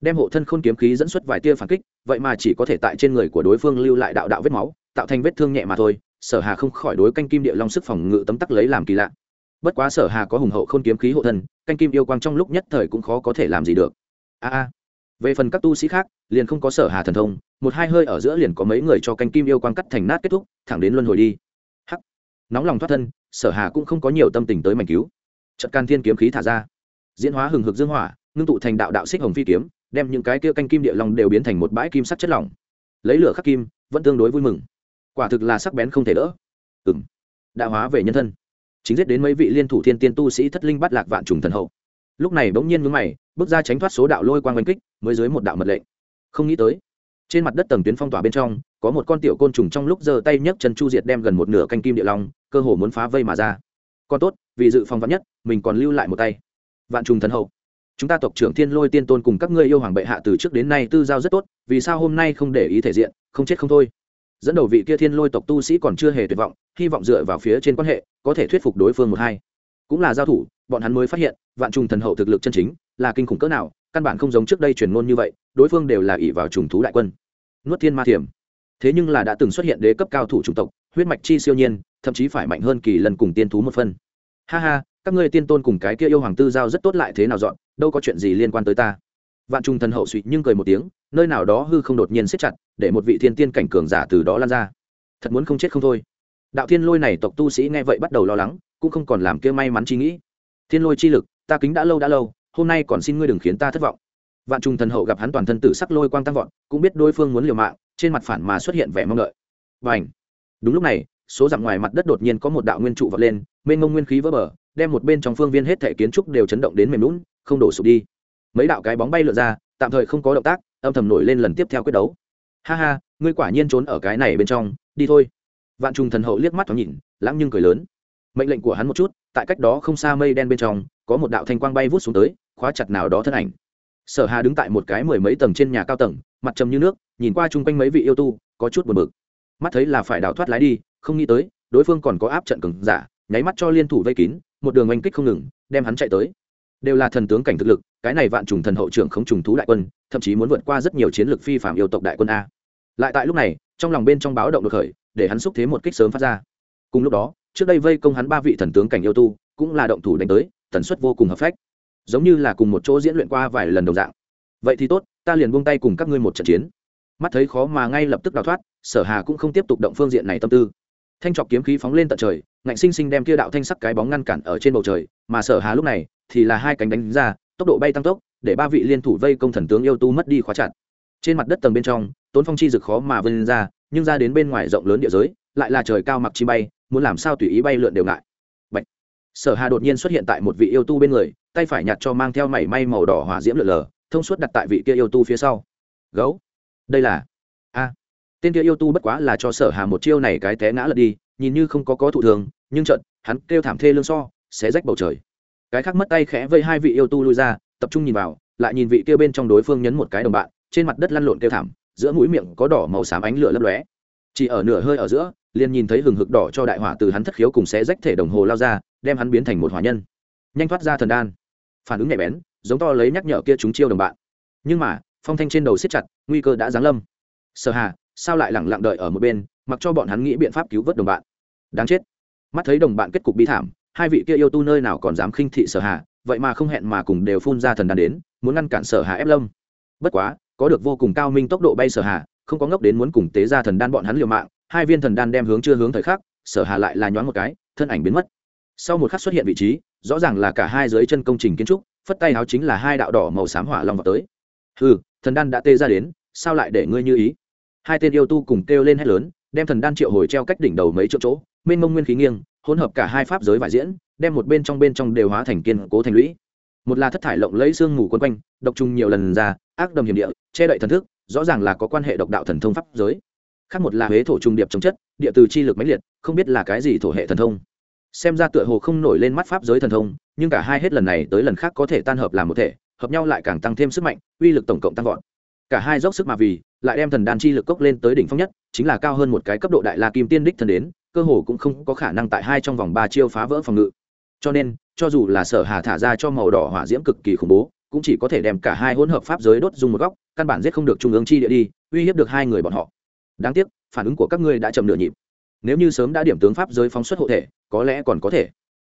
Đem hộ thân khôn kiếm khí dẫn xuất vài tia phản kích, vậy mà chỉ có thể tại trên người của đối phương lưu lại đạo đạo vết máu, tạo thành vết thương nhẹ mà thôi. Sở hà không khỏi đối canh kim địa long sức phòng ngự tấm tắc lấy làm kỳ lạ bất quá sở hà có hùng hậu khôn kiếm khí hộ thân, canh kim yêu quang trong lúc nhất thời cũng khó có thể làm gì được. A a. Về phần các tu sĩ khác, liền không có sở hà thần thông, một hai hơi ở giữa liền có mấy người cho canh kim yêu quang cắt thành nát kết thúc, thẳng đến luân hồi đi. Hắc. Nóng lòng thoát thân, sở hà cũng không có nhiều tâm tình tới mảnh cứu. Trận can thiên kiếm khí thả ra. Diễn hóa hừng hực dương hỏa, ngưng tụ thành đạo đạo xích hồng phi kiếm, đem những cái kia canh kim địa long đều biến thành một bãi kim sắc chất lỏng. Lấy lửa khắc kim, vẫn tương đối vui mừng. Quả thực là sắc bén không thể đỡ. Ừng đã hóa về nhân thân chính giết đến mấy vị liên thủ thiên tiên tu sĩ thất linh bắt lạc vạn trùng thần hậu. Lúc này bỗng nhiên mướn mày, bước ra tránh thoát số đạo lôi quang oanh kích, mới dưới một đạo mật lệnh. Không nghĩ tới, trên mặt đất tầng tuyến phong tỏa bên trong, có một con tiểu côn trùng trong lúc giơ tay nhấc chân chu diệt đem gần một nửa canh kim địa long, cơ hồ muốn phá vây mà ra. Còn tốt, vì dự phòng vắn nhất, mình còn lưu lại một tay. Vạn trùng thần hậu. Chúng ta tộc trưởng thiên lôi tiên tôn cùng các ngươi yêu hoàng bệ hạ từ trước đến nay tư giao rất tốt, vì sao hôm nay không để ý thể diện, không chết không thôi? Dẫn đầu vị kia thiên lôi tộc tu sĩ còn chưa hề tuyệt vọng, hy vọng dựa vào phía trên quan hệ, có thể thuyết phục đối phương một hai. Cũng là giao thủ, bọn hắn mới phát hiện, vạn trùng thần hậu thực lực chân chính, là kinh khủng cỡ nào, căn bản không giống trước đây truyền ngôn như vậy, đối phương đều là ỷ vào trùng thú đại quân. Nuốt thiên ma thiểm. Thế nhưng là đã từng xuất hiện đế cấp cao thủ chủng tộc, huyết mạch chi siêu nhiên, thậm chí phải mạnh hơn kỳ lần cùng tiên thú một phân ha ha, các ngươi tiên tôn cùng cái kia yêu hoàng tư giao rất tốt lại thế nào dọn, đâu có chuyện gì liên quan tới ta. Vạn trùng thần hậu suy nhưng cười một tiếng nơi nào đó hư không đột nhiên siết chặt, để một vị thiên tiên cảnh cường giả từ đó lan ra. Thật muốn không chết không thôi. Đạo thiên lôi này tộc tu sĩ nghe vậy bắt đầu lo lắng, cũng không còn làm kia may mắn chi nghĩ. Thiên lôi chi lực, ta kính đã lâu đã lâu, hôm nay còn xin ngươi đừng khiến ta thất vọng. Vạn trùng thần hậu gặp hắn toàn thân tử sắc lôi quang tăng vọt, cũng biết đối phương muốn liều mạng, trên mặt phản mà xuất hiện vẻ mong đợi. Và ảnh đúng lúc này, số dặm ngoài mặt đất đột nhiên có một đạo nguyên trụ vọt lên, mênh mông nguyên khí vỡ bờ, đem một bên trong phương viên hết thể kiến trúc đều chấn động đến mềm lún không đổ sụp đi. Mấy đạo cái bóng bay lượn ra, tạm thời không có động tác âm thầm nổi lên lần tiếp theo quyết đấu. Ha ha, ngươi quả nhiên trốn ở cái này bên trong, đi thôi. Vạn trùng thần hậu liếc mắt thoáng nhìn lãng nhưng cười lớn. Mệnh lệnh của hắn một chút, tại cách đó không xa mây đen bên trong, có một đạo thanh quang bay vút xuống tới, khóa chặt nào đó thân ảnh. Sở hà đứng tại một cái mười mấy tầng trên nhà cao tầng, mặt trầm như nước, nhìn qua chung quanh mấy vị yêu tu, có chút buồn bực. Mắt thấy là phải đào thoát lái đi, không nghĩ tới, đối phương còn có áp trận cứng giả, nháy mắt cho liên thủ vây kín, một đường oanh kích không ngừng, đem hắn chạy tới đều là thần tướng cảnh thực lực, cái này vạn trùng thần hậu trưởng không trùng thú đại quân, thậm chí muốn vượt qua rất nhiều chiến lược phi phạm yêu tộc đại quân a. Lại tại lúc này, trong lòng bên trong báo động được khởi, để hắn xúc thế một kích sớm phát ra. Cùng lúc đó, trước đây vây công hắn ba vị thần tướng cảnh yêu tu, cũng là động thủ đánh tới, tần suất vô cùng hợp phách. Giống như là cùng một chỗ diễn luyện qua vài lần đồng dạng. Vậy thì tốt, ta liền buông tay cùng các ngươi một trận chiến. Mắt thấy khó mà ngay lập tức đào thoát, sở hà cũng không tiếp tục động phương diện này tâm tư. Thanh trọc kiếm khí phóng lên tận trời, ngạnh sinh sinh đem kia đạo thanh sắc cái bóng ngăn cản ở trên bầu trời, mà sở hà lúc này thì là hai cánh đánh ra, tốc độ bay tăng tốc, để ba vị liên thủ vây công thần tướng yêu tu mất đi khóa chặt. Trên mặt đất tầng bên trong, tốn phong chi rực khó mà vươn ra, nhưng ra đến bên ngoài rộng lớn địa giới, lại là trời cao mặc chi bay, muốn làm sao tùy ý bay lượn đều ngại. Bạch. sở hà đột nhiên xuất hiện tại một vị yêu tu bên người, tay phải nhặt cho mang theo mảy may màu đỏ hỏa diễm lượn lờ, thông suốt đặt tại vị kia yêu tu phía sau. Gấu. Đây là. A. Tên kia yêu tu bất quá là cho sở hà một chiêu này cái té ngã lật đi, nhìn như không có có thụ thường, nhưng trận hắn kêu thảm thê lương so sẽ rách bầu trời cái khác mất tay khẽ vây hai vị yêu tu lui ra, tập trung nhìn vào, lại nhìn vị kia bên trong đối phương nhấn một cái đồng bạn, trên mặt đất lăn lộn kêu thảm, giữa mũi miệng có đỏ màu xám ánh lửa lấp lóe. Chỉ ở nửa hơi ở giữa, liền nhìn thấy hừng hực đỏ cho đại hỏa từ hắn thất khiếu cùng xé rách thể đồng hồ lao ra, đem hắn biến thành một hỏa nhân. Nhanh thoát ra thần đan. Phản ứng nhạy bén, giống to lấy nhắc nhở kia chúng chiêu đồng bạn. Nhưng mà, phong thanh trên đầu siết chặt, nguy cơ đã giáng lâm. Sở hà, sao lại lẳng lặng đợi ở một bên, mặc cho bọn hắn nghĩ biện pháp cứu vớt đồng bạn? Đáng chết. Mắt thấy đồng bạn kết cục bi thảm hai vị kia yêu tu nơi nào còn dám khinh thị sở hà, vậy mà không hẹn mà cùng đều phun ra thần đan đến, muốn ngăn cản sở hà ép lâm. Bất quá, có được vô cùng cao minh tốc độ bay sở hà, không có ngốc đến muốn cùng tế ra thần đan bọn hắn liều mạng, hai viên thần đan đem hướng chưa hướng thời khắc, sở hà lại là nhoáng một cái, thân ảnh biến mất. Sau một khắc xuất hiện vị trí, rõ ràng là cả hai dưới chân công trình kiến trúc, phất tay áo chính là hai đạo đỏ màu xám hỏa long vào tới. Ừ thần đan đã tê ra đến, sao lại để ngươi như ý? Hai tên yêu tu cùng kêu lên hét lớn, đem thần đan triệu hồi treo cách đỉnh đầu mấy chỗ chỗ, mênh mông nguyên khí nghiêng hỗn hợp cả hai pháp giới vải diễn, đem một bên trong bên trong đều hóa thành kiên cố thành lũy. Một là thất thải lộng lấy xương mù quấn quanh, độc trùng nhiều lần ra, ác đầm hiểm địa, che đậy thần thức, rõ ràng là có quan hệ độc đạo thần thông pháp giới. Khác một là huế thổ trung điệp chống chất, địa từ chi lực mãnh liệt, không biết là cái gì thổ hệ thần thông. Xem ra tựa hồ không nổi lên mắt pháp giới thần thông, nhưng cả hai hết lần này tới lần khác có thể tan hợp làm một thể, hợp nhau lại càng tăng thêm sức mạnh, uy lực tổng cộng tăng vọt. Cả hai dốc sức mà vì, lại đem thần đan chi lực cốc lên tới đỉnh phong nhất, chính là cao hơn một cái cấp độ đại la kim tiên đích thần đến cơ hồ cũng không có khả năng tại hai trong vòng ba chiêu phá vỡ phòng ngự. Cho nên, cho dù là sở hà thả ra cho màu đỏ hỏa diễm cực kỳ khủng bố, cũng chỉ có thể đem cả hai hỗn hợp pháp giới đốt dùng một góc, căn bản giết không được trung ương chi địa đi, uy hiếp được hai người bọn họ. Đáng tiếc, phản ứng của các ngươi đã chậm nửa nhịp. Nếu như sớm đã điểm tướng pháp giới phóng xuất hộ thể, có lẽ còn có thể.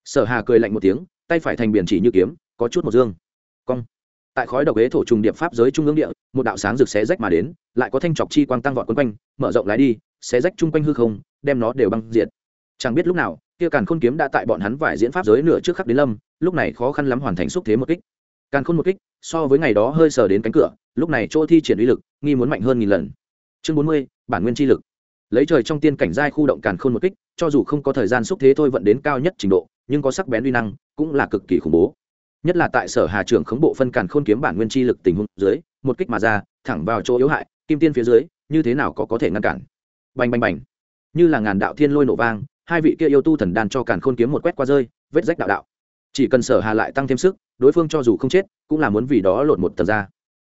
Sở hà cười lạnh một tiếng, tay phải thành biển chỉ như kiếm, có chút một dương. Cong. Tại khói độc ế thổ trùng điệp pháp giới trung ương địa, một đạo sáng rực xé rách mà đến, lại có thanh trọc chi quang tăng vọt quấn quanh, mở rộng lái đi, xé rách chung quanh hư không đem nó đều băng diệt. Chẳng biết lúc nào, kia càn khôn kiếm đã tại bọn hắn vải diễn pháp giới nửa trước khắc đến lâm, lúc này khó khăn lắm hoàn thành xúc thế một kích. Càn khôn một kích, so với ngày đó hơi sờ đến cánh cửa, lúc này chỗ thi triển uy lực, nghi muốn mạnh hơn nghìn lần. Chương bốn mươi, bản nguyên chi lực. Lấy trời trong tiên cảnh giai khu động càn khôn một kích, cho dù không có thời gian xúc thế thôi vận đến cao nhất trình độ, nhưng có sắc bén uy năng, cũng là cực kỳ khủng bố. Nhất là tại sở hà trưởng khống bộ phân càn khôn kiếm bản nguyên chi lực tình huống dưới, một kích mà ra, thẳng vào chỗ yếu hại, kim tiên phía dưới, như thế nào có có thể ngăn cản? Bành bành bành như là ngàn đạo thiên lôi nổ vang, hai vị kia yêu tu thần đan cho càn khôn kiếm một quét qua rơi, vết rách đạo đạo. Chỉ cần sở hà lại tăng thêm sức, đối phương cho dù không chết, cũng là muốn vì đó lột một tầng ra.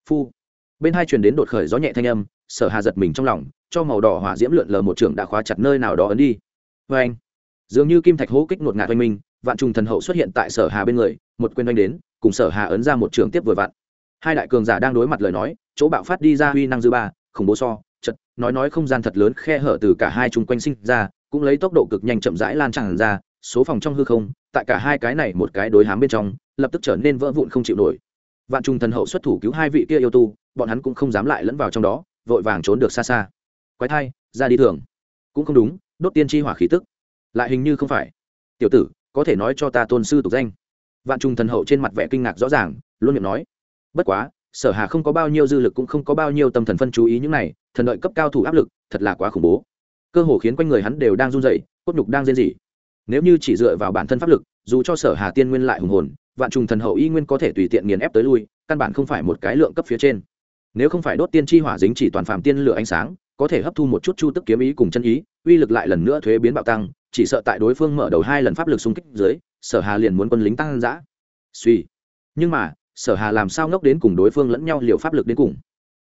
Phu. Bên hai truyền đến đột khởi gió nhẹ thanh âm, sở hà giật mình trong lòng, cho màu đỏ hỏa diễm lượn lờ một trường đã khóa chặt nơi nào đó ấn đi. Vê anh, dường như kim thạch hố kích ngột ngạt oanh minh, vạn trùng thần hậu xuất hiện tại sở hà bên người, một quyền oanh đến, cùng sở hà ấn ra một trường tiếp vừa vặn. Hai đại cường giả đang đối mặt lời nói, chỗ bạo phát đi ra huy năng dư ba, khủng bố so chật, nói nói không gian thật lớn khe hở từ cả hai chung quanh sinh ra, cũng lấy tốc độ cực nhanh chậm rãi lan tràn ra, số phòng trong hư không, tại cả hai cái này một cái đối hám bên trong, lập tức trở nên vỡ vụn không chịu nổi. Vạn trung thần hậu xuất thủ cứu hai vị kia yêu tu, bọn hắn cũng không dám lại lẫn vào trong đó, vội vàng trốn được xa xa. Quái thai, ra đi thường. Cũng không đúng, đốt tiên tri hỏa khí tức. Lại hình như không phải. Tiểu tử, có thể nói cho ta tôn sư tục danh. Vạn trung thần hậu trên mặt vẻ kinh ngạc rõ ràng, luôn miệng nói. Bất quá sở hà không có bao nhiêu dư lực cũng không có bao nhiêu tâm thần phân chú ý những này, thần đợi cấp cao thủ áp lực, thật là quá khủng bố. Cơ hồ khiến quanh người hắn đều đang run rẩy, cốt nhục đang rên rỉ. Nếu như chỉ dựa vào bản thân pháp lực, dù cho sở hà tiên nguyên lại hùng hồn, vạn trùng thần hậu y nguyên có thể tùy tiện nghiền ép tới lui, căn bản không phải một cái lượng cấp phía trên. Nếu không phải đốt tiên chi hỏa dính chỉ toàn phạm tiên lửa ánh sáng, có thể hấp thu một chút chu tức kiếm ý cùng chân ý, uy lực lại lần nữa thuế biến bạo tăng, chỉ sợ tại đối phương mở đầu hai lần pháp lực xung kích dưới, sở hà liền muốn quân lính tăng dã. Suy. Nhưng mà sở hà làm sao ngốc đến cùng đối phương lẫn nhau liều pháp lực đến cùng?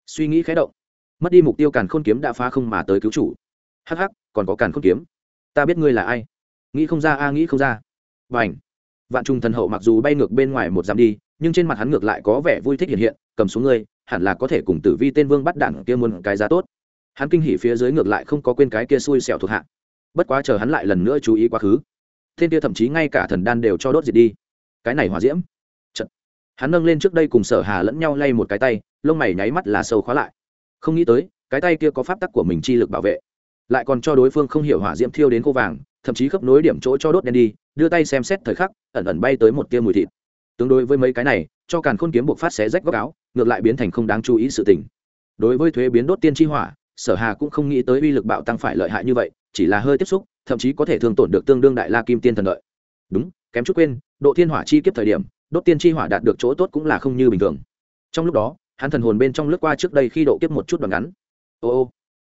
Suy nghĩ khé động. Mất đi mục tiêu càn khôn kiếm đã phá không mà tới cứu chủ. Hắc hắc, còn có càn khôn kiếm. Ta biết ngươi là ai. Nghĩ không ra a, nghĩ không ra. Và ảnh vạn trùng thần hậu mặc dù bay ngược bên ngoài một dặm đi, nhưng trên mặt hắn ngược lại có vẻ vui thích hiện hiện, cầm xuống ngươi, hẳn là có thể cùng tử vi tên vương bắt đạn kia muôn cái giá tốt. Hắn kinh hỉ phía dưới ngược lại không có quên cái kia xui xẻo thuộc hạ. Bất quá chờ hắn lại lần nữa chú ý quá khứ, thiên kia thậm chí ngay cả thần đan đều cho đốt diệt đi. Cái này hòa diễm hắn nâng lên trước đây cùng sở hà lẫn nhau lay một cái tay, lông mày nháy mắt là sâu khóa lại. Không nghĩ tới, cái tay kia có pháp tắc của mình chi lực bảo vệ. Lại còn cho đối phương không hiểu hỏa diễm thiêu đến khô vàng, thậm chí khớp nối điểm chỗ cho đốt đen đi, đưa tay xem xét thời khắc, ẩn ẩn bay tới một tia mùi thịt. Tương đối với mấy cái này, cho càn khôn kiếm buộc phát xé rách góc áo, ngược lại biến thành không đáng chú ý sự tình. Đối với thuế biến đốt tiên tri hỏa, sở hà cũng không nghĩ tới uy lực bạo tăng phải lợi hại như vậy, chỉ là hơi tiếp xúc, thậm chí có thể thương tổn được tương đương đại la kim tiên thần lợi. đúng, kém chút quên, độ thiên hỏa chi kiếp thời điểm đốt tiên chi hỏa đạt được chỗ tốt cũng là không như bình thường. Trong lúc đó, hắn thần hồn bên trong lướt qua trước đây khi độ kiếp một chút đoạn ngắn. Ô ô,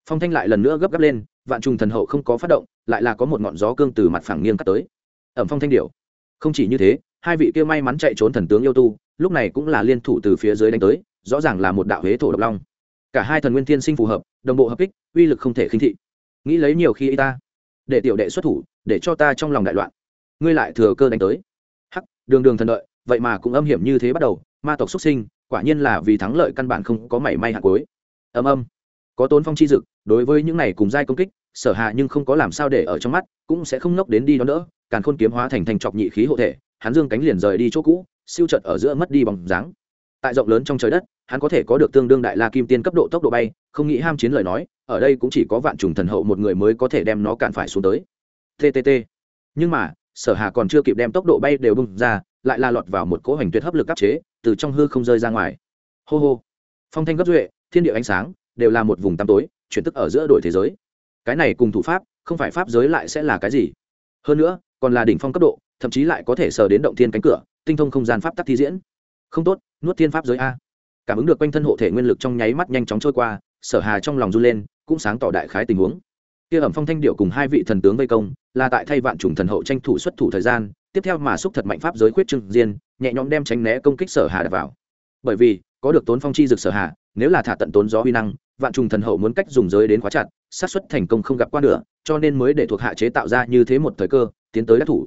phong thanh lại lần nữa gấp gáp lên, vạn trùng thần hậu không có phát động, lại là có một ngọn gió cương từ mặt phẳng nghiêng cắt tới. Ẩm phong thanh điệu không chỉ như thế, hai vị kia may mắn chạy trốn thần tướng yêu tu, lúc này cũng là liên thủ từ phía dưới đánh tới, rõ ràng là một đạo huế thổ độc long. Cả hai thần nguyên tiên sinh phù hợp, đồng bộ hợp kích, uy lực không thể khinh thị. Nghĩ lấy nhiều khi y ta, để tiểu đệ xuất thủ, để cho ta trong lòng đại loạn. Ngươi lại thừa cơ đánh tới. Hắc, đường đường thần đợi vậy mà cũng âm hiểm như thế bắt đầu, ma tộc xuất sinh, quả nhiên là vì thắng lợi căn bản không có mảy may hạt cuối. Âm âm. Có tốn phong chi dực, đối với những này cùng giai công kích, sở hạ nhưng không có làm sao để ở trong mắt, cũng sẽ không ngốc đến đi đón đỡ, càn khôn kiếm hóa thành thành chọc nhị khí hộ thể, hắn dương cánh liền rời đi chỗ cũ, siêu chợt ở giữa mất đi bóng dáng. Tại rộng lớn trong trời đất, hắn có thể có được tương đương đại la kim tiên cấp độ tốc độ bay, không nghĩ ham chiến lời nói, ở đây cũng chỉ có vạn trùng thần hậu một người mới có thể đem nó cản phải xuống tới. Ttt nhưng mà, sở hà còn chưa kịp đem tốc độ bay đều bung ra lại la lọt vào một cỗ hành tuyệt hấp lực áp chế, từ trong hư không rơi ra ngoài. Hô hô. Phong thanh gấp duệ, thiên địa ánh sáng, đều là một vùng tăm tối, chuyển tức ở giữa đổi thế giới. Cái này cùng thủ pháp, không phải pháp giới lại sẽ là cái gì? Hơn nữa, còn là đỉnh phong cấp độ, thậm chí lại có thể sờ đến động thiên cánh cửa, tinh thông không gian pháp tắc thi diễn. Không tốt, nuốt thiên pháp giới a. Cảm ứng được quanh thân hộ thể nguyên lực trong nháy mắt nhanh chóng trôi qua, sở hà trong lòng run lên, cũng sáng tỏ đại khái tình huống. Kia ẩm phong thanh điệu cùng hai vị thần tướng vây công, là tại thay vạn trùng thần hậu tranh thủ xuất thủ thời gian tiếp theo mà xúc thật mạnh pháp giới khuyết trừng diên, nhẹ nhõm đem tránh né công kích sở hà đặt vào. Bởi vì, có được tốn phong chi dực sở hà, nếu là thả tận tốn gió huy năng, vạn trùng thần hậu muốn cách dùng giới đến khóa chặt sát xuất thành công không gặp qua nữa cho nên mới để thuộc hạ chế tạo ra như thế một thời cơ, tiến tới đắc thủ.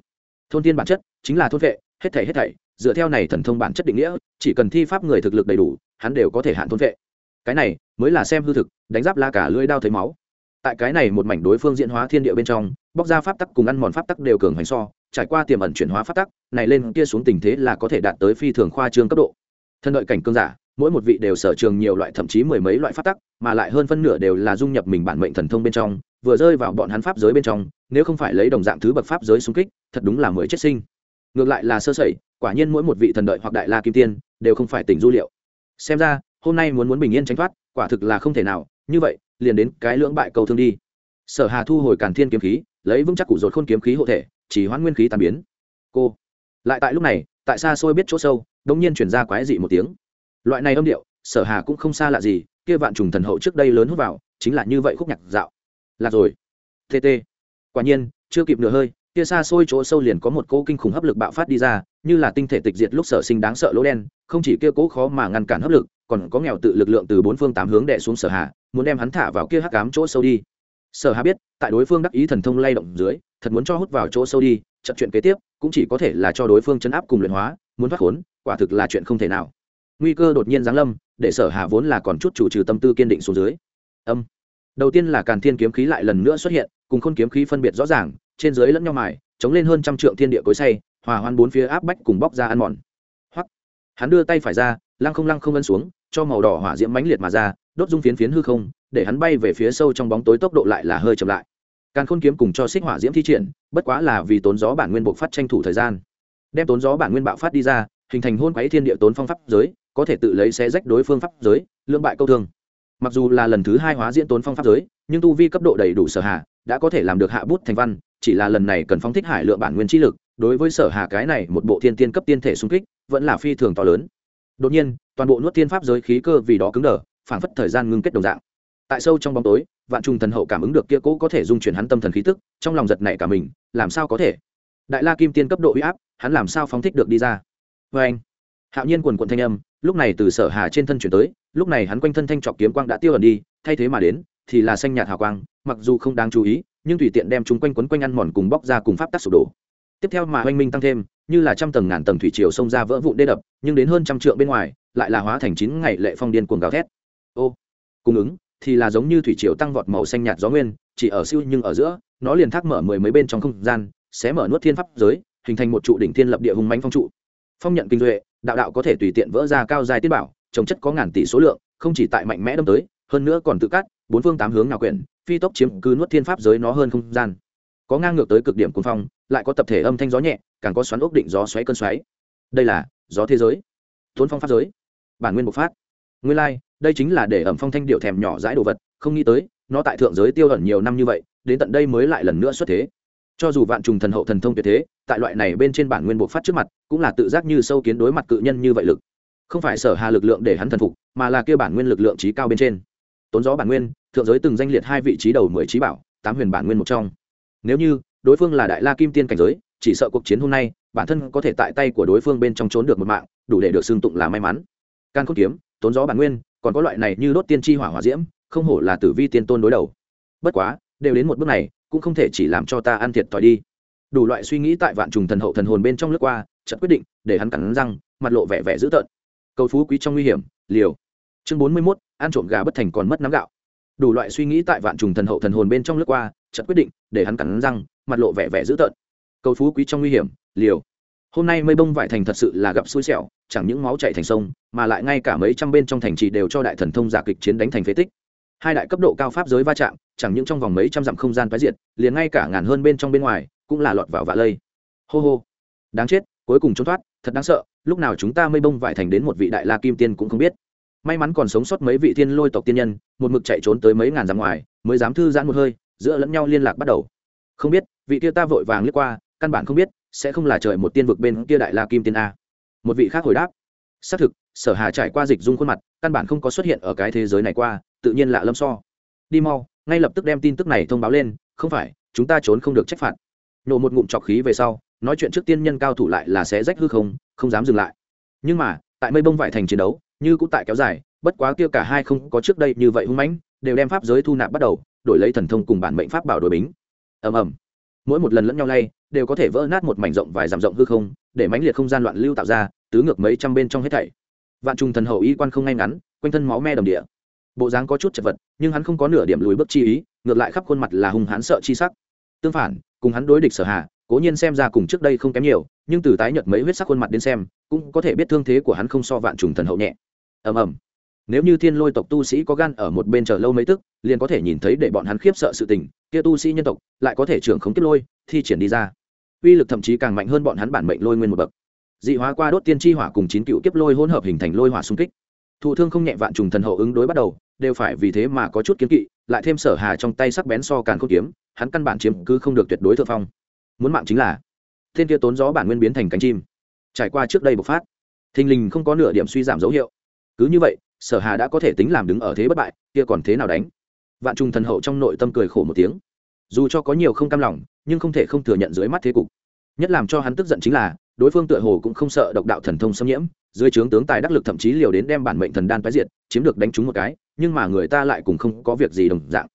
Thôn tiên bản chất, chính là thôn vệ, hết thảy hết thảy, dựa theo này thần thông bản chất định nghĩa, chỉ cần thi pháp người thực lực đầy đủ, hắn đều có thể hạn thôn vệ. Cái này, mới là xem hư thực, đánh giáp la cả lưỡi đao thấy máu tại cái này một mảnh đối phương diễn hóa thiên địa bên trong, bóc ra pháp tắc cùng ăn mòn pháp tắc đều cường hành so, trải qua tiềm ẩn chuyển hóa pháp tắc, này lên kia xuống tình thế là có thể đạt tới phi thường khoa trương cấp độ. Thân đợi cảnh cương giả, mỗi một vị đều sở trường nhiều loại thậm chí mười mấy loại pháp tắc, mà lại hơn phân nửa đều là dung nhập mình bản mệnh thần thông bên trong, vừa rơi vào bọn hắn pháp giới bên trong, nếu không phải lấy đồng dạng thứ bậc pháp giới xung kích, thật đúng là mới chết sinh. Ngược lại là sơ sẩy, quả nhiên mỗi một vị thần đợi hoặc đại la kim tiên đều không phải tỉnh du liệu. Xem ra, hôm nay muốn muốn bình yên tránh thoát, quả thực là không thể nào, như vậy liền đến cái lưỡng bại cầu thương đi. Sở hà thu hồi càn thiên kiếm khí, lấy vững chắc củ rột khôn kiếm khí hộ thể, chỉ hoãn nguyên khí tàn biến. Cô. Lại tại lúc này, tại xa xôi biết chỗ sâu, đống nhiên chuyển ra quái dị một tiếng. Loại này âm điệu, sở hà cũng không xa lạ gì, kia vạn trùng thần hậu trước đây lớn hút vào, chính là như vậy khúc nhạc dạo. Lạc rồi. Tt quả nhiên, chưa kịp nửa hơi, kia xa xôi chỗ sâu liền có một cỗ kinh khủng hấp lực bạo phát đi ra, như là tinh thể tịch diệt lúc sở sinh đáng sợ lỗ đen, không chỉ kia cố khó mà ngăn cản hấp lực còn có nghèo tự lực lượng từ bốn phương tám hướng đè xuống sở hà, muốn đem hắn thả vào kia hắc ám chỗ sâu đi. Sở hà biết, tại đối phương đắc ý thần thông lay động dưới, thật muốn cho hút vào chỗ sâu đi, trận chuyện kế tiếp cũng chỉ có thể là cho đối phương chấn áp cùng luyện hóa, muốn thoát khốn, quả thực là chuyện không thể nào. Nguy cơ đột nhiên giáng lâm, để sở hà vốn là còn chút chủ trừ tâm tư kiên định xuống dưới. Âm. Đầu tiên là càn thiên kiếm khí lại lần nữa xuất hiện, cùng khôn kiếm khí phân biệt rõ ràng, trên dưới lẫn nhau mài, chống lên hơn trăm trượng thiên địa cối say, hòa hoan bốn phía áp bách cùng bóc ra ăn mòn hắn đưa tay phải ra, lăng không lăng không ân xuống, cho màu đỏ hỏa diễm mãnh liệt mà ra, đốt dung phiến phiến hư không, để hắn bay về phía sâu trong bóng tối tốc độ lại là hơi chậm lại. Càn khôn kiếm cùng cho xích hỏa diễm thi triển, bất quá là vì tốn gió bản nguyên bộc phát tranh thủ thời gian. Đem tốn gió bản nguyên bạo phát đi ra, hình thành hôn quấy thiên địa tốn phong pháp giới, có thể tự lấy xé rách đối phương pháp giới, lưỡng bại câu thương. Mặc dù là lần thứ hai hóa diễn tốn phong pháp giới, nhưng tu vi cấp độ đầy đủ sở hạ, đã có thể làm được hạ bút thành văn, chỉ là lần này cần phóng thích hải lượng bản nguyên trí lực đối với sở hà cái này một bộ thiên tiên cấp tiên thể xung kích, vẫn là phi thường to lớn. Đột nhiên, toàn bộ nuốt tiên pháp giới khí cơ vì đó cứng đờ, phảng phất thời gian ngưng kết đồng dạng. Tại sâu trong bóng tối, vạn trùng thần hậu cảm ứng được kia cố có thể dung chuyển hắn tâm thần khí tức, trong lòng giật nảy cả mình, làm sao có thể? Đại la kim tiên cấp độ uy áp, hắn làm sao phóng thích được đi ra? Vê anh, hạo nhiên quần quận thanh âm, lúc này từ sở hà trên thân chuyển tới, lúc này hắn quanh thân thanh trọc kiếm quang đã tiêu ẩn đi, thay thế mà đến, thì là xanh nhạt hào quang, mặc dù không đáng chú ý, nhưng tùy tiện đem chúng quanh quấn quanh ăn mòn cùng bóc ra cùng pháp tác sụp đổ tiếp theo mà oanh minh tăng thêm, như là trăm tầng ngàn tầng thủy triều xông ra vỡ vụn đê đập, nhưng đến hơn trăm trượng bên ngoài, lại là hóa thành chín ngày lệ phong điên cuồng gào thét. Ô, cung ứng, thì là giống như thủy triều tăng vọt màu xanh nhạt gió nguyên, chỉ ở siêu nhưng ở giữa, nó liền thác mở mười mấy bên trong không gian sẽ mở nuốt thiên pháp giới, hình thành một trụ đỉnh thiên lập địa hùng mánh phong trụ. Phong nhận kinh duệ, đạo đạo có thể tùy tiện vỡ ra cao dài tiết bảo, trồng chất có ngàn tỷ số lượng, không chỉ tại mạnh mẽ đâm tới, hơn nữa còn tự cắt, bốn phương tám hướng nào quyển, phi tốc chiếm cứ nuốt thiên pháp giới nó hơn không gian. Có ngang ngược tới cực điểm cuồng phong lại có tập thể âm thanh gió nhẹ càng có xoắn ốc định gió xoáy cơn xoáy. Đây là gió thế giới thốn phong pháp giới bản nguyên bộc phát. Nguyên lai、like, đây chính là để ẩm phong thanh điệu thèm nhỏ dãi đồ vật không nghĩ tới nó tại thượng giới tiêu ẩn nhiều năm như vậy đến tận đây mới lại lần nữa xuất thế. Cho dù vạn trùng thần hậu thần thông tuyệt thế tại loại này bên trên bản nguyên bộc phát trước mặt cũng là tự giác như sâu kiến đối mặt cự nhân như vậy lực. Không phải sở hà lực lượng để hắn thần phục mà là kêu bản nguyên lực lượng trí cao bên trên. Tốn gió bản nguyên thượng giới từng danh liệt hai vị trí đầu mười trí bảo tám huyền bản nguyên một trong. Nếu như đối phương là đại la kim tiên cảnh giới, chỉ sợ cuộc chiến hôm nay, bản thân có thể tại tay của đối phương bên trong trốn được một mạng, đủ để được xưng tụng là may mắn. Can khôn kiếm, tốn gió bản nguyên, còn có loại này như đốt tiên tri hỏa hỏa diễm, không hổ là tử vi tiên tôn đối đầu. Bất quá, đều đến một bước này, cũng không thể chỉ làm cho ta ăn thiệt thòi đi. Đủ loại suy nghĩ tại vạn trùng thần hậu thần hồn bên trong lướt qua, chợt quyết định, để hắn cắn răng, mặt lộ vẻ vẻ dữ tợn. Cầu phú quý trong nguy hiểm, liều. Chương bốn mươi mốt, ăn trộm gà bất thành còn mất nắm gạo. Đủ loại suy nghĩ tại vạn trùng thần hậu thần hồn bên trong lướt qua, chợt quyết định, để hắn cắn răng mặt lộ vẻ vẻ dữ tợn. Cầu phú quý trong nguy hiểm, liều. Hôm nay mây bông vải thành thật sự là gặp xui xẻo, chẳng những máu chạy thành sông, mà lại ngay cả mấy trăm bên trong thành trì đều cho đại thần thông giả kịch chiến đánh thành phế tích. Hai đại cấp độ cao pháp giới va chạm, chẳng những trong vòng mấy trăm dặm không gian phá diệt, liền ngay cả ngàn hơn bên trong bên ngoài, cũng là lọt vào vạ lây. Hô hô. Đáng chết, cuối cùng trốn thoát, thật đáng sợ, lúc nào chúng ta mây bông vải thành đến một vị đại la kim tiên cũng không biết. May mắn còn sống sót mấy vị thiên lôi tộc tiên nhân, một mực chạy trốn tới mấy ngàn dặm ngoài, mới dám thư giãn một hơi, giữa lẫn nhau liên lạc bắt đầu. Không biết vị kia ta vội vàng lướt qua, căn bản không biết, sẽ không là trời một tiên vực bên kia đại la kim tiên a. Một vị khác hồi đáp, xác thực, sở hà trải qua dịch dung khuôn mặt, căn bản không có xuất hiện ở cái thế giới này qua, tự nhiên lạ lâm so. Đi mau, ngay lập tức đem tin tức này thông báo lên, không phải, chúng ta trốn không được trách phạt. Nổ một ngụm trọc khí về sau, nói chuyện trước tiên nhân cao thủ lại là sẽ rách hư không không dám dừng lại. Nhưng mà, tại mây bông vải thành chiến đấu, như cũng tại kéo dài, bất quá kia cả hai không có trước đây như vậy hung mãnh, đều đem pháp giới thu nạp bắt đầu, đổi lấy thần thông cùng bản mệnh pháp bảo đổi bính. Ầm ầm mỗi một lần lẫn nhau lay, đều có thể vỡ nát một mảnh rộng vài dặm rộng hư không, để mãnh liệt không gian loạn lưu tạo ra, tứ ngược mấy trăm bên trong hết thảy. Vạn trùng thần hậu y quan không ngay ngắn, quanh thân máu me đồng địa. Bộ dáng có chút chật vật, nhưng hắn không có nửa điểm lùi bước chi ý, ngược lại khắp khuôn mặt là hung hãn sợ chi sắc. Tương phản, cùng hắn đối địch sở hạ cố nhiên xem ra cùng trước đây không kém nhiều, nhưng từ tái nhợt mấy huyết sắc khuôn mặt đến xem, cũng có thể biết thương thế của hắn không so vạn trùng thần hậu nhẹ. Ầm ầm nếu như thiên lôi tộc tu sĩ có gan ở một bên chờ lâu mấy tức, liền có thể nhìn thấy để bọn hắn khiếp sợ sự tình, kia tu sĩ nhân tộc lại có thể trưởng khống kiếp lôi, thi triển đi ra. Uy lực thậm chí càng mạnh hơn bọn hắn bản mệnh lôi nguyên một bậc. Dị hóa qua đốt tiên tri hỏa cùng chín cựu kiếp lôi hỗn hợp hình thành lôi hỏa xung kích. Thụ thương không nhẹ vạn trùng thần hậu ứng đối bắt đầu, đều phải vì thế mà có chút kiếm kỵ, lại thêm sở hà trong tay sắc bén so càng không kiếm, hắn căn bản chiếm cứ không được tuyệt đối thượng phong. Muốn mạng chính là, thiên kia tốn gió bản nguyên biến thành cánh chim. Trải qua trước đây bộc phát, thình lình không có nửa điểm suy giảm dấu hiệu. Cứ như vậy sở hà đã có thể tính làm đứng ở thế bất bại, kia còn thế nào đánh? Vạn trùng thần hậu trong nội tâm cười khổ một tiếng. Dù cho có nhiều không cam lòng, nhưng không thể không thừa nhận dưới mắt thế cục. Nhất làm cho hắn tức giận chính là, đối phương tựa hồ cũng không sợ độc đạo thần thông xâm nhiễm, dưới trướng tướng tài đắc lực thậm chí liều đến đem bản mệnh thần đan tái diệt, chiếm được đánh trúng một cái, nhưng mà người ta lại cùng không có việc gì đồng dạng.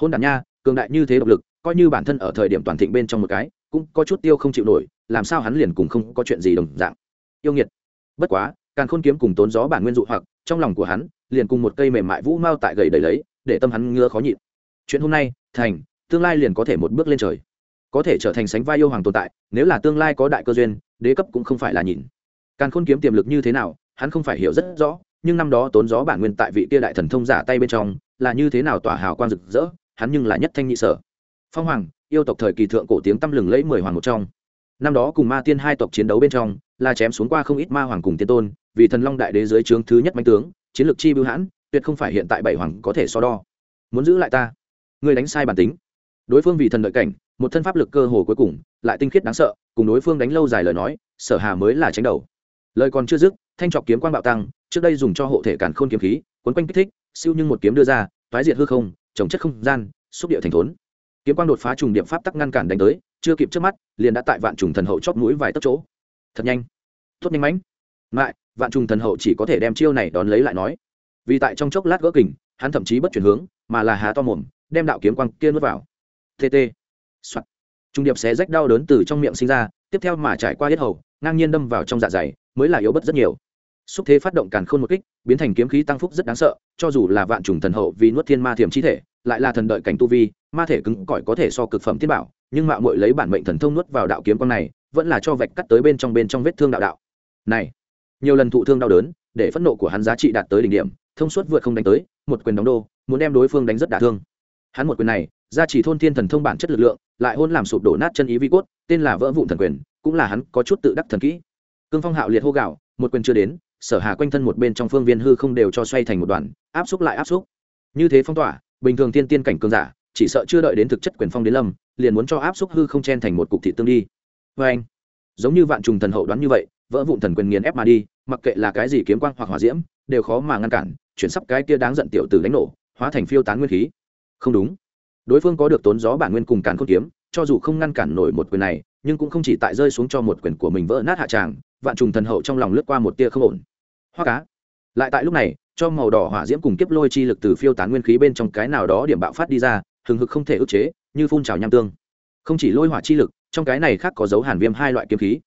Hôn đản nha, cường đại như thế độc lực, coi như bản thân ở thời điểm toàn thịnh bên trong một cái, cũng có chút tiêu không chịu nổi, làm sao hắn liền cùng không có chuyện gì đồng dạng. Yêu nghiệt. Bất quá càng khôn kiếm cùng tốn gió bản nguyên dụ hoặc, trong lòng của hắn, liền cùng một cây mềm mại vũ mau tại gầy đầy lấy, để tâm hắn ngứa khó nhịn. Chuyện hôm nay, thành, tương lai liền có thể một bước lên trời. Có thể trở thành sánh vai yêu hoàng tồn tại, nếu là tương lai có đại cơ duyên, đế cấp cũng không phải là nhìn càng khôn kiếm tiềm lực như thế nào, hắn không phải hiểu rất rõ, nhưng năm đó tốn gió bản nguyên tại vị kia đại thần thông giả tay bên trong, là như thế nào tỏa hào quang rực rỡ, hắn nhưng là nhất thanh nhị sở. Phong hoàng, yêu tộc thời kỳ thượng cổ tiếng tăm lừng lẫy mười hoàng một trong. Năm đó cùng ma tiên hai tộc chiến đấu bên trong, là chém xuống qua không ít ma hoàng cùng tiên tôn vì thần long đại đế dưới trướng thứ nhất mạnh tướng, chiến lược chi bưu hãn, tuyệt không phải hiện tại bảy hoàng có thể so đo. Muốn giữ lại ta? Người đánh sai bản tính. Đối phương vì thần đợi cảnh, một thân pháp lực cơ hồ cuối cùng, lại tinh khiết đáng sợ, cùng đối phương đánh lâu dài lời nói, sở hà mới là tránh đầu. Lời còn chưa dứt, thanh trọc kiếm quan bạo tăng, trước đây dùng cho hộ thể càn khôn kiếm khí quấn quanh kích thích, siêu nhưng một kiếm đưa ra, toái diệt hư không trồng chất không gian, xúc địa thành thốn. Kiếm quang đột phá trùng điểm pháp tắc ngăn cản đánh tới, chưa kịp trước mắt, liền đã tại vạn trùng thần hậu chót mũi vài tấc chỗ. Thật nhanh. Tốt nhanh mãnh lại vạn trùng thần hậu chỉ có thể đem chiêu này đón lấy lại nói. Vì tại trong chốc lát gỡ kình, hắn thậm chí bất chuyển hướng, mà là há to mồm, đem đạo kiếm quang kia nuốt vào. Tt soạt. Trung điệp xé rách đau đớn từ trong miệng sinh ra, tiếp theo mà trải qua hết hầu, ngang nhiên đâm vào trong dạ dày, mới là yếu bất rất nhiều. Xúc thế phát động càn khôn một kích, biến thành kiếm khí tăng phúc rất đáng sợ, cho dù là vạn trùng thần hậu vì nuốt thiên ma thiểm chi thể, lại là thần đợi cảnh tu vi, ma thể cứng cỏi có thể so cực phẩm thiên bảo, nhưng mạo muội lấy bản mệnh thần thông nuốt vào đạo kiếm con này, vẫn là cho vạch cắt tới bên trong bên trong vết thương đạo đạo. Này nhiều lần thụ thương đau đớn, để phẫn nộ của hắn giá trị đạt tới đỉnh điểm, thông suốt vượt không đánh tới, một quyền đóng đô, muốn đem đối phương đánh rất đả thương. Hắn một quyền này ra chỉ thôn thiên thần thông bản chất lực lượng, lại hôn làm sụp đổ nát chân ý vi cốt, tên là vỡ vụn thần quyền, cũng là hắn có chút tự đắc thần kỹ. Cương phong hạo liệt hô gạo một quyền chưa đến, sở hà quanh thân một bên trong phương viên hư không đều cho xoay thành một đoàn, áp xúc lại áp xúc. Như thế phong tỏa, bình thường tiên tiên cảnh cường giả, chỉ sợ chưa đợi đến thực chất quyền phong đến lâm, liền muốn cho áp xúc hư không chen thành một cục thị tương đi. Vê anh giống như vạn trùng thần hậu đoán như vậy, vỡ vụn thần quyền nghiền ép mà đi mặc kệ là cái gì kiếm quang hoặc hỏa diễm, đều khó mà ngăn cản, chuyển sắp cái kia đáng giận tiểu tử đánh nổ, hóa thành phiêu tán nguyên khí. Không đúng. Đối phương có được tốn gió bản nguyên cùng càn khôn kiếm, cho dù không ngăn cản nổi một quyền này, nhưng cũng không chỉ tại rơi xuống cho một quyền của mình vỡ nát hạ tràng, vạn trùng thần hậu trong lòng lướt qua một tia không ổn. Hoa cá. Lại tại lúc này, cho màu đỏ hỏa diễm cùng kiếp lôi chi lực từ phiêu tán nguyên khí bên trong cái nào đó điểm bạo phát đi ra, hừng hực không thể ức chế, như phun trào nham tương. Không chỉ lôi hỏa chi lực, trong cái này khác có dấu hàn viêm hai loại kiếm khí.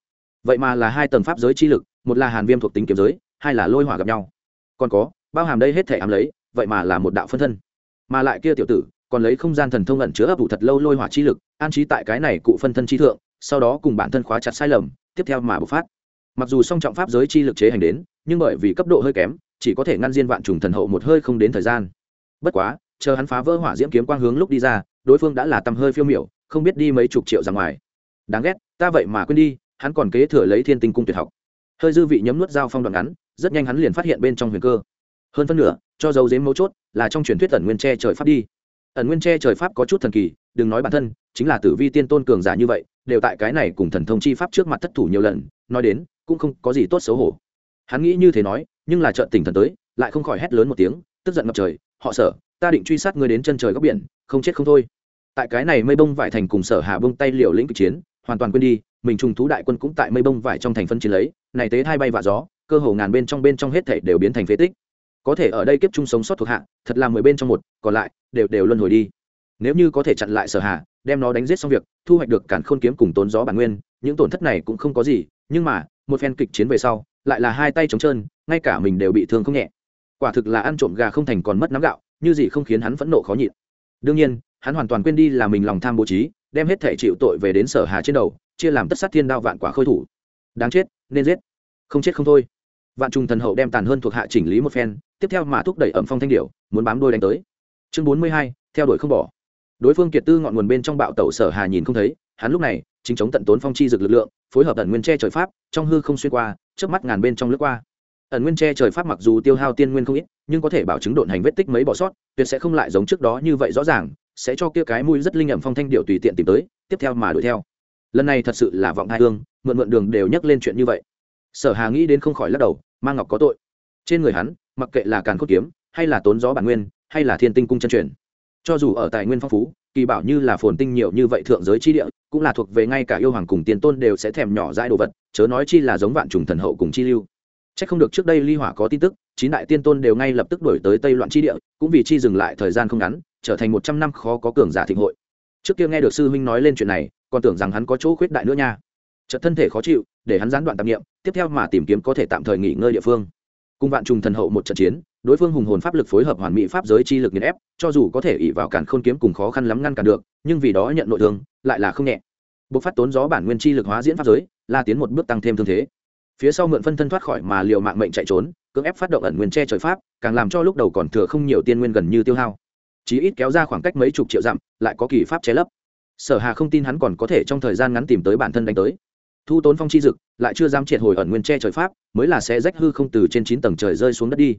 Vậy mà là hai tầng pháp giới chi lực một là hàn viêm thuộc tính kiếm giới, hai là lôi hỏa gặp nhau. Còn có, bao hàm đây hết thể ám lấy, vậy mà là một đạo phân thân. Mà lại kia tiểu tử, còn lấy không gian thần thông ẩn chứa ấp ủ thật lâu lôi hỏa chi lực, an trí tại cái này cụ phân thân chi thượng, sau đó cùng bản thân khóa chặt sai lầm, tiếp theo mà bộc phát. Mặc dù song trọng pháp giới chi lực chế hành đến, nhưng bởi vì cấp độ hơi kém, chỉ có thể ngăn diên vạn trùng thần hậu một hơi không đến thời gian. Bất quá, chờ hắn phá vỡ hỏa diễm kiếm quang hướng lúc đi ra, đối phương đã là tầm hơi phiêu miểu, không biết đi mấy chục triệu ra ngoài. Đáng ghét, ta vậy mà quên đi, hắn còn kế thừa lấy thiên tinh cung tuyệt học hơi dư vị nhấm nuốt dao phong đoạn ngắn, rất nhanh hắn liền phát hiện bên trong huyền cơ. Hơn phân nửa, cho dấu dếm mấu chốt, là trong truyền thuyết ẩn nguyên tre trời pháp đi. Ẩn nguyên tre trời pháp có chút thần kỳ, đừng nói bản thân, chính là tử vi tiên tôn cường giả như vậy, đều tại cái này cùng thần thông chi pháp trước mặt thất thủ nhiều lần, nói đến, cũng không có gì tốt xấu hổ. Hắn nghĩ như thế nói, nhưng là trợn tỉnh thần tới, lại không khỏi hét lớn một tiếng, tức giận ngập trời, họ sở, ta định truy sát ngươi đến chân trời góc biển, không chết không thôi. Tại cái này mây bông vải thành cùng sở hạ bông tay liều lĩnh kịch chiến, hoàn toàn quên đi mình trùng thú đại quân cũng tại mây bông vải trong thành phân chiến lấy, này tế hai bay vạ gió, cơ hồ ngàn bên trong bên trong hết thể đều biến thành phế tích. Có thể ở đây kiếp chung sống sót thuộc hạ, thật là mười bên trong một, còn lại, đều đều luân hồi đi. Nếu như có thể chặn lại sở hạ, đem nó đánh giết xong việc, thu hoạch được cản khôn kiếm cùng tốn gió bản nguyên, những tổn thất này cũng không có gì, nhưng mà, một phen kịch chiến về sau, lại là hai tay trống trơn, ngay cả mình đều bị thương không nhẹ. Quả thực là ăn trộm gà không thành còn mất nắm gạo, như gì không khiến hắn phẫn nộ khó nhịn. Đương nhiên, hắn hoàn toàn quên đi là mình lòng tham bố trí đem hết thể chịu tội về đến sở hà trên đầu, chia làm tất sát thiên đao vạn quả khôi thủ. Đáng chết, nên giết. Không chết không thôi. Vạn trùng thần hậu đem tàn hơn thuộc hạ chỉnh lý một phen, tiếp theo mà thúc đẩy ẩm phong thanh điệu muốn bám đôi đánh tới. Chương bốn mươi hai, theo đuổi không bỏ. Đối phương kiệt tư ngọn nguồn bên trong bạo tẩu sở hà nhìn không thấy, hắn lúc này, chính chống tận tốn phong chi dực lực lượng, phối hợp ẩn nguyên che trời pháp, trong hư không xuyên qua trước mắt ngàn bên trong lướt qua. Ẩn nguyên che trời pháp mặc dù tiêu hao tiên nguyên không ít, nhưng có thể bảo chứng độn hành vết tích mấy bỏ sót, tuyệt sẽ không lại giống trước đó như vậy rõ ràng sẽ cho kia cái mũi rất linh ẩm phong thanh điệu tùy tiện tìm tới, tiếp theo mà đuổi theo. Lần này thật sự là vọng hai hương, mượn mượn đường đều nhắc lên chuyện như vậy. Sở hà nghĩ đến không khỏi lắc đầu mang ngọc có tội. Trên người hắn, mặc kệ là càn cốt kiếm, hay là tốn gió bản nguyên, hay là thiên tinh cung chân truyền, cho dù ở tài nguyên phong phú, kỳ bảo như là phồn tinh nhiều như vậy thượng giới chi địa, cũng là thuộc về ngay cả yêu hoàng cùng tiền tôn đều sẽ thèm nhỏ dãi đồ vật, chớ nói chi là giống vạn trùng thần hậu cùng chi lưu. Chắc không được trước đây ly hỏa có tin tức chín đại tiên tôn đều ngay lập tức đổi tới tây loạn chi địa cũng vì chi dừng lại thời gian không ngắn trở thành một trăm năm khó có cường giả thịnh hội. Trước kia nghe được sư huynh nói lên chuyện này còn tưởng rằng hắn có chỗ khuyết đại nữa nha. Chợt thân thể khó chịu để hắn gián đoạn tạm niệm, tiếp theo mà tìm kiếm có thể tạm thời nghỉ ngơi địa phương. Cùng vạn trùng thần hậu một trận chiến đối phương hùng hồn pháp lực phối hợp hoàn mỹ pháp giới chi lực nghiền ép cho dù có thể ỷ vào cản khôn kiếm cùng khó khăn lắm ngăn cản được nhưng vì đó nhận nội thương lại là không nhẹ. Buộc phát tốn gió bản nguyên chi lực hóa diễn pháp giới là tiến một bước tăng thêm thương thế phía sau mượn phân thân thoát khỏi mà liều mạng mệnh chạy trốn, cưỡng ép phát động ẩn nguyên che trời pháp, càng làm cho lúc đầu còn thừa không nhiều tiên nguyên gần như tiêu hao. Chí ít kéo ra khoảng cách mấy chục triệu dặm, lại có kỳ pháp che lấp. Sở hà không tin hắn còn có thể trong thời gian ngắn tìm tới bản thân đánh tới. Thu tốn phong chi dực, lại chưa dám triệt hồi ẩn nguyên che trời pháp, mới là sẽ rách hư không từ trên chín tầng trời rơi xuống đất đi.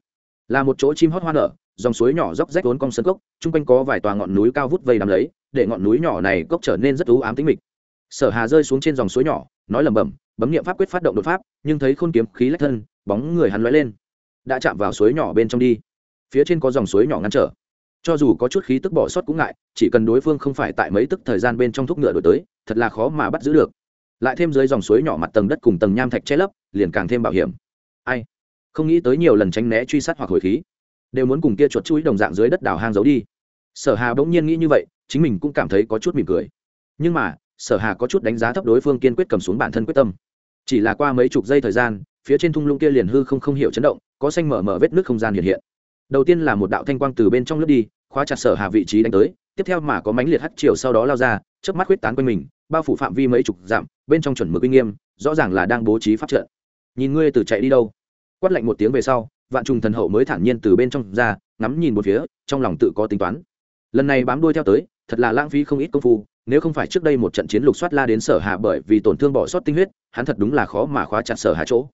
Là một chỗ chim hót hoa nở, dòng suối nhỏ dốc rách vốn cong sân cốc, chung quanh có vài tòa ngọn núi cao vút vây đắm lấy, để ngọn núi nhỏ này cốc trở nên rất u ám tĩnh mịch. Sở hà rơi xuống trên dòng suối nhỏ, nói lẩm bẩm bấm nghiệm pháp quyết phát động đột pháp, nhưng thấy khôn kiếm khí lách thân, bóng người hắn lóe lên, đã chạm vào suối nhỏ bên trong đi. Phía trên có dòng suối nhỏ ngăn trở. Cho dù có chút khí tức bỏ sót cũng ngại, chỉ cần đối phương không phải tại mấy tức thời gian bên trong thúc ngựa đổi tới, thật là khó mà bắt giữ được. Lại thêm dưới dòng suối nhỏ mặt tầng đất cùng tầng nham thạch che lấp, liền càng thêm bảo hiểm. Ai? Không nghĩ tới nhiều lần tránh né truy sát hoặc hồi khí. Đều muốn cùng kia chuột chuỗi đồng dạng dưới đất đào hang giấu đi. Sở hà bỗng nhiên nghĩ như vậy, chính mình cũng cảm thấy có chút mỉm cười. Nhưng mà, sở hà có chút đánh giá thấp đối phương kiên quyết cầm xuống bản thân quyết tâm chỉ là qua mấy chục giây thời gian, phía trên thung lũng kia liền hư không không hiểu chấn động, có xanh mở mở vết nước không gian hiện hiện. Đầu tiên là một đạo thanh quang từ bên trong lướt đi, khóa chặt sở hà vị trí đánh tới, tiếp theo mà có mánh liệt hắt chiều sau đó lao ra trước mắt huyết tán quanh mình, bao phủ phạm vi mấy chục dặm, bên trong chuẩn mực uy nghiêm, rõ ràng là đang bố trí pháp trận. Nhìn ngươi từ chạy đi đâu? Quát lạnh một tiếng về sau, vạn trùng thần hậu mới thản nhiên từ bên trong ra, ngắm nhìn một phía, trong lòng tự có tính toán. Lần này bám đuôi theo tới thật là lãng phí không ít công phu, nếu không phải trước đây một trận chiến lục soát la đến sở hạ bởi vì tổn thương bỏ sót tinh huyết, hắn thật đúng là khó mà khóa chặt sở hạ chỗ.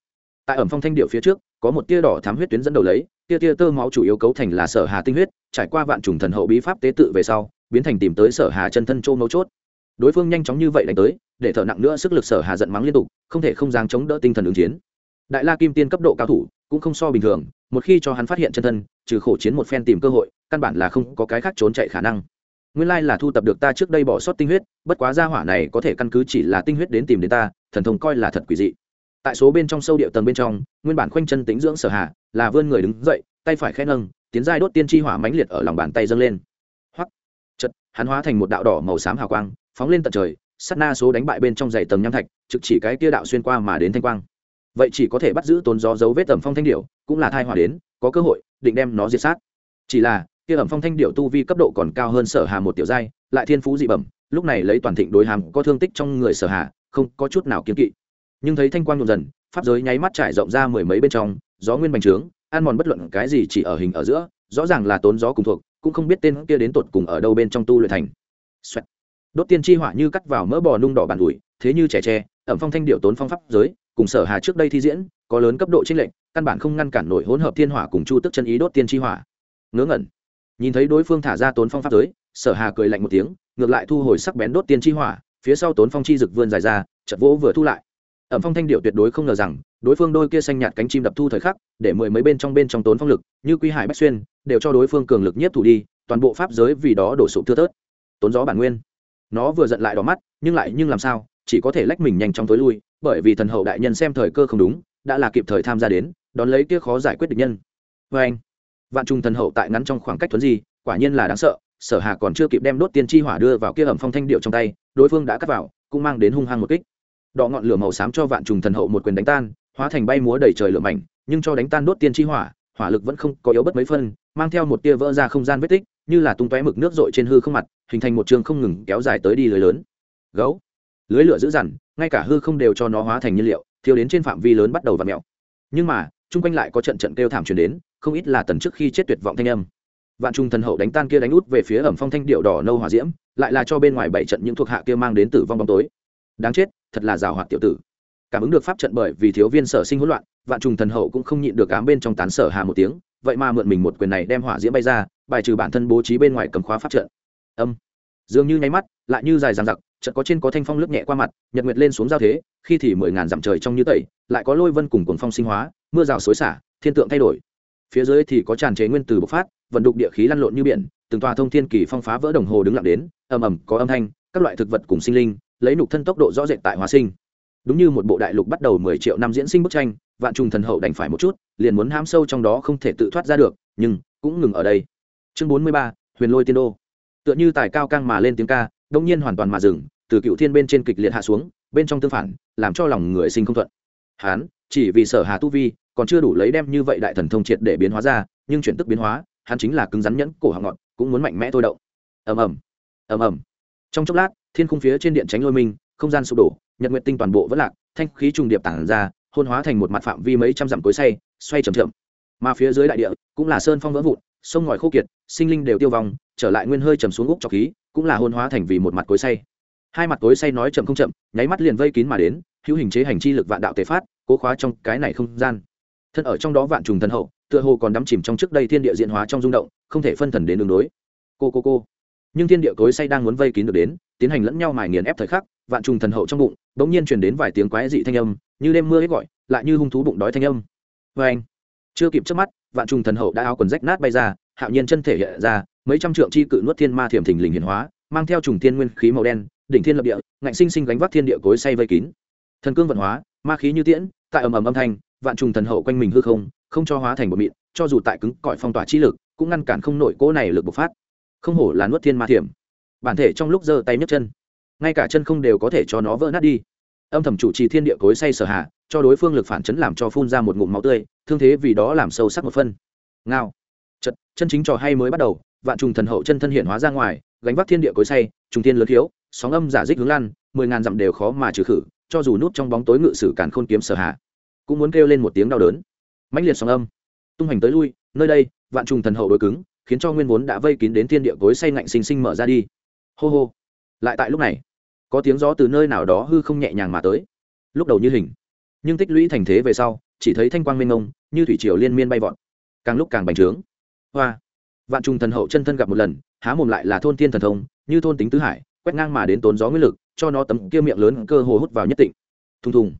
Tại ẩm phong thanh điệu phía trước, có một tia đỏ thám huyết tuyến dẫn đầu lấy, tia tia tơ máu chủ yếu cấu thành là sở hà tinh huyết, trải qua vạn trùng thần hậu bí pháp tế tự về sau, biến thành tìm tới sở hà chân thân châu mấu chốt. Đối phương nhanh chóng như vậy đánh tới, để thở nặng nữa sức lực sở hà giận mắng liên tục, không thể không dáng chống đỡ tinh thần ứng chiến. Đại la kim tiên cấp độ cao thủ, cũng không so bình thường, một khi cho hắn phát hiện chân thân, trừ khổ chiến một phen tìm cơ hội, căn bản là không có cái khác trốn chạy khả năng nguyên lai là thu tập được ta trước đây bỏ sót tinh huyết, bất quá gia hỏa này có thể căn cứ chỉ là tinh huyết đến tìm đến ta, thần thông coi là thật quỷ dị. Tại số bên trong sâu địa tầng bên trong, nguyên bản khoanh chân tính dưỡng sở hạ là vươn người đứng dậy, tay phải khẽ nâng, tiến giai đốt tiên chi hỏa mãnh liệt ở lòng bàn tay dâng lên. Hoắc! Chật hắn hóa thành một đạo đỏ màu xám hào quang, phóng lên tận trời, sát na số đánh bại bên trong dày tầng nham thạch, trực chỉ cái kia đạo xuyên qua mà đến thanh quang. Vậy chỉ có thể bắt giữ tốn gió dấu vết tầm phong thanh điệu cũng là thai hỏa đến, có cơ hội, định đem nó diệt sát. Chỉ là kia ẩm phong thanh điệu tu vi cấp độ còn cao hơn sở hà một tiểu giai, lại thiên phú dị bẩm, lúc này lấy toàn thịnh đối hàm có thương tích trong người sở hà, không có chút nào kiên kỵ. Nhưng thấy thanh quang nhộn dần, pháp giới nháy mắt trải rộng ra mười mấy bên trong, gió nguyên bành trướng, ăn mòn bất luận cái gì chỉ ở hình ở giữa, rõ ràng là tốn gió cùng thuộc, cũng không biết tên kia đến tột cùng ở đâu bên trong tu luyện thành. Xoẹt. đốt tiên chi hỏa như cắt vào mỡ bò nung đỏ bàn ủi, thế như trẻ tre, ẩm phong thanh điệu tốn phong pháp giới, cùng sở hà trước đây thi diễn, có lớn cấp độ trinh lệnh căn bản không ngăn cản nổi hỗn hợp thiên hỏa cùng chu tức chân ý đốt tiên chi hỏa. Ngớ ngẩn nhìn thấy đối phương thả ra tốn phong pháp giới sở hà cười lạnh một tiếng, ngược lại thu hồi sắc bén đốt tiên chi hỏa, phía sau tốn phong chi rực vươn dài ra chật vỗ vừa thu lại. Ẩm phong thanh điệu tuyệt đối không ngờ rằng, đối phương đôi kia xanh nhạt cánh chim đập thu thời khắc, để mười mấy bên trong bên trong tốn phong lực, như quy hải bách xuyên, đều cho đối phương cường lực nhất thủ đi, toàn bộ pháp giới vì đó đổ sụp thưa tớt tốn gió bản nguyên. Nó vừa giận lại đỏ mắt, nhưng lại nhưng làm sao, chỉ có thể lách mình nhanh chóng tối lui, bởi vì thần hậu đại nhân xem thời cơ không đúng, đã là kịp thời tham gia đến, đón lấy kia khó giải quyết được nhân. Vê anh vạn trùng thần hậu tại ngắn trong khoảng cách thuấn di, quả nhiên là đáng sợ, sở hà còn chưa kịp đem đốt tiên chi hỏa đưa vào kia ẩm phong thanh điệu trong tay, đối phương đã cắt vào, cũng mang đến hung hăng một kích. Đọ ngọn lửa màu xám cho vạn trùng thần hậu một quyền đánh tan, hóa thành bay múa đầy trời lửa mảnh, nhưng cho đánh tan đốt tiên chi hỏa hỏa lực vẫn không có yếu bất mấy phân, mang theo một tia vỡ ra không gian vết tích, như là tung tóe mực nước dội trên hư không mặt, hình thành một trường không ngừng kéo dài tới đi lưới lớn. Gấu. Lưới lửa dữ dằn, ngay cả hư không đều cho nó hóa thành nhiên liệu thiếu đến trên phạm vi lớn bắt đầu và mèo. Nhưng mà chung quanh lại có trận trận kêu thảm truyền đến, không ít là tần trước khi chết tuyệt vọng thanh âm. Vạn trung thần hậu đánh tan kia đánh út về phía ẩm phong thanh điệu đỏ nâu hỏa diễm, lại là cho bên ngoài bảy trận những thuộc hạ kia mang đến tử vong bóng tối. Đáng chết, thật là rào hoạt tiểu tử. Cảm ứng được pháp trận bởi vì thiếu viên sở sinh hỗn loạn, vạn trùng thần hậu cũng không nhịn được ám bên trong tán sở hà một tiếng, vậy mà mượn mình một quyền này đem hỏa diễm bay ra, bài trừ bản thân bố trí bên ngoài cầm khóa pháp trận. Âm. Dường như nháy mắt, lại như dài dằng dặc chợt có trên có thanh phong lướt nhẹ qua mặt, nhật nguyệt lên xuống giao thế, khi thì mười ngàn dặm trời trong như tẩy, lại có lôi vân cùng cuồng phong sinh hóa, mưa rào xối xả, thiên tượng thay đổi. Phía dưới thì có tràn chế nguyên từ bộc phát, vận đục địa khí lăn lộn như biển, từng tòa thông thiên kỳ phong phá vỡ đồng hồ đứng lặng đến, ầm ầm có âm thanh, các loại thực vật cùng sinh linh, lấy nục thân tốc độ rõ rệt tại hóa sinh. Đúng như một bộ đại lục bắt đầu mười triệu năm diễn sinh bức tranh, vạn trùng thần hậu đành phải một chút, liền muốn ham sâu trong đó không thể tự thoát ra được, nhưng cũng ngừng ở đây. Chương bốn mươi ba, huyền lôi tiên đô. Tựa như tài cao căng mà lên tiếng ca, đông nhiên hoàn toàn mà dừng từ cựu thiên bên trên kịch liệt hạ xuống, bên trong tương phản, làm cho lòng người sinh không thuận. Hán, chỉ vì sở hà tu vi, còn chưa đủ lấy đem như vậy đại thần thông triệt để biến hóa ra, nhưng chuyển tức biến hóa, hắn chính là cứng rắn nhẫn, cổ họng ngọn cũng muốn mạnh mẽ thôi động. Ầm ầm ầm ầm. Trong chốc lát, thiên khung phía trên điện tránh lôi minh, không gian sụp đổ, nhật nguyện tinh toàn bộ vẫn lạc, thanh khí trùng điệp tản ra, hôn hóa thành một mặt phạm vi mấy trăm dặm cối say, xoay chầm chậm. Mà phía dưới đại địa, cũng là sơn phong vỡ vụn, sông ngòi khô kiệt, sinh linh đều tiêu vong, trở lại nguyên hơi trầm xuống úc trọc khí, cũng là hôn hóa thành vì một mặt cối say hai mặt tối say nói chậm không chậm, nháy mắt liền vây kín mà đến, hữu hình chế hành chi lực vạn đạo tế phát, cố khóa trong cái này không gian. Thân ở trong đó vạn trùng thần hậu, tựa hồ còn đắm chìm trong trước đây thiên địa diện hóa trong rung động, không thể phân thần đến đường đối. Cô cô cô. Nhưng thiên địa cối say đang muốn vây kín được đến, tiến hành lẫn nhau mài nghiền ép thời khắc, vạn trùng thần hậu trong bụng, bỗng nhiên truyền đến vài tiếng quái dị thanh âm, như đêm mưa hết gọi, lại như hung thú bụng đói thanh âm. Vê anh, chưa kịp trước mắt, vạn trùng thần hậu đã áo quần rách nát bay ra, hạo nhiên chân thể hiện ra, mấy trăm trượng chi cự nuốt thiên ma thiểm thình lình hiền hóa, mang theo trùng thiên nguyên khí màu đen đỉnh thiên lập địa, ngạnh sinh sinh gánh vác thiên địa cối say vây kín. Thần cương vận hóa, ma khí như tiễn, tại ầm ầm âm thanh, vạn trùng thần hậu quanh mình hư không không cho hóa thành bột mịn, cho dù tại cứng cỏi phong tỏa chi lực, cũng ngăn cản không nổi cỗ này lực bộc phát. Không hổ là nuốt thiên ma thiểm. Bản thể trong lúc giơ tay nhấc chân, ngay cả chân không đều có thể cho nó vỡ nát đi. Âm thầm chủ trì thiên địa cối say sở hạ, cho đối phương lực phản chấn làm cho phun ra một ngụm máu tươi, thương thế vì đó làm sâu sắc một phân. Ngao. Chật, chân chính trò hay mới bắt đầu, vạn trùng thần hậu chân thân hiện hóa ra ngoài, gánh vác thiên địa cối say, trùng thiên lớn thiếu sóng âm giả dích hướng lan mười ngàn dặm đều khó mà trừ khử, cho dù núp trong bóng tối ngự sử càn khôn kiếm sở hạ, cũng muốn kêu lên một tiếng đau đớn. Mãnh liệt sóng âm, tung hành tới lui, nơi đây, vạn trùng thần hậu đối cứng, khiến cho nguyên vốn đã vây kín đến thiên địa cối say ngạnh sinh sinh mở ra đi. Hô hô. Lại tại lúc này, có tiếng gió từ nơi nào đó hư không nhẹ nhàng mà tới. Lúc đầu như hình, nhưng tích lũy thành thế về sau, chỉ thấy thanh quang mênh mông, như thủy triều liên miên bay vọt. Càng lúc càng bành trướng. Hoa. Vạn trùng thần hậu chân thân gặp một lần, há mồm lại là thôn tiên thần thông, như thôn tính tứ hải quét ngang mà đến tốn gió nguyên lực, cho nó tấm kia miệng lớn cơ hồ hút vào nhất định thùng thùng.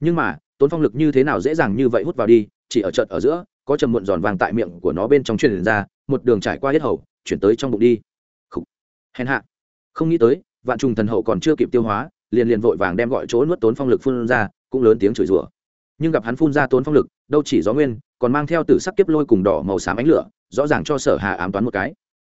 Nhưng mà, tốn phong lực như thế nào dễ dàng như vậy hút vào đi, chỉ ở trận ở giữa, có trầm muộn giòn vàng tại miệng của nó bên trong truyền ra, một đường trải qua hết hầu, chuyển tới trong bụng đi. Khủ. hèn hạ. Không nghĩ tới, vạn trùng thần hậu còn chưa kịp tiêu hóa, liền liền vội vàng đem gọi chỗ nuốt tốn phong lực phun ra, cũng lớn tiếng chửi rủa. Nhưng gặp hắn phun ra tốn phong lực, đâu chỉ gió nguyên, còn mang theo tử sắc kiếp lôi cùng đỏ màu xám ánh lửa, rõ ràng cho sở hà ám toán một cái.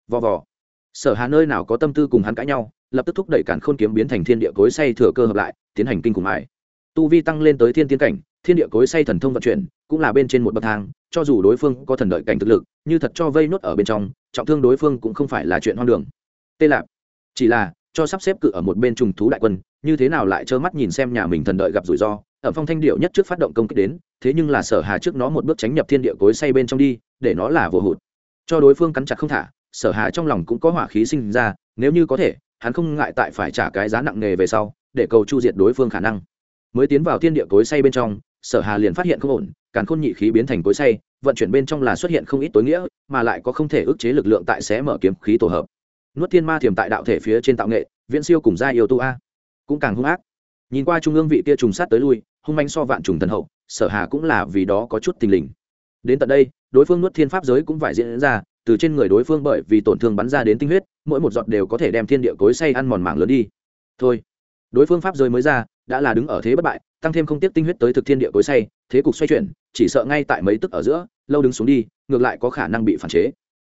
Vò vò. Sở hà nơi nào có tâm tư cùng hắn cãi nhau lập tức thúc đẩy cản khôn kiếm biến thành thiên địa cối say thừa cơ hợp lại, tiến hành kinh khủng mại tu vi tăng lên tới thiên tiến cảnh, thiên địa cối say thần thông vận chuyển, cũng là bên trên một bậc thang, cho dù đối phương có thần đợi cảnh thực lực, như thật cho vây nốt ở bên trong, trọng thương đối phương cũng không phải là chuyện hoang đường. Tê lạp. Chỉ là, cho sắp xếp cự ở một bên trùng thú đại quân, như thế nào lại trơ mắt nhìn xem nhà mình thần đợi gặp rủi ro ở phong thanh điệu nhất trước phát động công kích đến, thế nhưng là sở hà trước nó một bước tránh nhập thiên địa cối say bên trong đi, để nó là vô hụt. Cho đối phương cắn chặt không thả, sở hà trong lòng cũng có hỏa khí sinh ra, nếu như có thể hắn không ngại tại phải trả cái giá nặng nề về sau, để cầu chu diệt đối phương khả năng. Mới tiến vào thiên địa cối say bên trong, sở hà liền phát hiện không ổn, càn khôn nhị khí biến thành cối say, vận chuyển bên trong là xuất hiện không ít tối nghĩa, mà lại có không thể ức chế lực lượng tại xé mở kiếm khí tổ hợp. Nuốt thiên ma thiềm tại đạo thể phía trên tạo nghệ, viễn siêu cùng gia yêu tu a. Cũng càng hung ác. Nhìn qua trung ương vị kia trùng sát tới lui, hung manh so vạn trùng thần hậu, sở hà cũng là vì đó có chút tình lình. Đến tận đây, đối phương nuốt thiên pháp giới cũng phải diễn ra từ trên người đối phương bởi vì tổn thương bắn ra đến tinh huyết, mỗi một giọt đều có thể đem thiên địa cối say ăn mòn mảng lớn đi. Thôi, đối phương pháp giới mới ra, đã là đứng ở thế bất bại, tăng thêm không tiếp tinh huyết tới thực thiên địa cối say, thế cục xoay chuyển, chỉ sợ ngay tại mấy tức ở giữa, lâu đứng xuống đi, ngược lại có khả năng bị phản chế.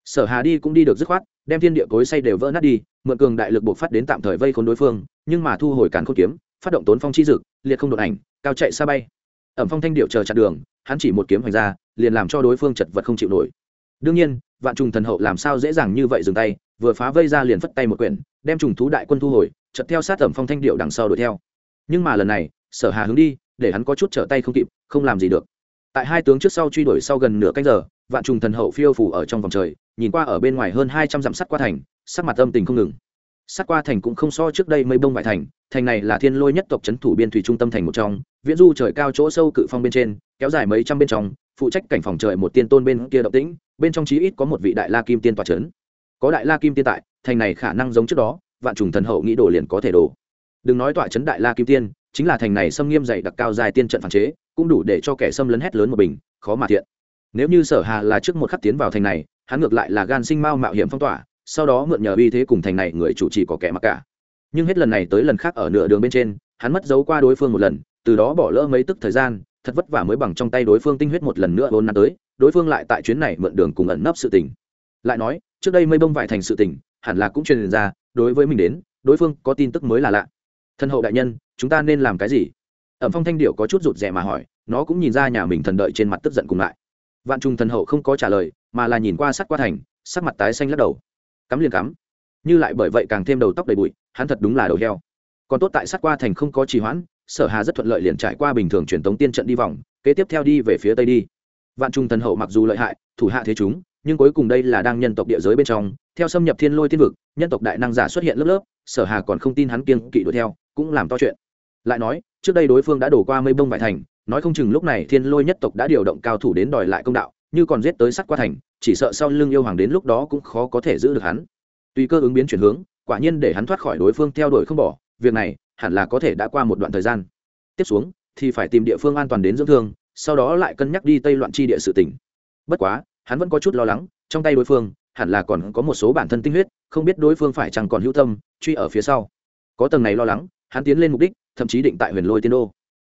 Sở hà đi cũng đi được dứt khoát, đem thiên địa cối say đều vỡ nát đi, mượn cường đại lực buộc phát đến tạm thời vây khốn đối phương, nhưng mà thu hồi càn khôn kiếm, phát động tốn phong chi dực, liệt không đột ảnh, cao chạy xa bay. Ẩm phong thanh điệu chờ chặt đường, hắn chỉ một kiếm hoành ra, liền làm cho đối phương chật vật không chịu nổi. Đương nhiên vạn trùng thần hậu làm sao dễ dàng như vậy dừng tay, vừa phá vây ra liền phất tay một quyển, đem trùng thú đại quân thu hồi chật theo sát tầm phong thanh điệu đằng sau đuổi theo. Nhưng mà lần này, sở hà hướng đi, để hắn có chút trở tay không kịp, không làm gì được. Tại hai tướng trước sau truy đuổi sau gần nửa canh giờ, vạn trùng thần hậu phiêu phủ ở trong vòng trời, nhìn qua ở bên ngoài hơn hai trăm dặm sắt qua thành, sắc mặt âm tình không ngừng. Sắt qua thành cũng không so trước đây mây bông ngoại thành thành này là thiên lôi nhất tộc c thủ biên thủy trung tâm thành một trong, viễn du trời cao chỗ sâu cự phong bên trên, kéo dài mấy trăm bên trong, phụ trách cảnh phòng trời một tiên tôn bên kia động tĩnh bên trong chí ít có một vị đại la kim tiên tòa trấn có đại la kim tiên tại, thành này khả năng giống trước đó, vạn trùng thần hậu nghĩ đổ liền có thể đổ. Đừng nói tọa chấn đại la kim tiên, chính là thành này xâm nghiêm dày đặc cao dài tiên trận phản chế, cũng đủ để cho kẻ xâm lấn hét lớn một bình, khó mà thiện. Nếu như sở hà là trước một khắc tiến vào thành này, hắn ngược lại là gan sinh mau mạo hiểm phong tỏa, sau đó mượn nhờ uy thế cùng thành này người chủ trì có kẻ mặc cả. Nhưng hết lần này tới lần khác ở nửa đường bên trên, hắn mất dấu qua đối phương một lần, từ đó bỏ lỡ mấy tức thời gian, thật vất vả mới bằng trong tay đối phương tinh huyết một lần nữa vốn năm tới đối phương lại tại chuyến này mượn đường cùng ẩn nấp sự tình. Lại nói, trước đây mây bông vải thành sự tình, hẳn là cũng truyền ra, đối với mình đến, đối phương có tin tức mới là lạ. Thân hậu đại nhân, chúng ta nên làm cái gì? Ẩm phong thanh điệu có chút rụt rè mà hỏi, nó cũng nhìn ra nhà mình thần đợi trên mặt tức giận cùng lại vạn trung thần hậu không có trả lời, mà là nhìn qua sắt qua thành, sắc mặt tái xanh lắc đầu. Cắm liền cắm. Như lại bởi vậy càng thêm đầu tóc đầy bụi, hắn thật đúng là đầu heo. Còn tốt tại sắt qua thành không có trì hoãn, sở hà rất thuận lợi liền trải qua bình thường truyền tống tiên trận đi vòng, kế tiếp theo đi về phía tây đi vạn trung thần hậu mặc dù lợi hại, thủ hạ thế chúng, nhưng cuối cùng đây là đang nhân tộc địa giới bên trong. Theo xâm nhập thiên lôi tiên vực, nhân tộc đại năng giả xuất hiện lớp lớp, sở hà còn không tin hắn kiêng kỵ đuổi theo, cũng làm to chuyện. Lại nói, trước đây đối phương đã đổ qua mây bông vải thành, nói không chừng lúc này thiên lôi nhất tộc đã điều động cao thủ đến đòi lại công đạo, như còn giết tới sắt qua thành, chỉ sợ sau lưng yêu hoàng đến lúc đó cũng khó có thể giữ được hắn. Tùy cơ ứng biến chuyển hướng, quả nhiên để hắn thoát khỏi đối phương theo đuổi không bỏ, việc này hẳn là có thể đã qua một đoạn thời gian. Tiếp xuống, thì phải tìm địa phương an toàn đến dưỡng thương sau đó lại cân nhắc đi tây loạn chi địa sự tỉnh bất quá, hắn vẫn có chút lo lắng, trong tay đối phương, hẳn là còn có một số bản thân tinh huyết, không biết đối phương phải chẳng còn hữu tâm, truy ở phía sau. Có tầng này lo lắng, hắn tiến lên mục đích, thậm chí định tại huyền lôi tiên đô.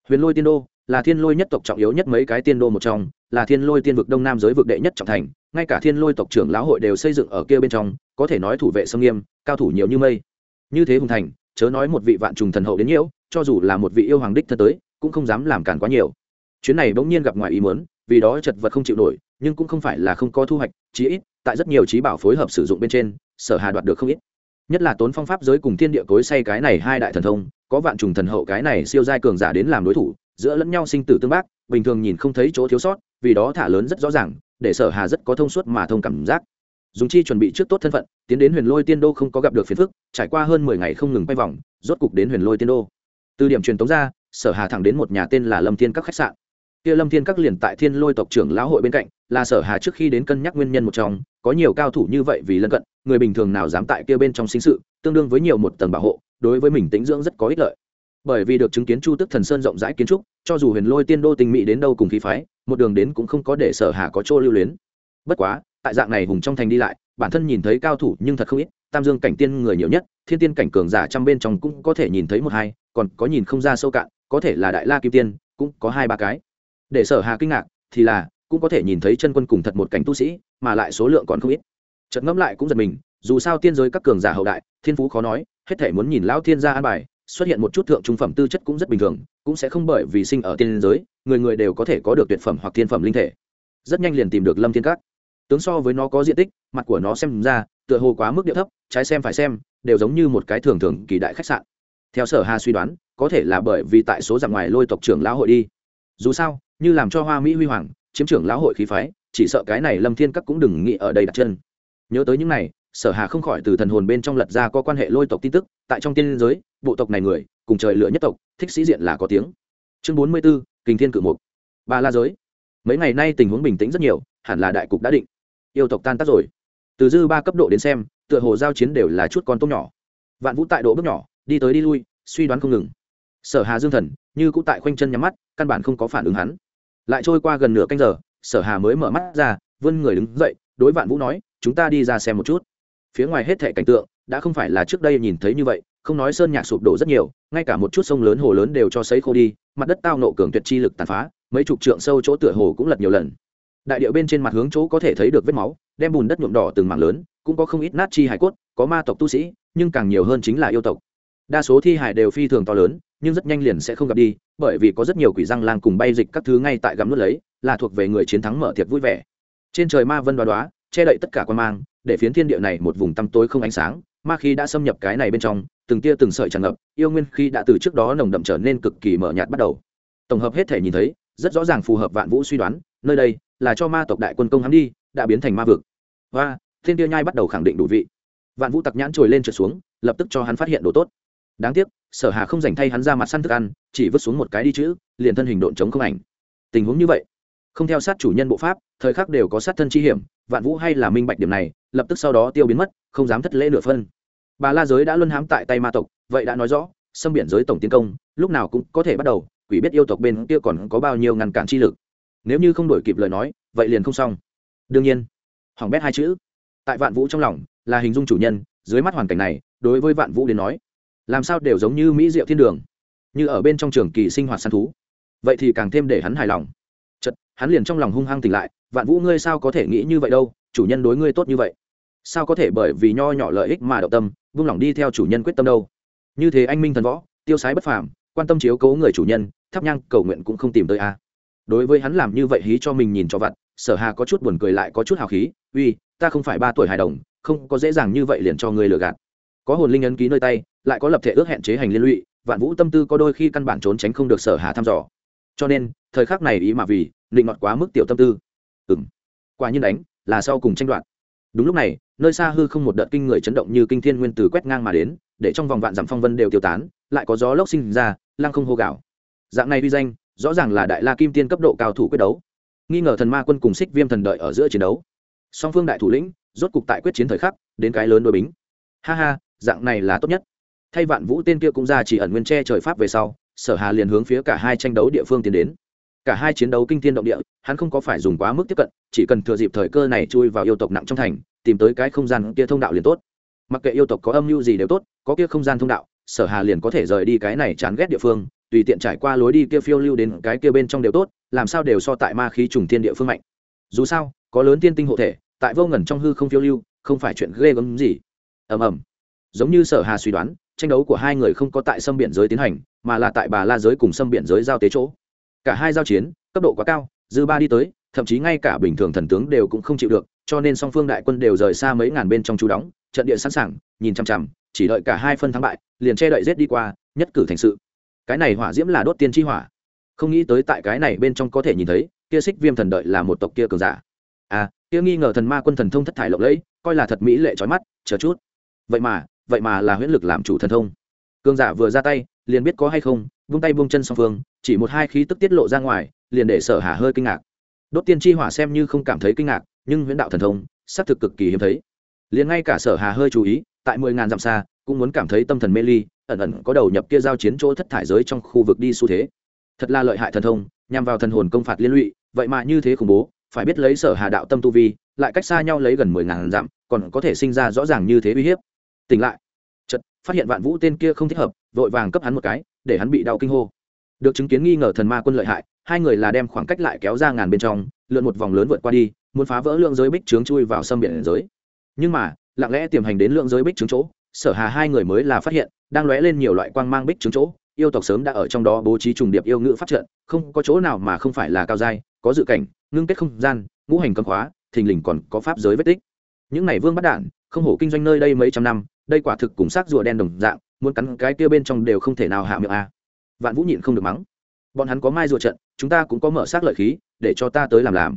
Huyền lôi tiên đô là thiên lôi nhất tộc trọng yếu nhất mấy cái tiên đô một trong, là thiên lôi tiên vực đông nam giới vực đệ nhất trọng thành, ngay cả thiên lôi tộc trưởng lão hội đều xây dựng ở kia bên trong, có thể nói thủ vệ sông nghiêm, cao thủ nhiều như mây. Như thế hùng thành, chớ nói một vị vạn trùng thần hậu đến nhiễu, cho dù là một vị yêu hoàng đích thân tới, cũng không dám làm cản quá nhiều chuyến này bỗng nhiên gặp ngoài ý muốn, vì đó chật vật không chịu nổi, nhưng cũng không phải là không có thu hoạch, chí ít, tại rất nhiều trí bảo phối hợp sử dụng bên trên, sở hà đoạt được không ít. Nhất là tốn phong pháp giới cùng thiên địa cối say cái này hai đại thần thông, có vạn trùng thần hậu cái này siêu giai cường giả đến làm đối thủ, giữa lẫn nhau sinh tử tương bác, bình thường nhìn không thấy chỗ thiếu sót, vì đó thả lớn rất rõ ràng, để sở hà rất có thông suốt mà thông cảm giác. Dùng chi chuẩn bị trước tốt thân phận, tiến đến huyền lôi tiên đô không có gặp được phiền phức, trải qua hơn mười ngày không ngừng quay vòng, rốt cục đến huyền lôi tiên đô. Từ điểm truyền tống ra, sở hà thẳng đến một nhà tên là lâm thiên các khách sạn kia lâm thiên các liền tại thiên lôi tộc trưởng lão hội bên cạnh, là sở hà trước khi đến cân nhắc nguyên nhân một trong, có nhiều cao thủ như vậy vì lân cận, người bình thường nào dám tại kia bên trong sinh sự, tương đương với nhiều một tầng bảo hộ, đối với mình tính dưỡng rất có ích lợi. Bởi vì được chứng kiến chu tức thần sơn rộng rãi kiến trúc, cho dù huyền lôi tiên đô tình mỹ đến đâu cùng khí phái, một đường đến cũng không có để sở hà có chỗ lưu luyến. Bất quá, tại dạng này hùng trong thành đi lại, bản thân nhìn thấy cao thủ nhưng thật không ít, tam dương cảnh tiên người nhiều nhất, thiên tiên cảnh cường giả trăm bên trong cũng có thể nhìn thấy một hai, còn có nhìn không ra sâu cạn, có thể là đại la kim tiên, cũng có hai ba cái để sở hà kinh ngạc, thì là, cũng có thể nhìn thấy chân quân cùng thật một cảnh tu sĩ, mà lại số lượng còn không ít. Trận ngẫm lại cũng giật mình, dù sao tiên giới các cường giả hậu đại, thiên phú khó nói, hết thể muốn nhìn lão thiên gia an bài, xuất hiện một chút thượng trung phẩm tư chất cũng rất bình thường, cũng sẽ không bởi vì sinh ở tiên giới, người người đều có thể có được tuyệt phẩm hoặc thiên phẩm linh thể. Rất nhanh liền tìm được lâm thiên các. Tướng so với nó có diện tích, mặt của nó xem ra, tựa hồ quá mức địa thấp, trái xem phải xem, đều giống như một cái thường thường kỳ đại khách sạn. Theo sở hà suy đoán, có thể là bởi vì tại số dặm ngoài lôi tộc trưởng lão hội đi. Dù sao như làm cho hoa mỹ huy hoàng chiếm trưởng lão hội khí phái chỉ sợ cái này lâm thiên các cũng đừng nghĩ ở đây đặt chân. Nhớ tới những này sở hà không khỏi từ thần hồn bên trong lật ra có quan hệ lôi tộc tin tức tại trong tiên giới bộ tộc này người cùng trời lựa nhất tộc thích sĩ diện là có tiếng. Chương bốn mươi 44, kình thiên cử mục. Ba la giới. Mấy ngày nay tình huống bình tĩnh rất nhiều hẳn là đại cục đã định. Yêu tộc tan tác rồi. Từ dư ba cấp độ đến xem tựa hồ giao chiến đều là chút con tôm nhỏ. Vạn vũ tại độ bước nhỏ đi tới đi lui suy đoán không ngừng. Sở hà dương thần như cũng tại khoanh chân nhắm mắt căn bản không có phản ứng hắn lại trôi qua gần nửa canh giờ, sở hà mới mở mắt ra, vươn người đứng dậy, đối vạn vũ nói, chúng ta đi ra xem một chút. Phía ngoài hết thệ cảnh tượng, đã không phải là trước đây nhìn thấy như vậy, không nói sơn nhạc sụp đổ rất nhiều, ngay cả một chút sông lớn hồ lớn đều cho sấy khô đi, mặt đất tao nộ cường tuyệt chi lực tàn phá, mấy chục trượng sâu chỗ tựa hồ cũng lật nhiều lần. Đại điệu bên trên mặt hướng chỗ có thể thấy được vết máu, đem bùn đất nhuộm đỏ từng mảng lớn, cũng có không ít nát chi hải cốt, có ma tộc tu sĩ, nhưng càng nhiều hơn chính là yêu tộc đa số thi hải đều phi thường to lớn, nhưng rất nhanh liền sẽ không gặp đi, bởi vì có rất nhiều quỷ răng lang cùng bay dịch các thứ ngay tại gặm nước lấy, là thuộc về người chiến thắng mở thiệt vui vẻ. Trên trời ma vân đoá đoá che đậy tất cả quan mang, để phiến thiên địa này một vùng tăm tối không ánh sáng, ma khí đã xâm nhập cái này bên trong, từng tia từng sợi tràn ngập, yêu nguyên khi đã từ trước đó nồng đậm trở nên cực kỳ mở nhạt bắt đầu. Tổng hợp hết thể nhìn thấy, rất rõ ràng phù hợp vạn vũ suy đoán, nơi đây là cho ma tộc đại quân công hắn đi, đã biến thành ma vực. Và, thiên tia nhai bắt đầu khẳng định đủ vị. Vạn vũ tặc nhãn trồi lên trượt xuống, lập tức cho hắn phát hiện đồ tốt đáng tiếc, sở hà không dành thay hắn ra mặt săn thức ăn, chỉ vứt xuống một cái đi chữ, liền thân hình độn chống không ảnh. Tình huống như vậy, không theo sát chủ nhân bộ pháp, thời khắc đều có sát thân chi hiểm, vạn vũ hay là minh bạch điểm này, lập tức sau đó tiêu biến mất, không dám thất lễ nửa phân. Bà la giới đã luân hãm tại tay ma tộc, vậy đã nói rõ xâm biển giới tổng tiến công, lúc nào cũng có thể bắt đầu, quỷ biết yêu tộc bên kia còn có bao nhiêu ngăn cản chi lực. Nếu như không đổi kịp lời nói, vậy liền không xong. Đương nhiên, hỏng bét hai chữ. Tại vạn vũ trong lòng, là hình dung chủ nhân, dưới mắt hoàn cảnh này, đối với vạn vũ đến nói làm sao đều giống như mỹ diệu thiên đường, như ở bên trong trường kỳ sinh hoạt săn thú. Vậy thì càng thêm để hắn hài lòng. Chật, hắn liền trong lòng hung hăng tỉnh lại, vạn vũ, ngươi sao có thể nghĩ như vậy đâu? Chủ nhân đối ngươi tốt như vậy. Sao có thể bởi vì nho nhỏ lợi ích mà động tâm vung lòng đi theo chủ nhân quyết tâm đâu? Như thế anh minh thần võ, tiêu sái bất phàm, quan tâm chiếu cố người chủ nhân, thắp nhang cầu nguyện cũng không tìm tới a. À. Đối với hắn làm như vậy hí cho mình nhìn cho vặt, sở hà có chút buồn cười lại có chút hào khí, uy, ta không phải ba tuổi hài đồng, không có dễ dàng như vậy liền cho ngươi lừa gạt có hồn linh ấn ký nơi tay, lại có lập thể ước hẹn chế hành liên lụy, vạn vũ tâm tư có đôi khi căn bản trốn tránh không được sở hà thăm dò. Cho nên, thời khắc này ý mà vì định ngọt quá mức tiểu tâm tư. Ừng quả nhiên đánh, là sau cùng tranh đoạt. Đúng lúc này, nơi xa hư không một đợt kinh người chấn động như kinh thiên nguyên từ quét ngang mà đến, để trong vòng vạn dặm phong vân đều tiêu tán, lại có gió lốc sinh ra, lăng không hô gạo dạng này uy danh, rõ ràng là đại la kim tiên cấp độ cao thủ quyết đấu. Nghi ngờ thần ma quân cùng xích viêm thần đợi ở giữa chiến đấu. Song phương đại thủ lĩnh, rốt cục tại quyết chiến thời khắc, đến cái lớn đôi bính. Ha ha dạng này là tốt nhất. Thay vạn vũ tên kia cũng ra chỉ ẩn nguyên tre trời pháp về sau, sở hà liền hướng phía cả hai tranh đấu địa phương tiến đến. Cả hai chiến đấu kinh thiên động địa, hắn không có phải dùng quá mức tiếp cận, chỉ cần thừa dịp thời cơ này chui vào yêu tộc nặng trong thành, tìm tới cái không gian kia thông đạo liền tốt. Mặc kệ yêu tộc có âm mưu gì đều tốt, có kia không gian thông đạo, sở hà liền có thể rời đi cái này chán ghét địa phương, tùy tiện trải qua lối đi kia phiêu lưu đến cái kia bên trong đều tốt, làm sao đều so tại ma khí trùng thiên địa phương mạnh. Dù sao, có lớn tiên tinh hộ thể, tại vô ngẩn trong hư không phiêu lưu, không phải chuyện ghê gớm gì. Ầm ầm giống như sở hà suy đoán, tranh đấu của hai người không có tại sâm biển giới tiến hành, mà là tại bà la giới cùng sâm biển giới giao tế chỗ. Cả hai giao chiến, cấp độ quá cao, dư ba đi tới, thậm chí ngay cả bình thường thần tướng đều cũng không chịu được, cho nên song phương đại quân đều rời xa mấy ngàn bên trong chú đóng, trận địa sẵn sàng, nhìn chằm chằm, chỉ đợi cả hai phân thắng bại, liền che đậy rết đi qua, nhất cử thành sự. Cái này hỏa diễm là đốt tiên tri hỏa. Không nghĩ tới tại cái này bên trong có thể nhìn thấy, kia xích viêm thần đợi là một tộc kia cường giả. À kia nghi ngờ thần ma quân thần thông thất thải lộng lẫy, coi là thật mỹ lệ trói mắt, chờ chút. Vậy mà vậy mà là huyễn lực làm chủ thần thông. Cương giả vừa ra tay, liền biết có hay không, vung tay vung chân song phương, chỉ một hai khí tức tiết lộ ra ngoài, liền để sở hà hơi kinh ngạc. Đốt tiên tri hỏa xem như không cảm thấy kinh ngạc, nhưng huyễn đạo thần thông, xác thực cực kỳ hiếm thấy. Liền ngay cả sở hà hơi chú ý, tại mười ngàn dặm xa, cũng muốn cảm thấy tâm thần mê ly, ẩn ẩn có đầu nhập kia giao chiến chỗ thất thải giới trong khu vực đi xu thế. Thật là lợi hại thần thông, nhằm vào thần hồn công phạt liên lụy, vậy mà như thế khủng bố, phải biết lấy sở hà đạo tâm tu vi, lại cách xa nhau lấy gần mười ngàn dặm, còn có thể sinh ra rõ ràng như thế uy hiếp tỉnh lại. Chật phát hiện vạn vũ tên kia không thích hợp, vội vàng cấp hắn một cái, để hắn bị đau kinh hô. Được chứng kiến nghi ngờ thần ma quân lợi hại, hai người là đem khoảng cách lại kéo ra ngàn bên trong, lượn một vòng lớn vượt qua đi, muốn phá vỡ lượng giới bích trướng chui vào sâm biển giới. Nhưng mà, lặng lẽ tiềm hành đến lượng giới bích trướng chỗ, sở hà hai người mới là phát hiện, đang lóe lên nhiều loại quang mang bích trướng chỗ, yêu tộc sớm đã ở trong đó bố trí trùng điệp yêu ngữ phát trận, không có chỗ nào mà không phải là cao giai, có dự cảnh, ngưng kết không gian, ngũ hành cấm khóa thình lình còn có pháp giới vết tích. Những này vương bắt đản không hổ kinh doanh nơi đây mấy trăm năm đây quả thực cùng xác rùa đen đồng dạng, muốn cắn cái kia bên trong đều không thể nào hạ miệng a vạn vũ nhịn không được mắng. Bọn hắn có mai rùa trận, chúng ta cũng có mở xác lợi khí, để cho ta tới làm làm.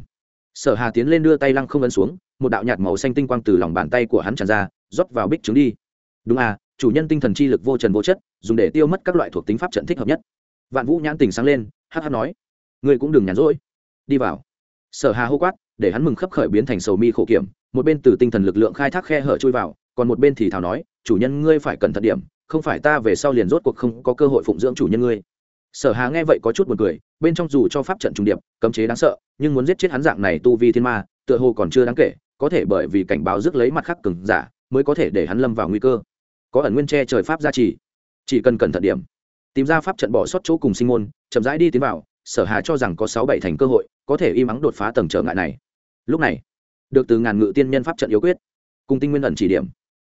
Sở hà tiến lên đưa tay lăng không ấn xuống, một đạo nhạt màu xanh tinh quang từ lòng bàn tay của hắn tràn ra, rót vào bích trứng đi. Đúng à chủ nhân tinh thần chi lực vô trần vô chất, dùng để tiêu mất các loại thuộc tính pháp trận thích hợp nhất. Vạn vũ nhãn tình sáng lên hh nói, ngươi cũng đừng nhàn rỗi. Đi vào. Sở hà hô quát, để hắn mừng khấp khởi biến thành sầu mi khổ kiểm, một bên từ tinh thần lực lượng khai thác khe hở chui vào còn một bên thì thảo nói, chủ nhân ngươi phải cẩn thận điểm, không phải ta về sau liền rốt cuộc không có cơ hội phụng dưỡng chủ nhân ngươi. Sở hà nghe vậy có chút buồn cười, bên trong dù cho pháp trận trung điệp, cấm chế đáng sợ, nhưng muốn giết chết hắn dạng này tu vi thiên ma, tựa hồ còn chưa đáng kể, có thể bởi vì cảnh báo rước lấy mặt khắc cứng giả, mới có thể để hắn lâm vào nguy cơ. Có ẩn nguyên che trời pháp gia trì, chỉ cần cẩn thận điểm. Tìm ra pháp trận bỏ sót chỗ cùng sinh môn, chậm rãi đi tiến vào, sở hà cho rằng có sáu bảy thành cơ hội, có thể im ắng đột phá tầng trở ngại này. Lúc này, được từ ngàn ngự tiên nhân pháp trận yếu quyết, cùng tinh nguyên ẩn chỉ điểm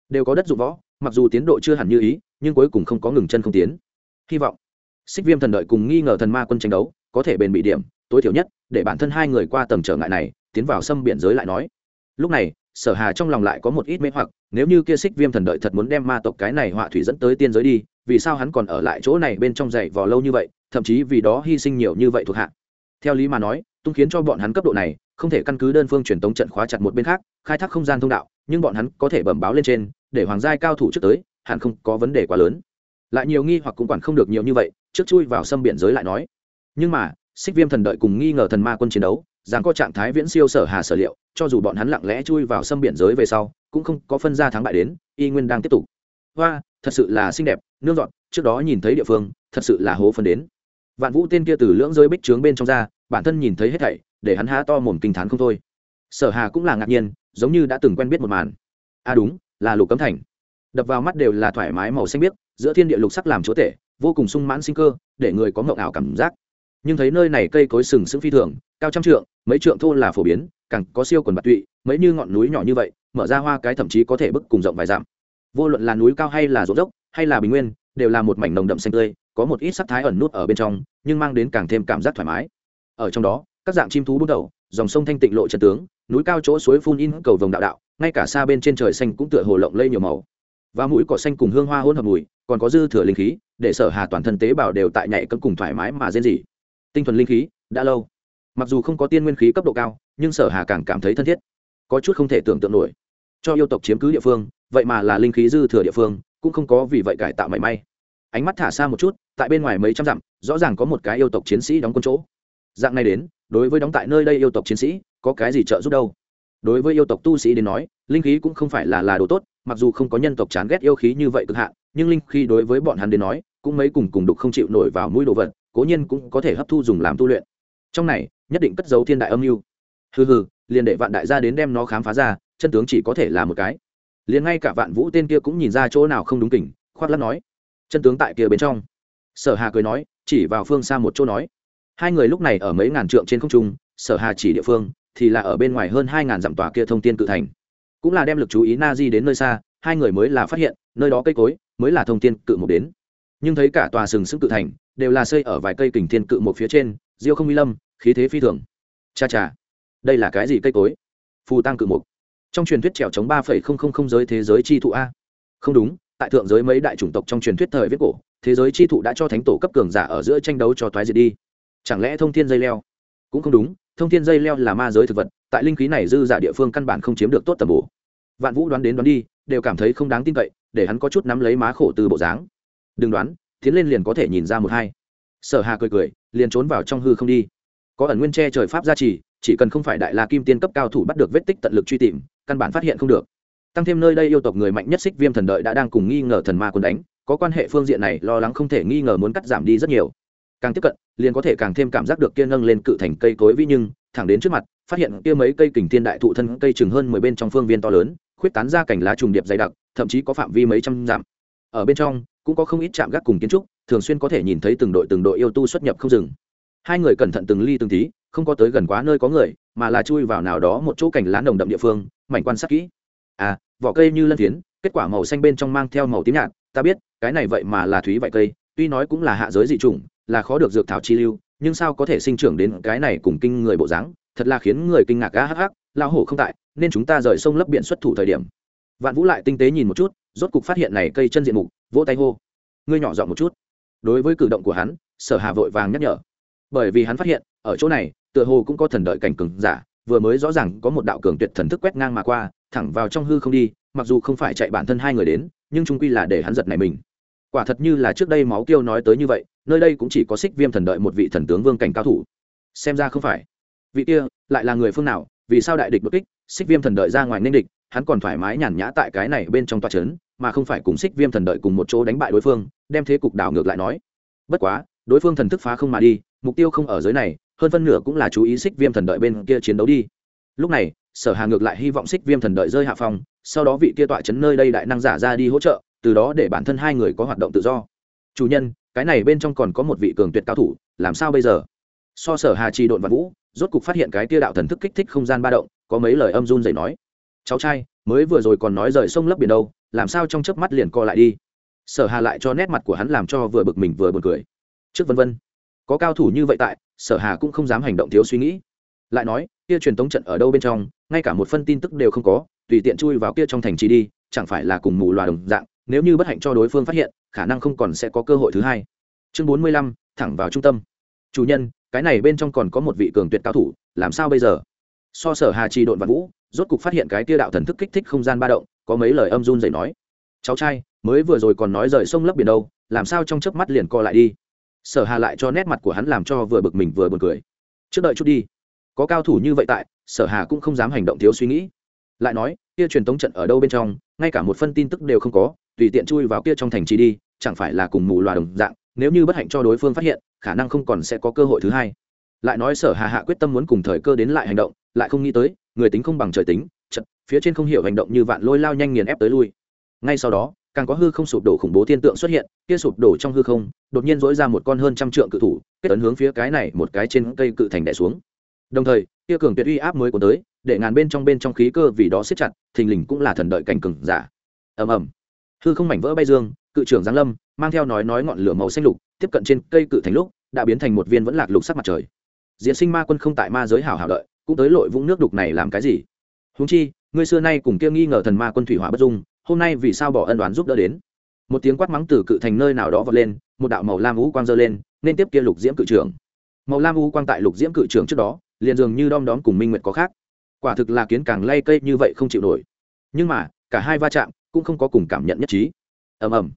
đều có đất dụng võ, mặc dù tiến độ chưa hẳn như ý, nhưng cuối cùng không có ngừng chân không tiến. Hy vọng, xích viêm thần đợi cùng nghi ngờ thần ma quân tranh đấu, có thể bền bị điểm, tối thiểu nhất, để bản thân hai người qua tầng trở ngại này, tiến vào xâm biển giới lại nói. Lúc này, sở hà trong lòng lại có một ít mê hoặc, nếu như kia xích viêm thần đợi thật muốn đem ma tộc cái này họa thủy dẫn tới tiên giới đi, vì sao hắn còn ở lại chỗ này bên trong dậy vò lâu như vậy, thậm chí vì đó hy sinh nhiều như vậy thuộc hạ theo lý mà nói, tung khiến cho bọn hắn cấp độ này, không thể căn cứ đơn phương truyền tống trận khóa chặt một bên khác, khai thác không gian thông đạo, nhưng bọn hắn có thể bẩm báo lên trên, để hoàng giai cao thủ trước tới, hẳn không có vấn đề quá lớn. Lại nhiều nghi hoặc cũng quản không được nhiều như vậy, trước chui vào xâm biển giới lại nói. Nhưng mà, xích viêm thần đợi cùng nghi ngờ thần ma quân chiến đấu, rằng có trạng thái viễn siêu sở hà sở liệu, cho dù bọn hắn lặng lẽ chui vào xâm biển giới về sau, cũng không có phân ra thắng bại đến, y nguyên đang tiếp tục. Hoa, thật sự là xinh đẹp, nương dọn, trước đó nhìn thấy địa phương, thật sự là hố phân đến vạn vũ tên kia từ lưỡng giới bích trướng bên trong ra, bản thân nhìn thấy hết thảy, để hắn há to mồm kinh thán không thôi. Sở hà cũng là ngạc nhiên, giống như đã từng quen biết một màn. À đúng, là lục cấm thành. Đập vào mắt đều là thoải mái màu xanh biếc, giữa thiên địa lục sắc làm chúa tể, vô cùng sung mãn sinh cơ, để người có ngộng ảo cảm giác. Nhưng thấy nơi này cây cối sừng sững phi thường, cao trăm trượng, mấy trượng thô là phổ biến, càng có siêu quần bạc tụy, mấy như ngọn núi nhỏ như vậy, mở ra hoa cái thậm chí có thể bức cùng rộng vài dặm. Vô luận là núi cao hay là rộn dốc, hay là bình nguyên, đều là một mảnh nồng đậm xanh tươi có một ít sắc thái ẩn nút ở bên trong, nhưng mang đến càng thêm cảm giác thoải mái. Ở trong đó, các dạng chim thú bút đầu, dòng sông thanh tịnh lộ trần tướng, núi cao chỗ suối phun in cầu vồng đạo đạo, ngay cả xa bên trên trời xanh cũng tựa hồ lộng lây nhiều màu. Và mũi cỏ xanh cùng hương hoa hôn hợp mùi, còn có dư thừa linh khí, để sở hà toàn thân tế bào đều tại nhảy cấm cùng thoải mái mà rên rỉ. Tinh thuần linh khí, đã lâu. Mặc dù không có tiên nguyên khí cấp độ cao, nhưng sở hà càng cảm thấy thân thiết. Có chút không thể tưởng tượng nổi. Cho yêu tộc chiếm cứ địa phương, vậy mà là linh khí dư thừa địa phương, cũng không có vì vậy cải tạo mảy may ánh mắt thả xa một chút, tại bên ngoài mấy trăm dặm, rõ ràng có một cái yêu tộc chiến sĩ đóng quân chỗ. Dạng này đến, đối với đóng tại nơi đây yêu tộc chiến sĩ, có cái gì trợ giúp đâu? Đối với yêu tộc tu sĩ đến nói, linh khí cũng không phải là là đồ tốt, mặc dù không có nhân tộc chán ghét yêu khí như vậy cực hạn, nhưng linh khí đối với bọn hắn đến nói, cũng mấy cùng cùng đục không chịu nổi vào mũi đồ vật, cố nhiên cũng có thể hấp thu dùng làm tu luyện. Trong này, nhất định cất giấu thiên đại âm mưu. Hừ hừ, liền để vạn đại gia đến đem nó khám phá ra, chân tướng chỉ có thể là một cái. Liền ngay cả vạn vũ tên kia cũng nhìn ra chỗ nào không đúng kỉnh khoát lắc nói chân tướng tại kia bên trong. Sở hà cười nói, chỉ vào phương xa một chỗ nói. Hai người lúc này ở mấy ngàn trượng trên không trung, sở hà chỉ địa phương, thì là ở bên ngoài hơn hai ngàn dặm tòa kia thông tiên cự thành. Cũng là đem lực chú ý na di đến nơi xa, hai người mới là phát hiện, nơi đó cây cối, mới là thông tiên cự một đến. Nhưng thấy cả tòa sừng sững cự thành, đều là xây ở vài cây kình thiên cự một phía trên, diêu không uy lâm, khí thế phi thường. Cha cha, đây là cái gì cây cối? Phù tăng cự mục. Trong truyền thuyết trèo chống ba phẩy không không không giới thế giới chi thụ a. Không đúng tại thượng giới mấy đại chủng tộc trong truyền thuyết thời viết cổ, thế giới chi thụ đã cho thánh tổ cấp cường giả ở giữa tranh đấu cho thoái diệt đi. Chẳng lẽ thông thiên dây leo? Cũng không đúng, thông thiên dây leo là ma giới thực vật, tại linh khí này dư giả địa phương căn bản không chiếm được tốt tầm bổ. Vạn vũ đoán đến đoán đi, đều cảm thấy không đáng tin cậy, để hắn có chút nắm lấy má khổ từ bộ dáng. Đừng đoán, tiến lên liền có thể nhìn ra một hai. Sở hà cười cười, liền trốn vào trong hư không đi. Có ẩn nguyên che trời pháp gia trì, chỉ cần không phải đại la kim tiên cấp cao thủ bắt được vết tích tận lực truy tìm, căn bản phát hiện không được tăng thêm nơi đây yêu tộc người mạnh nhất xích viêm thần đợi đã đang cùng nghi ngờ thần ma quân đánh, có quan hệ phương diện này lo lắng không thể nghi ngờ muốn cắt giảm đi rất nhiều. Càng tiếp cận, liền có thể càng thêm cảm giác được kia nâng lên cự thành cây cối vĩ nhưng, thẳng đến trước mặt, phát hiện kia mấy cây kình thiên đại thụ thân cây chừng hơn mười bên trong phương viên to lớn, khuyết tán ra cành lá trùng điệp dày đặc, thậm chí có phạm vi mấy trăm dặm. Ở bên trong, cũng có không ít chạm gác cùng kiến trúc, thường xuyên có thể nhìn thấy từng đội từng đội yêu tu xuất nhập không dừng. Hai người cẩn thận từng ly từng tí, không có tới gần quá nơi có người, mà là chui vào nào đó một chỗ cành lá nồng đậm địa phương, mảnh quan sát kỹ. À vỏ cây như lân phiến, kết quả màu xanh bên trong mang theo màu tím nhạt, ta biết, cái này vậy mà là thúy vải cây, tuy nói cũng là hạ giới dị chủng, là khó được dược thảo chi lưu, nhưng sao có thể sinh trưởng đến cái này cùng kinh người bộ dáng, thật là khiến người kinh ngạc ah, ah, ah, gã hắc hắc lao hổ không tại, nên chúng ta rời sông lấp biển xuất thủ thời điểm. Vạn vũ lại tinh tế nhìn một chút, rốt cục phát hiện này cây chân diện mục, vỗ tay hô. Ngươi nhỏ dọn một chút. Đối với cử động của hắn, sở hà vội vàng nhắc nhở. Bởi vì hắn phát hiện, ở chỗ này, tựa hồ cũng có thần đợi cảnh cường giả, vừa mới rõ ràng có một đạo cường tuyệt thần thức quét ngang mà qua thẳng vào trong hư không đi, mặc dù không phải chạy bản thân hai người đến, nhưng trung quy là để hắn giật này mình. Quả thật như là trước đây máu kiêu nói tới như vậy, nơi đây cũng chỉ có xích viêm thần đợi một vị thần tướng vương cảnh cao thủ. Xem ra không phải. Vị kia, lại là người phương nào, vì sao đại địch bất kích, xích viêm thần đợi ra ngoài nên địch, hắn còn thoải mái nhàn nhã tại cái này bên trong toa trấn mà không phải cùng xích viêm thần đợi cùng một chỗ đánh bại đối phương, đem thế cục đảo ngược lại nói. Bất quá, đối phương thần thức phá không mà đi, mục tiêu không ở dưới này, hơn phân nửa cũng là chú ý xích viêm thần đợi bên kia chiến đấu đi. Lúc này sở hà ngược lại hy vọng xích viêm thần đợi rơi hạ phong, sau đó vị kia tọa chấn nơi đây đại năng giả ra đi hỗ trợ, từ đó để bản thân hai người có hoạt động tự do. Chủ nhân, cái này bên trong còn có một vị cường tuyệt cao thủ, làm sao bây giờ? So sở hà trì độn và vũ, rốt cục phát hiện cái kia đạo thần thức kích thích không gian ba động, có mấy lời âm run dậy nói. Cháu trai, mới vừa rồi còn nói rời sông lấp biển đâu, làm sao trong chớp mắt liền co lại đi? Sở hà lại cho nét mặt của hắn làm cho vừa bực mình vừa buồn cười. Trước vân vân, có cao thủ như vậy tại, sở hà cũng không dám hành động thiếu suy nghĩ. Lại nói kia truyền tống trận ở đâu bên trong, ngay cả một phân tin tức đều không có, tùy tiện chui vào kia trong thành trì đi, chẳng phải là cùng mù loà đồng dạng, nếu như bất hạnh cho đối phương phát hiện, khả năng không còn sẽ có cơ hội thứ hai. Chương bốn mươi lăm, thẳng vào trung tâm. Chủ nhân, cái này bên trong còn có một vị cường tuyệt cao thủ, làm sao bây giờ? So sở hà trì độn và vũ, rốt cục phát hiện cái tia đạo thần thức kích thích không gian ba động, có mấy lời âm run dậy nói. Cháu trai, mới vừa rồi còn nói rời sông lấp biển đâu, làm sao trong chớp mắt liền co lại đi? Sở hà lại cho nét mặt của hắn làm cho vừa bực mình vừa buồn cười. Trước đợi chút đi có cao thủ như vậy tại, sở hà cũng không dám hành động thiếu suy nghĩ. Lại nói, kia truyền tống trận ở đâu bên trong, ngay cả một phân tin tức đều không có, tùy tiện chui vào kia trong thành trì đi, chẳng phải là cùng mù loà đồng dạng, nếu như bất hạnh cho đối phương phát hiện, khả năng không còn sẽ có cơ hội thứ hai. Lại nói sở hà hạ quyết tâm muốn cùng thời cơ đến lại hành động, lại không nghĩ tới, người tính không bằng trời tính chật phía trên không hiểu hành động như vạn lôi lao nhanh nghiền ép tới lui. Ngay sau đó, càng có hư không sụp đổ khủng bố thiên tượng xuất hiện, kia sụp đổ trong hư không, đột nhiên dỗi ra một con hơn trăm trượng cự thủ, kết ấn hướng phía cái này một cái trên cây cự thành đẻ xuống đồng thời kia cường tuyệt uy áp mới của tới, để ngàn bên trong bên trong khí cơ vì đó siết chặt, thình lình cũng là thần đợi cảnh cường giả. Ầm ầm. Hư không mảnh vỡ bay dương, cự trưởng giáng lâm, mang theo nói nói ngọn lửa màu xanh lục, tiếp cận trên cây cự thành lúc, đã biến thành một viên vẫn lạc lục sắc mặt trời. Diễn sinh ma quân không tại ma giới hảo hảo đợi, cũng tới lội vũng nước đục này làm cái gì? Húng chi, ngươi xưa nay cùng kia nghi ngờ thần ma quân thủy hỏa bất dung, hôm nay vì sao bỏ ân đoán giúp đỡ đến? Một tiếng quát mắng từ cự thành nơi nào đó vọt lên, một đạo màu lam vũ quang dơ lên, nên tiếp kia lục diễm cự trưởng. Màu lam vũ quang tại lục diễm cự trưởng trước đó liền dường như đom đóm cùng minh nguyệt có khác. Quả thực là kiến càng lay cây như vậy không chịu nổi. Nhưng mà, cả hai va chạm cũng không có cùng cảm nhận nhất trí. Ầm ầm.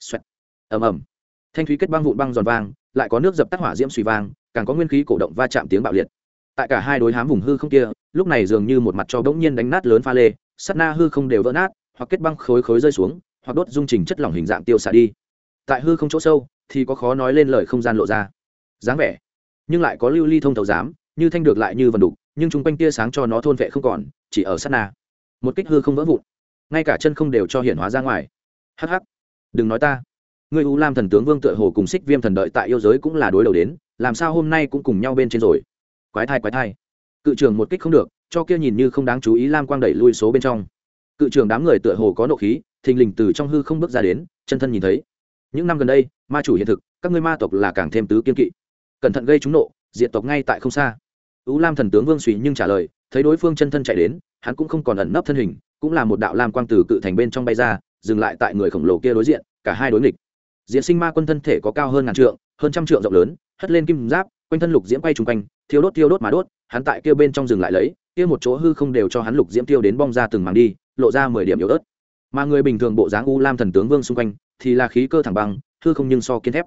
Xoẹt. Ầm ầm. Thanh thúy kết băng vụn băng giòn vang lại có nước dập tắt hỏa diễm suy vang, càng có nguyên khí cổ động va chạm tiếng bạo liệt. Tại cả hai đối hám vùng hư không kia, lúc này dường như một mặt cho bỗng nhiên đánh nát lớn pha lê, sắt na hư không đều vỡ nát, hoặc kết băng khối khối rơi xuống, hoặc đốt dung trình chất lỏng hình dạng tiêu xả đi. Tại hư không chỗ sâu, thì có khó nói lên lời không gian lộ ra. Dáng vẻ. Nhưng lại có lưu ly thông thấu giám như thanh được lại như vần đục, nhưng chung quanh tia sáng cho nó thôn vệ không còn, chỉ ở sát na. Một kích hư không vỡ vụn. Ngay cả chân không đều cho hiển hóa ra ngoài. Hắc hắc. Đừng nói ta. Người u lam thần tướng vương tựa hồ cùng xích viêm thần đợi tại yêu giới cũng là đối đầu đến, làm sao hôm nay cũng cùng nhau bên trên rồi? Quái thai quái thai. Cự trường một kích không được, cho kia nhìn như không đáng chú ý lam quang đẩy lui số bên trong. Cự trường đám người tựa hồ có nộ khí, thình lình từ trong hư không bước ra đến, chân thân nhìn thấy. Những năm gần đây, ma chủ hiện thực, các ngươi ma tộc là càng thêm tứ kiên kỵ. Cẩn thận gây trúng nộ diện tộc ngay tại không xa. U lam thần tướng vương Sủy nhưng trả lời thấy đối phương chân thân chạy đến hắn cũng không còn ẩn nấp thân hình cũng là một đạo lam quang từ cự thành bên trong bay ra dừng lại tại người khổng lồ kia đối diện cả hai đối nghịch. Diễn sinh ma quân thân thể có cao hơn ngàn trượng hơn trăm trượng rộng lớn hất lên kim giáp quanh thân lục diễm quay chung quanh thiêu đốt thiêu đốt mà đốt hắn tại kia bên trong dừng lại lấy kia một chỗ hư không đều cho hắn lục diễm tiêu đến bong ra từng màng đi lộ ra mười điểm yếu ớt. Mà người bình thường bộ dáng u lam thần tướng vương xung quanh thì là khí cơ thẳng bằng, hư không nhưng so kiên thép.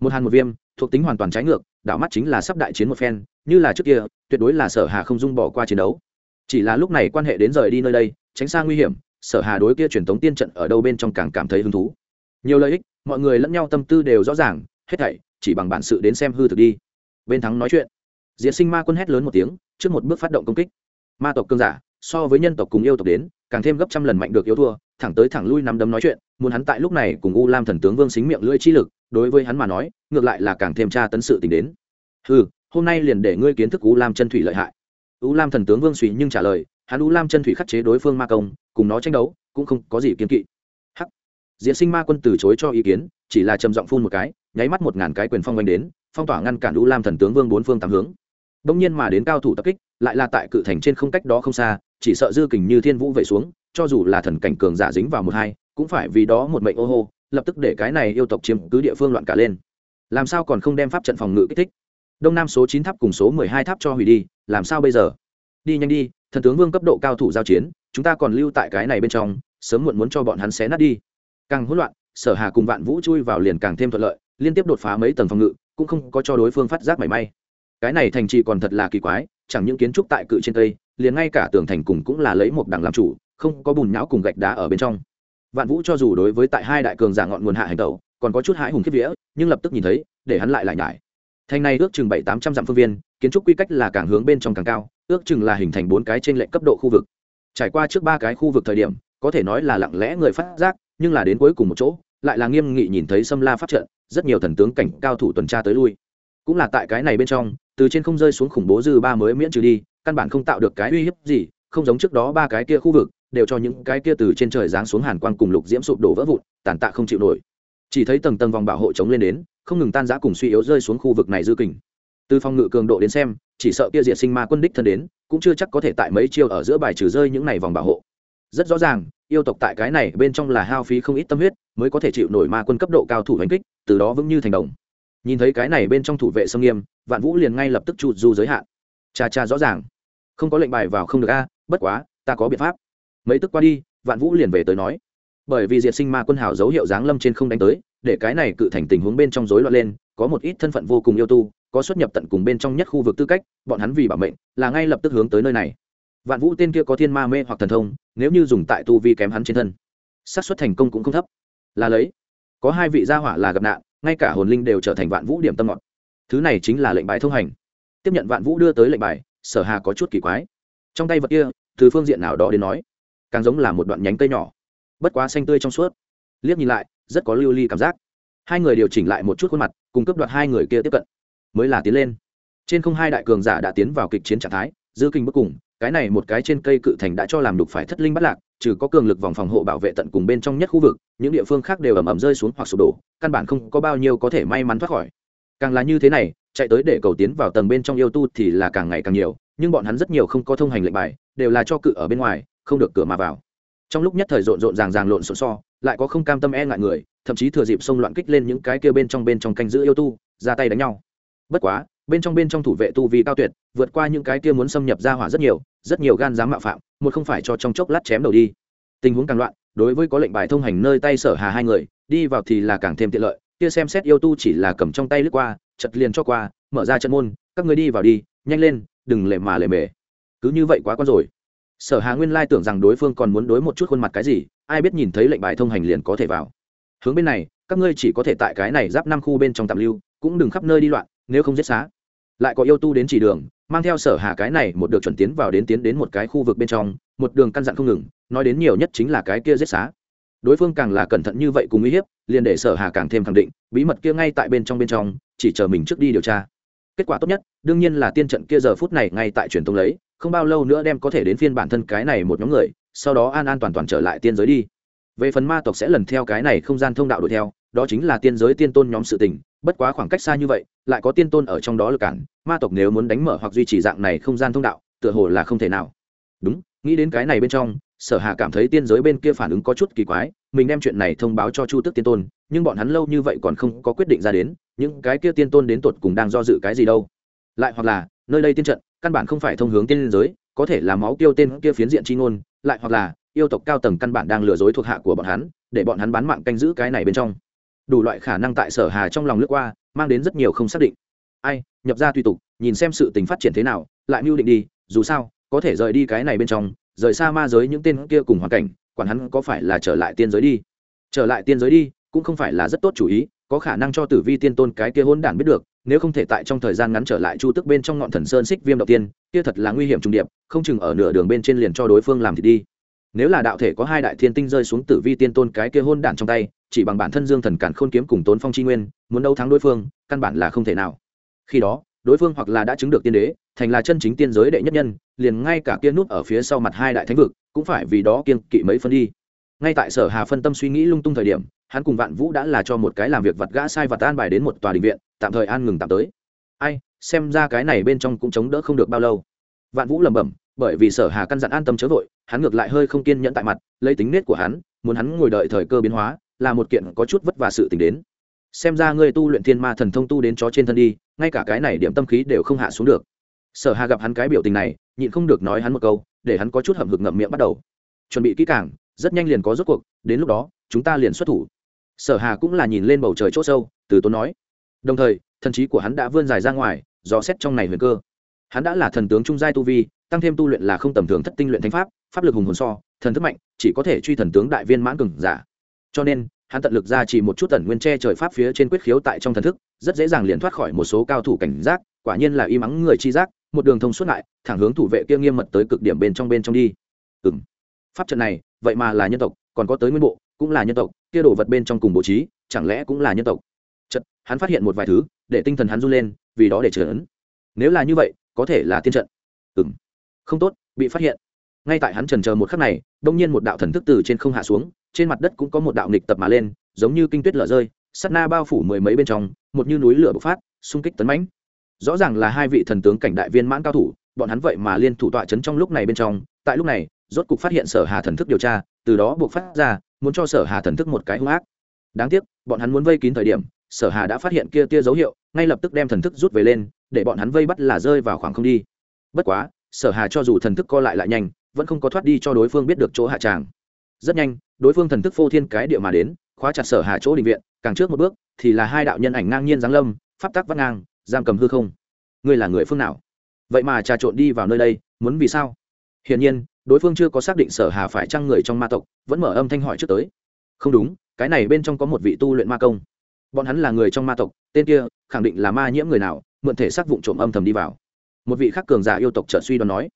Một hàn một viêm thuộc tính hoàn toàn trái ngược, đảo mắt chính là sắp đại chiến một phen, như là trước kia, tuyệt đối là sở hà không dung bỏ qua chiến đấu. Chỉ là lúc này quan hệ đến rời đi nơi đây, tránh xa nguy hiểm, sở hà đối kia truyền thống tiên trận ở đâu bên trong càng cảm thấy hứng thú. Nhiều lợi ích, mọi người lẫn nhau tâm tư đều rõ ràng, hết thảy chỉ bằng bản sự đến xem hư thực đi. Bên thắng nói chuyện, diệt sinh ma quân hét lớn một tiếng, trước một bước phát động công kích. Ma tộc cương giả, so với nhân tộc cùng yêu tộc đến, càng thêm gấp trăm lần mạnh được yếu thua, thẳng tới thẳng lui nắm đấm nói chuyện, muốn hắn tại lúc này cùng u lam thần tướng vương xính miệng lưỡi chi lực đối với hắn mà nói, ngược lại là càng thêm tra tấn sự tình đến. Ừ hôm nay liền để ngươi kiến thức u lam chân thủy lợi hại. U lam thần tướng vương suy nhưng trả lời, hắn u lam chân thủy khắc chế đối phương ma công, cùng nó tranh đấu, cũng không có gì kiến kỵ. Hắc. Diễn sinh ma quân từ chối cho ý kiến, chỉ là trầm giọng phun một cái, nháy mắt một ngàn cái quyền phong quanh đến, phong tỏa ngăn cản u lam thần tướng vương bốn phương tám hướng. Đông nhiên mà đến cao thủ tập kích, lại là tại cự thành trên không cách đó không xa, chỉ sợ dư kình như thiên vũ vậy xuống, cho dù là thần cảnh cường giả dính vào một hai, cũng phải vì đó một mệnh ô hô lập tức để cái này yêu tộc chiếm cứ địa phương loạn cả lên. Làm sao còn không đem pháp trận phòng ngự kích thích? Đông nam số chín tháp cùng số mười hai tháp cho hủy đi, làm sao bây giờ? Đi nhanh đi, thần tướng vương cấp độ cao thủ giao chiến, chúng ta còn lưu tại cái này bên trong, sớm muộn muốn cho bọn hắn xé nát đi. Càng hỗn loạn, sở hà cùng vạn vũ chui vào liền càng thêm thuận lợi, liên tiếp đột phá mấy tầng phòng ngự, cũng không có cho đối phương phát giác mảy may. Cái này thành trì còn thật là kỳ quái, chẳng những kiến trúc tại cự trên cây, liền ngay cả tường thành cùng cũng là lấy một đằng làm chủ, không có bùn nhão cùng gạch đá ở bên trong vạn vũ cho dù đối với tại hai đại cường giả ngọn nguồn hạ hành tẩu, còn có chút hãi hùng kiếp vía, nhưng lập tức nhìn thấy, để hắn lại lại nhải. Thành này ước chừng bảy tám trăm dặm phương viên, kiến trúc quy cách là càng hướng bên trong càng cao, ước chừng là hình thành bốn cái trên lệnh cấp độ khu vực. Trải qua trước ba cái khu vực thời điểm, có thể nói là lặng lẽ người phát giác, nhưng là đến cuối cùng một chỗ, lại là nghiêm nghị nhìn thấy xâm la phát trận, rất nhiều thần tướng cảnh cao thủ tuần tra tới lui. Cũng là tại cái này bên trong, từ trên không rơi xuống khủng bố dư ba mới miễn trừ đi, căn bản không tạo được cái uy hiếp gì, không giống trước đó ba cái kia khu vực đều cho những cái kia từ trên trời giáng xuống hàn quang cùng lục diễm sụp đổ vỡ vụn, tàn tạ không chịu nổi. Chỉ thấy tầng tầng vòng bảo hộ chống lên đến, không ngừng tan giã cùng suy yếu rơi xuống khu vực này dư kình. Từ phòng ngự cường độ đến xem, chỉ sợ kia diệt sinh ma quân đích thân đến, cũng chưa chắc có thể tại mấy chiêu ở giữa bài trừ rơi những này vòng bảo hộ. Rất rõ ràng, yêu tộc tại cái này bên trong là hao phí không ít tâm huyết, mới có thể chịu nổi ma quân cấp độ cao thủ hành kích, từ đó vững như thành đồng. Nhìn thấy cái này bên trong thủ vệ sông nghiêm, vạn vũ liền ngay lập tức trụ du giới hạn. Cha cha rõ ràng. Không có lệnh bài vào không được a, bất quá, ta có biện pháp mấy tức qua đi, vạn vũ liền về tới nói. Bởi vì diệt sinh ma quân hào dấu hiệu giáng lâm trên không đánh tới, để cái này cự thành tình huống bên trong rối loạn lên, có một ít thân phận vô cùng yêu tu, có xuất nhập tận cùng bên trong nhất khu vực tư cách, bọn hắn vì bảo mệnh, là ngay lập tức hướng tới nơi này. Vạn vũ tên kia có thiên ma mê hoặc thần thông, nếu như dùng tại tu vi kém hắn trên thân, xác suất thành công cũng không thấp. Là lấy, có hai vị gia hỏa là gặp nạn, ngay cả hồn linh đều trở thành vạn vũ điểm tâm ngọt. Thứ này chính là lệnh bài thông hành. Tiếp nhận vạn vũ đưa tới lệnh bài, sở hà có chút kỳ quái. Trong tay vật kia, từ phương diện nào đó đến nói càng giống là một đoạn nhánh cây nhỏ. Bất quá xanh tươi trong suốt. Liếc nhìn lại, rất có lưu ly cảm giác. Hai người điều chỉnh lại một chút khuôn mặt, cùng cấp đoạt hai người kia tiếp cận. Mới là tiến lên. Trên không hai đại cường giả đã tiến vào kịch chiến trạng thái, dư kinh bất cùng, cái này một cái trên cây cự thành đã cho làm đục phải thất linh bắt lạc, trừ có cường lực vòng phòng hộ bảo vệ tận cùng bên trong nhất khu vực, những địa phương khác đều ẩm ẩm rơi xuống hoặc sụp đổ, căn bản không có bao nhiêu có thể may mắn thoát khỏi. Càng là như thế này, chạy tới để cầu tiến vào tầng bên trong yêu tu thì là càng ngày càng nhiều, nhưng bọn hắn rất nhiều không có thông hành lệnh bài, đều là cho cự ở bên ngoài không được cửa mà vào. Trong lúc nhất thời rộn rộn ràng ràng lộn xộn so lại có không cam tâm e ngại người, thậm chí thừa dịp xông loạn kích lên những cái kia bên trong bên trong canh giữ yêu tu, ra tay đánh nhau. Bất quá, bên trong bên trong thủ vệ tu vi cao tuyệt, vượt qua những cái kia muốn xâm nhập ra hỏa rất nhiều rất nhiều gan dám mạo phạm, một không phải cho trong chốc lát chém đầu đi. Tình huống càng loạn, đối với có lệnh bài thông hành nơi tay sở hà hai người, đi vào thì là càng thêm tiện lợi, kia xem xét yêu tu chỉ là cầm trong tay lướt qua, chật liền cho qua, mở ra chân môn, các người đi vào đi, nhanh lên, đừng lề mà lề mề. Cứ như vậy quá con rồi sở hà nguyên lai tưởng rằng đối phương còn muốn đối một chút khuôn mặt cái gì, ai biết nhìn thấy lệnh bài thông hành liền có thể vào. Hướng bên này, các ngươi chỉ có thể tại cái này giáp năm khu bên trong tạm lưu, cũng đừng khắp nơi đi loạn, nếu không giết xá. Lại có yêu tu đến chỉ đường, mang theo sở hà cái này một được chuẩn tiến vào đến tiến đến một cái khu vực bên trong, một đường căn dặn không ngừng, nói đến nhiều nhất chính là cái kia giết xá. Đối phương càng là cẩn thận như vậy cùng uy hiếp, liền để sở hà càng thêm khẳng định, bí mật kia ngay tại bên trong bên trong, chỉ chờ mình trước đi điều tra. Kết quả tốt nhất, đương nhiên là tiên trận kia giờ phút này ngay tại truyền tông lấy không bao lâu nữa đem có thể đến phiên bản thân cái này một nhóm người, sau đó an an toàn toàn trở lại tiên giới đi. Về phần ma tộc sẽ lần theo cái này không gian thông đạo đuổi theo, đó chính là tiên giới tiên tôn nhóm sự tình, bất quá khoảng cách xa như vậy, lại có tiên tôn ở trong đó lực cản, ma tộc nếu muốn đánh mở hoặc duy trì dạng này không gian thông đạo, tựa hồ là không thể nào. Đúng, nghĩ đến cái này bên trong, sở hà cảm thấy tiên giới bên kia phản ứng có chút kỳ quái, mình đem chuyện này thông báo cho chu tước tiên tôn, nhưng bọn hắn lâu như vậy còn không có quyết định ra đến, những cái kia tiên tôn đến tột cùng đang do dự cái gì đâu. Lại hoặc là, nơi đây tiên trận căn bản không phải thông hướng tiên giới, có thể là máu tiêu tên kia phiến diện chi ngôn, lại hoặc là yêu tộc cao tầng căn bản đang lừa dối thuộc hạ của bọn hắn, để bọn hắn bán mạng canh giữ cái này bên trong. Đủ loại khả năng tại sở hà trong lòng lướt qua, mang đến rất nhiều không xác định. Ai, nhập ra tùy tục, nhìn xem sự tình phát triển thế nào, lại mưu định đi, dù sao, có thể rời đi cái này bên trong, rời xa ma giới những tên kia cùng hoàn cảnh, quản hắn có phải là trở lại tiên giới đi. Trở lại tiên giới đi, cũng không phải là rất tốt chủ ý, có khả năng cho tử vi tiên tôn cái kia hôn đản biết được nếu không thể tại trong thời gian ngắn trở lại chu tức bên trong ngọn thần sơn xích viêm đầu tiên, kia thật là nguy hiểm trùng điệp, không chừng ở nửa đường bên trên liền cho đối phương làm thì đi. Nếu là đạo thể có hai đại thiên tinh rơi xuống tử vi tiên tôn cái kia hôn đản trong tay, chỉ bằng bản thân dương thần cản khôn kiếm cùng tốn phong chi nguyên, muốn đấu thắng đối phương, căn bản là không thể nào. Khi đó, đối phương hoặc là đã chứng được tiên đế, thành là chân chính tiên giới đệ nhất nhân, liền ngay cả kia nút ở phía sau mặt hai đại thánh vực, cũng phải vì đó kiên kỵ mấy phân đi. Ngay tại sở hà phân tâm suy nghĩ lung tung thời điểm hắn cùng vạn vũ đã là cho một cái làm việc vặt gã sai vặt an bài đến một tòa định viện, tạm thời an ngừng tạm tới. Ai, xem ra cái này bên trong cũng chống đỡ không được bao lâu. Vạn vũ lẩm bẩm, bởi vì sở hà căn dặn an tâm chớ vội, hắn ngược lại hơi không kiên nhẫn tại mặt, lấy tính nết của hắn, muốn hắn ngồi đợi thời cơ biến hóa, là một kiện có chút vất vả sự tình đến. Xem ra ngươi tu luyện thiên ma thần thông tu đến chó trên thân đi, ngay cả cái này điểm tâm khí đều không hạ xuống được. Sở hà gặp hắn cái biểu tình này, nhịn không được nói hắn một câu, để hắn có chút hậm hực ngậm miệng bắt đầu. Chuẩn bị kỹ càng, rất nhanh liền có rốt cuộc, đến lúc đó, chúng ta liền xuất thủ sở hà cũng là nhìn lên bầu trời chỗ sâu, từ tốn nói. Đồng thời, thần trí của hắn đã vươn dài ra ngoài, dò xét trong này huyền cơ. Hắn đã là thần tướng trung giai tu vi, tăng thêm tu luyện là không tầm thường thất tinh luyện thánh pháp pháp lực hùng hồn so, thần thức mạnh, chỉ có thể truy thần tướng đại viên mãn cường giả. Cho nên, hắn tận lực ra chỉ một chút tần nguyên che trời pháp phía trên quyết khiếu tại trong thần thức, rất dễ dàng liền thoát khỏi một số cao thủ cảnh giác, quả nhiên là y mắng người chi giác, một đường thông suốt lại, thẳng hướng thủ vệ kia nghiêm mật tới cực điểm bên trong bên trong đi. Ừ pháp trận này, vậy mà là nhân tộc, còn có tới nguyên bộ, cũng là nhân tộc kia đổ vật bên trong cùng bố trí, chẳng lẽ cũng là nhân tộc? Trận hắn phát hiện một vài thứ, để tinh thần hắn run lên, vì đó để trở ấn. Nếu là như vậy, có thể là tiên trận. Ừng không tốt, bị phát hiện. Ngay tại hắn trần chờ một khắc này, đông nhiên một đạo thần thức từ trên không hạ xuống, trên mặt đất cũng có một đạo nghịch tập mà lên, giống như kinh tuyết lở rơi sắt na bao phủ mười mấy bên trong, một như núi lửa bộc phát, xung kích tấn mãnh. Rõ ràng là hai vị thần tướng cảnh đại viên mãn cao thủ, bọn hắn vậy mà liên thủ tọa chấn trong lúc này bên trong, tại lúc này rốt cục phát hiện sở hà thần thức điều tra, từ đó buộc phát ra, muốn cho sở hà thần thức một cái hung ác. Đáng tiếc, bọn hắn muốn vây kín thời điểm, sở hà đã phát hiện kia tia dấu hiệu, ngay lập tức đem thần thức rút về lên, để bọn hắn vây bắt là rơi vào khoảng không đi. Bất quá, sở hà cho dù thần thức co lại lại nhanh, vẫn không có thoát đi cho đối phương biết được chỗ hạ tràng. Rất nhanh, đối phương thần thức phô thiên cái địa mà đến, khóa chặt sở hà chỗ định viện, càng trước một bước, thì là hai đạo nhân ảnh ngang nhiên giáng lâm, pháp tắc vắt ngang, giam cầm hư không. Ngươi là người phương nào? Vậy mà trà trộn đi vào nơi đây, muốn vì sao? Hiển nhiên đối phương chưa có xác định sở hà phải chăng người trong ma tộc, vẫn mở âm thanh hỏi trước tới. Không đúng, cái này bên trong có một vị tu luyện ma công. Bọn hắn là người trong ma tộc, tên kia khẳng định là ma nhiễm người nào, mượn thể xác vụng trộm âm thầm đi vào. Một vị khắc cường giả yêu tộc trợ suy đoán nói,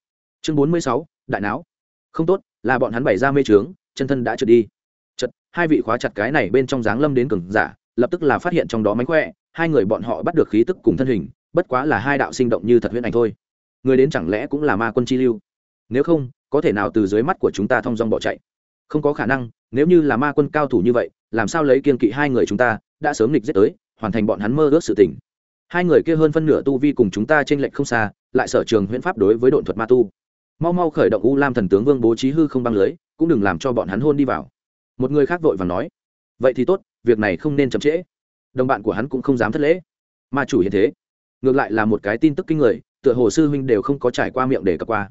chương bốn mươi sáu, đại não. Không tốt, là bọn hắn bày ra mê trướng chân thân đã trượt đi. Chật hai vị khóa chặt cái này bên trong dáng lâm đến cường giả, lập tức là phát hiện trong đó mánh khỏe, hai người bọn họ bắt được khí tức cùng thân hình, bất quá là hai đạo sinh động như thật huyễn ảnh thôi. Người đến chẳng lẽ cũng là ma quân chi lưu? Nếu không có thể nào từ dưới mắt của chúng ta thong dong bỏ chạy? Không có khả năng, nếu như là ma quân cao thủ như vậy, làm sao lấy kiên kỵ hai người chúng ta, đã sớm nghịch giết tới, hoàn thành bọn hắn mơ ước sự tình. Hai người kia hơn phân nửa tu vi cùng chúng ta trên lệnh không xa, lại sở trường huyễn pháp đối với độn thuật ma tu. Mau mau khởi động u lam thần tướng vương bố trí hư không băng lưới, cũng đừng làm cho bọn hắn hôn đi vào. Một người khác vội và nói, vậy thì tốt, việc này không nên chậm trễ. Đồng bạn của hắn cũng không dám thất lễ. Ma chủ hiện thế. Ngược lại là một cái tin tức kinh người, tựa hồ sư huynh đều không có trải qua miệng để cập qua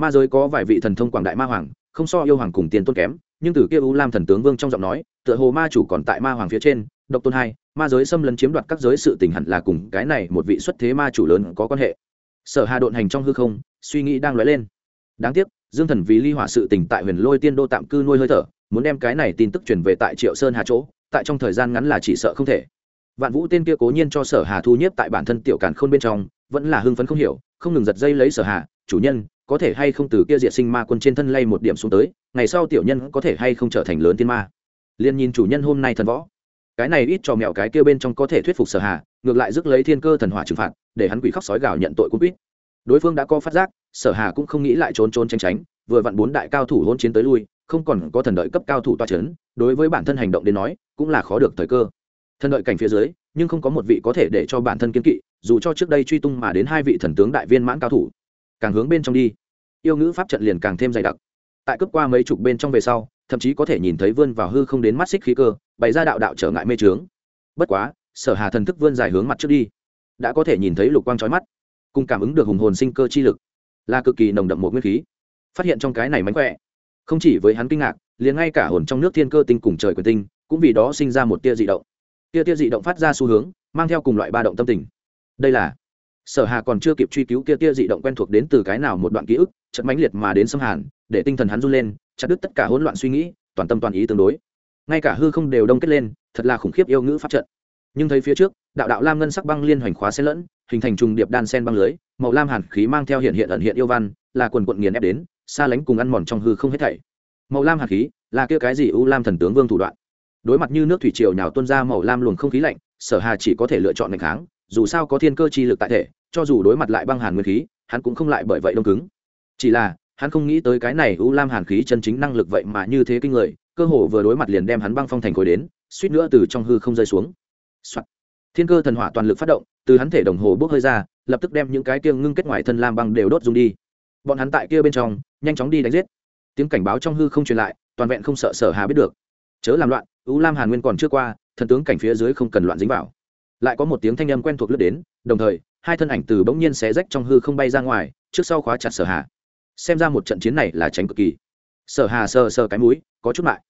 ma giới có vài vị thần thông quảng đại ma hoàng, không so yêu hoàng cùng tiền tôn kém, nhưng từ kia u lam thần tướng vương trong giọng nói, tựa hồ ma chủ còn tại ma hoàng phía trên, độc tôn hai, ma giới xâm lấn chiếm đoạt các giới sự tình hẳn là cùng cái này một vị xuất thế ma chủ lớn có quan hệ. Sở hà độn hành trong hư không, suy nghĩ đang lóe lên. Đáng tiếc, dương thần vì ly hỏa sự tình tại huyền lôi tiên đô tạm cư nuôi hơi thở, muốn đem cái này tin tức truyền về tại triệu sơn hà chỗ, tại trong thời gian ngắn là chỉ sợ không thể. Vạn vũ tên kia cố nhiên cho sở hà thu nhiếp tại bản thân tiểu càn khôn bên trong, vẫn là hưng phấn không hiểu, không ngừng giật dây lấy sở hà, chủ nhân có thể hay không từ kia diệt sinh ma quân trên thân lay một điểm xuống tới, ngày sau tiểu nhân có thể hay không trở thành lớn tiên ma. Liền nhìn chủ nhân hôm nay thần võ. Cái này ít cho mẹo cái kia bên trong có thể thuyết phục sở hà, ngược lại rước lấy thiên cơ thần hỏa trừng phạt, để hắn quỷ khóc sói gào nhận tội cũng biết đối phương đã có phát giác, sở hà cũng không nghĩ lại trốn trốn tránh tránh, vừa vặn bốn đại cao thủ hôn chiến tới lui, không còn có thần đợi cấp cao thủ toa chấn, đối với bản thân hành động đến nói, cũng là khó được thời cơ. Thần đợi cảnh phía dưới, nhưng không có một vị có thể để cho bản thân kiên kỵ, dù cho trước đây truy tung mà đến hai vị thần tướng đại viên mãn cao thủ càng hướng bên trong đi. Yêu ngữ pháp trận liền càng thêm dày đặc. Tại cướp qua mấy chục bên trong về sau, thậm chí có thể nhìn thấy vươn vào hư không đến mắt xích khí cơ, bày ra đạo đạo trở ngại mê trướng. Bất quá, sở hà thần thức vươn dài hướng mặt trước đi, đã có thể nhìn thấy lục quang trói mắt, cùng cảm ứng được hùng hồn sinh cơ chi lực. Là cực kỳ nồng đậm một nguyên khí. Phát hiện trong cái này mánh khỏe. Không chỉ với hắn kinh ngạc, liền ngay cả hồn trong nước thiên cơ tinh cùng trời quyền tinh, cũng vì đó sinh ra một tia dị động. Tia tia dị động phát ra xu hướng, mang theo cùng loại ba động tâm tình. Đây là sở hà còn chưa kịp truy cứu kia tia dị động quen thuộc đến từ cái nào một đoạn ký ức chật mãnh liệt mà đến xâm hàn, để tinh thần hắn run lên, chặt đứt tất cả hỗn loạn suy nghĩ, toàn tâm toàn ý tương đối. Ngay cả hư không đều đông kết lên, thật là khủng khiếp yêu ngữ pháp trận. Nhưng thấy phía trước, đạo đạo lam ngân sắc băng liên hoành khóa xen lẫn, hình thành trùng điệp đan sen băng lưới, màu lam hàn khí mang theo hiện hiện ẩn hiện yêu văn, là quần quận nghiền ép đến, xa lánh cùng ăn mòn trong hư không hết thảy. Màu lam hàn khí, là kia cái gì u lam thần tướng vương thủ đoạn. Đối mặt như nước thủy triều nhào tuôn ra màu lam luồng không khí lạnh, sở hà chỉ có thể lựa chọn ngày kháng dù sao có thiên cơ chi lực tại thể, cho dù đối mặt lại băng hàn nguyên khí, hắn cũng không lại bởi vậy đông cứng. Chỉ là, hắn không nghĩ tới cái này u lam hàn khí chân chính năng lực vậy mà như thế kinh người, cơ hồ vừa đối mặt liền đem hắn băng phong thành khối đến, suýt nữa từ trong hư không rơi xuống、Soạn. thiên cơ thần hỏa toàn lực phát động, từ hắn thể đồng hồ bốc hơi ra, lập tức đem những cái kia ngưng kết ngoài thân lam băng đều đốt dung đi. Bọn hắn tại kia bên trong, nhanh chóng đi đánh giết. Tiếng cảnh báo trong hư không truyền lại, toàn vẹn không sợ sở hà biết được. Chớ làm loạn, u lam hàn nguyên còn chưa qua, thần tướng cảnh phía dưới không cần loạn dính vào lại có một tiếng thanh âm quen thuộc lướt đến, đồng thời, hai thân ảnh từ bỗng nhiên xé rách trong hư không bay ra ngoài, trước sau khóa chặt sở hà. Xem ra một trận chiến này là tránh cực kỳ. Sở hà sờ sờ cái mũi, có chút lại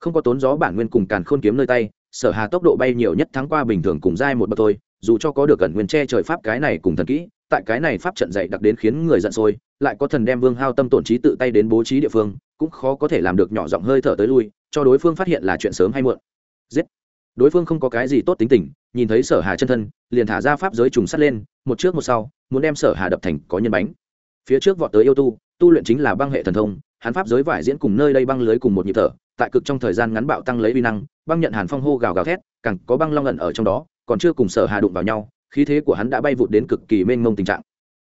không có tốn gió bản nguyên cùng càn khôn kiếm nơi tay, sở hà tốc độ bay nhiều nhất thắng qua bình thường cùng dai một bậc thôi, dù cho có được gần nguyên che trời pháp cái này cùng thần kỹ, tại cái này pháp trận dạy đặc đến khiến người giận sôi, lại có thần đem vương hao tâm tổn trí tự tay đến bố trí địa phương, cũng khó có thể làm được nhỏ giọng hơi thở tới lui, cho đối phương phát hiện là chuyện sớm hay muộn. Giết. Đối phương không có cái gì tốt tính tình nhìn thấy sở hà chân thân, liền thả ra pháp giới trùng sắt lên, một trước một sau, muốn đem sở hà đập thành có nhân bánh. Phía trước vọt tới yêu tu tu luyện chính là băng hệ thần thông, hắn pháp giới vải diễn cùng nơi đây băng lưới cùng một nhịp thở, tại cực trong thời gian ngắn bạo tăng lấy vi năng, băng nhận hàn phong hô gào gào thét, càng có băng long ẩn ở trong đó, còn chưa cùng sở hà đụng vào nhau, khí thế của hắn đã bay vụt đến cực kỳ mênh mông tình trạng.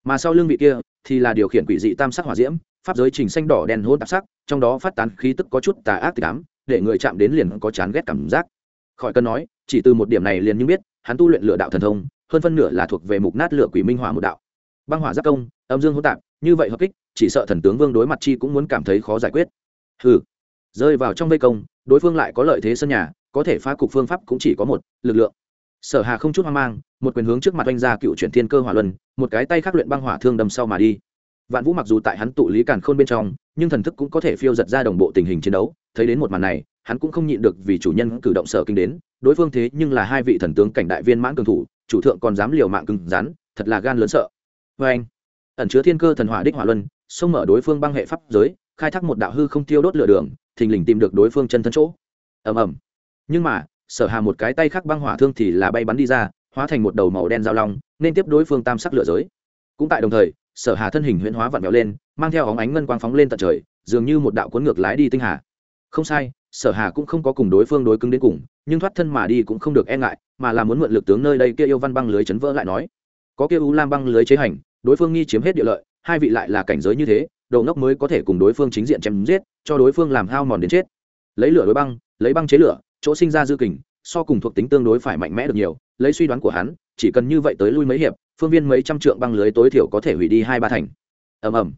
Mà sau lưng vị kia, thì là điều khiển quỷ dị tam sắc hỏa diễm, pháp giới trình xanh đỏ đen hôn tạp sắc, trong đó phát tán khí tức có chút tà ác tịch ám, để người chạm đến liền có chán ghét cảm giác. Khỏi cần nói chỉ từ một điểm này liền như biết, hắn tu luyện lựa đạo thần thông, hơn phân nửa là thuộc về mục nát lửa quỷ minh hỏa một đạo. Băng hỏa giáp công, âm dương hỗn tạp, như vậy hợp kích, chỉ sợ thần tướng vương đối mặt chi cũng muốn cảm thấy khó giải quyết. Hừ. Rơi vào trong vây công, đối phương lại có lợi thế sân nhà, có thể phá cục phương pháp cũng chỉ có một, lực lượng. Sở hà không chút hoang mang, một quyền hướng trước mặt oanh ra cựu chuyển thiên cơ hỏa luân, một cái tay khắc luyện băng hỏa thương đâm sau mà đi. Vạn vũ mặc dù tại hắn tụ lý càn khôn bên trong, nhưng thần thức cũng có thể phiêu giật ra đồng bộ tình hình chiến đấu, thấy đến một màn này hắn cũng không nhịn được vì chủ nhân cử động sở kinh đến, đối phương thế nhưng là hai vị thần tướng cảnh đại viên mãn cường thủ, chủ thượng còn dám liều mạng cứng rắn, thật là gan lớn sợ. Vê anh, ẩn chứa thiên cơ thần hỏa đích hỏa luân, xông mở đối phương băng hệ pháp giới, khai thác một đạo hư không tiêu đốt lửa đường, thình lình tìm được đối phương chân thân chỗ. Ầm ầm. Nhưng mà, sở hà một cái tay khác băng hỏa thương thì là bay bắn đi ra, hóa thành một đầu màu đen giao long, nên tiếp đối phương tam sắc lửa giới. Cũng tại đồng thời, sở hà thân hình huyễn hóa vặn vẹo lên, mang theo óng ánh ngân quang phóng lên tận trời, dường như một đạo cuốn ngược lái đi tinh hà. Không sai sở hà cũng không có cùng đối phương đối cứng đến cùng, nhưng thoát thân mà đi cũng không được e ngại, mà là muốn mượn lực tướng nơi đây kia yêu văn băng lưới chấn vỡ lại nói. Có kia u lam băng lưới chế hành, đối phương nghi chiếm hết địa lợi, hai vị lại là cảnh giới như thế đầu ngốc mới có thể cùng đối phương chính diện chém giết, cho đối phương làm hao mòn đến chết. Lấy lửa đối băng, lấy băng chế lửa, chỗ sinh ra dư kình, so cùng thuộc tính tương đối phải mạnh mẽ được nhiều, lấy suy đoán của hắn, chỉ cần như vậy tới lui mấy hiệp, phương viên mấy trăm trượng băng lưới tối thiểu có thể hủy đi hai ba thành. Ầm ầm.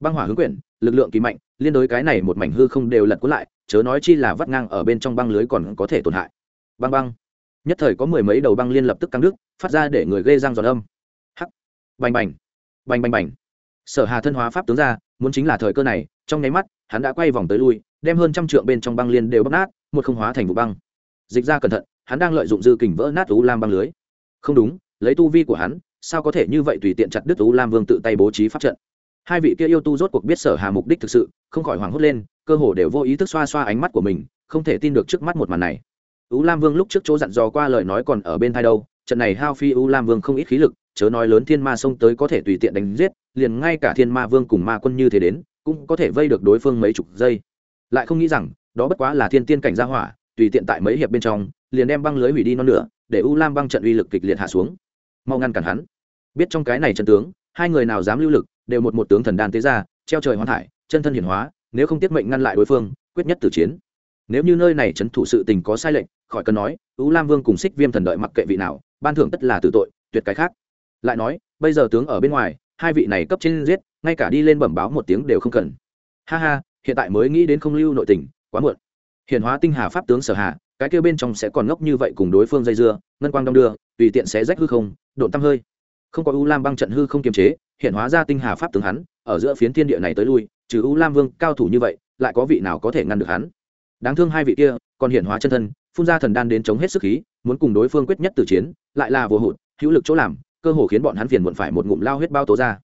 Băng hỏa hướng quyển, lực lượng kỳ mạnh, liên đối cái này một mảnh hư không đều lật cuốn lại chớ nói chi là vắt ngang ở bên trong băng lưới còn có thể tổn hại. Băng băng. Nhất thời có mười mấy đầu băng liên lập tức căng đứt, phát ra để người gây răng giòn âm. Hắc. Bành bành. Bành bành bành. Sở hà thân hóa pháp tướng ra, muốn chính là thời cơ này, trong nháy mắt, hắn đã quay vòng tới lui, đem hơn trăm trượng bên trong băng liên đều bóc nát, một không hóa thành vụ băng. Dịch ra cẩn thận, hắn đang lợi dụng dư kình vỡ nát u lam băng lưới. Không đúng, lấy tu vi của hắn, sao có thể như vậy tùy tiện chặt đứt u lam vương tự tay bố trí pháp trận? Hai vị kia yêu tu rốt cuộc biết sở hà mục đích thực sự, không khỏi hoảng hốt lên, cơ hồ đều vô ý thức xoa xoa ánh mắt của mình, không thể tin được trước mắt một màn này. U lam vương lúc trước chỗ dặn dò qua lời nói còn ở bên thai đâu, trận này hao phi u lam vương không ít khí lực, chớ nói lớn thiên ma xông tới có thể tùy tiện đánh giết, liền ngay cả thiên ma vương cùng ma quân như thế đến, cũng có thể vây được đối phương mấy chục giây. Lại không nghĩ rằng, đó bất quá là thiên tiên cảnh gia hỏa, tùy tiện tại mấy hiệp bên trong, liền đem băng lưới hủy đi non nửa, để u lam băng trận uy lực kịch liệt hạ xuống. Mau ngăn cản hắn. Biết trong cái này trận tướng, hai người nào dám lưu lực đều một một tướng thần đan tế ra, treo trời hoán thải chân thân hiển hóa, nếu không tiết mệnh ngăn lại đối phương, quyết nhất tử chiến. Nếu như nơi này trấn thủ sự tình có sai lệch, khỏi cần nói, u lam vương cùng xích viêm thần đợi mặc kệ vị nào, ban thưởng tất là tử tội, tuyệt cái khác. Lại nói, bây giờ tướng ở bên ngoài, hai vị này cấp trên giết, ngay cả đi lên bẩm báo một tiếng đều không cần. Ha ha, hiện tại mới nghĩ đến không lưu nội tình, quá muộn. Hiện hóa tinh hà pháp tướng sở hạ, cái kêu bên trong sẽ còn ngốc như vậy cùng đối phương dây dưa, ngân quang đong đưa, tùy tiện sẽ rách hư không, độn tăm hơi. Không có u lam băng trận hư không kiềm chế hiện hóa ra tinh hà pháp tướng hắn, ở giữa phiến thiên địa này tới lui, trừ u lam vương cao thủ như vậy, lại có vị nào có thể ngăn được hắn? Đáng thương hai vị kia, còn hiện hóa chân thân, phun ra thần đan đến chống hết sức khí, muốn cùng đối phương quyết nhất từ chiến, lại là vô hụt, hữu lực chỗ làm, cơ hồ khiến bọn hắn phiền muộn phải một ngụm lao huyết bao tố ra.